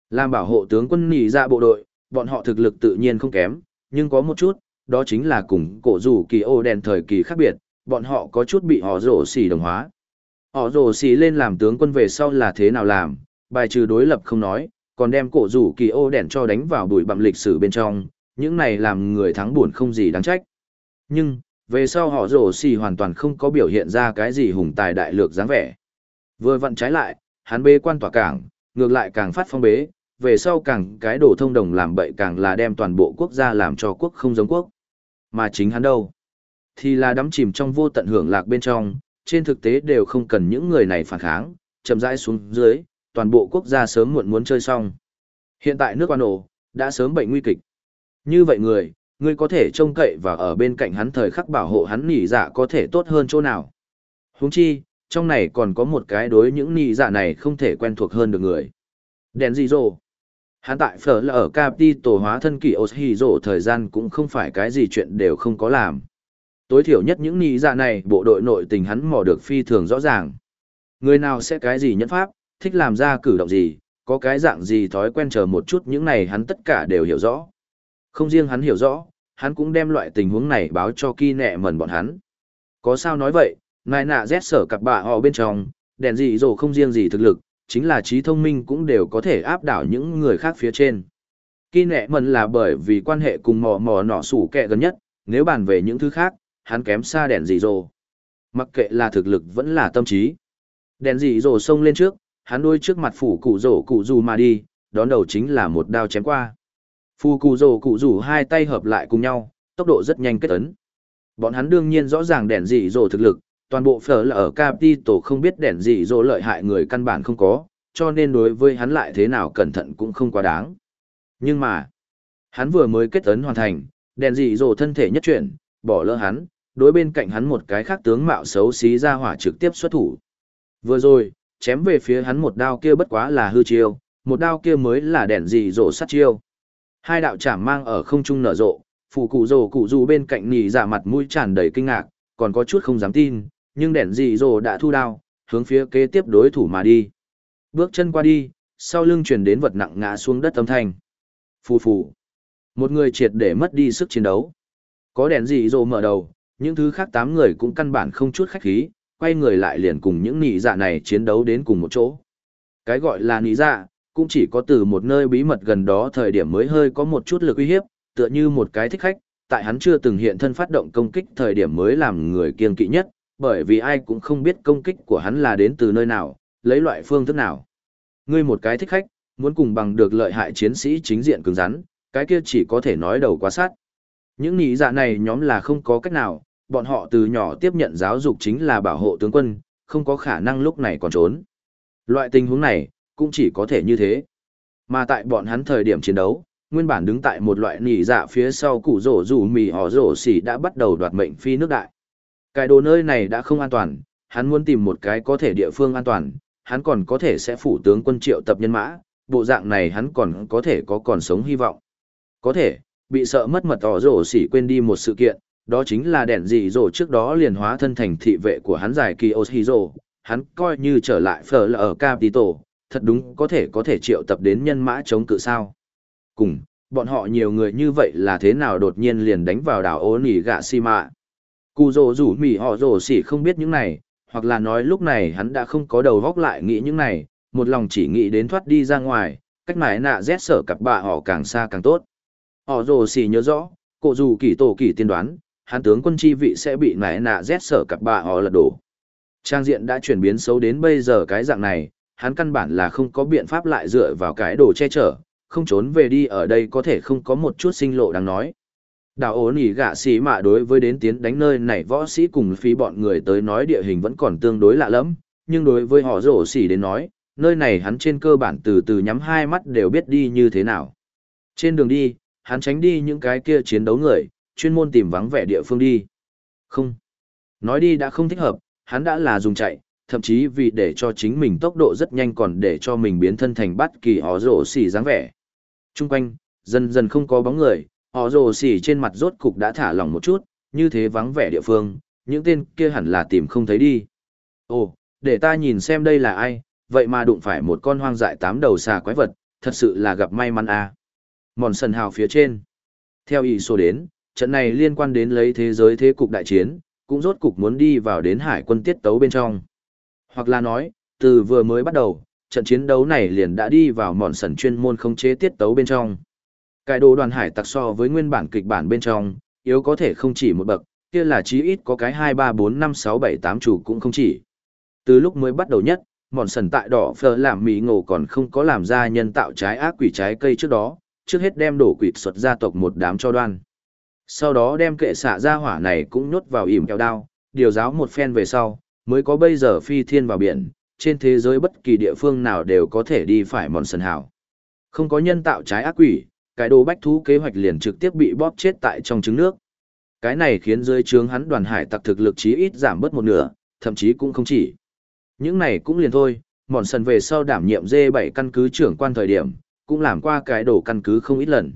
Làm bảo hộ tướng quân nỉ ra dạ bộ đội, bọn họ thực lực tự nhiên không kém, nhưng có một chút, đó chính là cùng cổ rủ kỳ ô đèn thời kỳ khác biệt, bọn họ có chút bị họ rổ xì đồng hóa. Họ rổ xì lên làm tướng quân về sau là thế nào làm, bài trừ đối lập không nói, còn đem cổ rủ kỳ ô đèn cho đánh vào bụi bặm lịch sử bên trong, những này làm người thắng buồn không gì đáng trách. Nhưng, về sau họ rổ xì hoàn toàn không có biểu hiện ra cái gì hùng tài đại lược dáng vẻ. Vừa vặn trái lại, hắn bê quan tỏa cảng, ngược lại càng phát phong bế, về sau càng cái đổ thông đồng làm bậy càng là đem toàn bộ quốc gia làm cho quốc không giống quốc. Mà chính hắn đâu? Thì là đắm chìm trong vô tận hưởng lạc bên trong, trên thực tế đều không cần những người này phản kháng, chậm rãi xuống dưới, toàn bộ quốc gia sớm muộn muốn chơi xong. Hiện tại nước quan ổ, đã sớm bệnh nguy kịch. Như vậy người, người có thể trông cậy và ở bên cạnh hắn thời khắc bảo hộ hắn nỉ dạ có thể tốt hơn chỗ nào. Huống chi, trong này còn có một cái đối những nị dạ này không thể quen thuộc hơn được người. Đèn gì rồ? Hắn tại phở là ở Capi tổ hóa thân kỳ Oshi rồ thời gian cũng không phải cái gì chuyện đều không có làm. Tối thiểu nhất những nị dạ này bộ đội nội tình hắn mò được phi thường rõ ràng. Người nào sẽ cái gì nhẫn pháp, thích làm ra cử động gì, có cái dạng gì thói quen chờ một chút những này hắn tất cả đều hiểu rõ. Không riêng hắn hiểu rõ, hắn cũng đem loại tình huống này báo cho kỳ nẹ mẩn bọn hắn. Có sao nói vậy, nai nạ rét sở cặp bạ họ bên trong, đèn gì rồi không riêng gì thực lực, chính là trí thông minh cũng đều có thể áp đảo những người khác phía trên. Kỳ nẹ mần là bởi vì quan hệ cùng mò mò nọ sủ kẹ gần nhất, nếu bàn về những thứ khác, hắn kém xa đèn gì rồi. Mặc kệ là thực lực vẫn là tâm trí. Đèn gì rồi xông lên trước, hắn đôi trước mặt phủ cụ rổ cụ dù mà đi, đón đầu chính là một đao chém qua. Phù cụ rổ cụ rủ hai tay hợp lại cùng nhau, tốc độ rất nhanh kết ấn. Bọn hắn đương nhiên rõ ràng đèn dị rổ thực lực, toàn bộ phở là ở tổ không biết đèn gì dỗ lợi hại người căn bản không có, cho nên đối với hắn lại thế nào cẩn thận cũng không quá đáng. Nhưng mà, hắn vừa mới kết ấn hoàn thành, đèn dị dỗ thân thể nhất chuyển, bỏ lỡ hắn, đối bên cạnh hắn một cái khác tướng mạo xấu xí ra hỏa trực tiếp xuất thủ. Vừa rồi, chém về phía hắn một đao kia bất quá là hư chiêu, một đao kia mới là đèn dị dỗ sát chiêu. Hai đạo chảm mang ở không trung nở rộ, phụ cụ rồ cụ dù bên cạnh nhì giả mặt mũi tràn đầy kinh ngạc, còn có chút không dám tin, nhưng đèn dị dồ đã thu đao, hướng phía kế tiếp đối thủ mà đi. Bước chân qua đi, sau lưng truyền đến vật nặng ngã xuống đất âm thanh. Phù phù. Một người triệt để mất đi sức chiến đấu. Có đèn dị dồ mở đầu, những thứ khác tám người cũng căn bản không chút khách khí, quay người lại liền cùng những nị dạ này chiến đấu đến cùng một chỗ. Cái gọi là nị dạ, cũng chỉ có từ một nơi bí mật gần đó thời điểm mới hơi có một chút lực uy hiếp, tựa như một cái thích khách, tại hắn chưa từng hiện thân phát động công kích thời điểm mới làm người kiên kỵ nhất, bởi vì ai cũng không biết công kích của hắn là đến từ nơi nào, lấy loại phương thức nào. Ngươi một cái thích khách, muốn cùng bằng được lợi hại chiến sĩ chính diện cứng rắn, cái kia chỉ có thể nói đầu quá sát. Những nị dạ này nhóm là không có cách nào, bọn họ từ nhỏ tiếp nhận giáo dục chính là bảo hộ tướng quân, không có khả năng lúc này còn trốn. Loại tình huống này, cũng chỉ có thể như thế. Mà tại bọn hắn thời điểm chiến đấu, nguyên bản đứng tại một loại nỉ dạ phía sau củ rổ rủ mì họ rổ xỉ đã bắt đầu đoạt mệnh phi nước đại. Cái đồ nơi này đã không an toàn, hắn muốn tìm một cái có thể địa phương an toàn, hắn còn có thể sẽ phủ tướng quân triệu tập nhân mã, bộ dạng này hắn còn có thể có còn sống hy vọng. Có thể, bị sợ mất mật tỏ rổ xỉ quên đi một sự kiện, đó chính là đèn dị rổ trước đó liền hóa thân thành thị vệ của hắn giải kỳ Oshiro, hắn coi như trở lại phở là ở Capito, thật đúng có thể có thể triệu tập đến nhân mã chống cự sao. Cùng, bọn họ nhiều người như vậy là thế nào đột nhiên liền đánh vào đảo Onigashima. gạ mạ. Cụ rồ rủ mỉ họ rồ xỉ không biết những này, hoặc là nói lúc này hắn đã không có đầu góc lại nghĩ những này, một lòng chỉ nghĩ đến thoát đi ra ngoài, cách mãi nạ rét sở cặp bạ họ càng xa càng tốt. Họ rồ xỉ nhớ rõ, cụ dù kỳ tổ kỳ tiên đoán, hắn tướng quân chi vị sẽ bị mãi nạ rét sở cặp bạ họ lật đổ. Trang diện đã chuyển biến xấu đến bây giờ cái dạng này, hắn căn bản là không có biện pháp lại dựa vào cái đồ che chở, không trốn về đi ở đây có thể không có một chút sinh lộ đáng nói đảo ố nỉ gạ sĩ mạ đối với đến tiến đánh nơi này võ sĩ cùng phí bọn người tới nói địa hình vẫn còn tương đối lạ lẫm nhưng đối với họ rổ xỉ đến nói, nơi này hắn trên cơ bản từ từ nhắm hai mắt đều biết đi như thế nào. Trên đường đi, hắn tránh đi những cái kia chiến đấu người, chuyên môn tìm vắng vẻ địa phương đi. Không. Nói đi đã không thích hợp, hắn đã là dùng chạy, thậm chí vì để cho chính mình tốc độ rất nhanh còn để cho mình biến thân thành bất kỳ họ rổ xỉ dáng vẻ. Trung quanh, dần dần không có bóng người, họ rồ xỉ trên mặt rốt cục đã thả lỏng một chút, như thế vắng vẻ địa phương, những tên kia hẳn là tìm không thấy đi. Ồ, để ta nhìn xem đây là ai, vậy mà đụng phải một con hoang dại tám đầu xà quái vật, thật sự là gặp may mắn à. Mòn sần hào phía trên. Theo ý số đến, trận này liên quan đến lấy thế giới thế cục đại chiến, cũng rốt cục muốn đi vào đến hải quân tiết tấu bên trong. Hoặc là nói, từ vừa mới bắt đầu, trận chiến đấu này liền đã đi vào mòn sần chuyên môn khống chế tiết tấu bên trong. Cái đồ đoàn hải tặc so với nguyên bản kịch bản bên trong, yếu có thể không chỉ một bậc, kia là chí ít có cái 2 3 4 5 6 7 8 chủ cũng không chỉ. Từ lúc mới bắt đầu nhất, mòn sần tại đỏ phở làm mỹ ngộ còn không có làm ra nhân tạo trái ác quỷ trái cây trước đó, trước hết đem đổ quỷ xuất gia tộc một đám cho đoan. Sau đó đem kệ xạ ra hỏa này cũng nhốt vào ỉm kẹo đao, điều giáo một phen về sau, mới có bây giờ phi thiên vào biển, trên thế giới bất kỳ địa phương nào đều có thể đi phải mòn sần hảo. Không có nhân tạo trái ác quỷ, cái đồ bách thú kế hoạch liền trực tiếp bị bóp chết tại trong trứng nước. Cái này khiến dưới trướng hắn đoàn hải tặc thực lực chí ít giảm bớt một nửa, thậm chí cũng không chỉ. Những này cũng liền thôi, mòn sần về sau đảm nhiệm D7 căn cứ trưởng quan thời điểm, cũng làm qua cái đồ căn cứ không ít lần.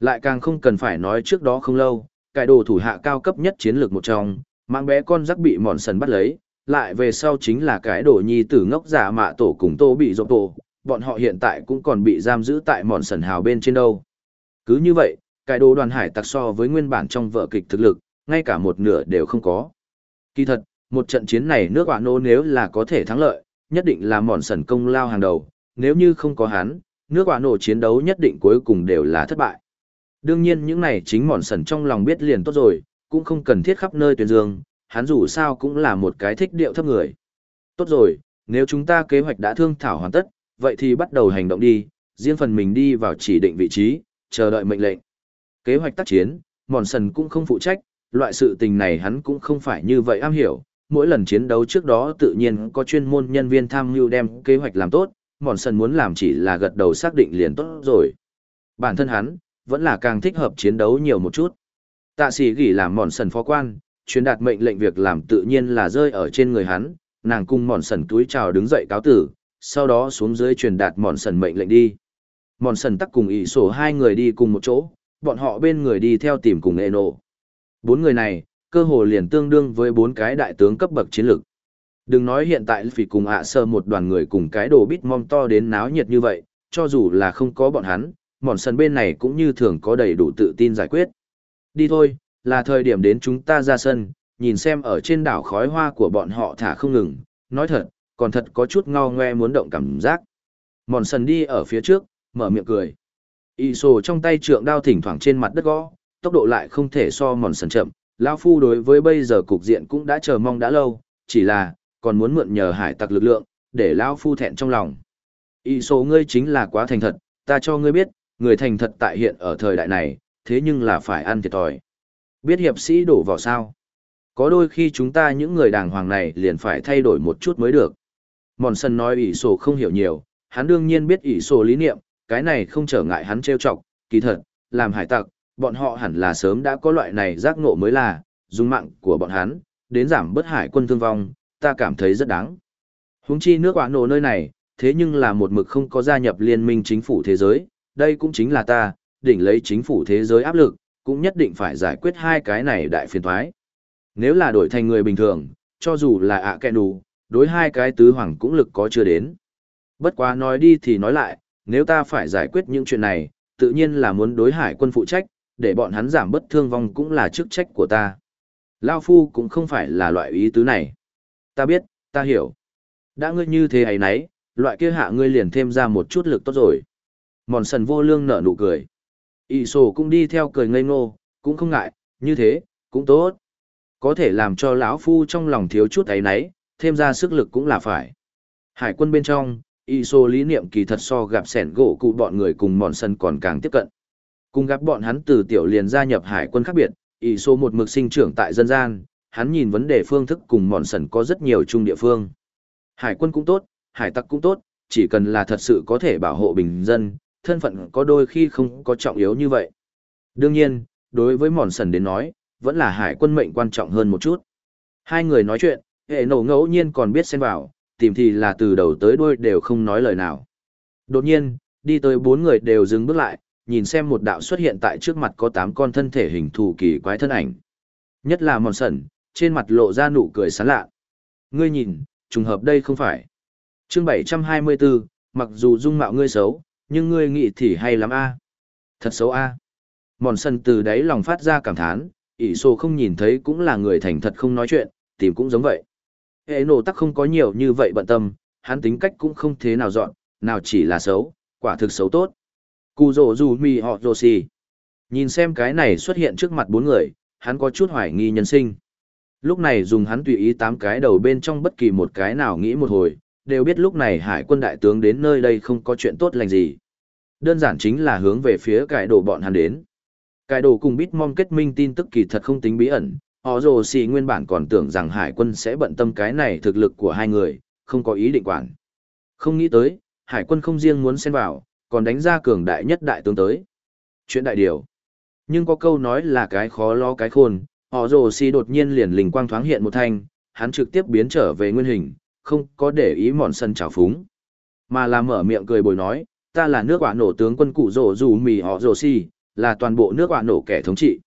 Lại càng không cần phải nói trước đó không lâu, cái đồ thủ hạ cao cấp nhất chiến lược một trong, mang bé con rắc bị mòn sần bắt lấy, lại về sau chính là cái đồ nhi tử ngốc giả mạ tổ cùng tô bị dọc tổ, bọn họ hiện tại cũng còn bị giam giữ tại mòn sần hào bên trên đâu. Cứ như vậy, cái đồ đoàn hải tặc so với nguyên bản trong vở kịch thực lực, ngay cả một nửa đều không có. Kỳ thật, một trận chiến này nước quả nô nếu là có thể thắng lợi, nhất định là mòn sần công lao hàng đầu, nếu như không có hắn, nước quả nổ chiến đấu nhất định cuối cùng đều là thất bại. Đương nhiên những này chính mòn sần trong lòng biết liền tốt rồi, cũng không cần thiết khắp nơi tuyên dương, hắn dù sao cũng là một cái thích điệu thấp người. Tốt rồi, nếu chúng ta kế hoạch đã thương thảo hoàn tất, vậy thì bắt đầu hành động đi, riêng phần mình đi vào chỉ định vị trí, chờ đợi mệnh lệnh. Kế hoạch tác chiến, mòn sần cũng không phụ trách, loại sự tình này hắn cũng không phải như vậy am hiểu. Mỗi lần chiến đấu trước đó tự nhiên có chuyên môn nhân viên tham mưu đem kế hoạch làm tốt, mòn sần muốn làm chỉ là gật đầu xác định liền tốt rồi. Bản thân hắn, vẫn là càng thích hợp chiến đấu nhiều một chút. Tạ sĩ gỉ làm mòn sần phó quan, truyền đạt mệnh lệnh việc làm tự nhiên là rơi ở trên người hắn, nàng cung mòn sần túi chào đứng dậy cáo tử, sau đó xuống dưới truyền đạt mòn sần mệnh lệnh đi. Mòn sần tắc cùng ỷ sổ hai người đi cùng một chỗ, bọn họ bên người đi theo tìm cùng nghệ nổ. Bốn người này, cơ hồ liền tương đương với bốn cái đại tướng cấp bậc chiến lược. Đừng nói hiện tại vì cùng ạ sơ một đoàn người cùng cái đồ bít mong to đến náo nhiệt như vậy, cho dù là không có bọn hắn, mòn sần bên này cũng như thường có đầy đủ tự tin giải quyết. Đi thôi, là thời điểm đến chúng ta ra sân, nhìn xem ở trên đảo khói hoa của bọn họ thả không ngừng, nói thật, còn thật có chút ngao ngoe muốn động cảm giác. Mòn sần đi ở phía trước, mở miệng cười. Y sổ trong tay trượng đao thỉnh thoảng trên mặt đất gõ, tốc độ lại không thể so mòn sần chậm. Lao phu đối với bây giờ cục diện cũng đã chờ mong đã lâu, chỉ là, còn muốn mượn nhờ hải tặc lực lượng, để Lao phu thẹn trong lòng. Y sổ ngươi chính là quá thành thật, ta cho ngươi biết, người thành thật tại hiện ở thời đại này, thế nhưng là phải ăn thiệt thòi. Biết hiệp sĩ đổ vào sao? Có đôi khi chúng ta những người đàng hoàng này liền phải thay đổi một chút mới được. Mòn sân nói ỷ sổ không hiểu nhiều, hắn đương nhiên biết ỷ sổ lý niệm, cái này không trở ngại hắn trêu chọc, kỳ thật, làm hải tặc, bọn họ hẳn là sớm đã có loại này giác ngộ mới là, dùng mạng của bọn hắn, đến giảm bớt hải quân thương vong, ta cảm thấy rất đáng. Húng chi nước quả nổ nơi này, thế nhưng là một mực không có gia nhập liên minh chính phủ thế giới, đây cũng chính là ta, đỉnh lấy chính phủ thế giới áp lực, cũng nhất định phải giải quyết hai cái này đại phiền thoái. Nếu là đổi thành người bình thường, cho dù là ạ kẹ đủ, đối hai cái tứ hoàng cũng lực có chưa đến. Bất quá nói đi thì nói lại, nếu ta phải giải quyết những chuyện này, tự nhiên là muốn đối hải quân phụ trách, để bọn hắn giảm bất thương vong cũng là chức trách của ta. Lao Phu cũng không phải là loại ý tứ này. Ta biết, ta hiểu. Đã ngươi như thế ấy nấy, loại kia hạ ngươi liền thêm ra một chút lực tốt rồi. Mòn sần vô lương nở nụ cười. Y sổ cũng đi theo cười ngây ngô, cũng không ngại, như thế, cũng tốt. Có thể làm cho lão phu trong lòng thiếu chút ấy nấy, thêm ra sức lực cũng là phải. Hải quân bên trong, y lý niệm kỳ thật so gặp sẻn gỗ cụ bọn người cùng mòn sân còn càng tiếp cận. Cùng gặp bọn hắn từ tiểu liền gia nhập hải quân khác biệt, y một mực sinh trưởng tại dân gian, hắn nhìn vấn đề phương thức cùng mòn sân có rất nhiều chung địa phương. Hải quân cũng tốt, hải tặc cũng tốt, chỉ cần là thật sự có thể bảo hộ bình dân, thân phận có đôi khi không có trọng yếu như vậy. Đương nhiên, đối với mòn sần đến nói, vẫn là hải quân mệnh quan trọng hơn một chút. Hai người nói chuyện, hệ nổ ngẫu nhiên còn biết xen vào, tìm thì là từ đầu tới đuôi đều không nói lời nào. Đột nhiên, đi tới bốn người đều dừng bước lại, nhìn xem một đạo xuất hiện tại trước mặt có tám con thân thể hình thù kỳ quái thân ảnh. Nhất là mòn sần, trên mặt lộ ra nụ cười sán lạ. Ngươi nhìn, trùng hợp đây không phải. chương 724, mặc dù dung mạo ngươi xấu, nhưng ngươi nghĩ thì hay lắm a Thật xấu a Mòn sần từ đáy lòng phát ra cảm thán, ỷ sô không nhìn thấy cũng là người thành thật không nói chuyện, tìm cũng giống vậy. Hệ nổ tắc không có nhiều như vậy bận tâm, hắn tính cách cũng không thế nào dọn, nào chỉ là xấu, quả thực xấu tốt. Cù rổ dù mì họ rồ xì. Nhìn xem cái này xuất hiện trước mặt bốn người, hắn có chút hoài nghi nhân sinh. Lúc này dùng hắn tùy ý tám cái đầu bên trong bất kỳ một cái nào nghĩ một hồi, đều biết lúc này hải quân đại tướng đến nơi đây không có chuyện tốt lành gì. Đơn giản chính là hướng về phía cải đồ bọn hắn đến. Cải đồ cùng bít mong kết minh tin tức kỳ thật không tính bí ẩn, họ rồ xì nguyên bản còn tưởng rằng hải quân sẽ bận tâm cái này thực lực của hai người, không có ý định quản. Không nghĩ tới, hải quân không riêng muốn xen vào, còn đánh ra cường đại nhất đại tướng tới. Chuyện đại điều. Nhưng có câu nói là cái khó lo cái khôn, họ rồ xì đột nhiên liền lình quang thoáng hiện một thanh, hắn trực tiếp biến trở về nguyên hình, không có để ý mòn sân trào phúng. Mà là mở miệng cười bồi nói, ta là nước quả nổ tướng quân cụ rồ dù mì họ rồ xì, là toàn bộ nước quả nổ kẻ thống trị.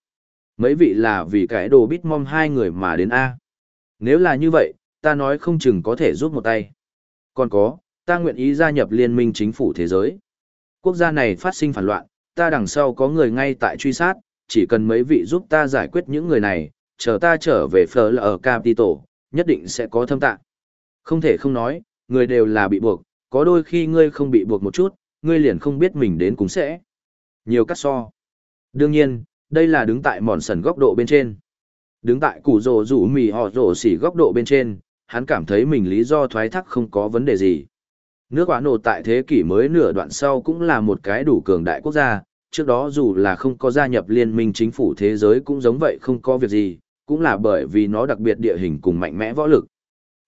Mấy vị là vì cái đồ bít mong hai người mà đến A. Nếu là như vậy, ta nói không chừng có thể giúp một tay. Còn có, ta nguyện ý gia nhập liên minh chính phủ thế giới. Quốc gia này phát sinh phản loạn, ta đằng sau có người ngay tại truy sát, chỉ cần mấy vị giúp ta giải quyết những người này, chờ ta trở về phở là ở Capitol, nhất định sẽ có thâm tạng. Không thể không nói, người đều là bị buộc, có đôi khi ngươi không bị buộc một chút, ngươi liền không biết mình đến cũng sẽ. Nhiều cắt so. Đương nhiên, đây là đứng tại mòn sần góc độ bên trên. Đứng tại củ rồ rủ mì họ rổ xỉ góc độ bên trên, hắn cảm thấy mình lý do thoái thác không có vấn đề gì. Nước quả nổ tại thế kỷ mới nửa đoạn sau cũng là một cái đủ cường đại quốc gia, trước đó dù là không có gia nhập liên minh chính phủ thế giới cũng giống vậy không có việc gì, cũng là bởi vì nó đặc biệt địa hình cùng mạnh mẽ võ lực.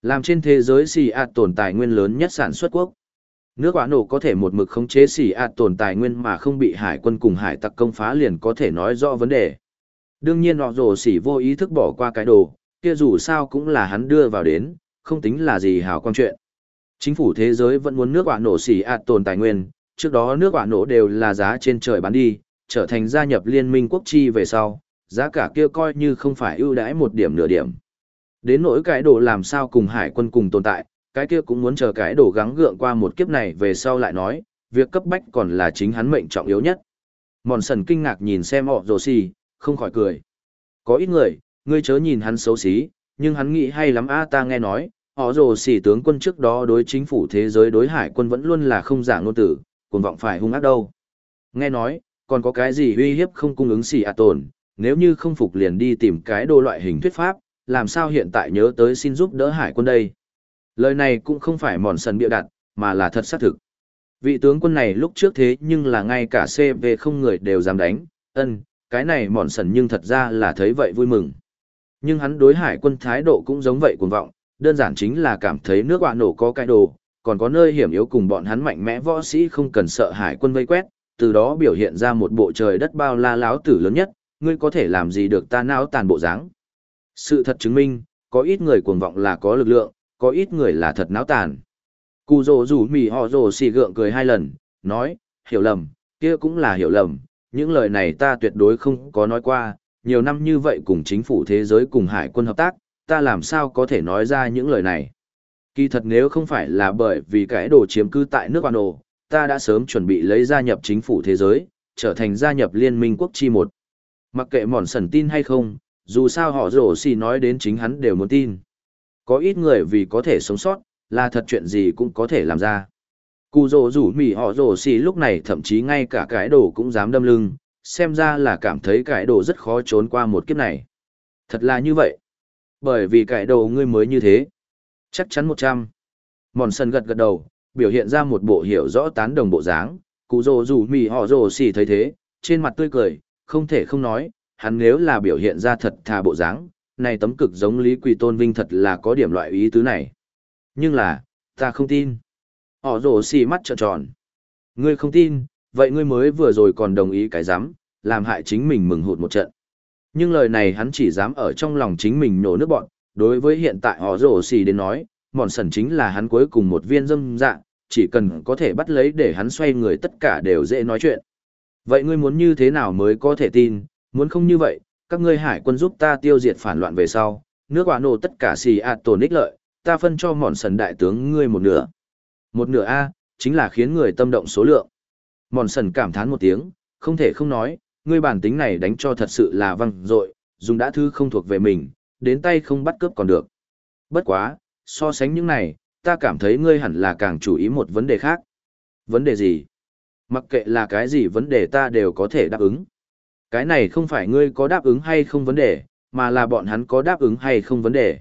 Làm trên thế giới xì ạt tồn tài nguyên lớn nhất sản xuất quốc. Nước quả nổ có thể một mực khống chế xỉ ạt tồn tài nguyên mà không bị hải quân cùng hải tặc công phá liền có thể nói rõ vấn đề. Đương nhiên họ rồ xỉ vô ý thức bỏ qua cái đồ, kia dù sao cũng là hắn đưa vào đến, không tính là gì hào quang chuyện. Chính phủ thế giới vẫn muốn nước quả nổ xỉ ạt tồn tài nguyên, trước đó nước quả nổ đều là giá trên trời bán đi, trở thành gia nhập liên minh quốc chi về sau, giá cả kia coi như không phải ưu đãi một điểm nửa điểm. Đến nỗi cái đồ làm sao cùng hải quân cùng tồn tại, cái kia cũng muốn chờ cái đồ gắng gượng qua một kiếp này về sau lại nói, việc cấp bách còn là chính hắn mệnh trọng yếu nhất. Mòn sần kinh ngạc nhìn xem họ rồ xì, không khỏi cười. Có ít người, ngươi chớ nhìn hắn xấu xí, nhưng hắn nghĩ hay lắm a ta nghe nói, họ rồ xì tướng quân trước đó đối chính phủ thế giới đối hải quân vẫn luôn là không giả ngôn tử, cuồng vọng phải hung ác đâu. Nghe nói, còn có cái gì uy hiếp không cung ứng xì a tồn, nếu như không phục liền đi tìm cái đồ loại hình thuyết pháp, làm sao hiện tại nhớ tới xin giúp đỡ hải quân đây. Lời này cũng không phải mòn sần bịa đặt, mà là thật xác thực. Vị tướng quân này lúc trước thế nhưng là ngay cả CV không người đều dám đánh, ân, cái này mòn sần nhưng thật ra là thấy vậy vui mừng. Nhưng hắn đối hải quân thái độ cũng giống vậy cuồng vọng, đơn giản chính là cảm thấy nước quả nổ có cái đồ, còn có nơi hiểm yếu cùng bọn hắn mạnh mẽ võ sĩ không cần sợ hải quân vây quét, từ đó biểu hiện ra một bộ trời đất bao la láo tử lớn nhất, ngươi có thể làm gì được ta não tàn bộ dáng. Sự thật chứng minh, có ít người cuồng vọng là có lực lượng, có ít người là thật náo tàn. Cụ rồ rủ mì họ rồ xì gượng cười hai lần, nói, hiểu lầm, kia cũng là hiểu lầm, những lời này ta tuyệt đối không có nói qua, nhiều năm như vậy cùng chính phủ thế giới cùng hải quân hợp tác, ta làm sao có thể nói ra những lời này. Kỳ thật nếu không phải là bởi vì cái đồ chiếm cư tại nước Quan Ồ, ta đã sớm chuẩn bị lấy gia nhập chính phủ thế giới, trở thành gia nhập liên minh quốc chi một. Mặc kệ mòn sần tin hay không, dù sao họ rổ xì nói đến chính hắn đều muốn tin. Có ít người vì có thể sống sót, là thật chuyện gì cũng có thể làm ra. Cụ rổ rủ mỉ họ rổ xì lúc này thậm chí ngay cả cái đồ cũng dám đâm lưng, xem ra là cảm thấy cái đồ rất khó trốn qua một kiếp này. Thật là như vậy. Bởi vì cái đồ ngươi mới như thế. Chắc chắn một trăm. Mòn sân gật gật đầu, biểu hiện ra một bộ hiểu rõ tán đồng bộ dáng. Cụ rổ rủ mỉ họ rổ xì thấy thế, trên mặt tươi cười, không thể không nói, hắn nếu là biểu hiện ra thật thà bộ dáng, này tấm cực giống Lý Quỳ Tôn Vinh thật là có điểm loại ý tứ này. Nhưng là, ta không tin. Họ rổ xì mắt trợn tròn. Ngươi không tin, vậy ngươi mới vừa rồi còn đồng ý cái dám, làm hại chính mình mừng hụt một trận. Nhưng lời này hắn chỉ dám ở trong lòng chính mình nổ nước bọn, đối với hiện tại họ rổ xì đến nói, mòn sần chính là hắn cuối cùng một viên dâm dạng chỉ cần có thể bắt lấy để hắn xoay người tất cả đều dễ nói chuyện. Vậy ngươi muốn như thế nào mới có thể tin, muốn không như vậy, các ngươi hải quân giúp ta tiêu diệt phản loạn về sau, nước quả nổ tất cả xì ạt tổn ích lợi, ta phân cho mòn sần đại tướng ngươi một nửa. Một nửa A, chính là khiến người tâm động số lượng. Mòn sần cảm thán một tiếng, không thể không nói, ngươi bản tính này đánh cho thật sự là văng dội dùng đã thư không thuộc về mình, đến tay không bắt cướp còn được. Bất quá, so sánh những này, ta cảm thấy ngươi hẳn là càng chú ý một vấn đề khác. Vấn đề gì? Mặc kệ là cái gì vấn đề ta đều có thể đáp ứng. Cái này không phải ngươi có đáp ứng hay không vấn đề, mà là bọn hắn có đáp ứng hay không vấn đề.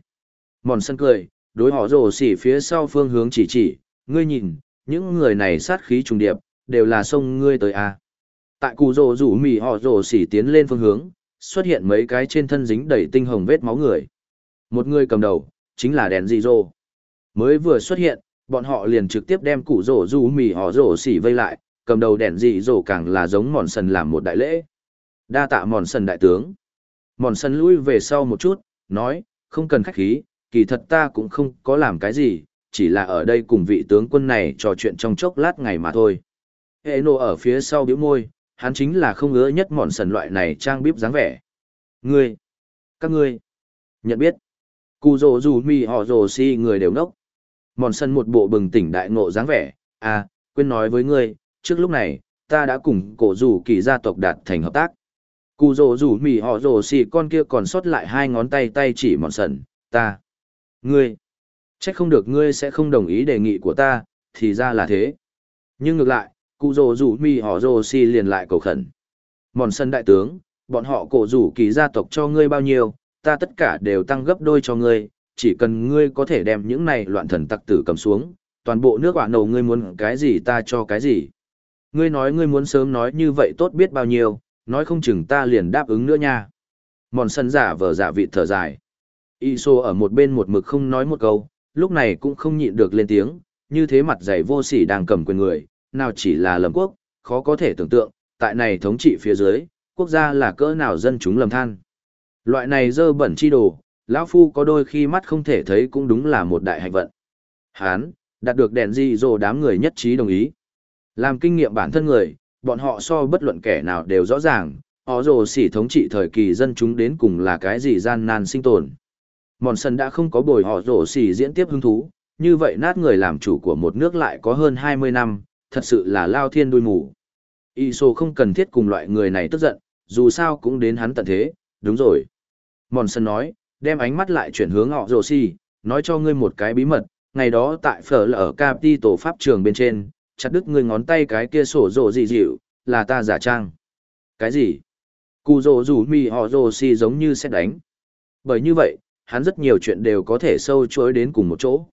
Mòn sân cười, đối họ rồ xỉ phía sau phương hướng chỉ chỉ, ngươi nhìn, những người này sát khí trùng điệp, đều là sông ngươi tới à. Tại cụ rồ rủ mì họ rồ xỉ tiến lên phương hướng, xuất hiện mấy cái trên thân dính đầy tinh hồng vết máu người. Một người cầm đầu, chính là đèn dị rồ. Mới vừa xuất hiện, bọn họ liền trực tiếp đem cụ rồ rủ mì họ rồ xỉ vây lại, cầm đầu đèn dị rồ càng là giống mòn sần làm một đại lễ. Đa tạ mòn sần đại tướng. Mòn sần lui về sau một chút, nói, không cần khách khí, kỳ thật ta cũng không có làm cái gì, chỉ là ở đây cùng vị tướng quân này trò chuyện trong chốc lát ngày mà thôi. Hệ nộ ở phía sau biểu môi, hắn chính là không ngứa nhất mòn sần loại này trang bíp dáng vẻ. Ngươi, các ngươi, nhận biết, cụ rồ dù mi họ rồ si người đều nốc. Mòn sần một bộ bừng tỉnh đại ngộ dáng vẻ, à, quên nói với ngươi, trước lúc này, ta đã cùng cổ rủ kỳ gia tộc đạt thành hợp tác. Cụ rồ rủ mì họ rồ xì con kia còn sót lại hai ngón tay tay chỉ mòn sần, ta. Ngươi. Trách không được ngươi sẽ không đồng ý đề nghị của ta, thì ra là thế. Nhưng ngược lại, cụ rồ rủ mì họ rồ xì liền lại cầu khẩn. Mòn sần đại tướng, bọn họ cổ rủ kỳ gia tộc cho ngươi bao nhiêu, ta tất cả đều tăng gấp đôi cho ngươi, chỉ cần ngươi có thể đem những này loạn thần tặc tử cầm xuống, toàn bộ nước quả nầu ngươi muốn cái gì ta cho cái gì. Ngươi nói ngươi muốn sớm nói như vậy tốt biết bao nhiêu, nói không chừng ta liền đáp ứng nữa nha. Mòn sân giả vờ dạ giả vị thở dài. Y ở một bên một mực không nói một câu, lúc này cũng không nhịn được lên tiếng, như thế mặt dày vô sỉ đang cầm quyền người, nào chỉ là lầm quốc, khó có thể tưởng tượng, tại này thống trị phía dưới, quốc gia là cỡ nào dân chúng lầm than. Loại này dơ bẩn chi đồ, lão phu có đôi khi mắt không thể thấy cũng đúng là một đại hạnh vận. Hán, đạt được đèn gì rồi đám người nhất trí đồng ý. Làm kinh nghiệm bản thân người, bọn họ so bất luận kẻ nào đều rõ ràng, họ rồ xỉ thống trị thời kỳ dân chúng đến cùng là cái gì gian nan sinh tồn. Mòn sân đã không có bồi họ rồ xỉ diễn tiếp hứng thú, như vậy nát người làm chủ của một nước lại có hơn 20 năm, thật sự là lao thiên đuôi mù. Iso không cần thiết cùng loại người này tức giận, dù sao cũng đến hắn tận thế, đúng rồi. Mòn sân nói, đem ánh mắt lại chuyển hướng họ rồ xỉ, nói cho ngươi một cái bí mật, ngày đó tại phở là ở tổ pháp trường bên trên, chặt đứt người ngón tay cái kia sổ rộ dị dịu, là ta giả trang. Cái gì? Cụ rộ rủ mì họ rồ xì giống như sẽ đánh. Bởi như vậy, hắn rất nhiều chuyện đều có thể sâu chuỗi đến cùng một chỗ.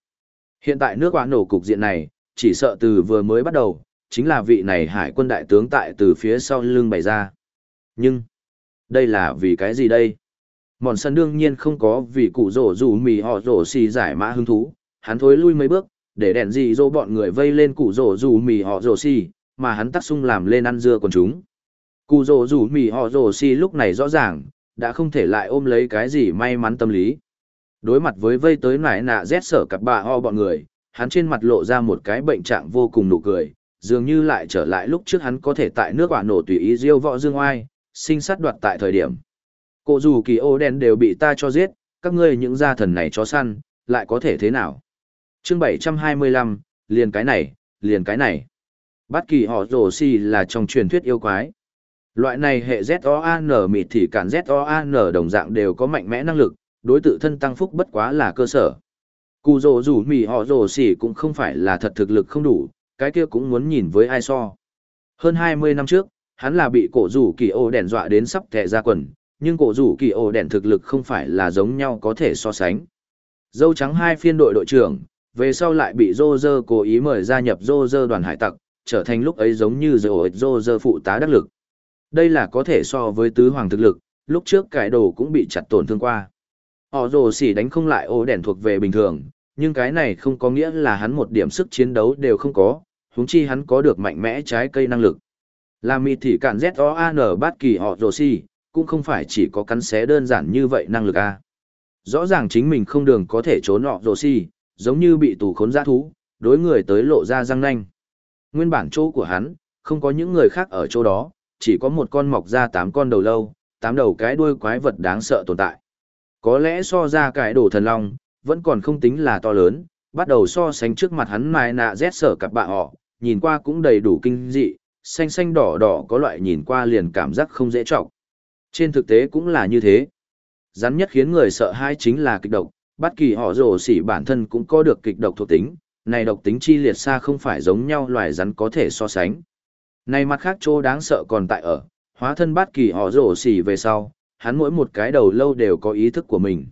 Hiện tại nước quả nổ cục diện này, chỉ sợ từ vừa mới bắt đầu, chính là vị này hải quân đại tướng tại từ phía sau lưng bày ra. Nhưng, đây là vì cái gì đây? Mòn sân đương nhiên không có vì cụ rổ rủ mì họ rổ xì giải mã hứng thú, hắn thối lui mấy bước, để đèn gì dô bọn người vây lên cụ rổ rủ mì họ rổ xì, mà hắn tắc sung làm lên ăn dưa còn chúng. Cụ rổ rủ mì họ rổ xì lúc này rõ ràng, đã không thể lại ôm lấy cái gì may mắn tâm lý. Đối mặt với vây tới nải nạ rét sở cặp bà ho bọn người, hắn trên mặt lộ ra một cái bệnh trạng vô cùng nụ cười, dường như lại trở lại lúc trước hắn có thể tại nước quả nổ tùy ý diêu võ dương oai, sinh sát đoạt tại thời điểm. Cụ dù kỳ ô đen đều bị ta cho giết, các ngươi những gia thần này chó săn, lại có thể thế nào? Chương 725, liền cái này, liền cái này. bất kỳ họ rồ xì là trong truyền thuyết yêu quái. Loại này hệ ZOAN mịt thì cản ZOAN đồng dạng đều có mạnh mẽ năng lực, đối tự thân tăng phúc bất quá là cơ sở. Cù rồ rủ mì họ rồ xì cũng không phải là thật thực lực không đủ, cái kia cũng muốn nhìn với ai so. Hơn 20 năm trước, hắn là bị cổ rủ kỳ ô đèn dọa đến sắp thẻ ra quần, nhưng cổ rủ kỳ ô đèn thực lực không phải là giống nhau có thể so sánh. Dâu trắng hai phiên đội đội trưởng, về sau lại bị Dô Dơ cố ý mời gia nhập Dô Dơ đoàn hải tặc, trở thành lúc ấy giống như Dô Dô Dơ phụ tá đắc lực. Đây là có thể so với tứ hoàng thực lực, lúc trước cải đồ cũng bị chặt tổn thương qua. Họ rồ xỉ đánh không lại ô đèn thuộc về bình thường, nhưng cái này không có nghĩa là hắn một điểm sức chiến đấu đều không có, huống chi hắn có được mạnh mẽ trái cây năng lực. Làm mịt thì cản Z-O-A-N bát kỳ họ rồ xỉ, cũng không phải chỉ có cắn xé đơn giản như vậy năng lực A. Rõ ràng chính mình không đường có thể trốn họ rồ xỉ, giống như bị tù khốn giã thú, đối người tới lộ ra răng nanh. Nguyên bản chỗ của hắn, không có những người khác ở chỗ đó, chỉ có một con mọc ra tám con đầu lâu, tám đầu cái đuôi quái vật đáng sợ tồn tại. Có lẽ so ra cái đồ thần long, vẫn còn không tính là to lớn, bắt đầu so sánh trước mặt hắn mài nạ rét sở cặp bạ họ, nhìn qua cũng đầy đủ kinh dị, xanh xanh đỏ đỏ có loại nhìn qua liền cảm giác không dễ trọng. Trên thực tế cũng là như thế. Rắn nhất khiến người sợ hai chính là kịch độc, bất kỳ họ rồ xỉ bản thân cũng có được kịch độc thuộc tính, này độc tính chi liệt xa không phải giống nhau loài rắn có thể so sánh. Này mặt khác chỗ đáng sợ còn tại ở, hóa thân bất kỳ họ rồ xỉ về sau, hắn mỗi một cái đầu lâu đều có ý thức của mình.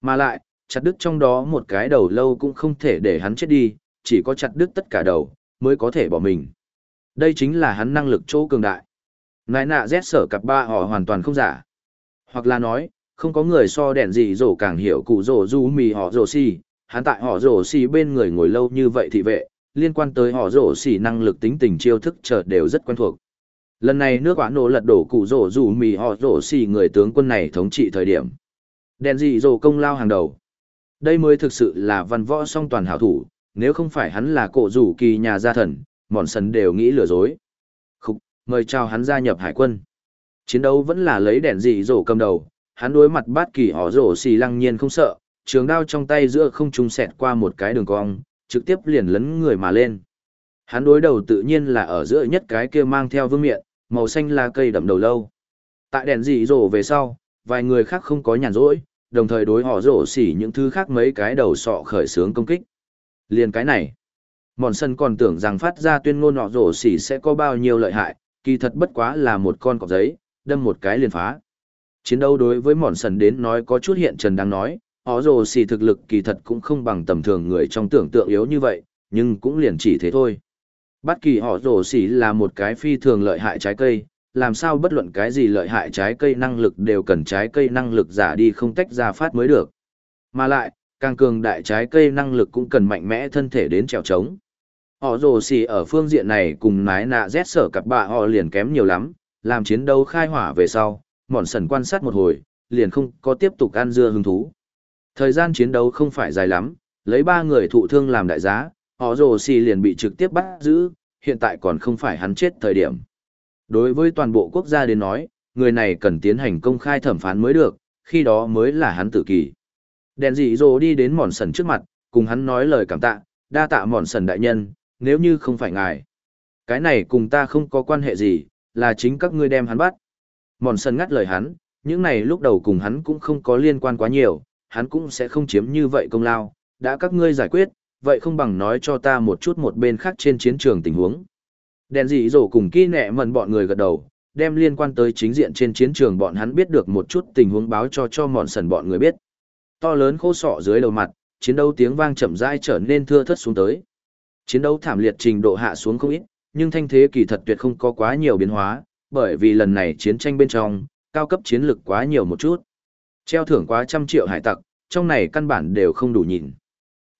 Mà lại, chặt đứt trong đó một cái đầu lâu cũng không thể để hắn chết đi, chỉ có chặt đứt tất cả đầu, mới có thể bỏ mình. Đây chính là hắn năng lực chỗ cường đại. Nái nạ rét sở cặp ba họ hoàn toàn không giả. Hoặc là nói, không có người so đèn gì rổ càng hiểu cụ rổ du mì họ rổ xì, hắn tại họ rổ xì bên người ngồi lâu như vậy thị vệ, liên quan tới họ rổ xì năng lực tính tình chiêu thức chợt đều rất quen thuộc. Lần này nước quả nổ lật đổ cụ rổ du mì họ rổ xì người tướng quân này thống trị thời điểm. Đèn gì rổ công lao hàng đầu. Đây mới thực sự là văn võ song toàn hảo thủ, nếu không phải hắn là cổ rủ kỳ nhà gia thần, mòn sần đều nghĩ lừa dối. Khúc, mời chào hắn gia nhập hải quân. Chiến đấu vẫn là lấy đèn dị rổ cầm đầu, hắn đối mặt bát kỳ họ rổ xì lăng nhiên không sợ, trường đao trong tay giữa không trung xẹt qua một cái đường cong, trực tiếp liền lấn người mà lên. Hắn đối đầu tự nhiên là ở giữa nhất cái kia mang theo vương miện, màu xanh là cây đậm đầu lâu. Tại đèn dị rổ về sau, vài người khác không có nhàn rỗi, đồng thời đối họ rổ xỉ những thứ khác mấy cái đầu sọ khởi sướng công kích. Liền cái này, mòn sân còn tưởng rằng phát ra tuyên ngôn họ rổ xỉ sẽ có bao nhiêu lợi hại, kỳ thật bất quá là một con cọp giấy, đâm một cái liền phá. Chiến đấu đối với mòn sần đến nói có chút hiện trần đang nói, họ rồ xì thực lực kỳ thật cũng không bằng tầm thường người trong tưởng tượng yếu như vậy, nhưng cũng liền chỉ thế thôi. Bất kỳ họ rồ xì là một cái phi thường lợi hại trái cây, làm sao bất luận cái gì lợi hại trái cây năng lực đều cần trái cây năng lực giả đi không tách ra phát mới được. Mà lại, càng cường đại trái cây năng lực cũng cần mạnh mẽ thân thể đến trèo trống. Họ rồ xì ở phương diện này cùng nái nạ rét sở cặp bạ họ liền kém nhiều lắm, làm chiến đấu khai hỏa về sau, mòn sần quan sát một hồi, liền không có tiếp tục ăn dưa hứng thú. Thời gian chiến đấu không phải dài lắm, lấy ba người thụ thương làm đại giá, họ rồ xì liền bị trực tiếp bắt giữ, hiện tại còn không phải hắn chết thời điểm. Đối với toàn bộ quốc gia đến nói, người này cần tiến hành công khai thẩm phán mới được, khi đó mới là hắn tử kỳ. Đèn dị rồ đi đến mòn sần trước mặt, cùng hắn nói lời cảm tạ, đa tạ mòn sần đại nhân, nếu như không phải ngài. Cái này cùng ta không có quan hệ gì, là chính các ngươi đem hắn bắt. Mòn sần ngắt lời hắn, những này lúc đầu cùng hắn cũng không có liên quan quá nhiều, hắn cũng sẽ không chiếm như vậy công lao, đã các ngươi giải quyết, vậy không bằng nói cho ta một chút một bên khác trên chiến trường tình huống. Đèn dị dỗ cùng kỹ nẹ mần bọn người gật đầu, đem liên quan tới chính diện trên chiến trường bọn hắn biết được một chút tình huống báo cho cho mòn sần bọn người biết. To lớn khô sọ dưới đầu mặt, chiến đấu tiếng vang chậm rãi trở nên thưa thất xuống tới. Chiến đấu thảm liệt trình độ hạ xuống không ít, nhưng thanh thế kỳ thật tuyệt không có quá nhiều biến hóa, bởi vì lần này chiến tranh bên trong, cao cấp chiến lực quá nhiều một chút. Treo thưởng quá trăm triệu hải tặc, trong này căn bản đều không đủ nhìn.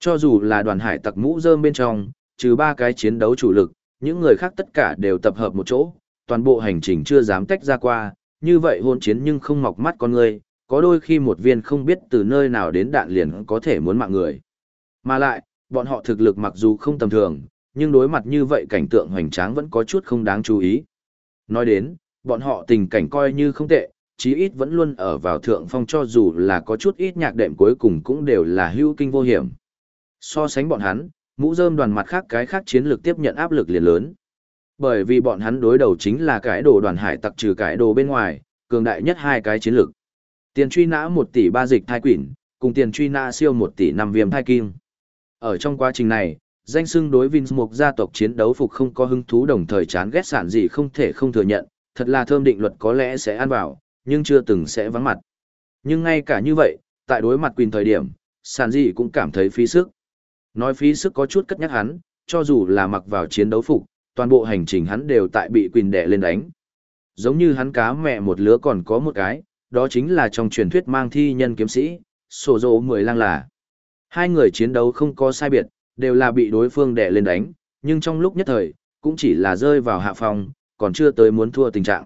Cho dù là đoàn hải tặc mũ rơm bên trong, trừ ba cái chiến đấu chủ lực, những người khác tất cả đều tập hợp một chỗ, toàn bộ hành trình chưa dám tách ra qua, như vậy hôn chiến nhưng không mọc mắt con người, có đôi khi một viên không biết từ nơi nào đến đạn liền có thể muốn mạng người. Mà lại, bọn họ thực lực mặc dù không tầm thường, nhưng đối mặt như vậy cảnh tượng hoành tráng vẫn có chút không đáng chú ý. Nói đến, bọn họ tình cảnh coi như không tệ, chí ít vẫn luôn ở vào thượng phong cho dù là có chút ít nhạc đệm cuối cùng cũng đều là hưu kinh vô hiểm. So sánh bọn hắn, mũ rơm đoàn mặt khác cái khác chiến lược tiếp nhận áp lực liền lớn. Bởi vì bọn hắn đối đầu chính là cái đồ đoàn hải tặc trừ cái đồ bên ngoài, cường đại nhất hai cái chiến lược. Tiền truy nã một tỷ ba dịch thai quỷ, cùng tiền truy nã siêu một tỷ năm viêm thai kim. Ở trong quá trình này, danh xưng đối Vinh Mục gia tộc chiến đấu phục không có hứng thú đồng thời chán ghét sản gì không thể không thừa nhận, thật là thơm định luật có lẽ sẽ ăn vào, nhưng chưa từng sẽ vắng mặt. Nhưng ngay cả như vậy, tại đối mặt quyền thời điểm, sản gì cũng cảm thấy phí sức. Nói phí sức có chút cất nhắc hắn, cho dù là mặc vào chiến đấu phục, toàn bộ hành trình hắn đều tại bị quyền đẻ lên đánh. Giống như hắn cá mẹ một lứa còn có một cái, đó chính là trong truyền thuyết mang thi nhân kiếm sĩ, sổ dỗ mười lang là. Hai người chiến đấu không có sai biệt, đều là bị đối phương đè lên đánh, nhưng trong lúc nhất thời, cũng chỉ là rơi vào hạ phòng, còn chưa tới muốn thua tình trạng.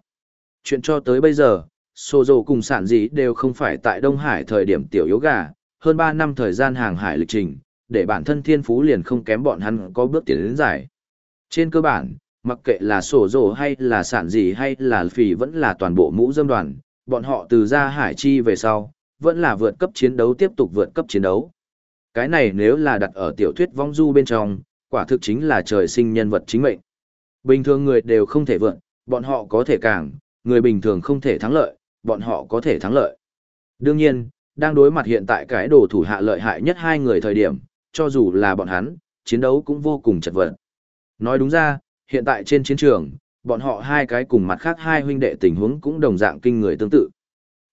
Chuyện cho tới bây giờ, sổ Dô cùng sản gì đều không phải tại Đông Hải thời điểm tiểu yếu gà, hơn 3 năm thời gian hàng hải lịch trình, để bản thân thiên phú liền không kém bọn hắn có bước tiến đến giải. Trên cơ bản, mặc kệ là sổ rổ hay là sản gì hay là phì vẫn là toàn bộ mũ dâm đoàn, bọn họ từ ra hải chi về sau, vẫn là vượt cấp chiến đấu tiếp tục vượt cấp chiến đấu. Cái này nếu là đặt ở tiểu thuyết vong du bên trong, quả thực chính là trời sinh nhân vật chính mệnh. Bình thường người đều không thể vượt, bọn họ có thể càng, người bình thường không thể thắng lợi, bọn họ có thể thắng lợi. Đương nhiên, đang đối mặt hiện tại cái đồ thủ hạ lợi hại nhất hai người thời điểm, cho dù là bọn hắn, chiến đấu cũng vô cùng chật vật. Nói đúng ra, hiện tại trên chiến trường, bọn họ hai cái cùng mặt khác hai huynh đệ tình huống cũng đồng dạng kinh người tương tự.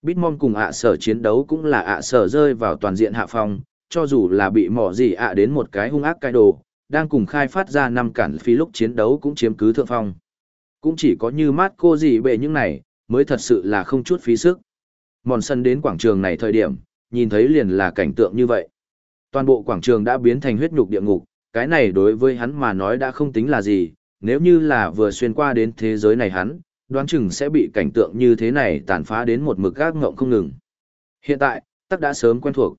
Bitmon cùng ạ sở chiến đấu cũng là ạ sở rơi vào toàn diện hạ phong, cho dù là bị mỏ gì ạ đến một cái hung ác cai đồ, đang cùng khai phát ra năm cản phi lúc chiến đấu cũng chiếm cứ thượng phong. Cũng chỉ có như mát cô gì bệ những này, mới thật sự là không chút phí sức. Mòn sân đến quảng trường này thời điểm, nhìn thấy liền là cảnh tượng như vậy. Toàn bộ quảng trường đã biến thành huyết nhục địa ngục, cái này đối với hắn mà nói đã không tính là gì, nếu như là vừa xuyên qua đến thế giới này hắn, đoán chừng sẽ bị cảnh tượng như thế này tàn phá đến một mực gác ngộng không ngừng. Hiện tại, tắc đã sớm quen thuộc.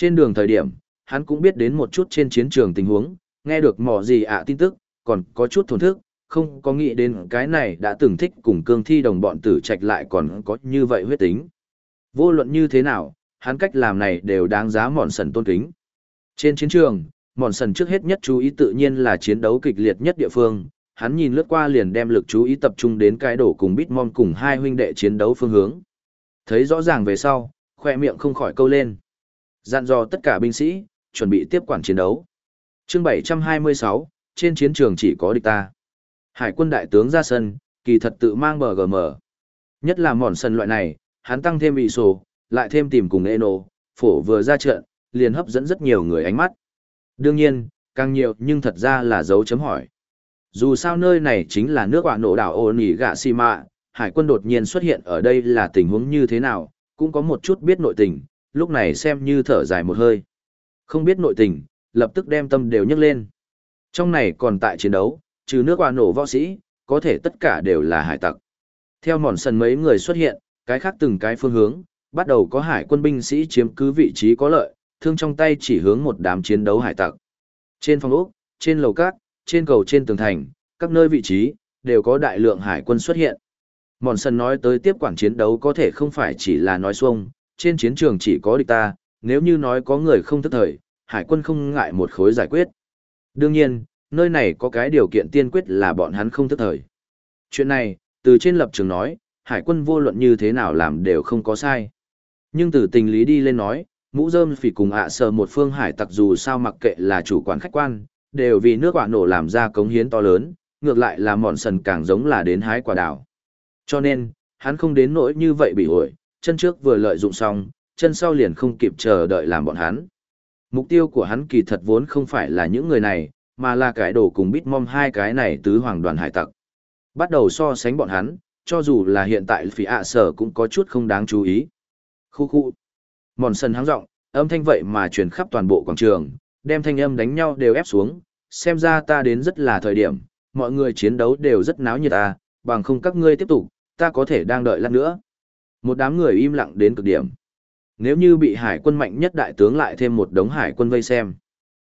Trên đường thời điểm, hắn cũng biết đến một chút trên chiến trường tình huống, nghe được mỏ gì ạ tin tức, còn có chút thổn thức, không có nghĩ đến cái này đã từng thích cùng cương thi đồng bọn tử trạch lại còn có như vậy huyết tính. Vô luận như thế nào, hắn cách làm này đều đáng giá mòn sần tôn kính. Trên chiến trường, mòn sần trước hết nhất chú ý tự nhiên là chiến đấu kịch liệt nhất địa phương, hắn nhìn lướt qua liền đem lực chú ý tập trung đến cái đổ cùng Bitmon cùng hai huynh đệ chiến đấu phương hướng. Thấy rõ ràng về sau, khoe miệng không khỏi câu lên. Dặn dò tất cả binh sĩ, chuẩn bị tiếp quản chiến đấu. chương 726, trên chiến trường chỉ có địch ta. Hải quân đại tướng ra sân, kỳ thật tự mang bờ gm. Nhất là mòn sân loại này, hắn tăng thêm vị sổ, lại thêm tìm cùng Eno, phổ vừa ra trận, liền hấp dẫn rất nhiều người ánh mắt. Đương nhiên, càng nhiều nhưng thật ra là dấu chấm hỏi. Dù sao nơi này chính là nước quả nổ đảo ô nỉ gạ xì mạ, hải quân đột nhiên xuất hiện ở đây là tình huống như thế nào, cũng có một chút biết nội tình, lúc này xem như thở dài một hơi. Không biết nội tình, lập tức đem tâm đều nhấc lên. Trong này còn tại chiến đấu, trừ nước qua nổ võ sĩ, có thể tất cả đều là hải tặc. Theo mòn sân mấy người xuất hiện, cái khác từng cái phương hướng, bắt đầu có hải quân binh sĩ chiếm cứ vị trí có lợi, thương trong tay chỉ hướng một đám chiến đấu hải tặc. Trên phòng ốc, trên lầu cát, trên cầu trên tường thành, các nơi vị trí, đều có đại lượng hải quân xuất hiện. Mòn sân nói tới tiếp quản chiến đấu có thể không phải chỉ là nói xuông, trên chiến trường chỉ có địch ta, nếu như nói có người không thức thời, hải quân không ngại một khối giải quyết. Đương nhiên, nơi này có cái điều kiện tiên quyết là bọn hắn không thức thời. Chuyện này, từ trên lập trường nói, hải quân vô luận như thế nào làm đều không có sai. Nhưng từ tình lý đi lên nói, mũ rơm phỉ cùng ạ à sờ một phương hải tặc dù sao mặc kệ là chủ quản khách quan, đều vì nước quả nổ làm ra cống hiến to lớn, ngược lại là mòn sần càng giống là đến hái quả đào. Cho nên, hắn không đến nỗi như vậy bị ổi, chân trước vừa lợi dụng xong, chân sau liền không kịp chờ đợi làm bọn hắn. Mục tiêu của hắn kỳ thật vốn không phải là những người này, mà là cái đồ cùng bít mom hai cái này tứ hoàng đoàn hải tặc. Bắt đầu so sánh bọn hắn, cho dù là hiện tại phỉ ạ sở cũng có chút không đáng chú ý. Khu khu. Mòn sân háng rộng, âm thanh vậy mà truyền khắp toàn bộ quảng trường, đem thanh âm đánh nhau đều ép xuống, xem ra ta đến rất là thời điểm, mọi người chiến đấu đều rất náo nhiệt à, bằng không các ngươi tiếp tục, ta có thể đang đợi lát nữa. Một đám người im lặng đến cực điểm. Nếu như bị hải quân mạnh nhất đại tướng lại thêm một đống hải quân vây xem,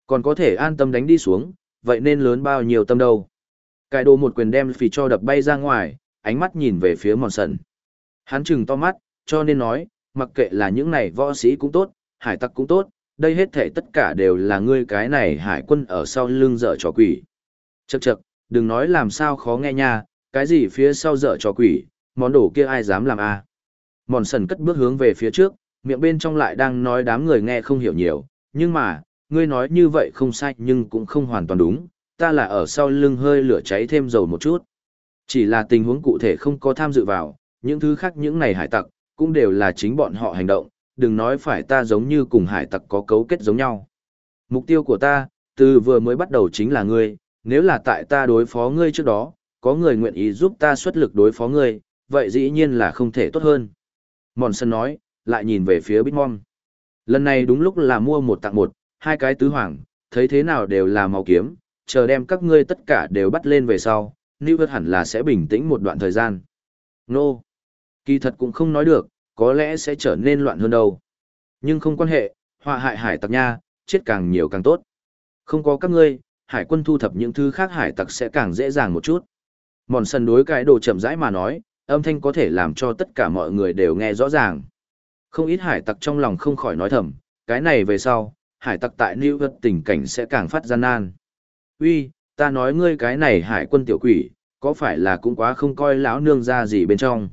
còn có thể an tâm đánh đi xuống, vậy nên lớn bao nhiêu tâm đâu. Cải đồ một quyền đem phì cho đập bay ra ngoài, ánh mắt nhìn về phía mòn sần. Hắn chừng to mắt, cho nên nói, mặc kệ là những này võ sĩ cũng tốt, hải tặc cũng tốt, đây hết thể tất cả đều là ngươi cái này hải quân ở sau lưng dở trò quỷ. Chậc chậc, đừng nói làm sao khó nghe nha, cái gì phía sau dở trò quỷ, món đồ kia ai dám làm a? À? Mòn sần cất bước hướng về phía trước, miệng bên trong lại đang nói đám người nghe không hiểu nhiều, nhưng mà, ngươi nói như vậy không sai nhưng cũng không hoàn toàn đúng, ta là ở sau lưng hơi lửa cháy thêm dầu một chút. Chỉ là tình huống cụ thể không có tham dự vào, những thứ khác những này hải tặc, cũng đều là chính bọn họ hành động, đừng nói phải ta giống như cùng hải tặc có cấu kết giống nhau. Mục tiêu của ta, từ vừa mới bắt đầu chính là ngươi, nếu là tại ta đối phó ngươi trước đó, có người nguyện ý giúp ta xuất lực đối phó ngươi, vậy dĩ nhiên là không thể tốt hơn. Mòn sân nói, lại nhìn về phía Bitmon. Lần này đúng lúc là mua một tặng một, hai cái tứ hoàng, thấy thế nào đều là màu kiếm, chờ đem các ngươi tất cả đều bắt lên về sau, New York hẳn là sẽ bình tĩnh một đoạn thời gian. Nô! No. Kỳ thật cũng không nói được, có lẽ sẽ trở nên loạn hơn đâu. Nhưng không quan hệ, họa hại hải tặc nha, chết càng nhiều càng tốt. Không có các ngươi, hải quân thu thập những thứ khác hải tặc sẽ càng dễ dàng một chút. Mòn sân đối cái đồ chậm rãi mà nói, âm thanh có thể làm cho tất cả mọi người đều nghe rõ ràng. Không ít hải tặc trong lòng không khỏi nói thầm, cái này về sau, hải tặc tại New York tình cảnh sẽ càng phát gian nan. Uy, ta nói ngươi cái này hải quân tiểu quỷ, có phải là cũng quá không coi lão nương ra gì bên trong.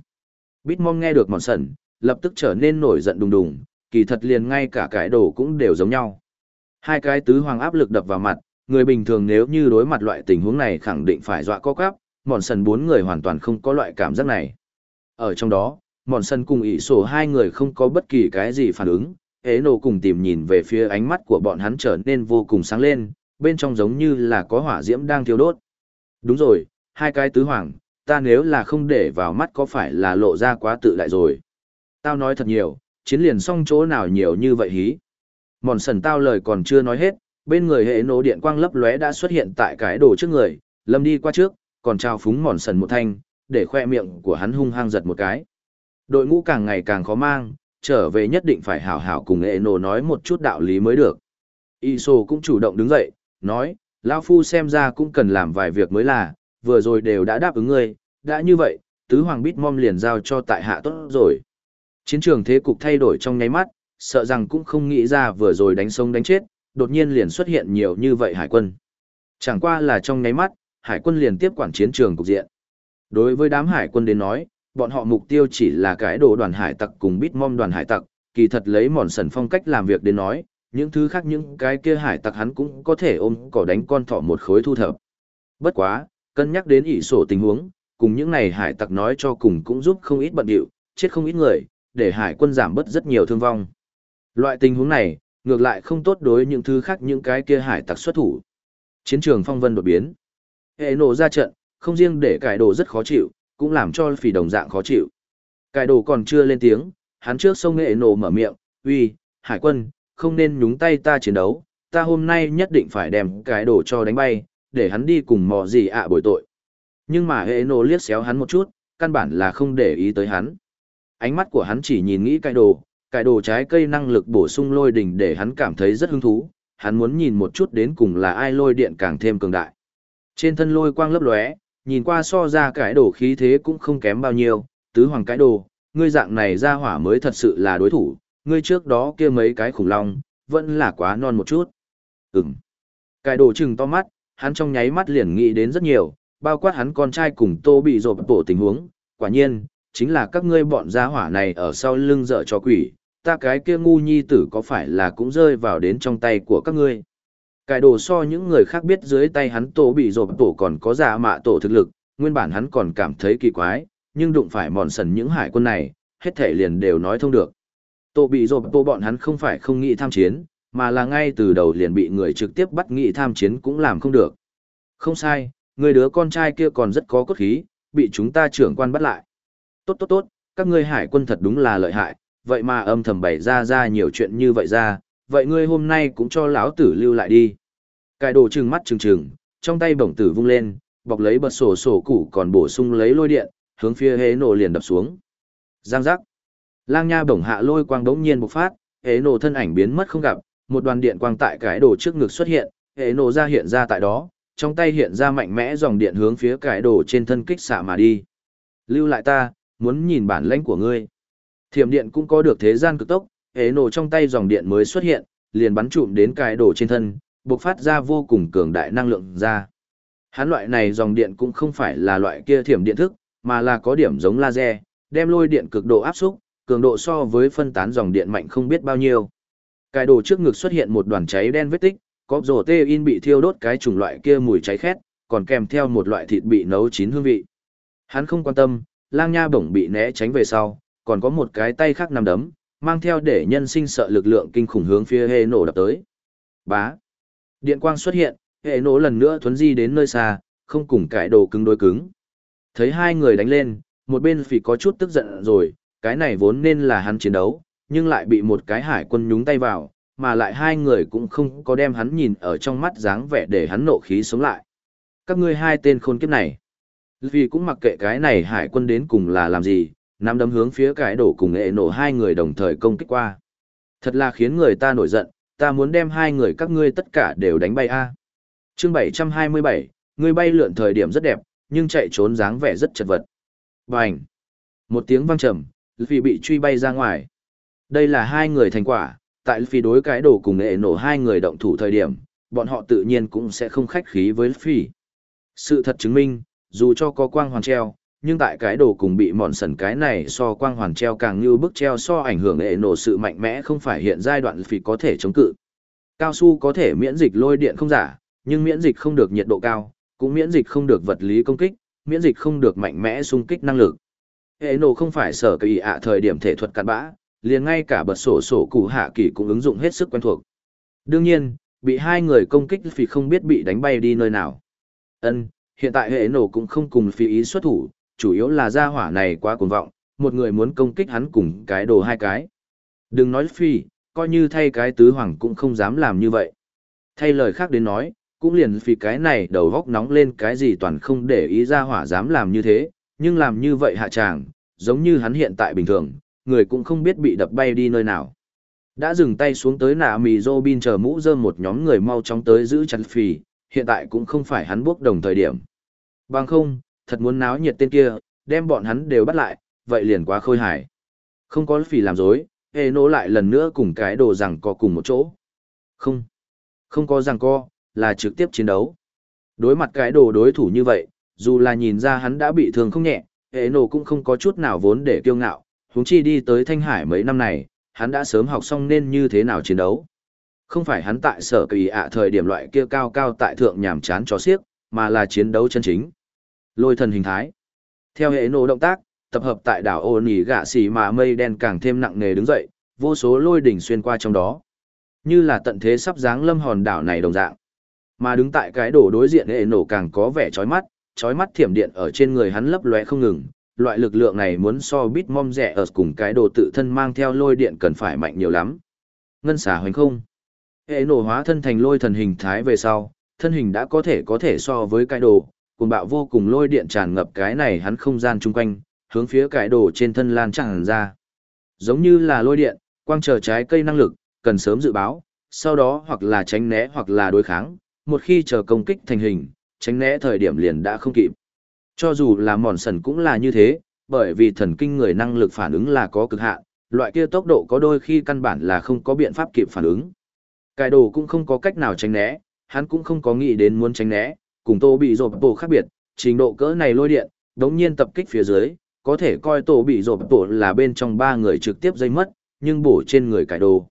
Bitmon nghe được mòn sẩn, lập tức trở nên nổi giận đùng đùng, kỳ thật liền ngay cả cái đồ cũng đều giống nhau. Hai cái tứ hoàng áp lực đập vào mặt, người bình thường nếu như đối mặt loại tình huống này khẳng định phải dọa co cắp, mòn sần bốn người hoàn toàn không có loại cảm giác này. Ở trong đó, mòn sân cùng ỷ sổ hai người không có bất kỳ cái gì phản ứng, ế nổ cùng tìm nhìn về phía ánh mắt của bọn hắn trở nên vô cùng sáng lên, bên trong giống như là có hỏa diễm đang thiêu đốt. Đúng rồi, hai cái tứ hoàng, ta nếu là không để vào mắt có phải là lộ ra quá tự đại rồi. Tao nói thật nhiều, chiến liền xong chỗ nào nhiều như vậy hí. Mòn sần tao lời còn chưa nói hết, bên người hệ nổ điện quang lấp lóe đã xuất hiện tại cái đồ trước người, lâm đi qua trước, còn trao phúng mòn sần một thanh, để khoe miệng của hắn hung hăng giật một cái. Đội ngũ càng ngày càng khó mang, trở về nhất định phải hảo hảo cùng Eno nói một chút đạo lý mới được. Iso cũng chủ động đứng dậy, nói, Lao Phu xem ra cũng cần làm vài việc mới là, vừa rồi đều đã đáp ứng ngươi, đã như vậy, tứ hoàng bít mom liền giao cho tại hạ tốt rồi. Chiến trường thế cục thay đổi trong nháy mắt, sợ rằng cũng không nghĩ ra vừa rồi đánh sông đánh chết, đột nhiên liền xuất hiện nhiều như vậy hải quân. Chẳng qua là trong nháy mắt, hải quân liền tiếp quản chiến trường cục diện. Đối với đám hải quân đến nói, bọn họ mục tiêu chỉ là cái đồ đoàn hải tặc cùng bít mom đoàn hải tặc, kỳ thật lấy mòn sần phong cách làm việc đến nói, những thứ khác những cái kia hải tặc hắn cũng có thể ôm cỏ đánh con thỏ một khối thu thập. Bất quá, cân nhắc đến ỷ sổ tình huống, cùng những này hải tặc nói cho cùng cũng giúp không ít bận điệu, chết không ít người, để hải quân giảm bớt rất nhiều thương vong. Loại tình huống này, ngược lại không tốt đối những thứ khác những cái kia hải tặc xuất thủ. Chiến trường phong vân đột biến. Hệ nổ ra trận, không riêng để cải đồ rất khó chịu, cũng làm cho phỉ đồng dạng khó chịu. Cải đồ còn chưa lên tiếng, hắn trước sông hệ nổ mở miệng, uy, hải quân, không nên nhúng tay ta chiến đấu, ta hôm nay nhất định phải đem cái đồ cho đánh bay, để hắn đi cùng mò gì ạ bồi tội. Nhưng mà hệ nổ liếc xéo hắn một chút, căn bản là không để ý tới hắn. Ánh mắt của hắn chỉ nhìn nghĩ cái đồ, cải đồ trái cây năng lực bổ sung lôi đỉnh để hắn cảm thấy rất hứng thú, hắn muốn nhìn một chút đến cùng là ai lôi điện càng thêm cường đại. Trên thân lôi quang lấp lóe, nhìn qua so ra cái đồ khí thế cũng không kém bao nhiêu, tứ hoàng cái đồ, ngươi dạng này ra hỏa mới thật sự là đối thủ, ngươi trước đó kia mấy cái khủng long, vẫn là quá non một chút. Ừm. Cái đồ chừng to mắt, hắn trong nháy mắt liền nghĩ đến rất nhiều, bao quát hắn con trai cùng tô bị rộp bổ tình huống, quả nhiên, chính là các ngươi bọn gia hỏa này ở sau lưng dở cho quỷ, ta cái kia ngu nhi tử có phải là cũng rơi vào đến trong tay của các ngươi. Cải đồ so những người khác biết dưới tay hắn tổ bị rộp tổ còn có giả mạ tổ thực lực, nguyên bản hắn còn cảm thấy kỳ quái, nhưng đụng phải mòn sần những hải quân này, hết thể liền đều nói thông được. Tổ bị rộp tổ bọn hắn không phải không nghĩ tham chiến, mà là ngay từ đầu liền bị người trực tiếp bắt nghị tham chiến cũng làm không được. Không sai, người đứa con trai kia còn rất có cốt khí, bị chúng ta trưởng quan bắt lại. Tốt tốt tốt, các ngươi hải quân thật đúng là lợi hại, vậy mà âm thầm bày ra ra nhiều chuyện như vậy ra, vậy ngươi hôm nay cũng cho lão tử lưu lại đi. Cải đồ trừng mắt trừng trừng, trong tay bổng tử vung lên, bọc lấy bật sổ sổ củ còn bổ sung lấy lôi điện, hướng phía hế nổ liền đập xuống. Giang giác. Lang nha bổng hạ lôi quang đống nhiên bộc phát, hế nổ thân ảnh biến mất không gặp, một đoàn điện quang tại cái đồ trước ngực xuất hiện, hế nổ ra hiện ra tại đó, trong tay hiện ra mạnh mẽ dòng điện hướng phía cái đồ trên thân kích xạ mà đi. Lưu lại ta, muốn nhìn bản lãnh của ngươi. Thiểm điện cũng có được thế gian cực tốc, hế nổ trong tay dòng điện mới xuất hiện, liền bắn trụm đến cái đồ trên thân, bộc phát ra vô cùng cường đại năng lượng ra. Hắn loại này dòng điện cũng không phải là loại kia thiểm điện thức, mà là có điểm giống laser, đem lôi điện cực độ áp xúc, cường độ so với phân tán dòng điện mạnh không biết bao nhiêu. Cái đồ trước ngực xuất hiện một đoàn cháy đen vết tích, có rổ tê in bị thiêu đốt cái chủng loại kia mùi cháy khét, còn kèm theo một loại thịt bị nấu chín hương vị. Hắn không quan tâm, lang nha bổng bị né tránh về sau, còn có một cái tay khác nằm đấm, mang theo để nhân sinh sợ lực lượng kinh khủng hướng phía hê nổ đập tới. Bá. Điện quang xuất hiện, hệ nổ lần nữa thuấn di đến nơi xa, không cùng cải đồ cứng đối cứng. Thấy hai người đánh lên, một bên phỉ có chút tức giận rồi, cái này vốn nên là hắn chiến đấu, nhưng lại bị một cái hải quân nhúng tay vào, mà lại hai người cũng không có đem hắn nhìn ở trong mắt dáng vẻ để hắn nộ khí sống lại. Các ngươi hai tên khôn kiếp này. Vì cũng mặc kệ cái này hải quân đến cùng là làm gì, nắm đấm hướng phía cái đổ cùng hệ nổ hai người đồng thời công kích qua. Thật là khiến người ta nổi giận, ta muốn đem hai người các ngươi tất cả đều đánh bay a. Chương 727, ngươi bay lượn thời điểm rất đẹp, nhưng chạy trốn dáng vẻ rất chật vật. Bành! Một tiếng vang trầm, vì bị truy bay ra ngoài. Đây là hai người thành quả, tại phi đối cái đổ cùng nghệ nổ hai người động thủ thời điểm, bọn họ tự nhiên cũng sẽ không khách khí với phi. Sự thật chứng minh, dù cho có quang hoàn treo, nhưng tại cái đồ cùng bị mòn sần cái này so quang hoàn treo càng như bức treo so ảnh hưởng hệ nổ sự mạnh mẽ không phải hiện giai đoạn phi có thể chống cự. Cao su có thể miễn dịch lôi điện không giả, nhưng miễn dịch không được nhiệt độ cao, cũng miễn dịch không được vật lý công kích, miễn dịch không được mạnh mẽ xung kích năng lực. Hệ nổ không phải sở kỳ ạ thời điểm thể thuật cặn bã, liền ngay cả bật sổ sổ cụ hạ kỳ cũng ứng dụng hết sức quen thuộc. Đương nhiên, bị hai người công kích vì không biết bị đánh bay đi nơi nào. Ân, hiện tại hệ nổ cũng không cùng phi ý xuất thủ, chủ yếu là gia hỏa này quá cuồng vọng, một người muốn công kích hắn cùng cái đồ hai cái. Đừng nói phi, coi như thay cái tứ hoàng cũng không dám làm như vậy. Thay lời khác đến nói, cũng liền vì cái này đầu góc nóng lên cái gì toàn không để ý ra hỏa dám làm như thế, nhưng làm như vậy hạ tràng, giống như hắn hiện tại bình thường, người cũng không biết bị đập bay đi nơi nào. Đã dừng tay xuống tới nạ mì Robin chờ mũ rơm một nhóm người mau chóng tới giữ chặt phì, hiện tại cũng không phải hắn bước đồng thời điểm. Bằng không, thật muốn náo nhiệt tên kia, đem bọn hắn đều bắt lại, vậy liền quá khôi hài. Không có phỉ làm dối, hề nỗ lại lần nữa cùng cái đồ rằng có cùng một chỗ. Không, không có rằng co, là trực tiếp chiến đấu. Đối mặt cái đồ đối thủ như vậy, dù là nhìn ra hắn đã bị thương không nhẹ, hệ nổ cũng không có chút nào vốn để kiêu ngạo, huống chi đi tới Thanh Hải mấy năm này, hắn đã sớm học xong nên như thế nào chiến đấu. Không phải hắn tại sở kỳ ạ thời điểm loại kia cao cao tại thượng nhàm chán cho xiếc, mà là chiến đấu chân chính. Lôi thần hình thái. Theo hệ nổ động tác, tập hợp tại đảo ô nỉ gạ xỉ mà mây đen càng thêm nặng nề đứng dậy, vô số lôi đỉnh xuyên qua trong đó. Như là tận thế sắp dáng lâm hòn đảo này đồng dạng. Mà đứng tại cái đổ đối diện hệ nổ càng có vẻ chói mắt, chói mắt thiểm điện ở trên người hắn lấp lóe không ngừng. Loại lực lượng này muốn so bít mom rẻ ở cùng cái đồ tự thân mang theo lôi điện cần phải mạnh nhiều lắm. Ngân xả hoành không. Hệ nổ hóa thân thành lôi thần hình thái về sau, thân hình đã có thể có thể so với cái đồ, cùng bạo vô cùng lôi điện tràn ngập cái này hắn không gian chung quanh, hướng phía cái đồ trên thân lan tràn ra. Giống như là lôi điện, quang chờ trái cây năng lực, cần sớm dự báo, sau đó hoặc là tránh né hoặc là đối kháng, một khi chờ công kích thành hình, tránh né thời điểm liền đã không kịp. Cho dù là mòn sần cũng là như thế, bởi vì thần kinh người năng lực phản ứng là có cực hạn, loại kia tốc độ có đôi khi căn bản là không có biện pháp kịp phản ứng. Cái đồ cũng không có cách nào tránh né, hắn cũng không có nghĩ đến muốn tránh né, cùng tô bị rộp bộ khác biệt, trình độ cỡ này lôi điện, đống nhiên tập kích phía dưới, có thể coi tổ bị rộp bộ là bên trong ba người trực tiếp dây mất, nhưng bổ trên người cải đồ.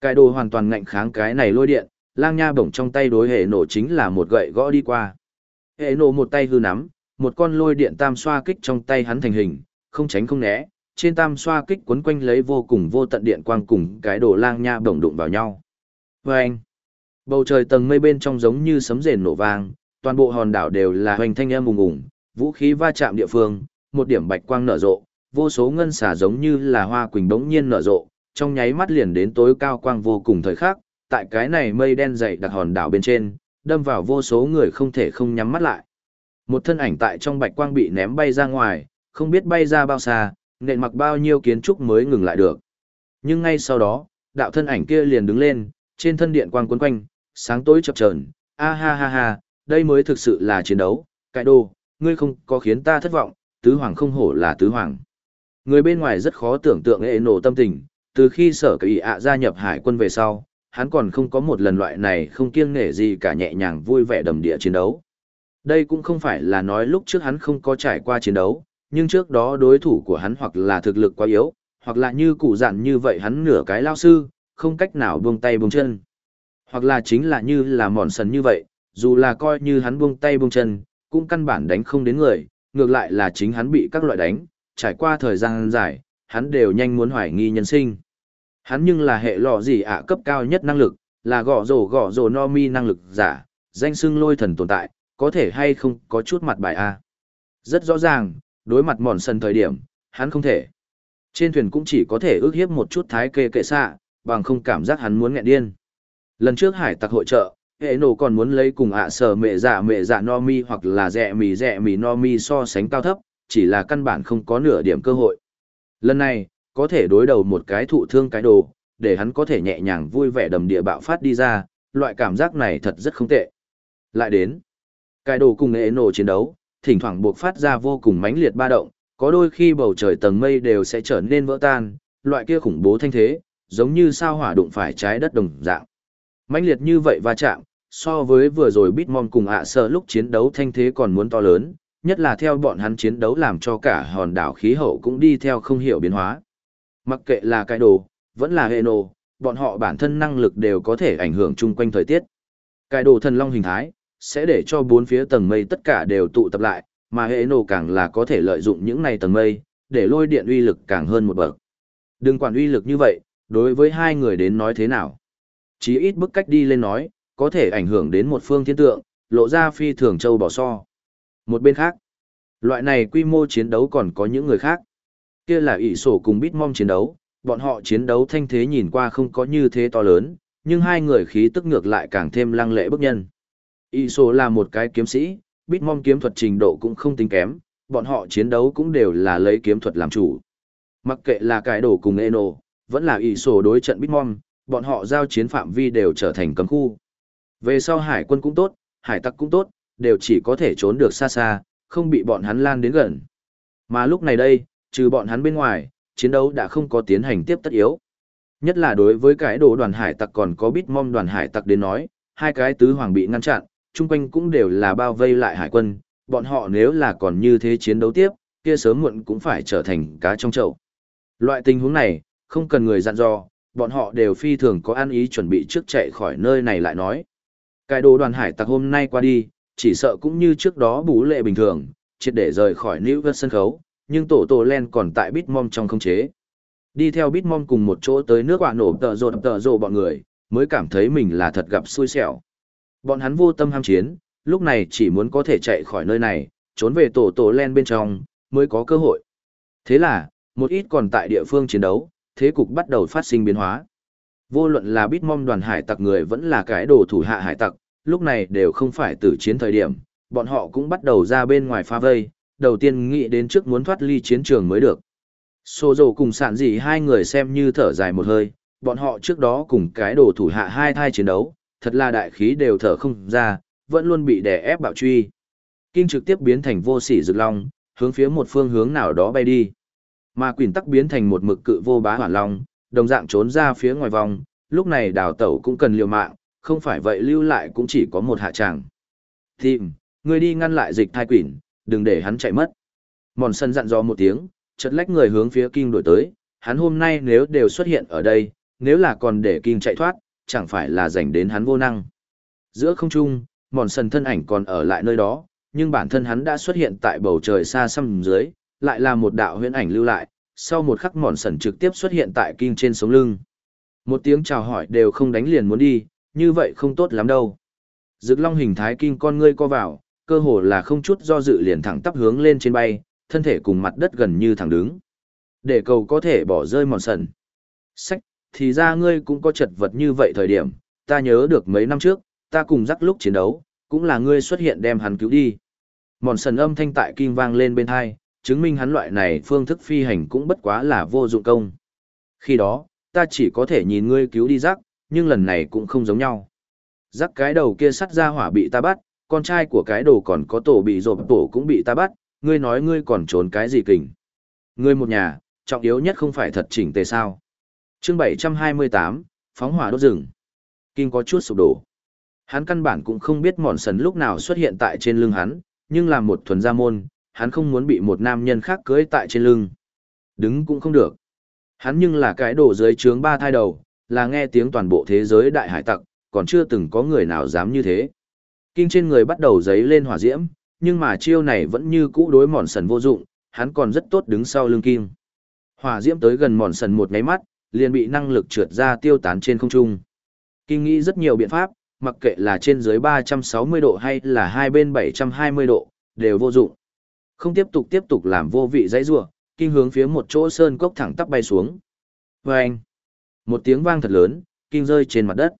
Cải đồ hoàn toàn ngạnh kháng cái này lôi điện, lang nha bổng trong tay đối hệ nổ chính là một gậy gõ đi qua. Hệ nổ một tay hư nắm, một con lôi điện tam xoa kích trong tay hắn thành hình, không tránh không né, trên tam xoa kích quấn quanh lấy vô cùng vô tận điện quang cùng cái đồ lang nha bổng đụng vào nhau. Vâng! Bầu trời tầng mây bên trong giống như sấm rền nổ vang, toàn bộ hòn đảo đều là hoành thanh âm ùng ùng, vũ khí va chạm địa phương, một điểm bạch quang nở rộ, vô số ngân xả giống như là hoa quỳnh bỗng nhiên nở rộ, trong nháy mắt liền đến tối cao quang vô cùng thời khắc, tại cái này mây đen dày đặc hòn đảo bên trên, đâm vào vô số người không thể không nhắm mắt lại. Một thân ảnh tại trong bạch quang bị ném bay ra ngoài, không biết bay ra bao xa, nện mặc bao nhiêu kiến trúc mới ngừng lại được. Nhưng ngay sau đó, đạo thân ảnh kia liền đứng lên, trên thân điện quang quấn quanh, sáng tối chập chờn. A ha ha ha, đây mới thực sự là chiến đấu, Cải đồ, ngươi không có khiến ta thất vọng, tứ hoàng không hổ là tứ hoàng. Người bên ngoài rất khó tưởng tượng hệ nổ tâm tình, từ khi sở kỳ ạ gia nhập hải quân về sau, hắn còn không có một lần loại này không kiêng nể gì cả nhẹ nhàng vui vẻ đầm địa chiến đấu. Đây cũng không phải là nói lúc trước hắn không có trải qua chiến đấu, nhưng trước đó đối thủ của hắn hoặc là thực lực quá yếu, hoặc là như cụ dặn như vậy hắn nửa cái lao sư, không cách nào buông tay buông chân. Hoặc là chính là như là mòn sần như vậy, dù là coi như hắn buông tay buông chân, cũng căn bản đánh không đến người, ngược lại là chính hắn bị các loại đánh, trải qua thời gian dài, hắn đều nhanh muốn hoài nghi nhân sinh. Hắn nhưng là hệ lọ gì ạ cấp cao nhất năng lực, là gõ rổ gõ rổ no mi năng lực giả, danh xưng lôi thần tồn tại, có thể hay không có chút mặt bài A. Rất rõ ràng, đối mặt mòn sân thời điểm, hắn không thể. Trên thuyền cũng chỉ có thể ước hiếp một chút thái kê kệ xạ, bằng không cảm giác hắn muốn nghẹn điên. Lần trước hải tặc hội trợ, hệ nổ còn muốn lấy cùng ạ sở mẹ dạ mẹ dạ no mi hoặc là rẻ mì rẻ mì no mi so sánh cao thấp, chỉ là căn bản không có nửa điểm cơ hội. Lần này, có thể đối đầu một cái thụ thương cái đồ, để hắn có thể nhẹ nhàng vui vẻ đầm địa bạo phát đi ra, loại cảm giác này thật rất không tệ. Lại đến, cái đồ cùng hệ nổ chiến đấu, thỉnh thoảng buộc phát ra vô cùng mãnh liệt ba động, có đôi khi bầu trời tầng mây đều sẽ trở nên vỡ tan, loại kia khủng bố thanh thế, giống như sao hỏa đụng phải trái đất đồng dạng. Mãnh liệt như vậy va chạm, so với vừa rồi Bitmon cùng ạ sợ lúc chiến đấu thanh thế còn muốn to lớn, nhất là theo bọn hắn chiến đấu làm cho cả hòn đảo khí hậu cũng đi theo không hiểu biến hóa. Mặc kệ là cái đồ, vẫn là hệ nổ, bọn họ bản thân năng lực đều có thể ảnh hưởng chung quanh thời tiết. Cái đồ thần long hình thái, sẽ để cho bốn phía tầng mây tất cả đều tụ tập lại, mà hệ nổ càng là có thể lợi dụng những này tầng mây, để lôi điện uy lực càng hơn một bậc. Đừng quản uy lực như vậy, đối với hai người đến nói thế nào. Chí ít bức cách đi lên nói, có thể ảnh hưởng đến một phương thiên tượng, lộ ra phi thường châu bỏ so. Một bên khác, loại này quy mô chiến đấu còn có những người khác. Kia là ỷ sổ cùng Bitmom chiến đấu, bọn họ chiến đấu thanh thế nhìn qua không có như thế to lớn, nhưng hai người khí tức ngược lại càng thêm lăng lệ bức nhân. ỷ sổ là một cái kiếm sĩ, Bitmom kiếm thuật trình độ cũng không tính kém, bọn họ chiến đấu cũng đều là lấy kiếm thuật làm chủ. Mặc kệ là cái đổ cùng Eno, vẫn là ỷ sổ đối trận Bitmom, bọn họ giao chiến phạm vi đều trở thành cấm khu. Về sau hải quân cũng tốt, hải tặc cũng tốt, đều chỉ có thể trốn được xa xa, không bị bọn hắn lan đến gần. Mà lúc này đây, trừ bọn hắn bên ngoài, chiến đấu đã không có tiến hành tiếp tất yếu. Nhất là đối với cái đồ đoàn hải tặc còn có bít mong đoàn hải tặc đến nói, hai cái tứ hoàng bị ngăn chặn, chung quanh cũng đều là bao vây lại hải quân, bọn họ nếu là còn như thế chiến đấu tiếp, kia sớm muộn cũng phải trở thành cá trong chậu. Loại tình huống này, không cần người dặn dò, bọn họ đều phi thường có ăn ý chuẩn bị trước chạy khỏi nơi này lại nói. Cái đồ đoàn hải tặc hôm nay qua đi, chỉ sợ cũng như trước đó bú lệ bình thường, triệt để rời khỏi New York sân khấu, nhưng tổ tổ len còn tại Bitmom trong không chế. Đi theo Bitmom cùng một chỗ tới nước quả nổ tờ rồ tờ rồ bọn người, mới cảm thấy mình là thật gặp xui xẻo. Bọn hắn vô tâm ham chiến, lúc này chỉ muốn có thể chạy khỏi nơi này, trốn về tổ tổ len bên trong, mới có cơ hội. Thế là, một ít còn tại địa phương chiến đấu, thế cục bắt đầu phát sinh biến hóa. Vô luận là Bitmom đoàn hải tặc người vẫn là cái đồ thủ hạ hải tặc, lúc này đều không phải tử chiến thời điểm, bọn họ cũng bắt đầu ra bên ngoài phá vây, đầu tiên nghĩ đến trước muốn thoát ly chiến trường mới được. Sô dầu cùng sản dị hai người xem như thở dài một hơi, bọn họ trước đó cùng cái đồ thủ hạ hai thai chiến đấu, thật là đại khí đều thở không ra, vẫn luôn bị đè ép bạo truy. Kinh trực tiếp biến thành vô sỉ rực long, hướng phía một phương hướng nào đó bay đi. Mà quỷ tắc biến thành một mực cự vô bá hỏa long, đồng dạng trốn ra phía ngoài vòng, lúc này đào tẩu cũng cần liều mạng, không phải vậy lưu lại cũng chỉ có một hạ tràng. Tìm, người đi ngăn lại dịch thai quỷ, đừng để hắn chạy mất. Mòn sân dặn dò một tiếng, chật lách người hướng phía Kinh đổi tới, hắn hôm nay nếu đều xuất hiện ở đây, nếu là còn để Kinh chạy thoát, chẳng phải là dành đến hắn vô năng. Giữa không trung, mòn sân thân ảnh còn ở lại nơi đó, nhưng bản thân hắn đã xuất hiện tại bầu trời xa xăm dưới, lại là một đạo huyễn ảnh lưu lại, sau một khắc mòn sần trực tiếp xuất hiện tại Kinh trên sống lưng. Một tiếng chào hỏi đều không đánh liền muốn đi, như vậy không tốt lắm đâu. Dực long hình thái kinh con ngươi co vào, cơ hồ là không chút do dự liền thẳng tắp hướng lên trên bay, thân thể cùng mặt đất gần như thẳng đứng. Để cầu có thể bỏ rơi mòn sần. Sách, thì ra ngươi cũng có chật vật như vậy thời điểm, ta nhớ được mấy năm trước, ta cùng rắc lúc chiến đấu, cũng là ngươi xuất hiện đem hắn cứu đi. Mòn sần âm thanh tại kinh vang lên bên hai, chứng minh hắn loại này phương thức phi hành cũng bất quá là vô dụng công. Khi đó, ta chỉ có thể nhìn ngươi cứu đi rắc, nhưng lần này cũng không giống nhau. Rắc cái đầu kia sắt ra hỏa bị ta bắt, con trai của cái đồ còn có tổ bị rộp tổ cũng bị ta bắt, ngươi nói ngươi còn trốn cái gì kình. Ngươi một nhà, trọng yếu nhất không phải thật chỉnh tề sao. chương 728, phóng hỏa đốt rừng. Kinh có chút sụp đổ. Hắn căn bản cũng không biết mòn sần lúc nào xuất hiện tại trên lưng hắn, nhưng là một thuần gia môn, hắn không muốn bị một nam nhân khác cưới tại trên lưng. Đứng cũng không được. Hắn nhưng là cái đổ dưới trướng ba thai đầu, là nghe tiếng toàn bộ thế giới đại hải tặc, còn chưa từng có người nào dám như thế. Kinh trên người bắt đầu giấy lên hỏa diễm, nhưng mà chiêu này vẫn như cũ đối mòn sần vô dụng, hắn còn rất tốt đứng sau lưng kim. Hỏa diễm tới gần mòn sần một nháy mắt, liền bị năng lực trượt ra tiêu tán trên không trung. Kinh nghĩ rất nhiều biện pháp, mặc kệ là trên dưới 360 độ hay là hai bên 720 độ, đều vô dụng. Không tiếp tục tiếp tục làm vô vị dãy rủa, kinh hướng phía một chỗ sơn cốc thẳng tắp bay xuống. Oeng! Một tiếng vang thật lớn, kinh rơi trên mặt đất.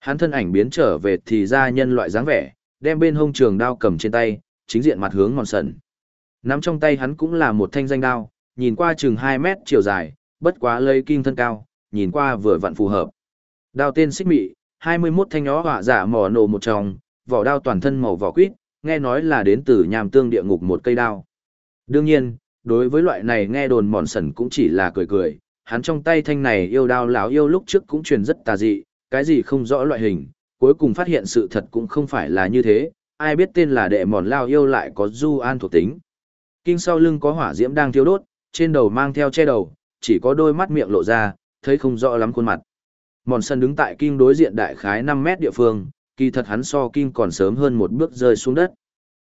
Hắn thân ảnh biến trở về thì ra nhân loại dáng vẻ, đem bên hông trường đao cầm trên tay, chính diện mặt hướng mòn sần. Nắm trong tay hắn cũng là một thanh danh đao, nhìn qua chừng 2 mét chiều dài, bất quá lây kinh thân cao, nhìn qua vừa vặn phù hợp. Đao tên xích mị, 21 thanh nhỏ họa giả mỏ nổ một tròng, vỏ đao toàn thân màu vỏ quýt, nghe nói là đến từ nhàm tương địa ngục một cây đao. Đương nhiên, đối với loại này nghe đồn mòn sần cũng chỉ là cười cười, hắn trong tay thanh này yêu đao lão yêu lúc trước cũng truyền rất tà dị, cái gì không rõ loại hình, cuối cùng phát hiện sự thật cũng không phải là như thế, ai biết tên là đệ mòn lao yêu lại có du an thuộc tính. Kinh sau lưng có hỏa diễm đang thiêu đốt, trên đầu mang theo che đầu, chỉ có đôi mắt miệng lộ ra, thấy không rõ lắm khuôn mặt. Mòn sân đứng tại kinh đối diện đại khái 5 mét địa phương, kỳ thật hắn so Kim còn sớm hơn một bước rơi xuống đất.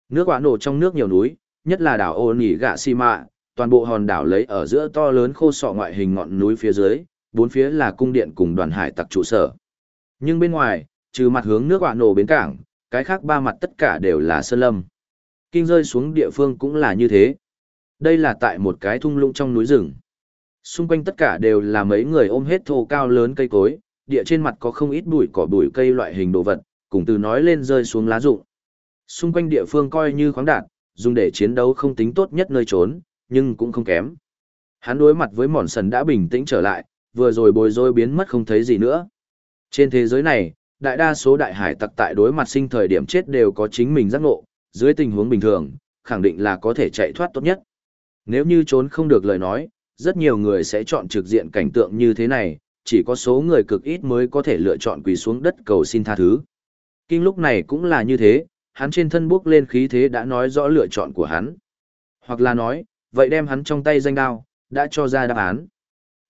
Nước quả nổ trong nước nhiều núi, nhất là đảo ô nỉ gạ xi mạ, toàn bộ hòn đảo lấy ở giữa to lớn khô sọ ngoại hình ngọn núi phía dưới, bốn phía là cung điện cùng đoàn hải tặc trụ sở. Nhưng bên ngoài, trừ mặt hướng nước quạ nổ bến cảng, cái khác ba mặt tất cả đều là sơn lâm. Kinh rơi xuống địa phương cũng là như thế. Đây là tại một cái thung lũng trong núi rừng. Xung quanh tất cả đều là mấy người ôm hết thô cao lớn cây cối, địa trên mặt có không ít bụi cỏ bụi cây loại hình đồ vật, cùng từ nói lên rơi xuống lá rụng. Xung quanh địa phương coi như khoáng đạt, dùng để chiến đấu không tính tốt nhất nơi trốn, nhưng cũng không kém. Hắn đối mặt với mòn sần đã bình tĩnh trở lại, vừa rồi bồi rối biến mất không thấy gì nữa. Trên thế giới này, đại đa số đại hải tặc tại đối mặt sinh thời điểm chết đều có chính mình giác ngộ, dưới tình huống bình thường, khẳng định là có thể chạy thoát tốt nhất. Nếu như trốn không được lời nói, rất nhiều người sẽ chọn trực diện cảnh tượng như thế này, chỉ có số người cực ít mới có thể lựa chọn quỳ xuống đất cầu xin tha thứ. Kinh lúc này cũng là như thế, hắn trên thân bước lên khí thế đã nói rõ lựa chọn của hắn. Hoặc là nói, vậy đem hắn trong tay danh đao, đã cho ra đáp án.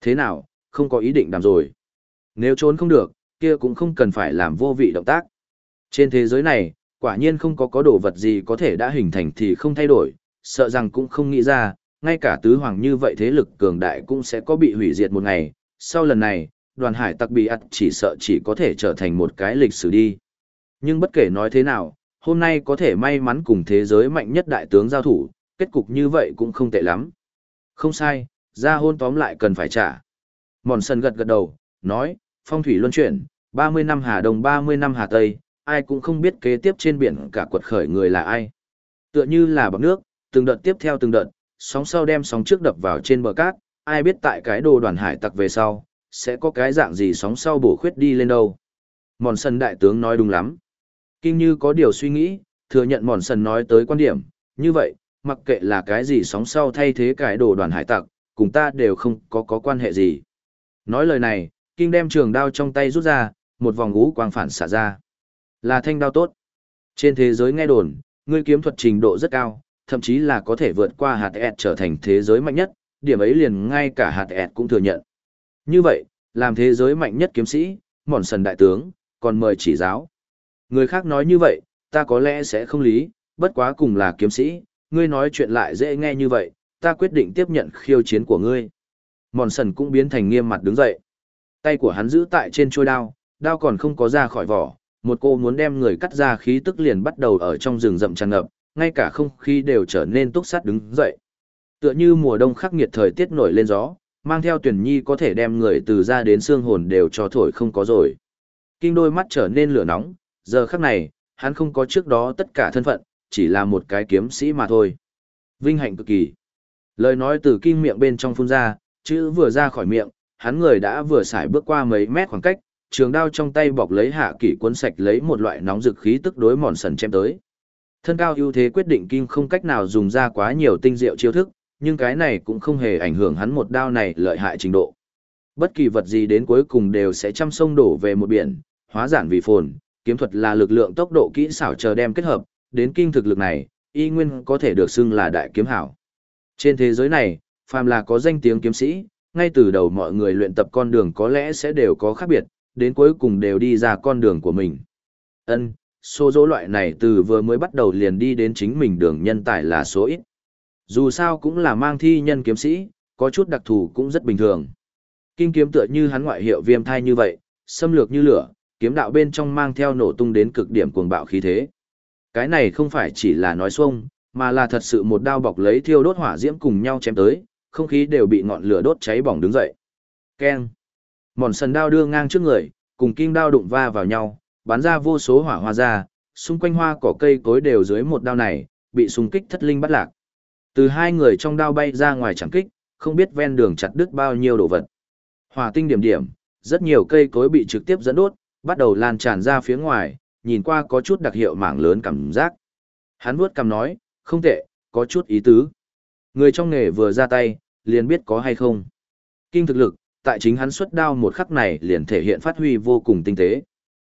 Thế nào, không có ý định làm rồi. Nếu trốn không được, kia cũng không cần phải làm vô vị động tác. Trên thế giới này, quả nhiên không có có đồ vật gì có thể đã hình thành thì không thay đổi, sợ rằng cũng không nghĩ ra, ngay cả tứ hoàng như vậy thế lực cường đại cũng sẽ có bị hủy diệt một ngày. Sau lần này, đoàn hải tặc bị ắt chỉ sợ chỉ có thể trở thành một cái lịch sử đi. Nhưng bất kể nói thế nào, hôm nay có thể may mắn cùng thế giới mạnh nhất đại tướng giao thủ, kết cục như vậy cũng không tệ lắm. Không sai, ra hôn tóm lại cần phải trả. Mòn sân gật gật đầu, nói, phong thủy luân chuyển, 30 năm Hà Đông 30 năm Hà Tây, ai cũng không biết kế tiếp trên biển cả quật khởi người là ai. Tựa như là bọc nước, từng đợt tiếp theo từng đợt, sóng sau đem sóng trước đập vào trên bờ cát, ai biết tại cái đồ đoàn hải tặc về sau, sẽ có cái dạng gì sóng sau bổ khuyết đi lên đâu. Mòn sân đại tướng nói đúng lắm. Kinh như có điều suy nghĩ, thừa nhận mòn Sần nói tới quan điểm, như vậy, mặc kệ là cái gì sóng sau thay thế cái đồ đoàn hải tặc, cùng ta đều không có có quan hệ gì. Nói lời này, Kinh đem trường đao trong tay rút ra, một vòng ngũ quang phản xả ra. Là thanh đao tốt. Trên thế giới nghe đồn, ngươi kiếm thuật trình độ rất cao, thậm chí là có thể vượt qua hạt ẹt trở thành thế giới mạnh nhất, điểm ấy liền ngay cả hạt ẹt cũng thừa nhận. Như vậy, làm thế giới mạnh nhất kiếm sĩ, mòn sần đại tướng, còn mời chỉ giáo. Người khác nói như vậy, ta có lẽ sẽ không lý, bất quá cùng là kiếm sĩ, ngươi nói chuyện lại dễ nghe như vậy, ta quyết định tiếp nhận khiêu chiến của ngươi. Mòn sần cũng biến thành nghiêm mặt đứng dậy. Tay của hắn giữ tại trên trôi đao, đao còn không có ra khỏi vỏ, một cô muốn đem người cắt ra khí tức liền bắt đầu ở trong rừng rậm tràn ngập, ngay cả không khí đều trở nên túc sát đứng dậy. Tựa như mùa đông khắc nghiệt thời tiết nổi lên gió, mang theo tuyển nhi có thể đem người từ ra đến xương hồn đều cho thổi không có rồi. Kinh đôi mắt trở nên lửa nóng, giờ khắc này, hắn không có trước đó tất cả thân phận, chỉ là một cái kiếm sĩ mà thôi. Vinh hạnh cực kỳ. Lời nói từ kinh miệng bên trong phun ra, chữ vừa ra khỏi miệng, hắn người đã vừa xài bước qua mấy mét khoảng cách, trường đao trong tay bọc lấy hạ kỷ cuốn sạch lấy một loại nóng dực khí tức đối mòn sần chém tới. Thân cao ưu thế quyết định kim không cách nào dùng ra quá nhiều tinh diệu chiêu thức, nhưng cái này cũng không hề ảnh hưởng hắn một đao này lợi hại trình độ. Bất kỳ vật gì đến cuối cùng đều sẽ chăm sông đổ về một biển, hóa giản vì phồn, kiếm thuật là lực lượng tốc độ kỹ xảo chờ đem kết hợp, đến kinh thực lực này, y nguyên có thể được xưng là đại kiếm hảo. Trên thế giới này, phàm là có danh tiếng kiếm sĩ, ngay từ đầu mọi người luyện tập con đường có lẽ sẽ đều có khác biệt, đến cuối cùng đều đi ra con đường của mình. Ân, số dỗ loại này từ vừa mới bắt đầu liền đi đến chính mình đường nhân tài là số ít. Dù sao cũng là mang thi nhân kiếm sĩ, có chút đặc thù cũng rất bình thường. Kinh kiếm tựa như hắn ngoại hiệu viêm thai như vậy, xâm lược như lửa, kiếm đạo bên trong mang theo nổ tung đến cực điểm cuồng bạo khí thế. Cái này không phải chỉ là nói xuông, mà là thật sự một đao bọc lấy thiêu đốt hỏa diễm cùng nhau chém tới, không khí đều bị ngọn lửa đốt cháy bỏng đứng dậy. Keng. Mòn sần đao đưa ngang trước người, cùng kim đao đụng va vào nhau, bắn ra vô số hỏa hoa ra, xung quanh hoa cỏ cây cối đều dưới một đao này, bị xung kích thất linh bắt lạc. Từ hai người trong đao bay ra ngoài chẳng kích, không biết ven đường chặt đứt bao nhiêu đồ vật. Hỏa tinh điểm điểm, rất nhiều cây cối bị trực tiếp dẫn đốt, bắt đầu lan tràn ra phía ngoài, nhìn qua có chút đặc hiệu mảng lớn cảm giác. Hắn vuốt cằm nói, không tệ, có chút ý tứ. Người trong nghề vừa ra tay, liền biết có hay không. Kinh thực lực, tại chính hắn xuất đao một khắc này liền thể hiện phát huy vô cùng tinh tế.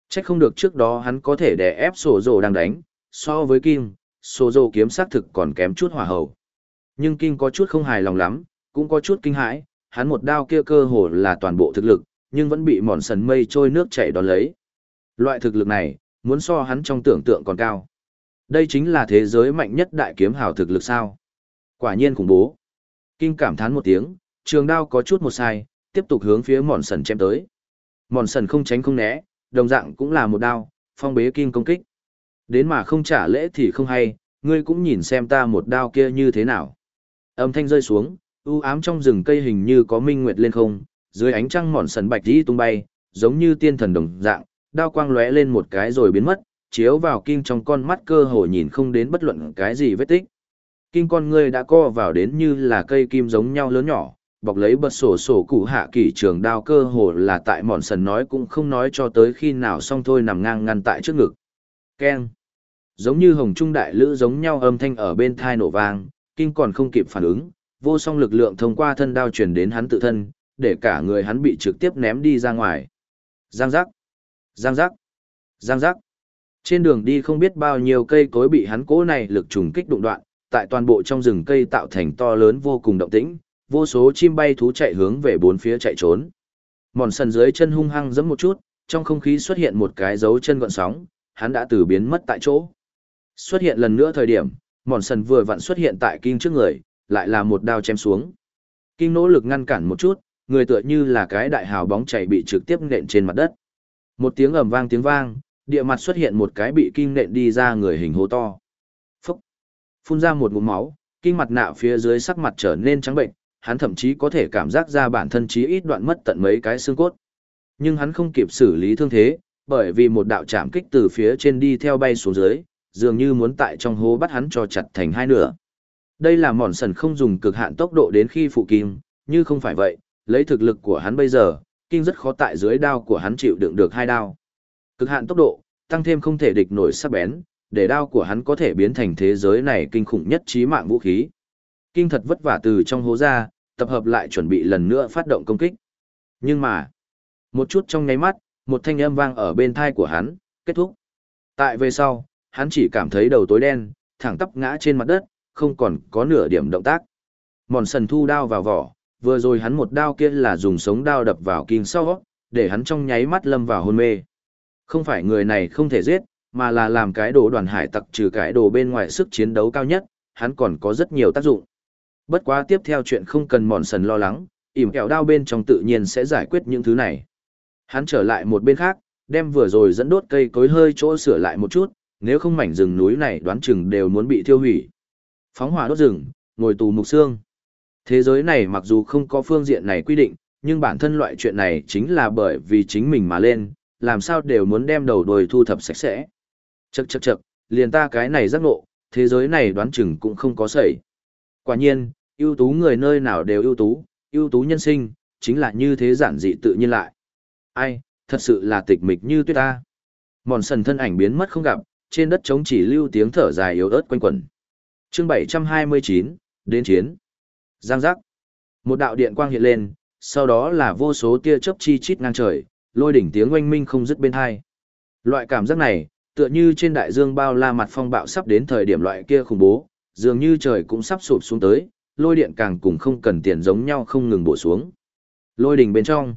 Chắc không được trước đó hắn có thể đè ép sổ rồ đang đánh, so với Kim, sổ rồ kiếm sát thực còn kém chút hỏa hầu. Nhưng Kim có chút không hài lòng lắm, cũng có chút kinh hãi, hắn một đao kia cơ hồ là toàn bộ thực lực, nhưng vẫn bị mòn sần mây trôi nước chảy đón lấy. Loại thực lực này, muốn so hắn trong tưởng tượng còn cao. Đây chính là thế giới mạnh nhất đại kiếm hào thực lực sao. Quả nhiên khủng bố. Kinh cảm thán một tiếng, trường đao có chút một sai, tiếp tục hướng phía mòn sần chém tới. Mòn sần không tránh không né, đồng dạng cũng là một đao, phong bế kinh công kích. Đến mà không trả lễ thì không hay, ngươi cũng nhìn xem ta một đao kia như thế nào. Âm thanh rơi xuống, u ám trong rừng cây hình như có minh nguyệt lên không, dưới ánh trăng mòn sần bạch đi tung bay, giống như tiên thần đồng dạng, đao quang lóe lên một cái rồi biến mất, chiếu vào kinh trong con mắt cơ hồ nhìn không đến bất luận cái gì vết tích. Kinh con ngươi đã co vào đến như là cây kim giống nhau lớn nhỏ, bọc lấy bật sổ sổ cụ hạ kỷ trường đao cơ hồ là tại mòn sần nói cũng không nói cho tới khi nào xong thôi nằm ngang ngăn tại trước ngực. Keng. Giống như hồng trung đại lữ giống nhau âm thanh ở bên thai nổ vang, kinh còn không kịp phản ứng, vô song lực lượng thông qua thân đao truyền đến hắn tự thân, để cả người hắn bị trực tiếp ném đi ra ngoài. Giang giác, giang giác, giang giác. Trên đường đi không biết bao nhiêu cây cối bị hắn cố này lực trùng kích đụng đoạn, tại toàn bộ trong rừng cây tạo thành to lớn vô cùng động tĩnh, vô số chim bay thú chạy hướng về bốn phía chạy trốn. Mòn sần dưới chân hung hăng giẫm một chút, trong không khí xuất hiện một cái dấu chân gọn sóng, hắn đã từ biến mất tại chỗ. Xuất hiện lần nữa thời điểm, mòn sần vừa vặn xuất hiện tại kinh trước người, lại là một đao chém xuống. Kinh nỗ lực ngăn cản một chút, người tựa như là cái đại hào bóng chảy bị trực tiếp nện trên mặt đất. Một tiếng ầm vang tiếng vang, địa mặt xuất hiện một cái bị kim nện đi ra người hình hố to. Phúc! Phun ra một ngụm máu, kinh mặt nạ phía dưới sắc mặt trở nên trắng bệnh, hắn thậm chí có thể cảm giác ra bản thân chí ít đoạn mất tận mấy cái xương cốt. Nhưng hắn không kịp xử lý thương thế, bởi vì một đạo chạm kích từ phía trên đi theo bay xuống dưới, dường như muốn tại trong hố bắt hắn cho chặt thành hai nửa. Đây là mòn sần không dùng cực hạn tốc độ đến khi phụ kim, như không phải vậy, lấy thực lực của hắn bây giờ, kinh rất khó tại dưới đao của hắn chịu đựng được hai đao. Cực hạn tốc độ, tăng thêm không thể địch nổi sắc bén, để đao của hắn có thể biến thành thế giới này kinh khủng nhất trí mạng vũ khí. Kinh thật vất vả từ trong hố ra, tập hợp lại chuẩn bị lần nữa phát động công kích. Nhưng mà, một chút trong nháy mắt, một thanh âm vang ở bên thai của hắn, kết thúc. Tại về sau, hắn chỉ cảm thấy đầu tối đen, thẳng tắp ngã trên mặt đất, không còn có nửa điểm động tác. Mòn sần thu đao vào vỏ, vừa rồi hắn một đao kia là dùng sống đao đập vào kim sau, để hắn trong nháy mắt lâm vào hôn mê. Không phải người này không thể giết, mà là làm cái đồ đoàn hải tặc trừ cái đồ bên ngoài sức chiến đấu cao nhất, hắn còn có rất nhiều tác dụng. Bất quá tiếp theo chuyện không cần mòn sần lo lắng, ỉm kẹo đao bên trong tự nhiên sẽ giải quyết những thứ này. Hắn trở lại một bên khác, đem vừa rồi dẫn đốt cây cối hơi chỗ sửa lại một chút, nếu không mảnh rừng núi này đoán chừng đều muốn bị thiêu hủy. Phóng hỏa đốt rừng, ngồi tù mục xương. Thế giới này mặc dù không có phương diện này quy định, nhưng bản thân loại chuyện này chính là bởi vì chính mình mà lên, làm sao đều muốn đem đầu đồi thu thập sạch sẽ. Chậc chậc chậc, liền ta cái này giác ngộ, thế giới này đoán chừng cũng không có sẩy. Quả nhiên, ưu tú người nơi nào đều ưu tú, ưu tú nhân sinh, chính là như thế giản dị tự nhiên lại. Ai, thật sự là tịch mịch như tuyết ta. Mòn sần thân ảnh biến mất không gặp, trên đất trống chỉ lưu tiếng thở dài yếu ớt quanh quẩn. Chương 729, đến chiến. Giang giác. Một đạo điện quang hiện lên, sau đó là vô số tia chớp chi chít ngang trời, lôi đỉnh tiếng oanh minh không dứt bên hai. Loại cảm giác này, tựa như trên đại dương bao la mặt phong bạo sắp đến thời điểm loại kia khủng bố, dường như trời cũng sắp sụp xuống tới, lôi điện càng cùng không cần tiền giống nhau không ngừng bổ xuống. Lôi đỉnh bên trong,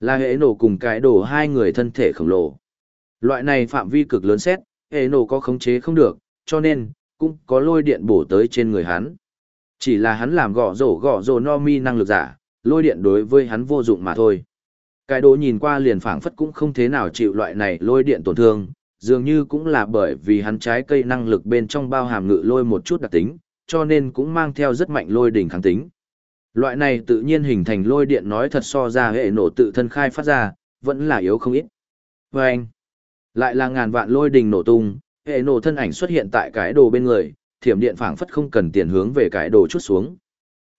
là hệ nổ cùng cái đổ hai người thân thể khổng lồ. Loại này phạm vi cực lớn xét, hệ nổ có khống chế không được, cho nên, cũng có lôi điện bổ tới trên người hắn. Chỉ là hắn làm gõ rổ gõ rổ no mi năng lực giả, lôi điện đối với hắn vô dụng mà thôi. Cái đồ nhìn qua liền phảng phất cũng không thế nào chịu loại này lôi điện tổn thương, dường như cũng là bởi vì hắn trái cây năng lực bên trong bao hàm ngự lôi một chút đặc tính, cho nên cũng mang theo rất mạnh lôi đỉnh kháng tính. Loại này tự nhiên hình thành lôi điện nói thật so ra hệ nổ tự thân khai phát ra, vẫn là yếu không ít. Và anh, lại là ngàn vạn lôi đỉnh nổ tung, hệ nổ thân ảnh xuất hiện tại cái đồ bên người, thiểm điện phảng phất không cần tiền hướng về cải đồ chút xuống.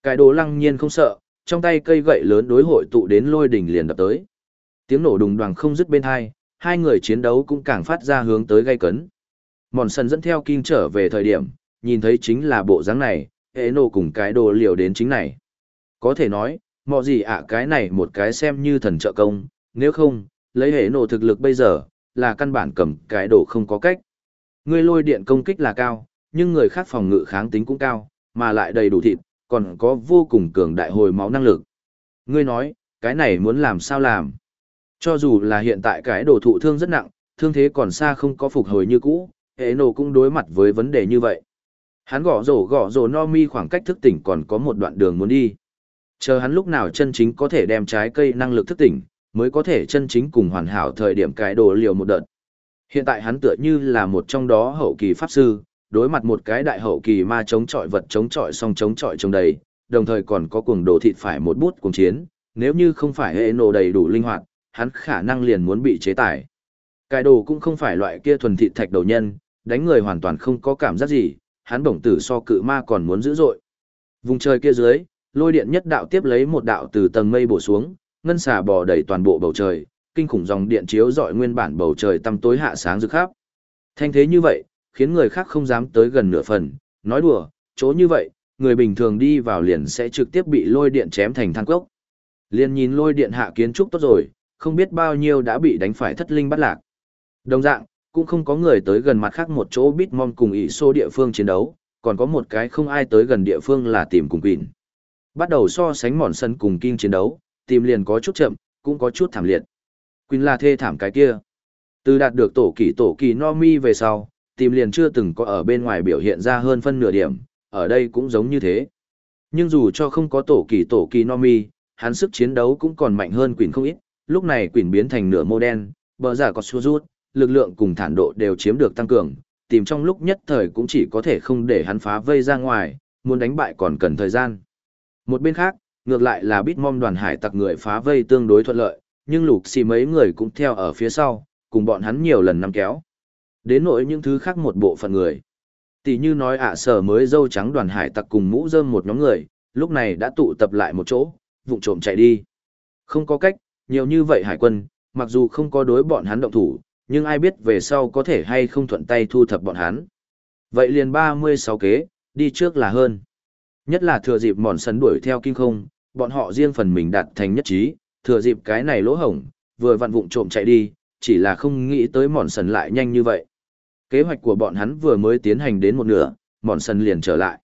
Cải đồ lăng nhiên không sợ, trong tay cây gậy lớn đối hội tụ đến lôi đỉnh liền đập tới. Tiếng nổ đùng đoàng không dứt bên hai, hai người chiến đấu cũng càng phát ra hướng tới gây cấn. Mòn sần dẫn theo Kim trở về thời điểm, nhìn thấy chính là bộ dáng này, hệ nổ cùng cái đồ liều đến chính này. Có thể nói, mọi gì ạ cái này một cái xem như thần trợ công, nếu không, lấy hệ nổ thực lực bây giờ, là căn bản cầm cái đồ không có cách. Ngươi lôi điện công kích là cao, nhưng người khác phòng ngự kháng tính cũng cao, mà lại đầy đủ thịt, còn có vô cùng cường đại hồi máu năng lực. Ngươi nói, cái này muốn làm sao làm? Cho dù là hiện tại cái đồ thụ thương rất nặng, thương thế còn xa không có phục hồi như cũ, hệ nổ cũng đối mặt với vấn đề như vậy. Hắn gõ rổ gõ rổ no mi khoảng cách thức tỉnh còn có một đoạn đường muốn đi. Chờ hắn lúc nào chân chính có thể đem trái cây năng lực thức tỉnh, mới có thể chân chính cùng hoàn hảo thời điểm cái đồ liều một đợt. Hiện tại hắn tựa như là một trong đó hậu kỳ pháp sư, đối mặt một cái đại hậu kỳ ma chống chọi vật chống chọi song chống chọi chống đầy, đồng thời còn có cuồng đồ thịt phải một bút cuồng chiến, nếu như không phải hệ nổ đầy đủ linh hoạt, hắn khả năng liền muốn bị chế tài. Cái đồ cũng không phải loại kia thuần thịt thạch đầu nhân, đánh người hoàn toàn không có cảm giác gì, hắn bổng tử so cự ma còn muốn dữ dội. Vùng trời kia dưới, lôi điện nhất đạo tiếp lấy một đạo từ tầng mây bổ xuống, ngân xà bò đầy toàn bộ bầu trời, kinh khủng dòng điện chiếu rọi nguyên bản bầu trời tăm tối hạ sáng rực khắp. Thanh thế như vậy, khiến người khác không dám tới gần nửa phần, nói đùa, chỗ như vậy, người bình thường đi vào liền sẽ trực tiếp bị lôi điện chém thành than cốc. Liên nhìn lôi điện hạ kiến trúc tốt rồi, không biết bao nhiêu đã bị đánh phải thất linh bắt lạc. Đồng dạng, cũng không có người tới gần mặt khác một chỗ Bitmon cùng ỷ số địa phương chiến đấu, còn có một cái không ai tới gần địa phương là tìm cùng Quỳnh. Bắt đầu so sánh mòn sân cùng Kinh chiến đấu, tìm liền có chút chậm, cũng có chút thảm liệt. Quỳnh là thê thảm cái kia. Từ đạt được tổ kỳ tổ kỳ no mi về sau, tìm liền chưa từng có ở bên ngoài biểu hiện ra hơn phân nửa điểm, ở đây cũng giống như thế. Nhưng dù cho không có tổ kỳ tổ kỳ no mi, hắn sức chiến đấu cũng còn mạnh hơn quỷ không ít, lúc này quỷ biến thành nửa mô đen, bờ giả có xua rút, lực lượng cùng thản độ đều chiếm được tăng cường, tìm trong lúc nhất thời cũng chỉ có thể không để hắn phá vây ra ngoài, muốn đánh bại còn cần thời gian. Một bên khác, ngược lại là Bitmom đoàn hải tặc người phá vây tương đối thuận lợi, nhưng lục xì mấy người cũng theo ở phía sau, cùng bọn hắn nhiều lần nắm kéo. Đến nỗi những thứ khác một bộ phận người. Tỷ như nói ạ sở mới dâu trắng đoàn hải tặc cùng mũ rơm một nhóm người, lúc này đã tụ tập lại một chỗ, vụng trộm chạy đi. Không có cách, nhiều như vậy hải quân, mặc dù không có đối bọn hắn động thủ, nhưng ai biết về sau có thể hay không thuận tay thu thập bọn hắn. Vậy liền 36 kế, đi trước là hơn. Nhất là thừa dịp mòn sấn đuổi theo kinh không, bọn họ riêng phần mình đạt thành nhất trí, thừa dịp cái này lỗ hổng, vừa vặn vụng trộm chạy đi, chỉ là không nghĩ tới mòn sấn lại nhanh như vậy. Kế hoạch của bọn hắn vừa mới tiến hành đến một nửa, mòn sần liền trở lại.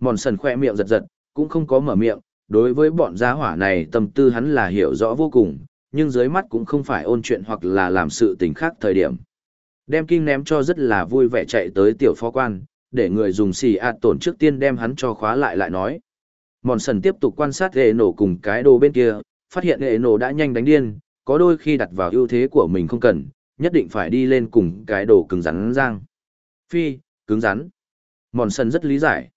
Mòn sần khoe miệng giật giật, cũng không có mở miệng, đối với bọn gia hỏa này tâm tư hắn là hiểu rõ vô cùng, nhưng dưới mắt cũng không phải ôn chuyện hoặc là làm sự tình khác thời điểm. Đem kinh ném cho rất là vui vẻ chạy tới tiểu phó quan, để người dùng xì ạt tổn trước tiên đem hắn cho khóa lại lại nói. Mòn sần tiếp tục quan sát hệ nổ cùng cái đồ bên kia, phát hiện hệ nổ đã nhanh đánh điên, có đôi khi đặt vào ưu thế của mình không cần, nhất định phải đi lên cùng cái đồ cứng rắn giang. Phi, cứng rắn. Mòn sân rất lý giải.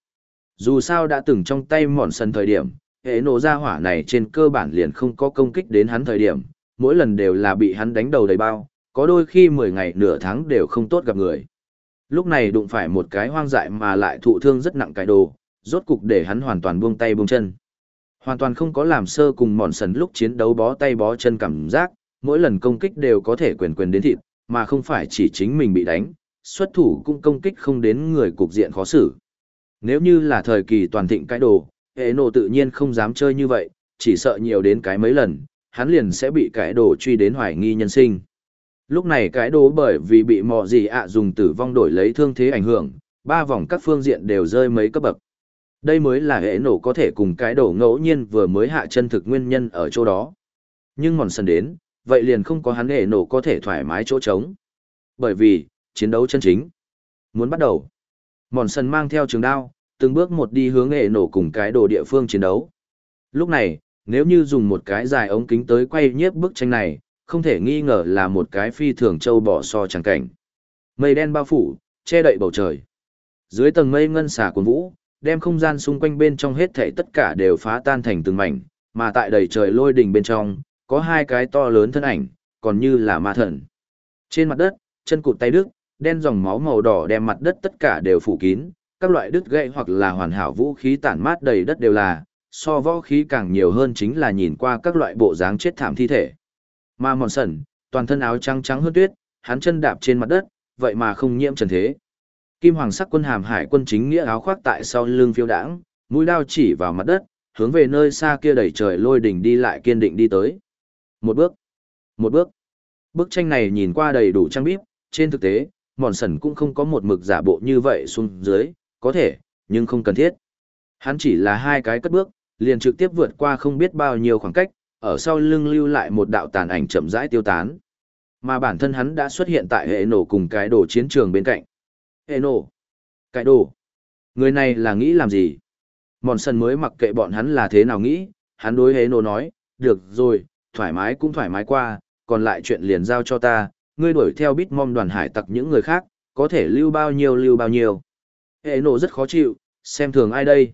Dù sao đã từng trong tay mòn sân thời điểm, hệ nổ ra hỏa này trên cơ bản liền không có công kích đến hắn thời điểm, mỗi lần đều là bị hắn đánh đầu đầy bao, có đôi khi 10 ngày nửa tháng đều không tốt gặp người. Lúc này đụng phải một cái hoang dại mà lại thụ thương rất nặng cái đồ, rốt cục để hắn hoàn toàn buông tay buông chân. Hoàn toàn không có làm sơ cùng mòn sần lúc chiến đấu bó tay bó chân cảm giác, mỗi lần công kích đều có thể quyền quyền đến thịt, mà không phải chỉ chính mình bị đánh, xuất thủ cũng công kích không đến người cục diện khó xử. Nếu như là thời kỳ toàn thịnh cái đồ, hệ nổ tự nhiên không dám chơi như vậy, chỉ sợ nhiều đến cái mấy lần, hắn liền sẽ bị cái đồ truy đến hoài nghi nhân sinh. Lúc này cái đồ bởi vì bị mò gì ạ dùng tử vong đổi lấy thương thế ảnh hưởng, ba vòng các phương diện đều rơi mấy cấp bậc. Đây mới là hệ nổ có thể cùng cái đồ ngẫu nhiên vừa mới hạ chân thực nguyên nhân ở chỗ đó. Nhưng mòn sân đến, vậy liền không có hắn hệ nổ có thể thoải mái chỗ trống. Bởi vì, chiến đấu chân chính. Muốn bắt đầu. Mòn sân mang theo trường đao, từng bước một đi hướng hệ nổ cùng cái đồ địa phương chiến đấu. Lúc này, nếu như dùng một cái dài ống kính tới quay nhiếp bức tranh này, không thể nghi ngờ là một cái phi thường châu bỏ so chẳng cảnh. Mây đen bao phủ, che đậy bầu trời. Dưới tầng mây ngân xà cuốn vũ, đem không gian xung quanh bên trong hết thảy tất cả đều phá tan thành từng mảnh, mà tại đầy trời lôi đỉnh bên trong, có hai cái to lớn thân ảnh, còn như là ma thần. Trên mặt đất, chân cụt tay đứt, đen dòng máu màu đỏ đem mặt đất tất cả đều phủ kín, các loại đứt gãy hoặc là hoàn hảo vũ khí tản mát đầy đất đều là, so võ khí càng nhiều hơn chính là nhìn qua các loại bộ dáng chết thảm thi thể. Ma mòn sần, toàn thân áo trắng trắng hơn tuyết, hắn chân đạp trên mặt đất, vậy mà không nhiễm trần thế. Kim hoàng sắc quân hàm hải quân chính nghĩa áo khoác tại sau lưng phiêu đãng, mũi đao chỉ vào mặt đất, hướng về nơi xa kia đầy trời lôi đỉnh đi lại kiên định đi tới. Một bước, một bước. Bức tranh này nhìn qua đầy đủ trang bíp, trên thực tế, mòn sần cũng không có một mực giả bộ như vậy xuống dưới, có thể, nhưng không cần thiết. Hắn chỉ là hai cái cất bước, liền trực tiếp vượt qua không biết bao nhiêu khoảng cách, ở sau lưng lưu lại một đạo tàn ảnh chậm rãi tiêu tán. Mà bản thân hắn đã xuất hiện tại hệ nổ cùng cái đồ chiến trường bên cạnh. Hệ nổ. Cái đồ. Người này là nghĩ làm gì? Mòn sần mới mặc kệ bọn hắn là thế nào nghĩ, hắn đối hệ nổ nói, được rồi, thoải mái cũng thoải mái qua, còn lại chuyện liền giao cho ta, ngươi đuổi theo bít mong đoàn hải tặc những người khác, có thể lưu bao nhiêu lưu bao nhiêu. Hệ nổ rất khó chịu, xem thường ai đây?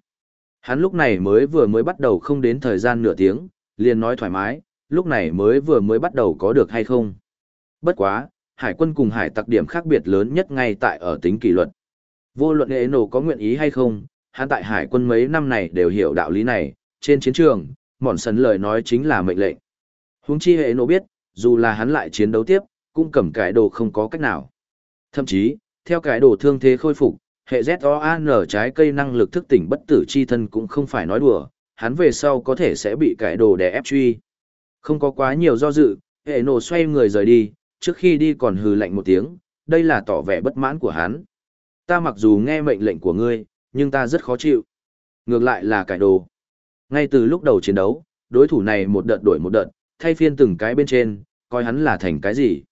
Hắn lúc này mới vừa mới bắt đầu không đến thời gian nửa tiếng, liền nói thoải mái, lúc này mới vừa mới bắt đầu có được hay không. Bất quá, hải quân cùng hải tặc điểm khác biệt lớn nhất ngay tại ở tính kỷ luật. Vô luận hệ nổ có nguyện ý hay không, hắn tại hải quân mấy năm này đều hiểu đạo lý này, trên chiến trường, mòn sấn lời nói chính là mệnh lệnh. Huống chi hệ nộ biết, dù là hắn lại chiến đấu tiếp, cũng cầm cái đồ không có cách nào. Thậm chí, theo cái đồ thương thế khôi phục, hệ ZOAN trái cây năng lực thức tỉnh bất tử chi thân cũng không phải nói đùa, hắn về sau có thể sẽ bị cái đồ đè ép truy. Không có quá nhiều do dự, hệ nổ xoay người rời đi, trước khi đi còn hừ lạnh một tiếng, đây là tỏ vẻ bất mãn của hắn. Ta mặc dù nghe mệnh lệnh của ngươi, nhưng ta rất khó chịu. Ngược lại là cải đồ. Ngay từ lúc đầu chiến đấu, đối thủ này một đợt đổi một đợt, thay phiên từng cái bên trên, coi hắn là thành cái gì.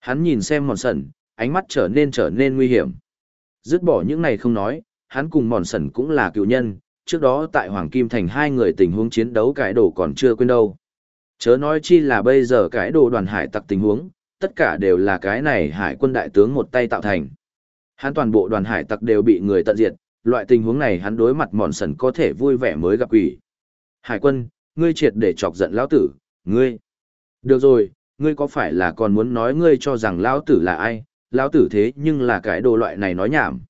Hắn nhìn xem mòn sẩn, ánh mắt trở nên trở nên nguy hiểm. Dứt bỏ những này không nói, hắn cùng mòn sẩn cũng là cựu nhân, trước đó tại Hoàng Kim Thành hai người tình huống chiến đấu cái đồ còn chưa quên đâu. Chớ nói chi là bây giờ cái đồ đoàn hải tặc tình huống, tất cả đều là cái này hải quân đại tướng một tay tạo thành. Hắn toàn bộ đoàn hải tặc đều bị người tận diệt, loại tình huống này hắn đối mặt mòn sần có thể vui vẻ mới gặp quỷ. Hải quân, ngươi triệt để chọc giận lão tử, ngươi. Được rồi, ngươi có phải là còn muốn nói ngươi cho rằng lão tử là ai, lão tử thế nhưng là cái đồ loại này nói nhảm.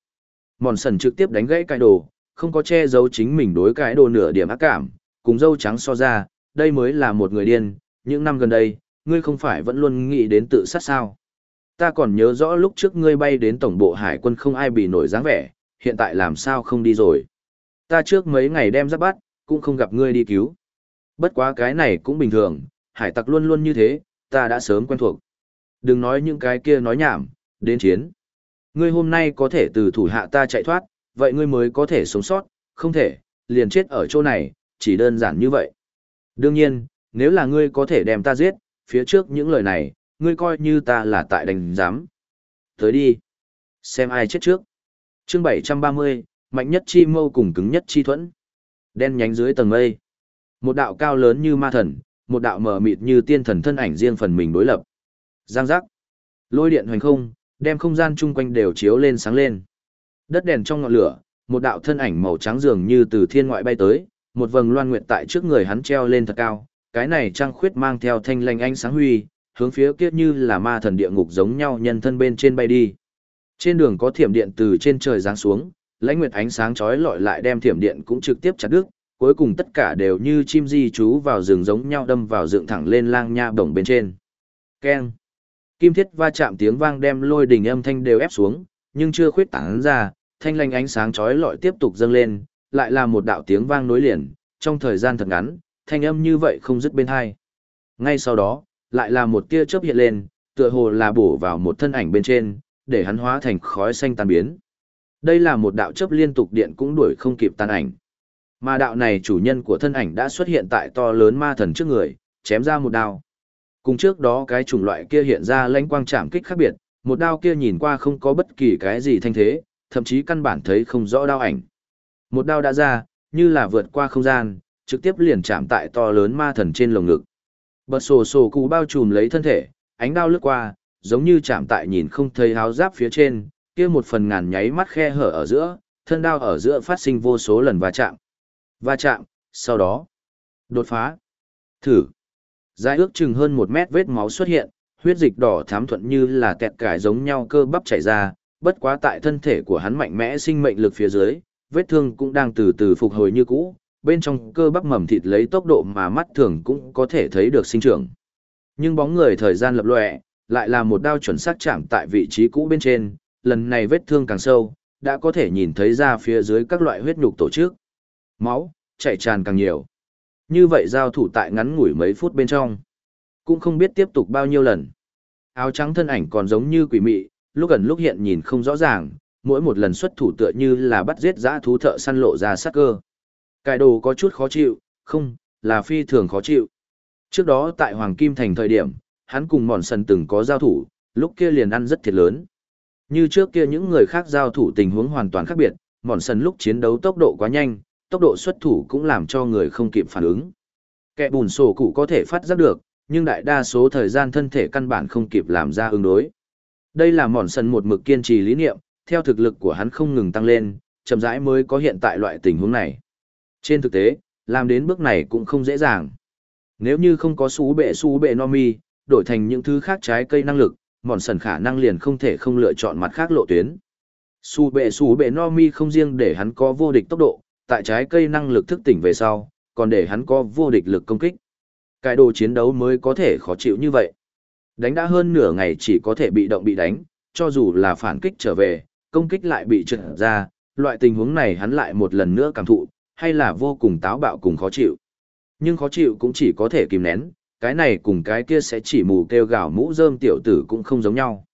Mòn sần trực tiếp đánh gãy cái đồ, không có che giấu chính mình đối cái đồ nửa điểm ác cảm, cùng dâu trắng so ra, đây mới là một người điên, những năm gần đây, ngươi không phải vẫn luôn nghĩ đến tự sát sao. Ta còn nhớ rõ lúc trước ngươi bay đến tổng bộ hải quân không ai bị nổi dáng vẻ, hiện tại làm sao không đi rồi. Ta trước mấy ngày đem giáp bắt, cũng không gặp ngươi đi cứu. Bất quá cái này cũng bình thường, hải tặc luôn luôn như thế, ta đã sớm quen thuộc. Đừng nói những cái kia nói nhảm, đến chiến. Ngươi hôm nay có thể từ thủ hạ ta chạy thoát, vậy ngươi mới có thể sống sót, không thể, liền chết ở chỗ này, chỉ đơn giản như vậy. Đương nhiên, nếu là ngươi có thể đem ta giết, phía trước những lời này, ngươi coi như ta là tại đành giám. Tới đi. Xem ai chết trước. chương 730, mạnh nhất chi mâu cùng cứng nhất chi thuẫn. Đen nhánh dưới tầng mây. Một đạo cao lớn như ma thần, một đạo mờ mịt như tiên thần thân ảnh riêng phần mình đối lập. Giang giác. Lôi điện hoành không, đem không gian chung quanh đều chiếu lên sáng lên. Đất đèn trong ngọn lửa, một đạo thân ảnh màu trắng dường như từ thiên ngoại bay tới, một vầng loan nguyệt tại trước người hắn treo lên thật cao, cái này trăng khuyết mang theo thanh lanh ánh sáng huy, hướng phía kia như là ma thần địa ngục giống nhau nhân thân bên trên bay đi. Trên đường có thiểm điện từ trên trời giáng xuống, lãnh nguyệt ánh sáng chói lọi lại đem thiểm điện cũng trực tiếp chặt đứt, cuối cùng tất cả đều như chim di trú vào rừng giống nhau đâm vào dựng thẳng lên lang nha bổng bên trên. Keng. Kim thiết va chạm tiếng vang đem lôi đình âm thanh đều ép xuống, nhưng chưa khuyết tán ra, thanh lanh ánh sáng chói lọi tiếp tục dâng lên, lại là một đạo tiếng vang nối liền, trong thời gian thật ngắn, thanh âm như vậy không dứt bên hai. Ngay sau đó, lại là một tia chớp hiện lên, tựa hồ là bổ vào một thân ảnh bên trên, để hắn hóa thành khói xanh tan biến. Đây là một đạo chớp liên tục điện cũng đuổi không kịp tan ảnh. Mà đạo này chủ nhân của thân ảnh đã xuất hiện tại to lớn ma thần trước người, chém ra một đao. Cùng trước đó cái chủng loại kia hiện ra lãnh quang chạm kích khác biệt, một đao kia nhìn qua không có bất kỳ cái gì thanh thế, thậm chí căn bản thấy không rõ đao ảnh. Một đao đã ra, như là vượt qua không gian, trực tiếp liền chạm tại to lớn ma thần trên lồng ngực. Bật sổ sổ cụ bao trùm lấy thân thể, ánh đao lướt qua, giống như chạm tại nhìn không thấy áo giáp phía trên, kia một phần ngàn nháy mắt khe hở ở giữa, thân đao ở giữa phát sinh vô số lần va chạm. Va chạm, sau đó, đột phá. Thử. Dài ước chừng hơn một mét vết máu xuất hiện, huyết dịch đỏ thám thuận như là kẹt cải giống nhau cơ bắp chảy ra, bất quá tại thân thể của hắn mạnh mẽ sinh mệnh lực phía dưới, vết thương cũng đang từ từ phục hồi như cũ, bên trong cơ bắp mầm thịt lấy tốc độ mà mắt thường cũng có thể thấy được sinh trưởng. Nhưng bóng người thời gian lập lòe, lại là một đao chuẩn xác chạm tại vị trí cũ bên trên, lần này vết thương càng sâu, đã có thể nhìn thấy ra phía dưới các loại huyết nhục tổ chức. Máu, chảy tràn càng nhiều. Như vậy giao thủ tại ngắn ngủi mấy phút bên trong. Cũng không biết tiếp tục bao nhiêu lần. Áo trắng thân ảnh còn giống như quỷ mị, lúc gần lúc hiện nhìn không rõ ràng, mỗi một lần xuất thủ tựa như là bắt giết dã thú thợ săn lộ ra sắc cơ. Cải đồ có chút khó chịu, không, là phi thường khó chịu. Trước đó tại Hoàng Kim Thành thời điểm, hắn cùng mòn sần từng có giao thủ, lúc kia liền ăn rất thiệt lớn. Như trước kia những người khác giao thủ tình huống hoàn toàn khác biệt, mòn sần lúc chiến đấu tốc độ quá nhanh, tốc độ xuất thủ cũng làm cho người không kịp phản ứng. Kẻ bùn sổ cụ có thể phát giác được, nhưng đại đa số thời gian thân thể căn bản không kịp làm ra ứng đối. Đây là mòn sần một mực kiên trì lý niệm, theo thực lực của hắn không ngừng tăng lên, chậm rãi mới có hiện tại loại tình huống này. Trên thực tế, làm đến bước này cũng không dễ dàng. Nếu như không có xú bệ xú bệ no mi, đổi thành những thứ khác trái cây năng lực, mòn sần khả năng liền không thể không lựa chọn mặt khác lộ tuyến. Xú bệ xú bệ no mi không riêng để hắn có vô địch tốc độ, tại trái cây năng lực thức tỉnh về sau, còn để hắn có vô địch lực công kích. Cái đồ chiến đấu mới có thể khó chịu như vậy. Đánh đã hơn nửa ngày chỉ có thể bị động bị đánh, cho dù là phản kích trở về, công kích lại bị trượt ra, loại tình huống này hắn lại một lần nữa cảm thụ, hay là vô cùng táo bạo cùng khó chịu. Nhưng khó chịu cũng chỉ có thể kìm nén, cái này cùng cái kia sẽ chỉ mù kêu gào mũ rơm tiểu tử cũng không giống nhau.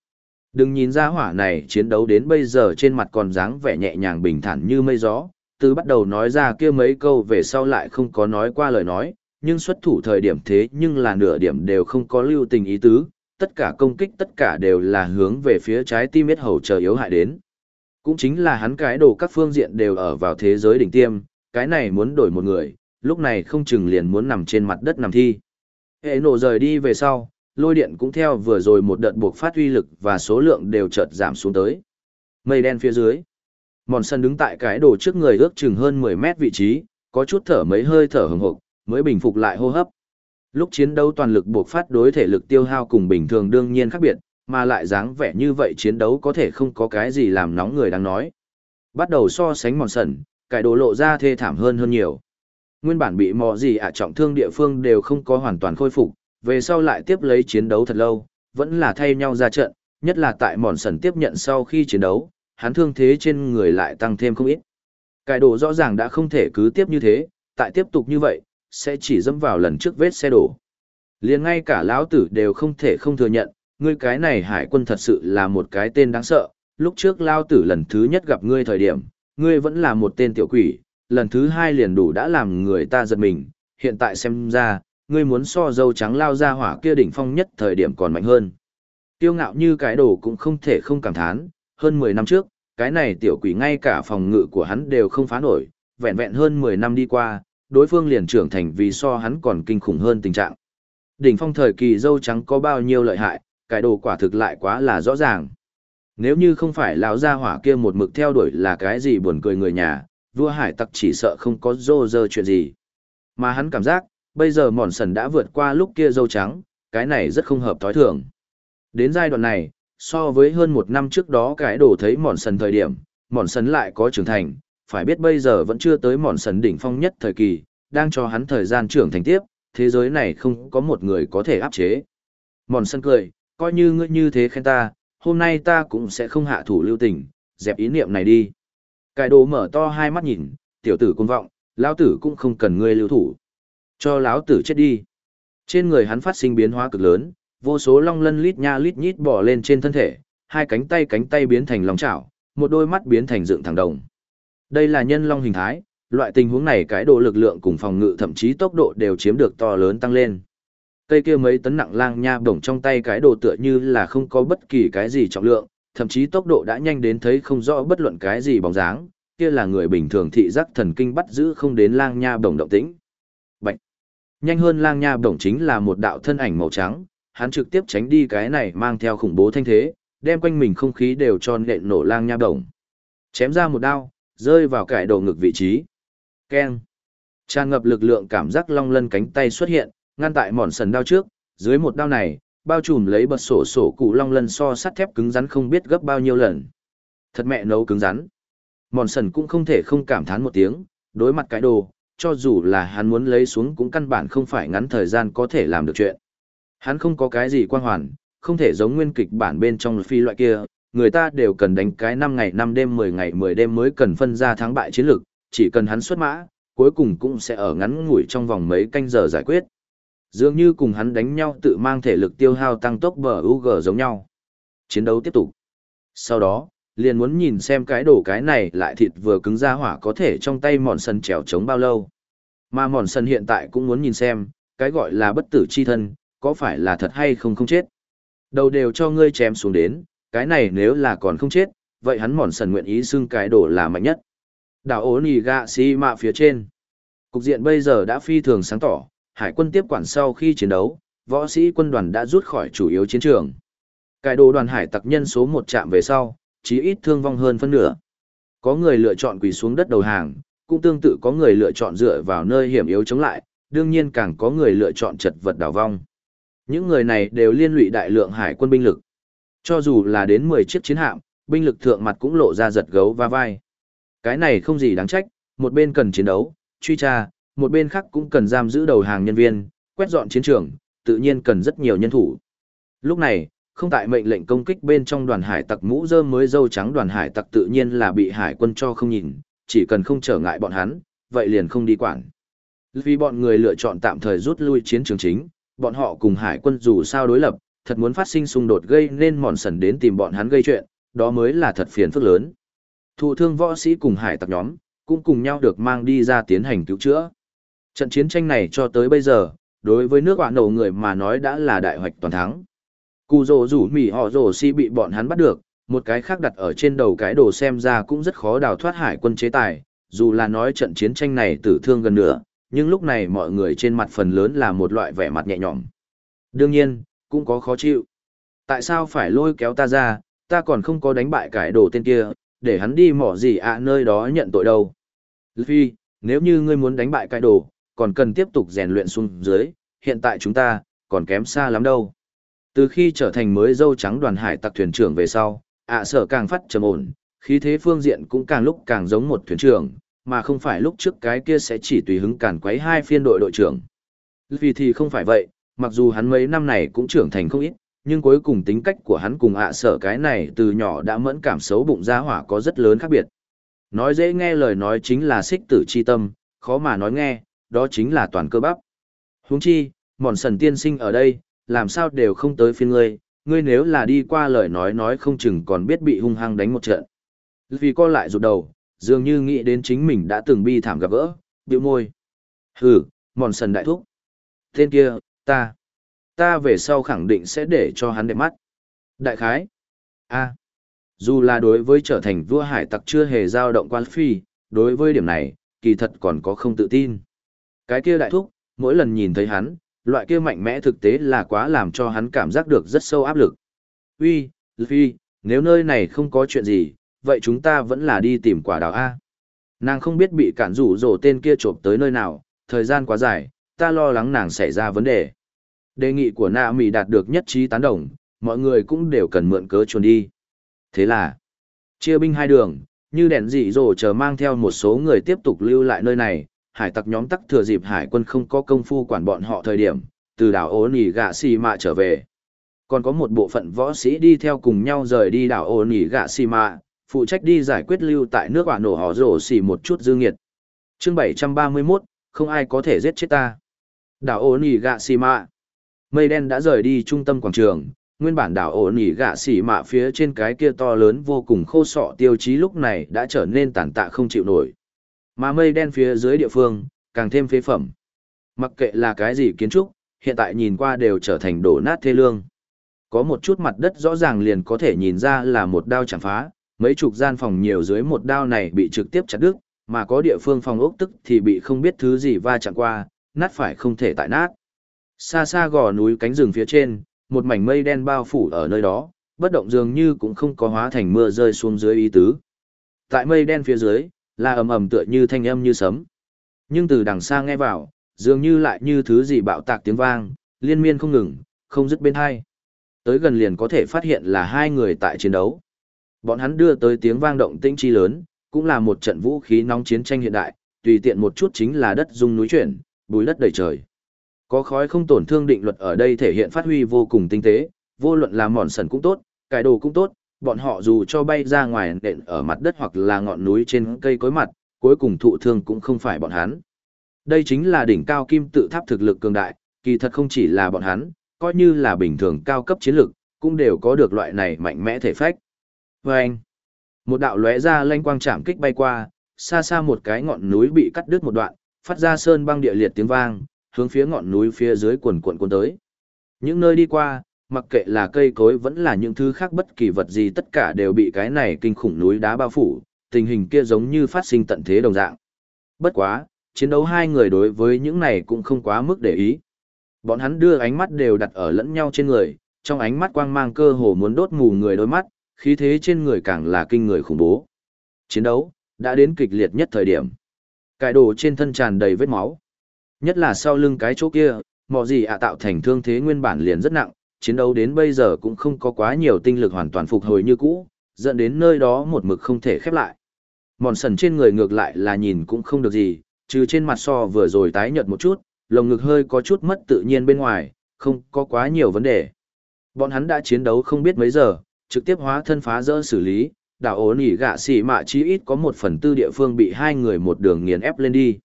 Đừng nhìn ra hỏa này chiến đấu đến bây giờ trên mặt còn dáng vẻ nhẹ nhàng bình thản như mây gió, từ bắt đầu nói ra kia mấy câu về sau lại không có nói qua lời nói, nhưng xuất thủ thời điểm thế nhưng là nửa điểm đều không có lưu tình ý tứ, tất cả công kích tất cả đều là hướng về phía trái tim biết hầu chờ yếu hại đến. Cũng chính là hắn cái đồ các phương diện đều ở vào thế giới đỉnh tiêm, cái này muốn đổi một người, lúc này không chừng liền muốn nằm trên mặt đất nằm thi. Hệ nổ rời đi về sau, lôi điện cũng theo vừa rồi một đợt buộc phát uy lực và số lượng đều chợt giảm xuống tới. Mây đen phía dưới. Mòn sân đứng tại cái đồ trước người ước chừng hơn 10 mét vị trí, có chút thở mấy hơi thở hừng hực, mới bình phục lại hô hấp. Lúc chiến đấu toàn lực buộc phát đối thể lực tiêu hao cùng bình thường đương nhiên khác biệt, mà lại dáng vẻ như vậy chiến đấu có thể không có cái gì làm nóng người đang nói. Bắt đầu so sánh mòn sần, cải đồ lộ ra thê thảm hơn hơn nhiều. Nguyên bản bị mò gì ạ trọng thương địa phương đều không có hoàn toàn khôi phục, về sau lại tiếp lấy chiến đấu thật lâu, vẫn là thay nhau ra trận, nhất là tại mòn sần tiếp nhận sau khi chiến đấu, hắn thương thế trên người lại tăng thêm không ít. Cải đồ rõ ràng đã không thể cứ tiếp như thế, tại tiếp tục như vậy, sẽ chỉ dâm vào lần trước vết xe đổ. liền ngay cả lão tử đều không thể không thừa nhận, ngươi cái này hải quân thật sự là một cái tên đáng sợ, lúc trước lao tử lần thứ nhất gặp ngươi thời điểm, ngươi vẫn là một tên tiểu quỷ, lần thứ hai liền đủ đã làm người ta giật mình, hiện tại xem ra, ngươi muốn so dâu trắng lao ra hỏa kia đỉnh phong nhất thời điểm còn mạnh hơn. Tiêu ngạo như cái đồ cũng không thể không cảm thán, hơn 10 năm trước, cái này tiểu quỷ ngay cả phòng ngự của hắn đều không phá nổi, vẹn vẹn hơn 10 năm đi qua, đối phương liền trưởng thành vì so hắn còn kinh khủng hơn tình trạng. Đỉnh phong thời kỳ dâu trắng có bao nhiêu lợi hại, cái đồ quả thực lại quá là rõ ràng. Nếu như không phải lão gia hỏa kia một mực theo đuổi là cái gì buồn cười người nhà, vua hải tặc chỉ sợ không có dô dơ chuyện gì. Mà hắn cảm giác, bây giờ mòn sần đã vượt qua lúc kia dâu trắng, cái này rất không hợp thói thường. Đến giai đoạn này, so với hơn một năm trước đó cái đồ thấy mòn sần thời điểm, mòn sần lại có trưởng thành, phải biết bây giờ vẫn chưa tới mòn sần đỉnh phong nhất thời kỳ, đang cho hắn thời gian trưởng thành tiếp, thế giới này không có một người có thể áp chế. Mòn sần cười, coi như ngươi như thế khen ta, hôm nay ta cũng sẽ không hạ thủ lưu tình, dẹp ý niệm này đi. Cải đồ mở to hai mắt nhìn, tiểu tử cuồng vọng, lão tử cũng không cần ngươi lưu thủ. Cho lão tử chết đi. Trên người hắn phát sinh biến hóa cực lớn, vô số long lân lít nha lít nhít bỏ lên trên thân thể, hai cánh tay cánh tay biến thành lòng chảo, một đôi mắt biến thành dựng thẳng đồng. Đây là nhân long hình thái, loại tình huống này cái độ lực lượng cùng phòng ngự thậm chí tốc độ đều chiếm được to lớn tăng lên. Cây kia mấy tấn nặng lang nha bổng trong tay cái đồ tựa như là không có bất kỳ cái gì trọng lượng, thậm chí tốc độ đã nhanh đến thấy không rõ bất luận cái gì bóng dáng, kia là người bình thường thị giác thần kinh bắt giữ không đến lang nha bổng động tĩnh. Bạch. Nhanh hơn lang nha bổng chính là một đạo thân ảnh màu trắng, hắn trực tiếp tránh đi cái này mang theo khủng bố thanh thế, đem quanh mình không khí đều tròn nện nổ lang nha động, Chém ra một đao, rơi vào cải đầu ngực vị trí. Keng. Tràn ngập lực lượng cảm giác long lân cánh tay xuất hiện, ngăn tại mòn sần đao trước, dưới một đao này, bao trùm lấy bật sổ sổ cụ long lân so sắt thép cứng rắn không biết gấp bao nhiêu lần. Thật mẹ nấu cứng rắn. Mòn sần cũng không thể không cảm thán một tiếng, đối mặt cái đồ, cho dù là hắn muốn lấy xuống cũng căn bản không phải ngắn thời gian có thể làm được chuyện. Hắn không có cái gì quan hoàn, không thể giống nguyên kịch bản bên trong phi loại kia, người ta đều cần đánh cái 5 ngày 5 đêm 10 ngày 10 đêm mới cần phân ra thắng bại chiến lược, chỉ cần hắn xuất mã, cuối cùng cũng sẽ ở ngắn ngủi trong vòng mấy canh giờ giải quyết. Dường như cùng hắn đánh nhau tự mang thể lực tiêu hao tăng tốc bờ UG giống nhau. Chiến đấu tiếp tục. Sau đó, liền muốn nhìn xem cái đổ cái này lại thịt vừa cứng ra hỏa có thể trong tay mòn sân trèo chống bao lâu. Mà mòn sân hiện tại cũng muốn nhìn xem, cái gọi là bất tử chi thân, có phải là thật hay không không chết. Đầu đều cho ngươi chém xuống đến, cái này nếu là còn không chết, vậy hắn mòn sần nguyện ý xưng cái đổ là mạnh nhất. Đảo ố nì gạ si mạ phía trên. Cục diện bây giờ đã phi thường sáng tỏ, hải quân tiếp quản sau khi chiến đấu, võ sĩ quân đoàn đã rút khỏi chủ yếu chiến trường. Cải đồ đoàn hải tặc nhân số một chạm về sau, chí ít thương vong hơn phân nửa. Có người lựa chọn quỳ xuống đất đầu hàng, cũng tương tự có người lựa chọn dựa vào nơi hiểm yếu chống lại, đương nhiên càng có người lựa chọn chật vật đảo vong. Những người này đều liên lụy đại lượng hải quân binh lực. Cho dù là đến 10 chiếc chiến hạm, binh lực thượng mặt cũng lộ ra giật gấu va vai. Cái này không gì đáng trách, một bên cần chiến đấu, truy tra, một bên khác cũng cần giam giữ đầu hàng nhân viên, quét dọn chiến trường, tự nhiên cần rất nhiều nhân thủ. Lúc này, không tại mệnh lệnh công kích bên trong đoàn hải tặc mũ rơm mới dâu trắng đoàn hải tặc tự nhiên là bị hải quân cho không nhìn, chỉ cần không trở ngại bọn hắn, vậy liền không đi quản. Vì bọn người lựa chọn tạm thời rút lui chiến trường chính, bọn họ cùng hải quân dù sao đối lập, thật muốn phát sinh xung đột gây nên mòn sần đến tìm bọn hắn gây chuyện, đó mới là thật phiền phức lớn. Thụ thương võ sĩ cùng hải tặc nhóm, cũng cùng nhau được mang đi ra tiến hành cứu chữa. Trận chiến tranh này cho tới bây giờ, đối với nước bạn nổ người mà nói đã là đại hoạch toàn thắng. Cù rồ rủ mỉ họ rồ si bị bọn hắn bắt được, một cái khác đặt ở trên đầu cái đồ xem ra cũng rất khó đào thoát hải quân chế tài, dù là nói trận chiến tranh này tử thương gần nữa, nhưng lúc này mọi người trên mặt phần lớn là một loại vẻ mặt nhẹ nhõm. Đương nhiên, cũng có khó chịu. Tại sao phải lôi kéo ta ra, ta còn không có đánh bại cái đồ tên kia, để hắn đi mỏ gì ạ nơi đó nhận tội đâu. Luffy, nếu như ngươi muốn đánh bại cái đồ, còn cần tiếp tục rèn luyện xuống dưới, hiện tại chúng ta, còn kém xa lắm đâu. Từ khi trở thành mới dâu trắng đoàn hải tặc thuyền trưởng về sau, ạ sở càng phát trầm ổn, khí thế phương diện cũng càng lúc càng giống một thuyền trưởng, mà không phải lúc trước cái kia sẽ chỉ tùy hứng cản quấy hai phiên đội đội trưởng. Vì thì không phải vậy, mặc dù hắn mấy năm này cũng trưởng thành không ít, nhưng cuối cùng tính cách của hắn cùng ạ sở cái này từ nhỏ đã mẫn cảm xấu bụng ra hỏa có rất lớn khác biệt. Nói dễ nghe lời nói chính là xích tử chi tâm, khó mà nói nghe, đó chính là toàn cơ bắp. Huống chi, mòn sần tiên sinh ở đây, làm sao đều không tới phiên ngươi, ngươi nếu là đi qua lời nói nói không chừng còn biết bị hung hăng đánh một trận. Vì co lại rụt đầu, dường như nghĩ đến chính mình đã từng bi thảm gặp gỡ, biểu môi. Hừ, mòn sần đại thúc. Tên kia, ta, ta về sau khẳng định sẽ để cho hắn đẹp mắt. Đại khái, a dù là đối với trở thành vua hải tặc chưa hề dao động quan phi, đối với điểm này, kỳ thật còn có không tự tin. Cái kia đại thúc, mỗi lần nhìn thấy hắn, loại kia mạnh mẽ thực tế là quá làm cho hắn cảm giác được rất sâu áp lực. Uy, Luffy, nếu nơi này không có chuyện gì, vậy chúng ta vẫn là đi tìm quả đào A. Nàng không biết bị cản rủ rổ tên kia trộm tới nơi nào, thời gian quá dài, ta lo lắng nàng xảy ra vấn đề. Đề nghị của nạ mì đạt được nhất trí tán đồng, mọi người cũng đều cần mượn cớ chuồn đi. Thế là, chia binh hai đường, như đèn dị rổ chờ mang theo một số người tiếp tục lưu lại nơi này, hải tặc nhóm tắc thừa dịp hải quân không có công phu quản bọn họ thời điểm, từ đảo ố nỉ gạ xì mạ trở về. Còn có một bộ phận võ sĩ đi theo cùng nhau rời đi đảo ố nỉ gạ xì mạ, phụ trách đi giải quyết lưu tại nước quả nổ họ rổ xì một chút dư nghiệt. chương 731, không ai có thể giết chết ta. Đảo ố nỉ gạ xì mạ. Mây đen đã rời đi trung tâm quảng trường, nguyên bản đảo ổ nỉ gạ xỉ mạ phía trên cái kia to lớn vô cùng khô sọ tiêu chí lúc này đã trở nên tàn tạ không chịu nổi. Mà mây đen phía dưới địa phương, càng thêm phế phẩm. Mặc kệ là cái gì kiến trúc, hiện tại nhìn qua đều trở thành đổ nát thê lương. Có một chút mặt đất rõ ràng liền có thể nhìn ra là một đao chẳng phá, mấy chục gian phòng nhiều dưới một đao này bị trực tiếp chặt đứt, mà có địa phương phòng ốc tức thì bị không biết thứ gì va chạm qua, nát phải không thể tại nát. Xa xa gò núi cánh rừng phía trên, một mảnh mây đen bao phủ ở nơi đó, bất động dường như cũng không có hóa thành mưa rơi xuống dưới ý tứ. Tại mây đen phía dưới, là ầm ầm tựa như thanh âm như sấm. Nhưng từ đằng xa nghe vào, dường như lại như thứ gì bạo tạc tiếng vang, liên miên không ngừng, không dứt bên hai. Tới gần liền có thể phát hiện là hai người tại chiến đấu. Bọn hắn đưa tới tiếng vang động tĩnh chi lớn, cũng là một trận vũ khí nóng chiến tranh hiện đại, tùy tiện một chút chính là đất rung núi chuyển, bùi đất đầy trời. Có khói không tổn thương định luật ở đây thể hiện phát huy vô cùng tinh tế, vô luận là mòn sần cũng tốt, cải đồ cũng tốt, bọn họ dù cho bay ra ngoài nện ở mặt đất hoặc là ngọn núi trên cây cối mặt, cuối cùng thụ thương cũng không phải bọn hắn. Đây chính là đỉnh cao kim tự tháp thực lực cường đại, kỳ thật không chỉ là bọn hắn, coi như là bình thường cao cấp chiến lực, cũng đều có được loại này mạnh mẽ thể phách. Và anh, một đạo lóe ra lanh quang chạm kích bay qua, xa xa một cái ngọn núi bị cắt đứt một đoạn, phát ra sơn băng địa liệt tiếng vang, hướng phía ngọn núi phía dưới quần cuộn cuốn tới. Những nơi đi qua, mặc kệ là cây cối vẫn là những thứ khác bất kỳ vật gì tất cả đều bị cái này kinh khủng núi đá bao phủ, tình hình kia giống như phát sinh tận thế đồng dạng. Bất quá, chiến đấu hai người đối với những này cũng không quá mức để ý. Bọn hắn đưa ánh mắt đều đặt ở lẫn nhau trên người, trong ánh mắt quang mang cơ hồ muốn đốt mù người đôi mắt, khí thế trên người càng là kinh người khủng bố. Chiến đấu đã đến kịch liệt nhất thời điểm. Cái đồ trên thân tràn đầy vết máu. Nhất là sau lưng cái chỗ kia, mọ gì ạ tạo thành thương thế nguyên bản liền rất nặng, chiến đấu đến bây giờ cũng không có quá nhiều tinh lực hoàn toàn phục hồi như cũ, dẫn đến nơi đó một mực không thể khép lại. Mòn sần trên người ngược lại là nhìn cũng không được gì, trừ trên mặt so vừa rồi tái nhợt một chút, lồng ngực hơi có chút mất tự nhiên bên ngoài, không có quá nhiều vấn đề. Bọn hắn đã chiến đấu không biết mấy giờ, trực tiếp hóa thân phá rỡ xử lý, đảo ổn ỉ gạ xỉ mạ chí ít có một phần tư địa phương bị hai người một đường nghiền ép lên đi.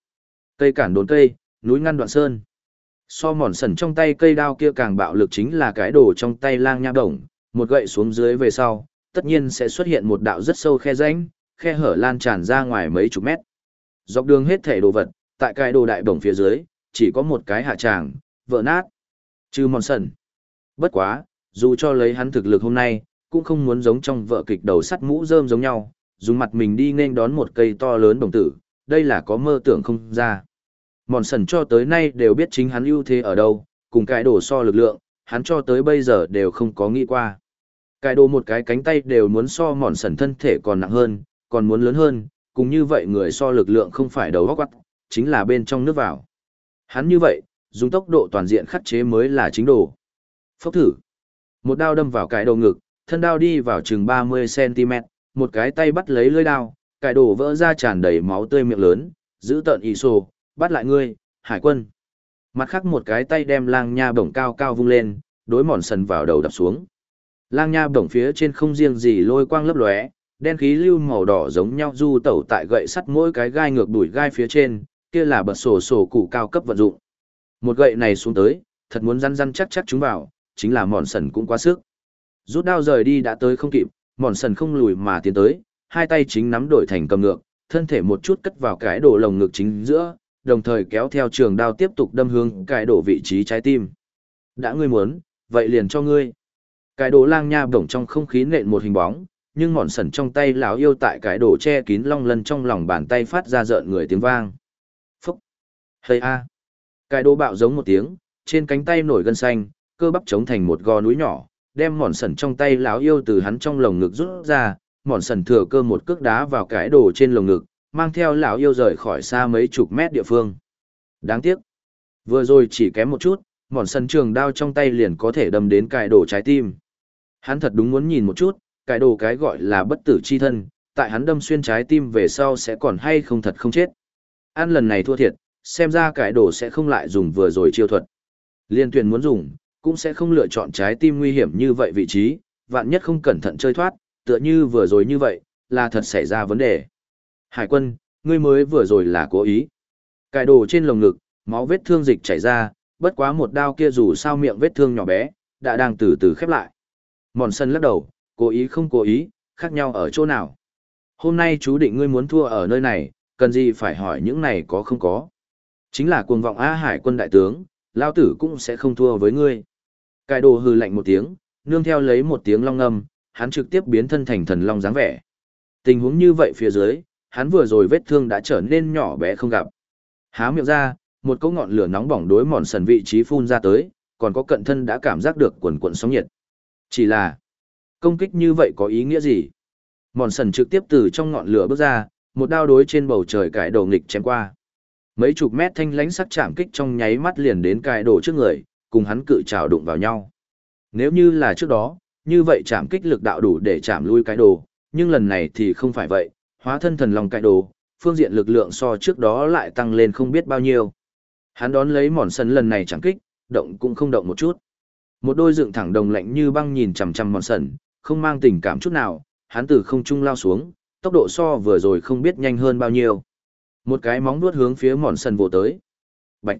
Cây cản đốn cây, núi ngăn đoạn sơn. So mòn sần trong tay cây đao kia càng bạo lực chính là cái đồ trong tay lang nha đồng, một gậy xuống dưới về sau, tất nhiên sẽ xuất hiện một đạo rất sâu khe rãnh, khe hở lan tràn ra ngoài mấy chục mét. Dọc đường hết thể đồ vật, tại cái đồ đại đồng phía dưới, chỉ có một cái hạ tràng, vỡ nát. Trừ mòn sần. Bất quá, dù cho lấy hắn thực lực hôm nay, cũng không muốn giống trong vợ kịch đầu sắt mũ rơm giống nhau, dùng mặt mình đi nên đón một cây to lớn đồng tử, đây là có mơ tưởng không ra. Mòn sần cho tới nay đều biết chính hắn ưu thế ở đâu, cùng cái đổ so lực lượng, hắn cho tới bây giờ đều không có nghĩ qua. Cái đồ một cái cánh tay đều muốn so mòn sần thân thể còn nặng hơn, còn muốn lớn hơn, cùng như vậy người so lực lượng không phải đầu góc quắt, chính là bên trong nước vào. Hắn như vậy, dùng tốc độ toàn diện khắc chế mới là chính đồ. Phốc thử. Một đao đâm vào cái đầu ngực, thân đao đi vào chừng 30cm, một cái tay bắt lấy lưỡi đao, cải đổ vỡ ra tràn đầy máu tươi miệng lớn, giữ tợn ý sổ, bắt lại ngươi, hải quân. Mặt khác một cái tay đem lang nha bổng cao cao vung lên, đối mòn sần vào đầu đập xuống. Lang nha bổng phía trên không riêng gì lôi quang lấp lóe, đen khí lưu màu đỏ giống nhau du tẩu tại gậy sắt mỗi cái gai ngược đuổi gai phía trên, kia là bật sổ sổ củ cao cấp vận dụng. Một gậy này xuống tới, thật muốn răn răn chắc chắc chúng vào, chính là mòn sần cũng quá sức. Rút đao rời đi đã tới không kịp, mòn sần không lùi mà tiến tới, hai tay chính nắm đổi thành cầm ngược, thân thể một chút cất vào cái đổ lồng ngực chính giữa, đồng thời kéo theo trường đao tiếp tục đâm hướng cái đổ vị trí trái tim. Đã ngươi muốn, vậy liền cho ngươi. Cái đổ lang nha bổng trong không khí nện một hình bóng, nhưng mòn sần trong tay lão yêu tại cái đổ che kín long lân trong lòng bàn tay phát ra rợn người tiếng vang. Phúc! Hây a! Cái đổ bạo giống một tiếng, trên cánh tay nổi gân xanh, cơ bắp chống thành một gò núi nhỏ, đem mòn sần trong tay lão yêu từ hắn trong lồng ngực rút ra, mòn sần thừa cơ một cước đá vào cái đồ trên lồng ngực, mang theo lão yêu rời khỏi xa mấy chục mét địa phương. Đáng tiếc, vừa rồi chỉ kém một chút, mòn sần trường đao trong tay liền có thể đâm đến cài đồ trái tim. Hắn thật đúng muốn nhìn một chút, cài đồ cái gọi là bất tử chi thân, tại hắn đâm xuyên trái tim về sau sẽ còn hay không thật không chết. Ăn lần này thua thiệt, xem ra cải đồ sẽ không lại dùng vừa rồi chiêu thuật. Liên tuyển muốn dùng, cũng sẽ không lựa chọn trái tim nguy hiểm như vậy vị trí, vạn nhất không cẩn thận chơi thoát, tựa như vừa rồi như vậy, là thật xảy ra vấn đề. Hải quân, ngươi mới vừa rồi là cố ý. cài đồ trên lồng ngực, máu vết thương dịch chảy ra, bất quá một đao kia dù sao miệng vết thương nhỏ bé, đã đang từ từ khép lại. Mòn sân lắc đầu, cố ý không cố ý, khác nhau ở chỗ nào. Hôm nay chú định ngươi muốn thua ở nơi này, cần gì phải hỏi những này có không có. Chính là cuồng vọng A Hải quân đại tướng, lao tử cũng sẽ không thua với ngươi. Cải đồ hừ lạnh một tiếng, nương theo lấy một tiếng long ngâm, hắn trực tiếp biến thân thành thần long dáng vẻ. Tình huống như vậy phía dưới, hắn vừa rồi vết thương đã trở nên nhỏ bé không gặp. Há miệng ra, một cỗ ngọn lửa nóng bỏng đối mòn sần vị trí phun ra tới, còn có cận thân đã cảm giác được quần quần sóng nhiệt. Chỉ là, công kích như vậy có ý nghĩa gì? Mòn sần trực tiếp từ trong ngọn lửa bước ra, một đao đối trên bầu trời cải đồ nghịch chém qua. Mấy chục mét thanh lánh sắc chạm kích trong nháy mắt liền đến cải đồ trước người, cùng hắn cự trào đụng vào nhau. Nếu như là trước đó, như vậy chạm kích lực đạo đủ để chạm lui cái đồ, nhưng lần này thì không phải vậy, hóa thân thần lòng cái đồ, phương diện lực lượng so trước đó lại tăng lên không biết bao nhiêu. Hắn đón lấy mòn sân lần này chẳng kích, động cũng không động một chút. Một đôi dựng thẳng đồng lạnh như băng nhìn chằm chằm mòn sân, không mang tình cảm chút nào, hắn từ không trung lao xuống, tốc độ so vừa rồi không biết nhanh hơn bao nhiêu. Một cái móng vuốt hướng phía mòn sân vồ tới. Bạch!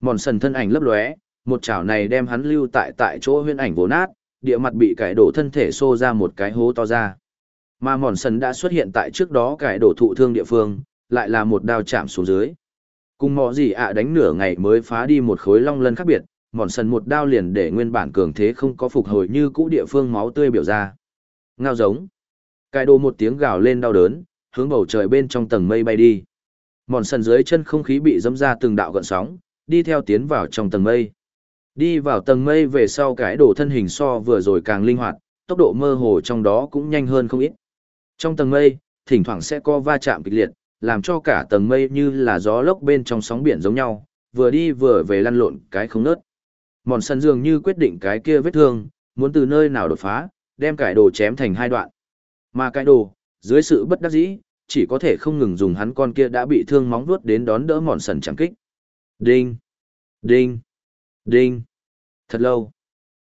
Mòn sân thân ảnh lấp lóe, một chảo này đem hắn lưu tại tại chỗ huyễn ảnh vồ nát, địa mặt bị cải đổ thân thể xô ra một cái hố to ra. Mà mòn sần đã xuất hiện tại trước đó cải đổ thụ thương địa phương, lại là một đao chạm xuống dưới. Cùng mọ gì ạ đánh nửa ngày mới phá đi một khối long lân khác biệt, mòn sần một đao liền để nguyên bản cường thế không có phục hồi như cũ địa phương máu tươi biểu ra. Ngao giống. Cải đổ một tiếng gào lên đau đớn, hướng bầu trời bên trong tầng mây bay đi. Mòn sần dưới chân không khí bị dẫm ra từng đạo gợn sóng, đi theo tiến vào trong tầng mây. Đi vào tầng mây về sau cái đồ thân hình so vừa rồi càng linh hoạt, tốc độ mơ hồ trong đó cũng nhanh hơn không ít. Trong tầng mây, thỉnh thoảng sẽ có va chạm kịch liệt, làm cho cả tầng mây như là gió lốc bên trong sóng biển giống nhau, vừa đi vừa về lăn lộn cái không nớt. Mòn sân dường như quyết định cái kia vết thương, muốn từ nơi nào đột phá, đem cải đồ chém thành hai đoạn. Mà cái đồ, dưới sự bất đắc dĩ, chỉ có thể không ngừng dùng hắn con kia đã bị thương móng vuốt đến đón đỡ mòn sần chẳng kích. Đinh! Đinh! Đinh! Thật lâu.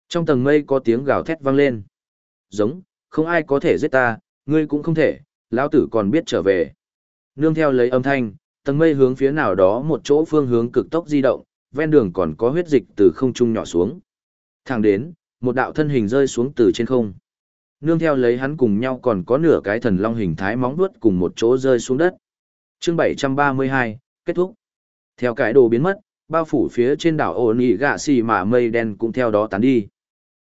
Trong tầng mây có tiếng gào thét vang lên. Giống, không ai có thể giết ta, ngươi cũng không thể, lão tử còn biết trở về. Nương theo lấy âm thanh, tầng mây hướng phía nào đó một chỗ phương hướng cực tốc di động, ven đường còn có huyết dịch từ không trung nhỏ xuống. Thẳng đến, một đạo thân hình rơi xuống từ trên không. Nương theo lấy hắn cùng nhau còn có nửa cái thần long hình thái móng vuốt cùng một chỗ rơi xuống đất. Chương 732, kết thúc. Theo cái đồ biến mất, bao phủ phía trên đảo ổn ỉ gạ xì mà mây đen cũng theo đó tán đi.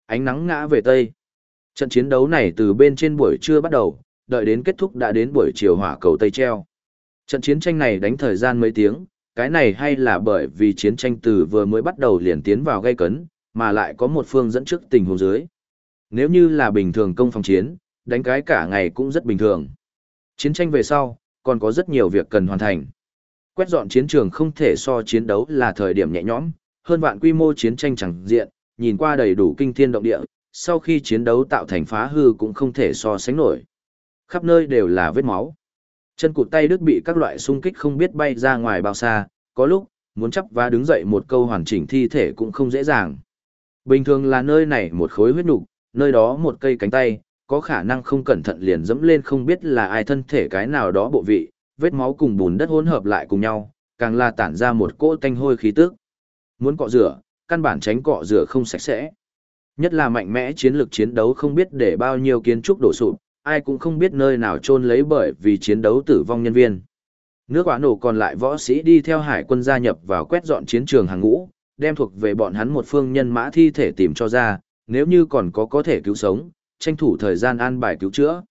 Ánh nắng ngã về tây. Trận chiến đấu này từ bên trên buổi trưa bắt đầu, đợi đến kết thúc đã đến buổi chiều hỏa cầu tây treo. Trận chiến tranh này đánh thời gian mấy tiếng, cái này hay là bởi vì chiến tranh từ vừa mới bắt đầu liền tiến vào gây cấn, mà lại có một phương dẫn trước tình huống dưới. Nếu như là bình thường công phòng chiến, đánh cái cả ngày cũng rất bình thường. Chiến tranh về sau, còn có rất nhiều việc cần hoàn thành. Quét dọn chiến trường không thể so chiến đấu là thời điểm nhẹ nhõm, hơn vạn quy mô chiến tranh chẳng diện, nhìn qua đầy đủ kinh thiên động địa, sau khi chiến đấu tạo thành phá hư cũng không thể so sánh nổi. Khắp nơi đều là vết máu. Chân cụt tay đứt bị các loại xung kích không biết bay ra ngoài bao xa, có lúc, muốn chấp và đứng dậy một câu hoàn chỉnh thi thể cũng không dễ dàng. Bình thường là nơi này một khối huyết nục, nơi đó một cây cánh tay, có khả năng không cẩn thận liền dẫm lên không biết là ai thân thể cái nào đó bộ vị, vết máu cùng bùn đất hỗn hợp lại cùng nhau, càng là tản ra một cỗ tanh hôi khí tức. Muốn cọ rửa, căn bản tránh cọ rửa không sạch sẽ. Nhất là mạnh mẽ chiến lược chiến đấu không biết để bao nhiêu kiến trúc đổ sụp, ai cũng không biết nơi nào chôn lấy bởi vì chiến đấu tử vong nhân viên. Nước quả nổ còn lại võ sĩ đi theo hải quân gia nhập vào quét dọn chiến trường hàng ngũ, đem thuộc về bọn hắn một phương nhân mã thi thể tìm cho ra, nếu như còn có có thể cứu sống, tranh thủ thời gian an bài cứu chữa.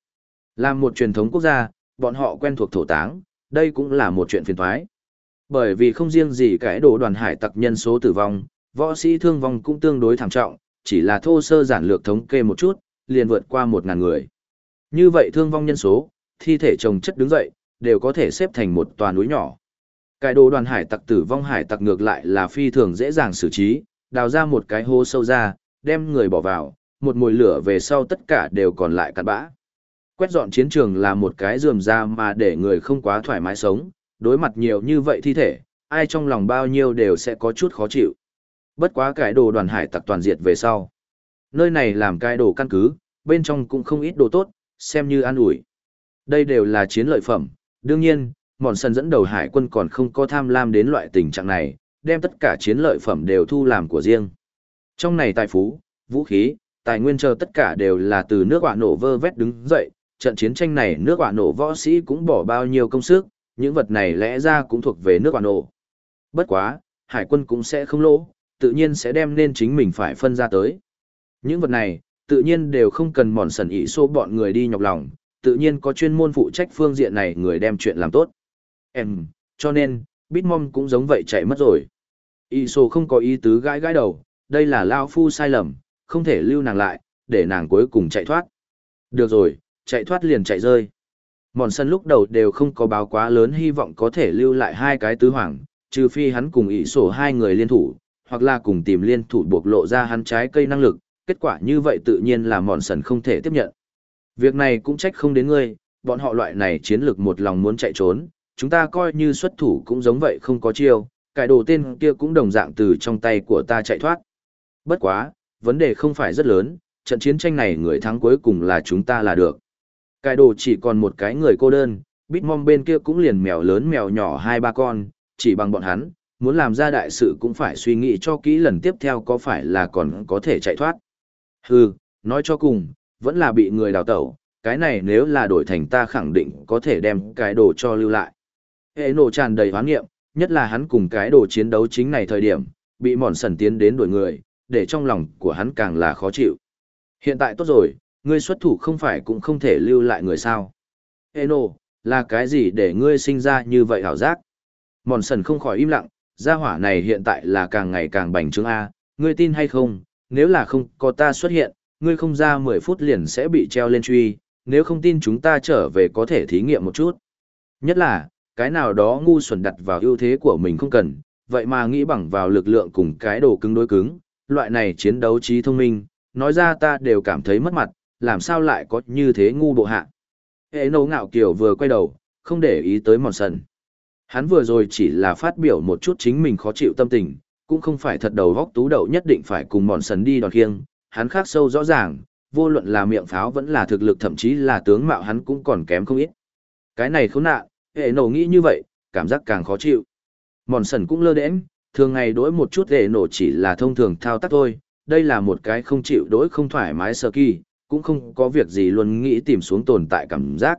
Làm một truyền thống quốc gia, bọn họ quen thuộc thổ táng, đây cũng là một chuyện phiền toái. Bởi vì không riêng gì cái đồ đoàn hải tặc nhân số tử vong, võ sĩ thương vong cũng tương đối thảm trọng, chỉ là thô sơ giản lược thống kê một chút, liền vượt qua một ngàn người. Như vậy thương vong nhân số, thi thể chồng chất đứng dậy, đều có thể xếp thành một tòa núi nhỏ. Cái đồ đoàn hải tặc tử vong hải tặc ngược lại là phi thường dễ dàng xử trí, đào ra một cái hố sâu ra, đem người bỏ vào, một mùi lửa về sau tất cả đều còn lại cặn bã. Quét dọn chiến trường là một cái dườm ra mà để người không quá thoải mái sống, đối mặt nhiều như vậy thi thể, ai trong lòng bao nhiêu đều sẽ có chút khó chịu. Bất quá cái đồ đoàn hải tặc toàn diệt về sau. Nơi này làm cái đồ căn cứ, bên trong cũng không ít đồ tốt, xem như an ủi. Đây đều là chiến lợi phẩm, đương nhiên, mòn sân dẫn đầu hải quân còn không có tham lam đến loại tình trạng này, đem tất cả chiến lợi phẩm đều thu làm của riêng. Trong này tài phú, vũ khí, tài nguyên chờ tất cả đều là từ nước quả nổ vơ vét đứng dậy, trận chiến tranh này nước quả nổ võ sĩ cũng bỏ bao nhiêu công sức, những vật này lẽ ra cũng thuộc về nước quả nổ. Bất quá, hải quân cũng sẽ không lỗ, tự nhiên sẽ đem nên chính mình phải phân ra tới. Những vật này, tự nhiên đều không cần mòn sần ý số bọn người đi nhọc lòng, tự nhiên có chuyên môn phụ trách phương diện này người đem chuyện làm tốt. Em, cho nên, Bitmom cũng giống vậy chạy mất rồi. Ý số không có ý tứ gãi gãi đầu, đây là Lao Phu sai lầm, không thể lưu nàng lại, để nàng cuối cùng chạy thoát. Được rồi, chạy thoát liền chạy rơi. Mòn sân lúc đầu đều không có báo quá lớn hy vọng có thể lưu lại hai cái tứ hoàng, trừ phi hắn cùng ý sổ hai người liên thủ, hoặc là cùng tìm liên thủ buộc lộ ra hắn trái cây năng lực, kết quả như vậy tự nhiên là mòn sần không thể tiếp nhận. Việc này cũng trách không đến ngươi, bọn họ loại này chiến lược một lòng muốn chạy trốn, chúng ta coi như xuất thủ cũng giống vậy không có chiêu, cải đồ tên kia cũng đồng dạng từ trong tay của ta chạy thoát. Bất quá, vấn đề không phải rất lớn, trận chiến tranh này người thắng cuối cùng là chúng ta là được. Cải đồ chỉ còn một cái người cô đơn, Bitmom bên kia cũng liền mèo lớn mèo nhỏ hai ba con, chỉ bằng bọn hắn, muốn làm ra đại sự cũng phải suy nghĩ cho kỹ lần tiếp theo có phải là còn có thể chạy thoát. Hừ, nói cho cùng, vẫn là bị người đào tẩu, cái này nếu là đổi thành ta khẳng định có thể đem cái đồ cho lưu lại. Hệ nổ tràn đầy hoán nghiệm, nhất là hắn cùng cái đồ chiến đấu chính này thời điểm, bị mòn sần tiến đến đuổi người, để trong lòng của hắn càng là khó chịu. Hiện tại tốt rồi, ngươi xuất thủ không phải cũng không thể lưu lại người sao. Eno, Là cái gì để ngươi sinh ra như vậy hảo giác? Mòn sần không khỏi im lặng, gia hỏa này hiện tại là càng ngày càng bành trướng A, ngươi tin hay không, nếu là không có ta xuất hiện, ngươi không ra 10 phút liền sẽ bị treo lên truy, nếu không tin chúng ta trở về có thể thí nghiệm một chút. Nhất là, cái nào đó ngu xuẩn đặt vào ưu thế của mình không cần, vậy mà nghĩ bằng vào lực lượng cùng cái đồ cứng đối cứng, loại này chiến đấu trí thông minh, nói ra ta đều cảm thấy mất mặt, làm sao lại có như thế ngu bộ hạ. Hệ nấu ngạo kiểu vừa quay đầu, không để ý tới mòn sần. Hắn vừa rồi chỉ là phát biểu một chút chính mình khó chịu tâm tình, cũng không phải thật đầu góc tú đậu nhất định phải cùng mòn sần đi đòn khiêng, hắn khác sâu rõ ràng, vô luận là miệng pháo vẫn là thực lực thậm chí là tướng mạo hắn cũng còn kém không ít. Cái này khốn nạn, hệ nổ nghĩ như vậy, cảm giác càng khó chịu. Mòn sần cũng lơ đễnh, thường ngày đối một chút hệ nổ chỉ là thông thường thao tác thôi, đây là một cái không chịu đối không thoải mái sơ kỳ, cũng không có việc gì luôn nghĩ tìm xuống tồn tại cảm giác.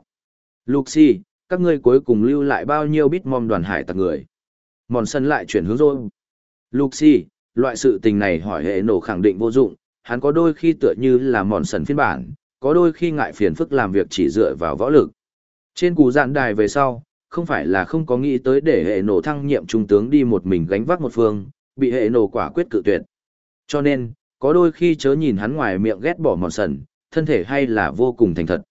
Luxi, các ngươi cuối cùng lưu lại bao nhiêu bít mom đoàn hải tặc người. Mòn sân lại chuyển hướng rồi. Luxi, loại sự tình này hỏi hệ nổ khẳng định vô dụng, hắn có đôi khi tựa như là mòn sần phiên bản, có đôi khi ngại phiền phức làm việc chỉ dựa vào võ lực. Trên cú dạn đài về sau, không phải là không có nghĩ tới để hệ nổ thăng nhiệm trung tướng đi một mình gánh vác một phương, bị hệ nổ quả quyết cự tuyệt. Cho nên, có đôi khi chớ nhìn hắn ngoài miệng ghét bỏ mòn sần, thân thể hay là vô cùng thành thật.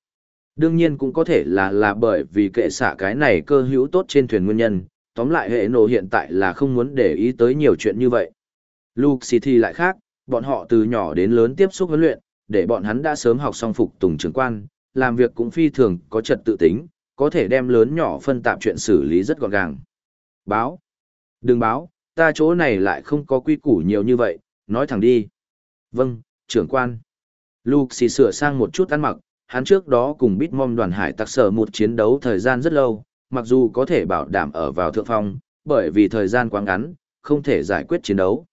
Đương nhiên cũng có thể là là bởi vì kệ xạ cái này cơ hữu tốt trên thuyền nguyên nhân, tóm lại hệ nổ hiện tại là không muốn để ý tới nhiều chuyện như vậy. Luke City lại khác, bọn họ từ nhỏ đến lớn tiếp xúc huấn luyện, để bọn hắn đã sớm học xong phục tùng trưởng quan, làm việc cũng phi thường có trật tự tính, có thể đem lớn nhỏ phân tạp chuyện xử lý rất gọn gàng. Báo. Đừng báo, ta chỗ này lại không có quy củ nhiều như vậy, nói thẳng đi. Vâng, trưởng quan. Luke xì sửa sang một chút ăn mặc, hắn trước đó cùng Bitmom đoàn hải tặc sở một chiến đấu thời gian rất lâu, mặc dù có thể bảo đảm ở vào thượng phong, bởi vì thời gian quá ngắn, không thể giải quyết chiến đấu.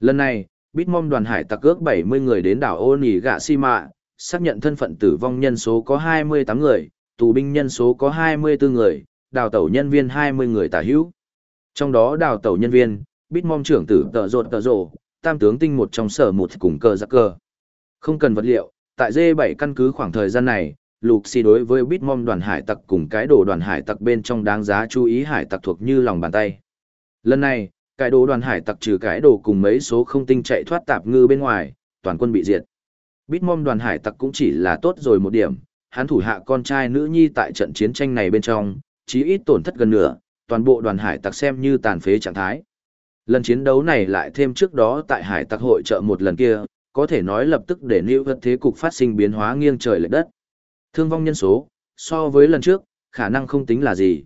Lần này, Bitmom đoàn hải tặc ước 70 người đến đảo Ô Nỉ Gạ Si Mạ, xác nhận thân phận tử vong nhân số có 28 người, tù binh nhân số có 24 người, đào tẩu nhân viên 20 người tả hữu. Trong đó đào tẩu nhân viên, Bitmom trưởng tử tờ rột tờ rộ, tam tướng tinh một trong sở một cùng cơ giặc cơ. Không cần vật liệu, tại D7 căn cứ khoảng thời gian này, Lục Xì đối với Bitmom đoàn hải tặc cùng cái đồ đoàn hải tặc bên trong đáng giá chú ý hải tặc thuộc như lòng bàn tay. Lần này, cái đồ đoàn hải tặc trừ cái đồ cùng mấy số không tinh chạy thoát tạp ngư bên ngoài, toàn quân bị diệt. Bitmom đoàn hải tặc cũng chỉ là tốt rồi một điểm, hắn thủ hạ con trai nữ nhi tại trận chiến tranh này bên trong, chí ít tổn thất gần nửa, toàn bộ đoàn hải tặc xem như tàn phế trạng thái. Lần chiến đấu này lại thêm trước đó tại hải tặc hội trợ một lần kia, có thể nói lập tức để lưu vật thế cục phát sinh biến hóa nghiêng trời lệch đất. Thương vong nhân số, so với lần trước, khả năng không tính là gì.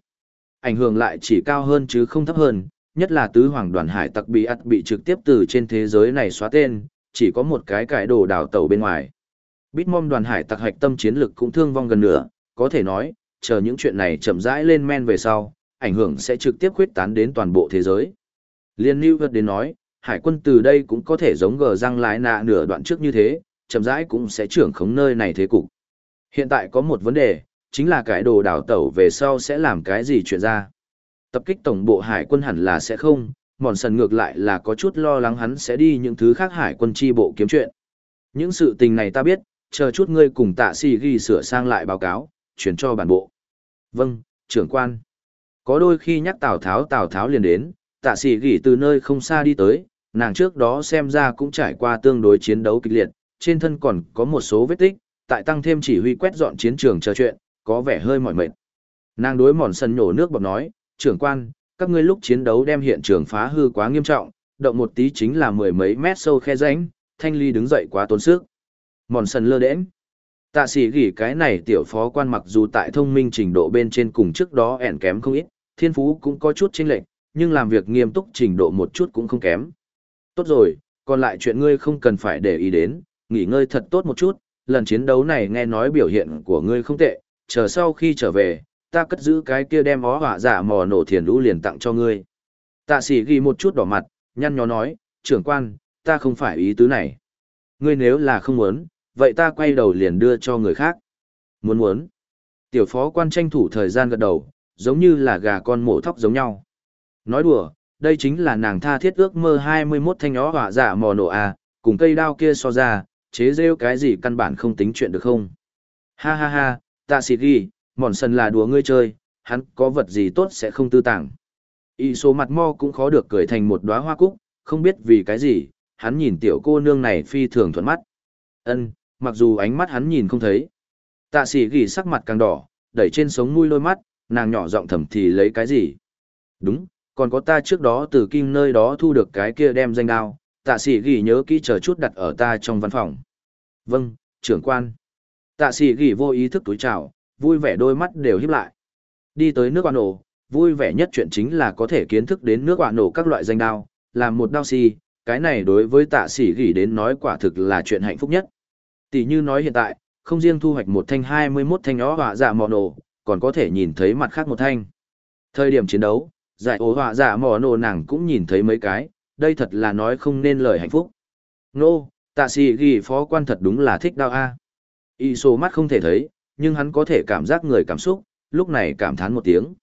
Ảnh hưởng lại chỉ cao hơn chứ không thấp hơn, nhất là tứ hoàng đoàn hải tặc bị ắt bị trực tiếp từ trên thế giới này xóa tên, chỉ có một cái cải đồ đảo tàu bên ngoài. Bitmom đoàn hải tặc hạch tâm chiến lực cũng thương vong gần nửa, có thể nói, chờ những chuyện này chậm rãi lên men về sau, ảnh hưởng sẽ trực tiếp khuyết tán đến toàn bộ thế giới. Liên Lưu Vật đến nói, hải quân từ đây cũng có thể giống gờ răng lái nạ nửa đoạn trước như thế, chậm rãi cũng sẽ trưởng khống nơi này thế cục. Hiện tại có một vấn đề, chính là cái đồ đào tẩu về sau sẽ làm cái gì chuyện ra. Tập kích tổng bộ hải quân hẳn là sẽ không, mòn sần ngược lại là có chút lo lắng hắn sẽ đi những thứ khác hải quân chi bộ kiếm chuyện. Những sự tình này ta biết, chờ chút ngươi cùng tạ si ghi sửa sang lại báo cáo, chuyển cho bản bộ. Vâng, trưởng quan. Có đôi khi nhắc Tào Tháo Tào Tháo liền đến, tạ sĩ ghi từ nơi không xa đi tới, nàng trước đó xem ra cũng trải qua tương đối chiến đấu kịch liệt, trên thân còn có một số vết tích, tại tăng thêm chỉ huy quét dọn chiến trường chờ chuyện, có vẻ hơi mỏi mệt. Nàng đối mòn sân nhổ nước bọt nói, trưởng quan, các ngươi lúc chiến đấu đem hiện trường phá hư quá nghiêm trọng, động một tí chính là mười mấy mét sâu khe rãnh, thanh ly đứng dậy quá tốn sức. Mòn sân lơ đễnh. Tạ sĩ gỉ cái này tiểu phó quan mặc dù tại thông minh trình độ bên trên cùng trước đó ẻn kém không ít, thiên phú cũng có chút chênh lệch, nhưng làm việc nghiêm túc trình độ một chút cũng không kém. Tốt rồi, còn lại chuyện ngươi không cần phải để ý đến, nghỉ ngơi thật tốt một chút, lần chiến đấu này nghe nói biểu hiện của ngươi không tệ, chờ sau khi trở về, ta cất giữ cái kia đem ó hỏa giả mò nổ thiền lũ liền tặng cho ngươi. Tạ sĩ ghi một chút đỏ mặt, nhăn nhó nói, trưởng quan, ta không phải ý tứ này. Ngươi nếu là không muốn, vậy ta quay đầu liền đưa cho người khác. Muốn muốn. Tiểu phó quan tranh thủ thời gian gật đầu, giống như là gà con mổ thóc giống nhau. Nói đùa, đây chính là nàng tha thiết ước mơ 21 thanh ó hỏa giả mò nổ à, cùng cây đao kia so ra, chế rêu cái gì căn bản không tính chuyện được không. Ha ha ha, tạ xịt ghi, mòn sần là đùa ngươi chơi, hắn có vật gì tốt sẽ không tư tàng. Y số mặt mo cũng khó được cười thành một đóa hoa cúc, không biết vì cái gì, hắn nhìn tiểu cô nương này phi thường thuận mắt. Ân, mặc dù ánh mắt hắn nhìn không thấy. Tạ sĩ gỉ sắc mặt càng đỏ, đẩy trên sống mũi lôi mắt, nàng nhỏ giọng thầm thì lấy cái gì. Đúng, còn có ta trước đó từ kim nơi đó thu được cái kia đem danh đao, tạ sĩ gỉ nhớ kỹ chờ chút đặt ở ta trong văn phòng. Vâng, trưởng quan. Tạ sĩ gỉ vô ý thức túi chào, vui vẻ đôi mắt đều híp lại. Đi tới nước quả nổ, vui vẻ nhất chuyện chính là có thể kiến thức đến nước quả nổ các loại danh đao, làm một đao xì, cái này đối với tạ sĩ gỉ đến nói quả thực là chuyện hạnh phúc nhất. Tỷ như nói hiện tại, không riêng thu hoạch một thanh 21 thanh ó họa dạ mò nổ, còn có thể nhìn thấy mặt khác một thanh. Thời điểm chiến đấu, giải ố họa giả mò nổ nàng cũng nhìn thấy mấy cái, đây thật là nói không nên lời hạnh phúc. Nô, tạ sĩ ghi phó quan thật đúng là thích đao A. Y số mắt không thể thấy, nhưng hắn có thể cảm giác người cảm xúc, lúc này cảm thán một tiếng.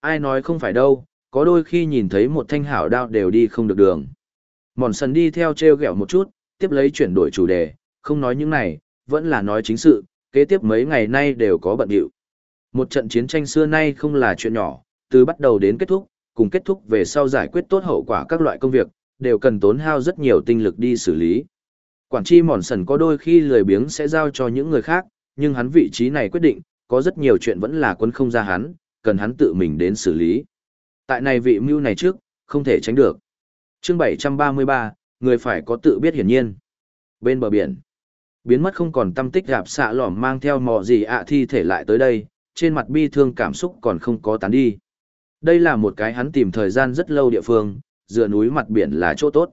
Ai nói không phải đâu, có đôi khi nhìn thấy một thanh hảo đao đều đi không được đường. Mòn sần đi theo treo gẹo một chút, tiếp lấy chuyển đổi chủ đề, không nói những này, vẫn là nói chính sự, kế tiếp mấy ngày nay đều có bận điệu. Một trận chiến tranh xưa nay không là chuyện nhỏ, từ bắt đầu đến kết thúc, cùng kết thúc về sau giải quyết tốt hậu quả các loại công việc, đều cần tốn hao rất nhiều tinh lực đi xử lý. Quản tri mòn sần có đôi khi lười biếng sẽ giao cho những người khác, nhưng hắn vị trí này quyết định, có rất nhiều chuyện vẫn là quân không ra hắn, cần hắn tự mình đến xử lý. Tại này vị mưu này trước, không thể tránh được. chương 733, người phải có tự biết hiển nhiên. Bên bờ biển, biến mất không còn tâm tích gặp xạ lỏm mang theo mò gì ạ thi thể lại tới đây, trên mặt bi thương cảm xúc còn không có tán đi. Đây là một cái hắn tìm thời gian rất lâu địa phương, dựa núi mặt biển là chỗ tốt.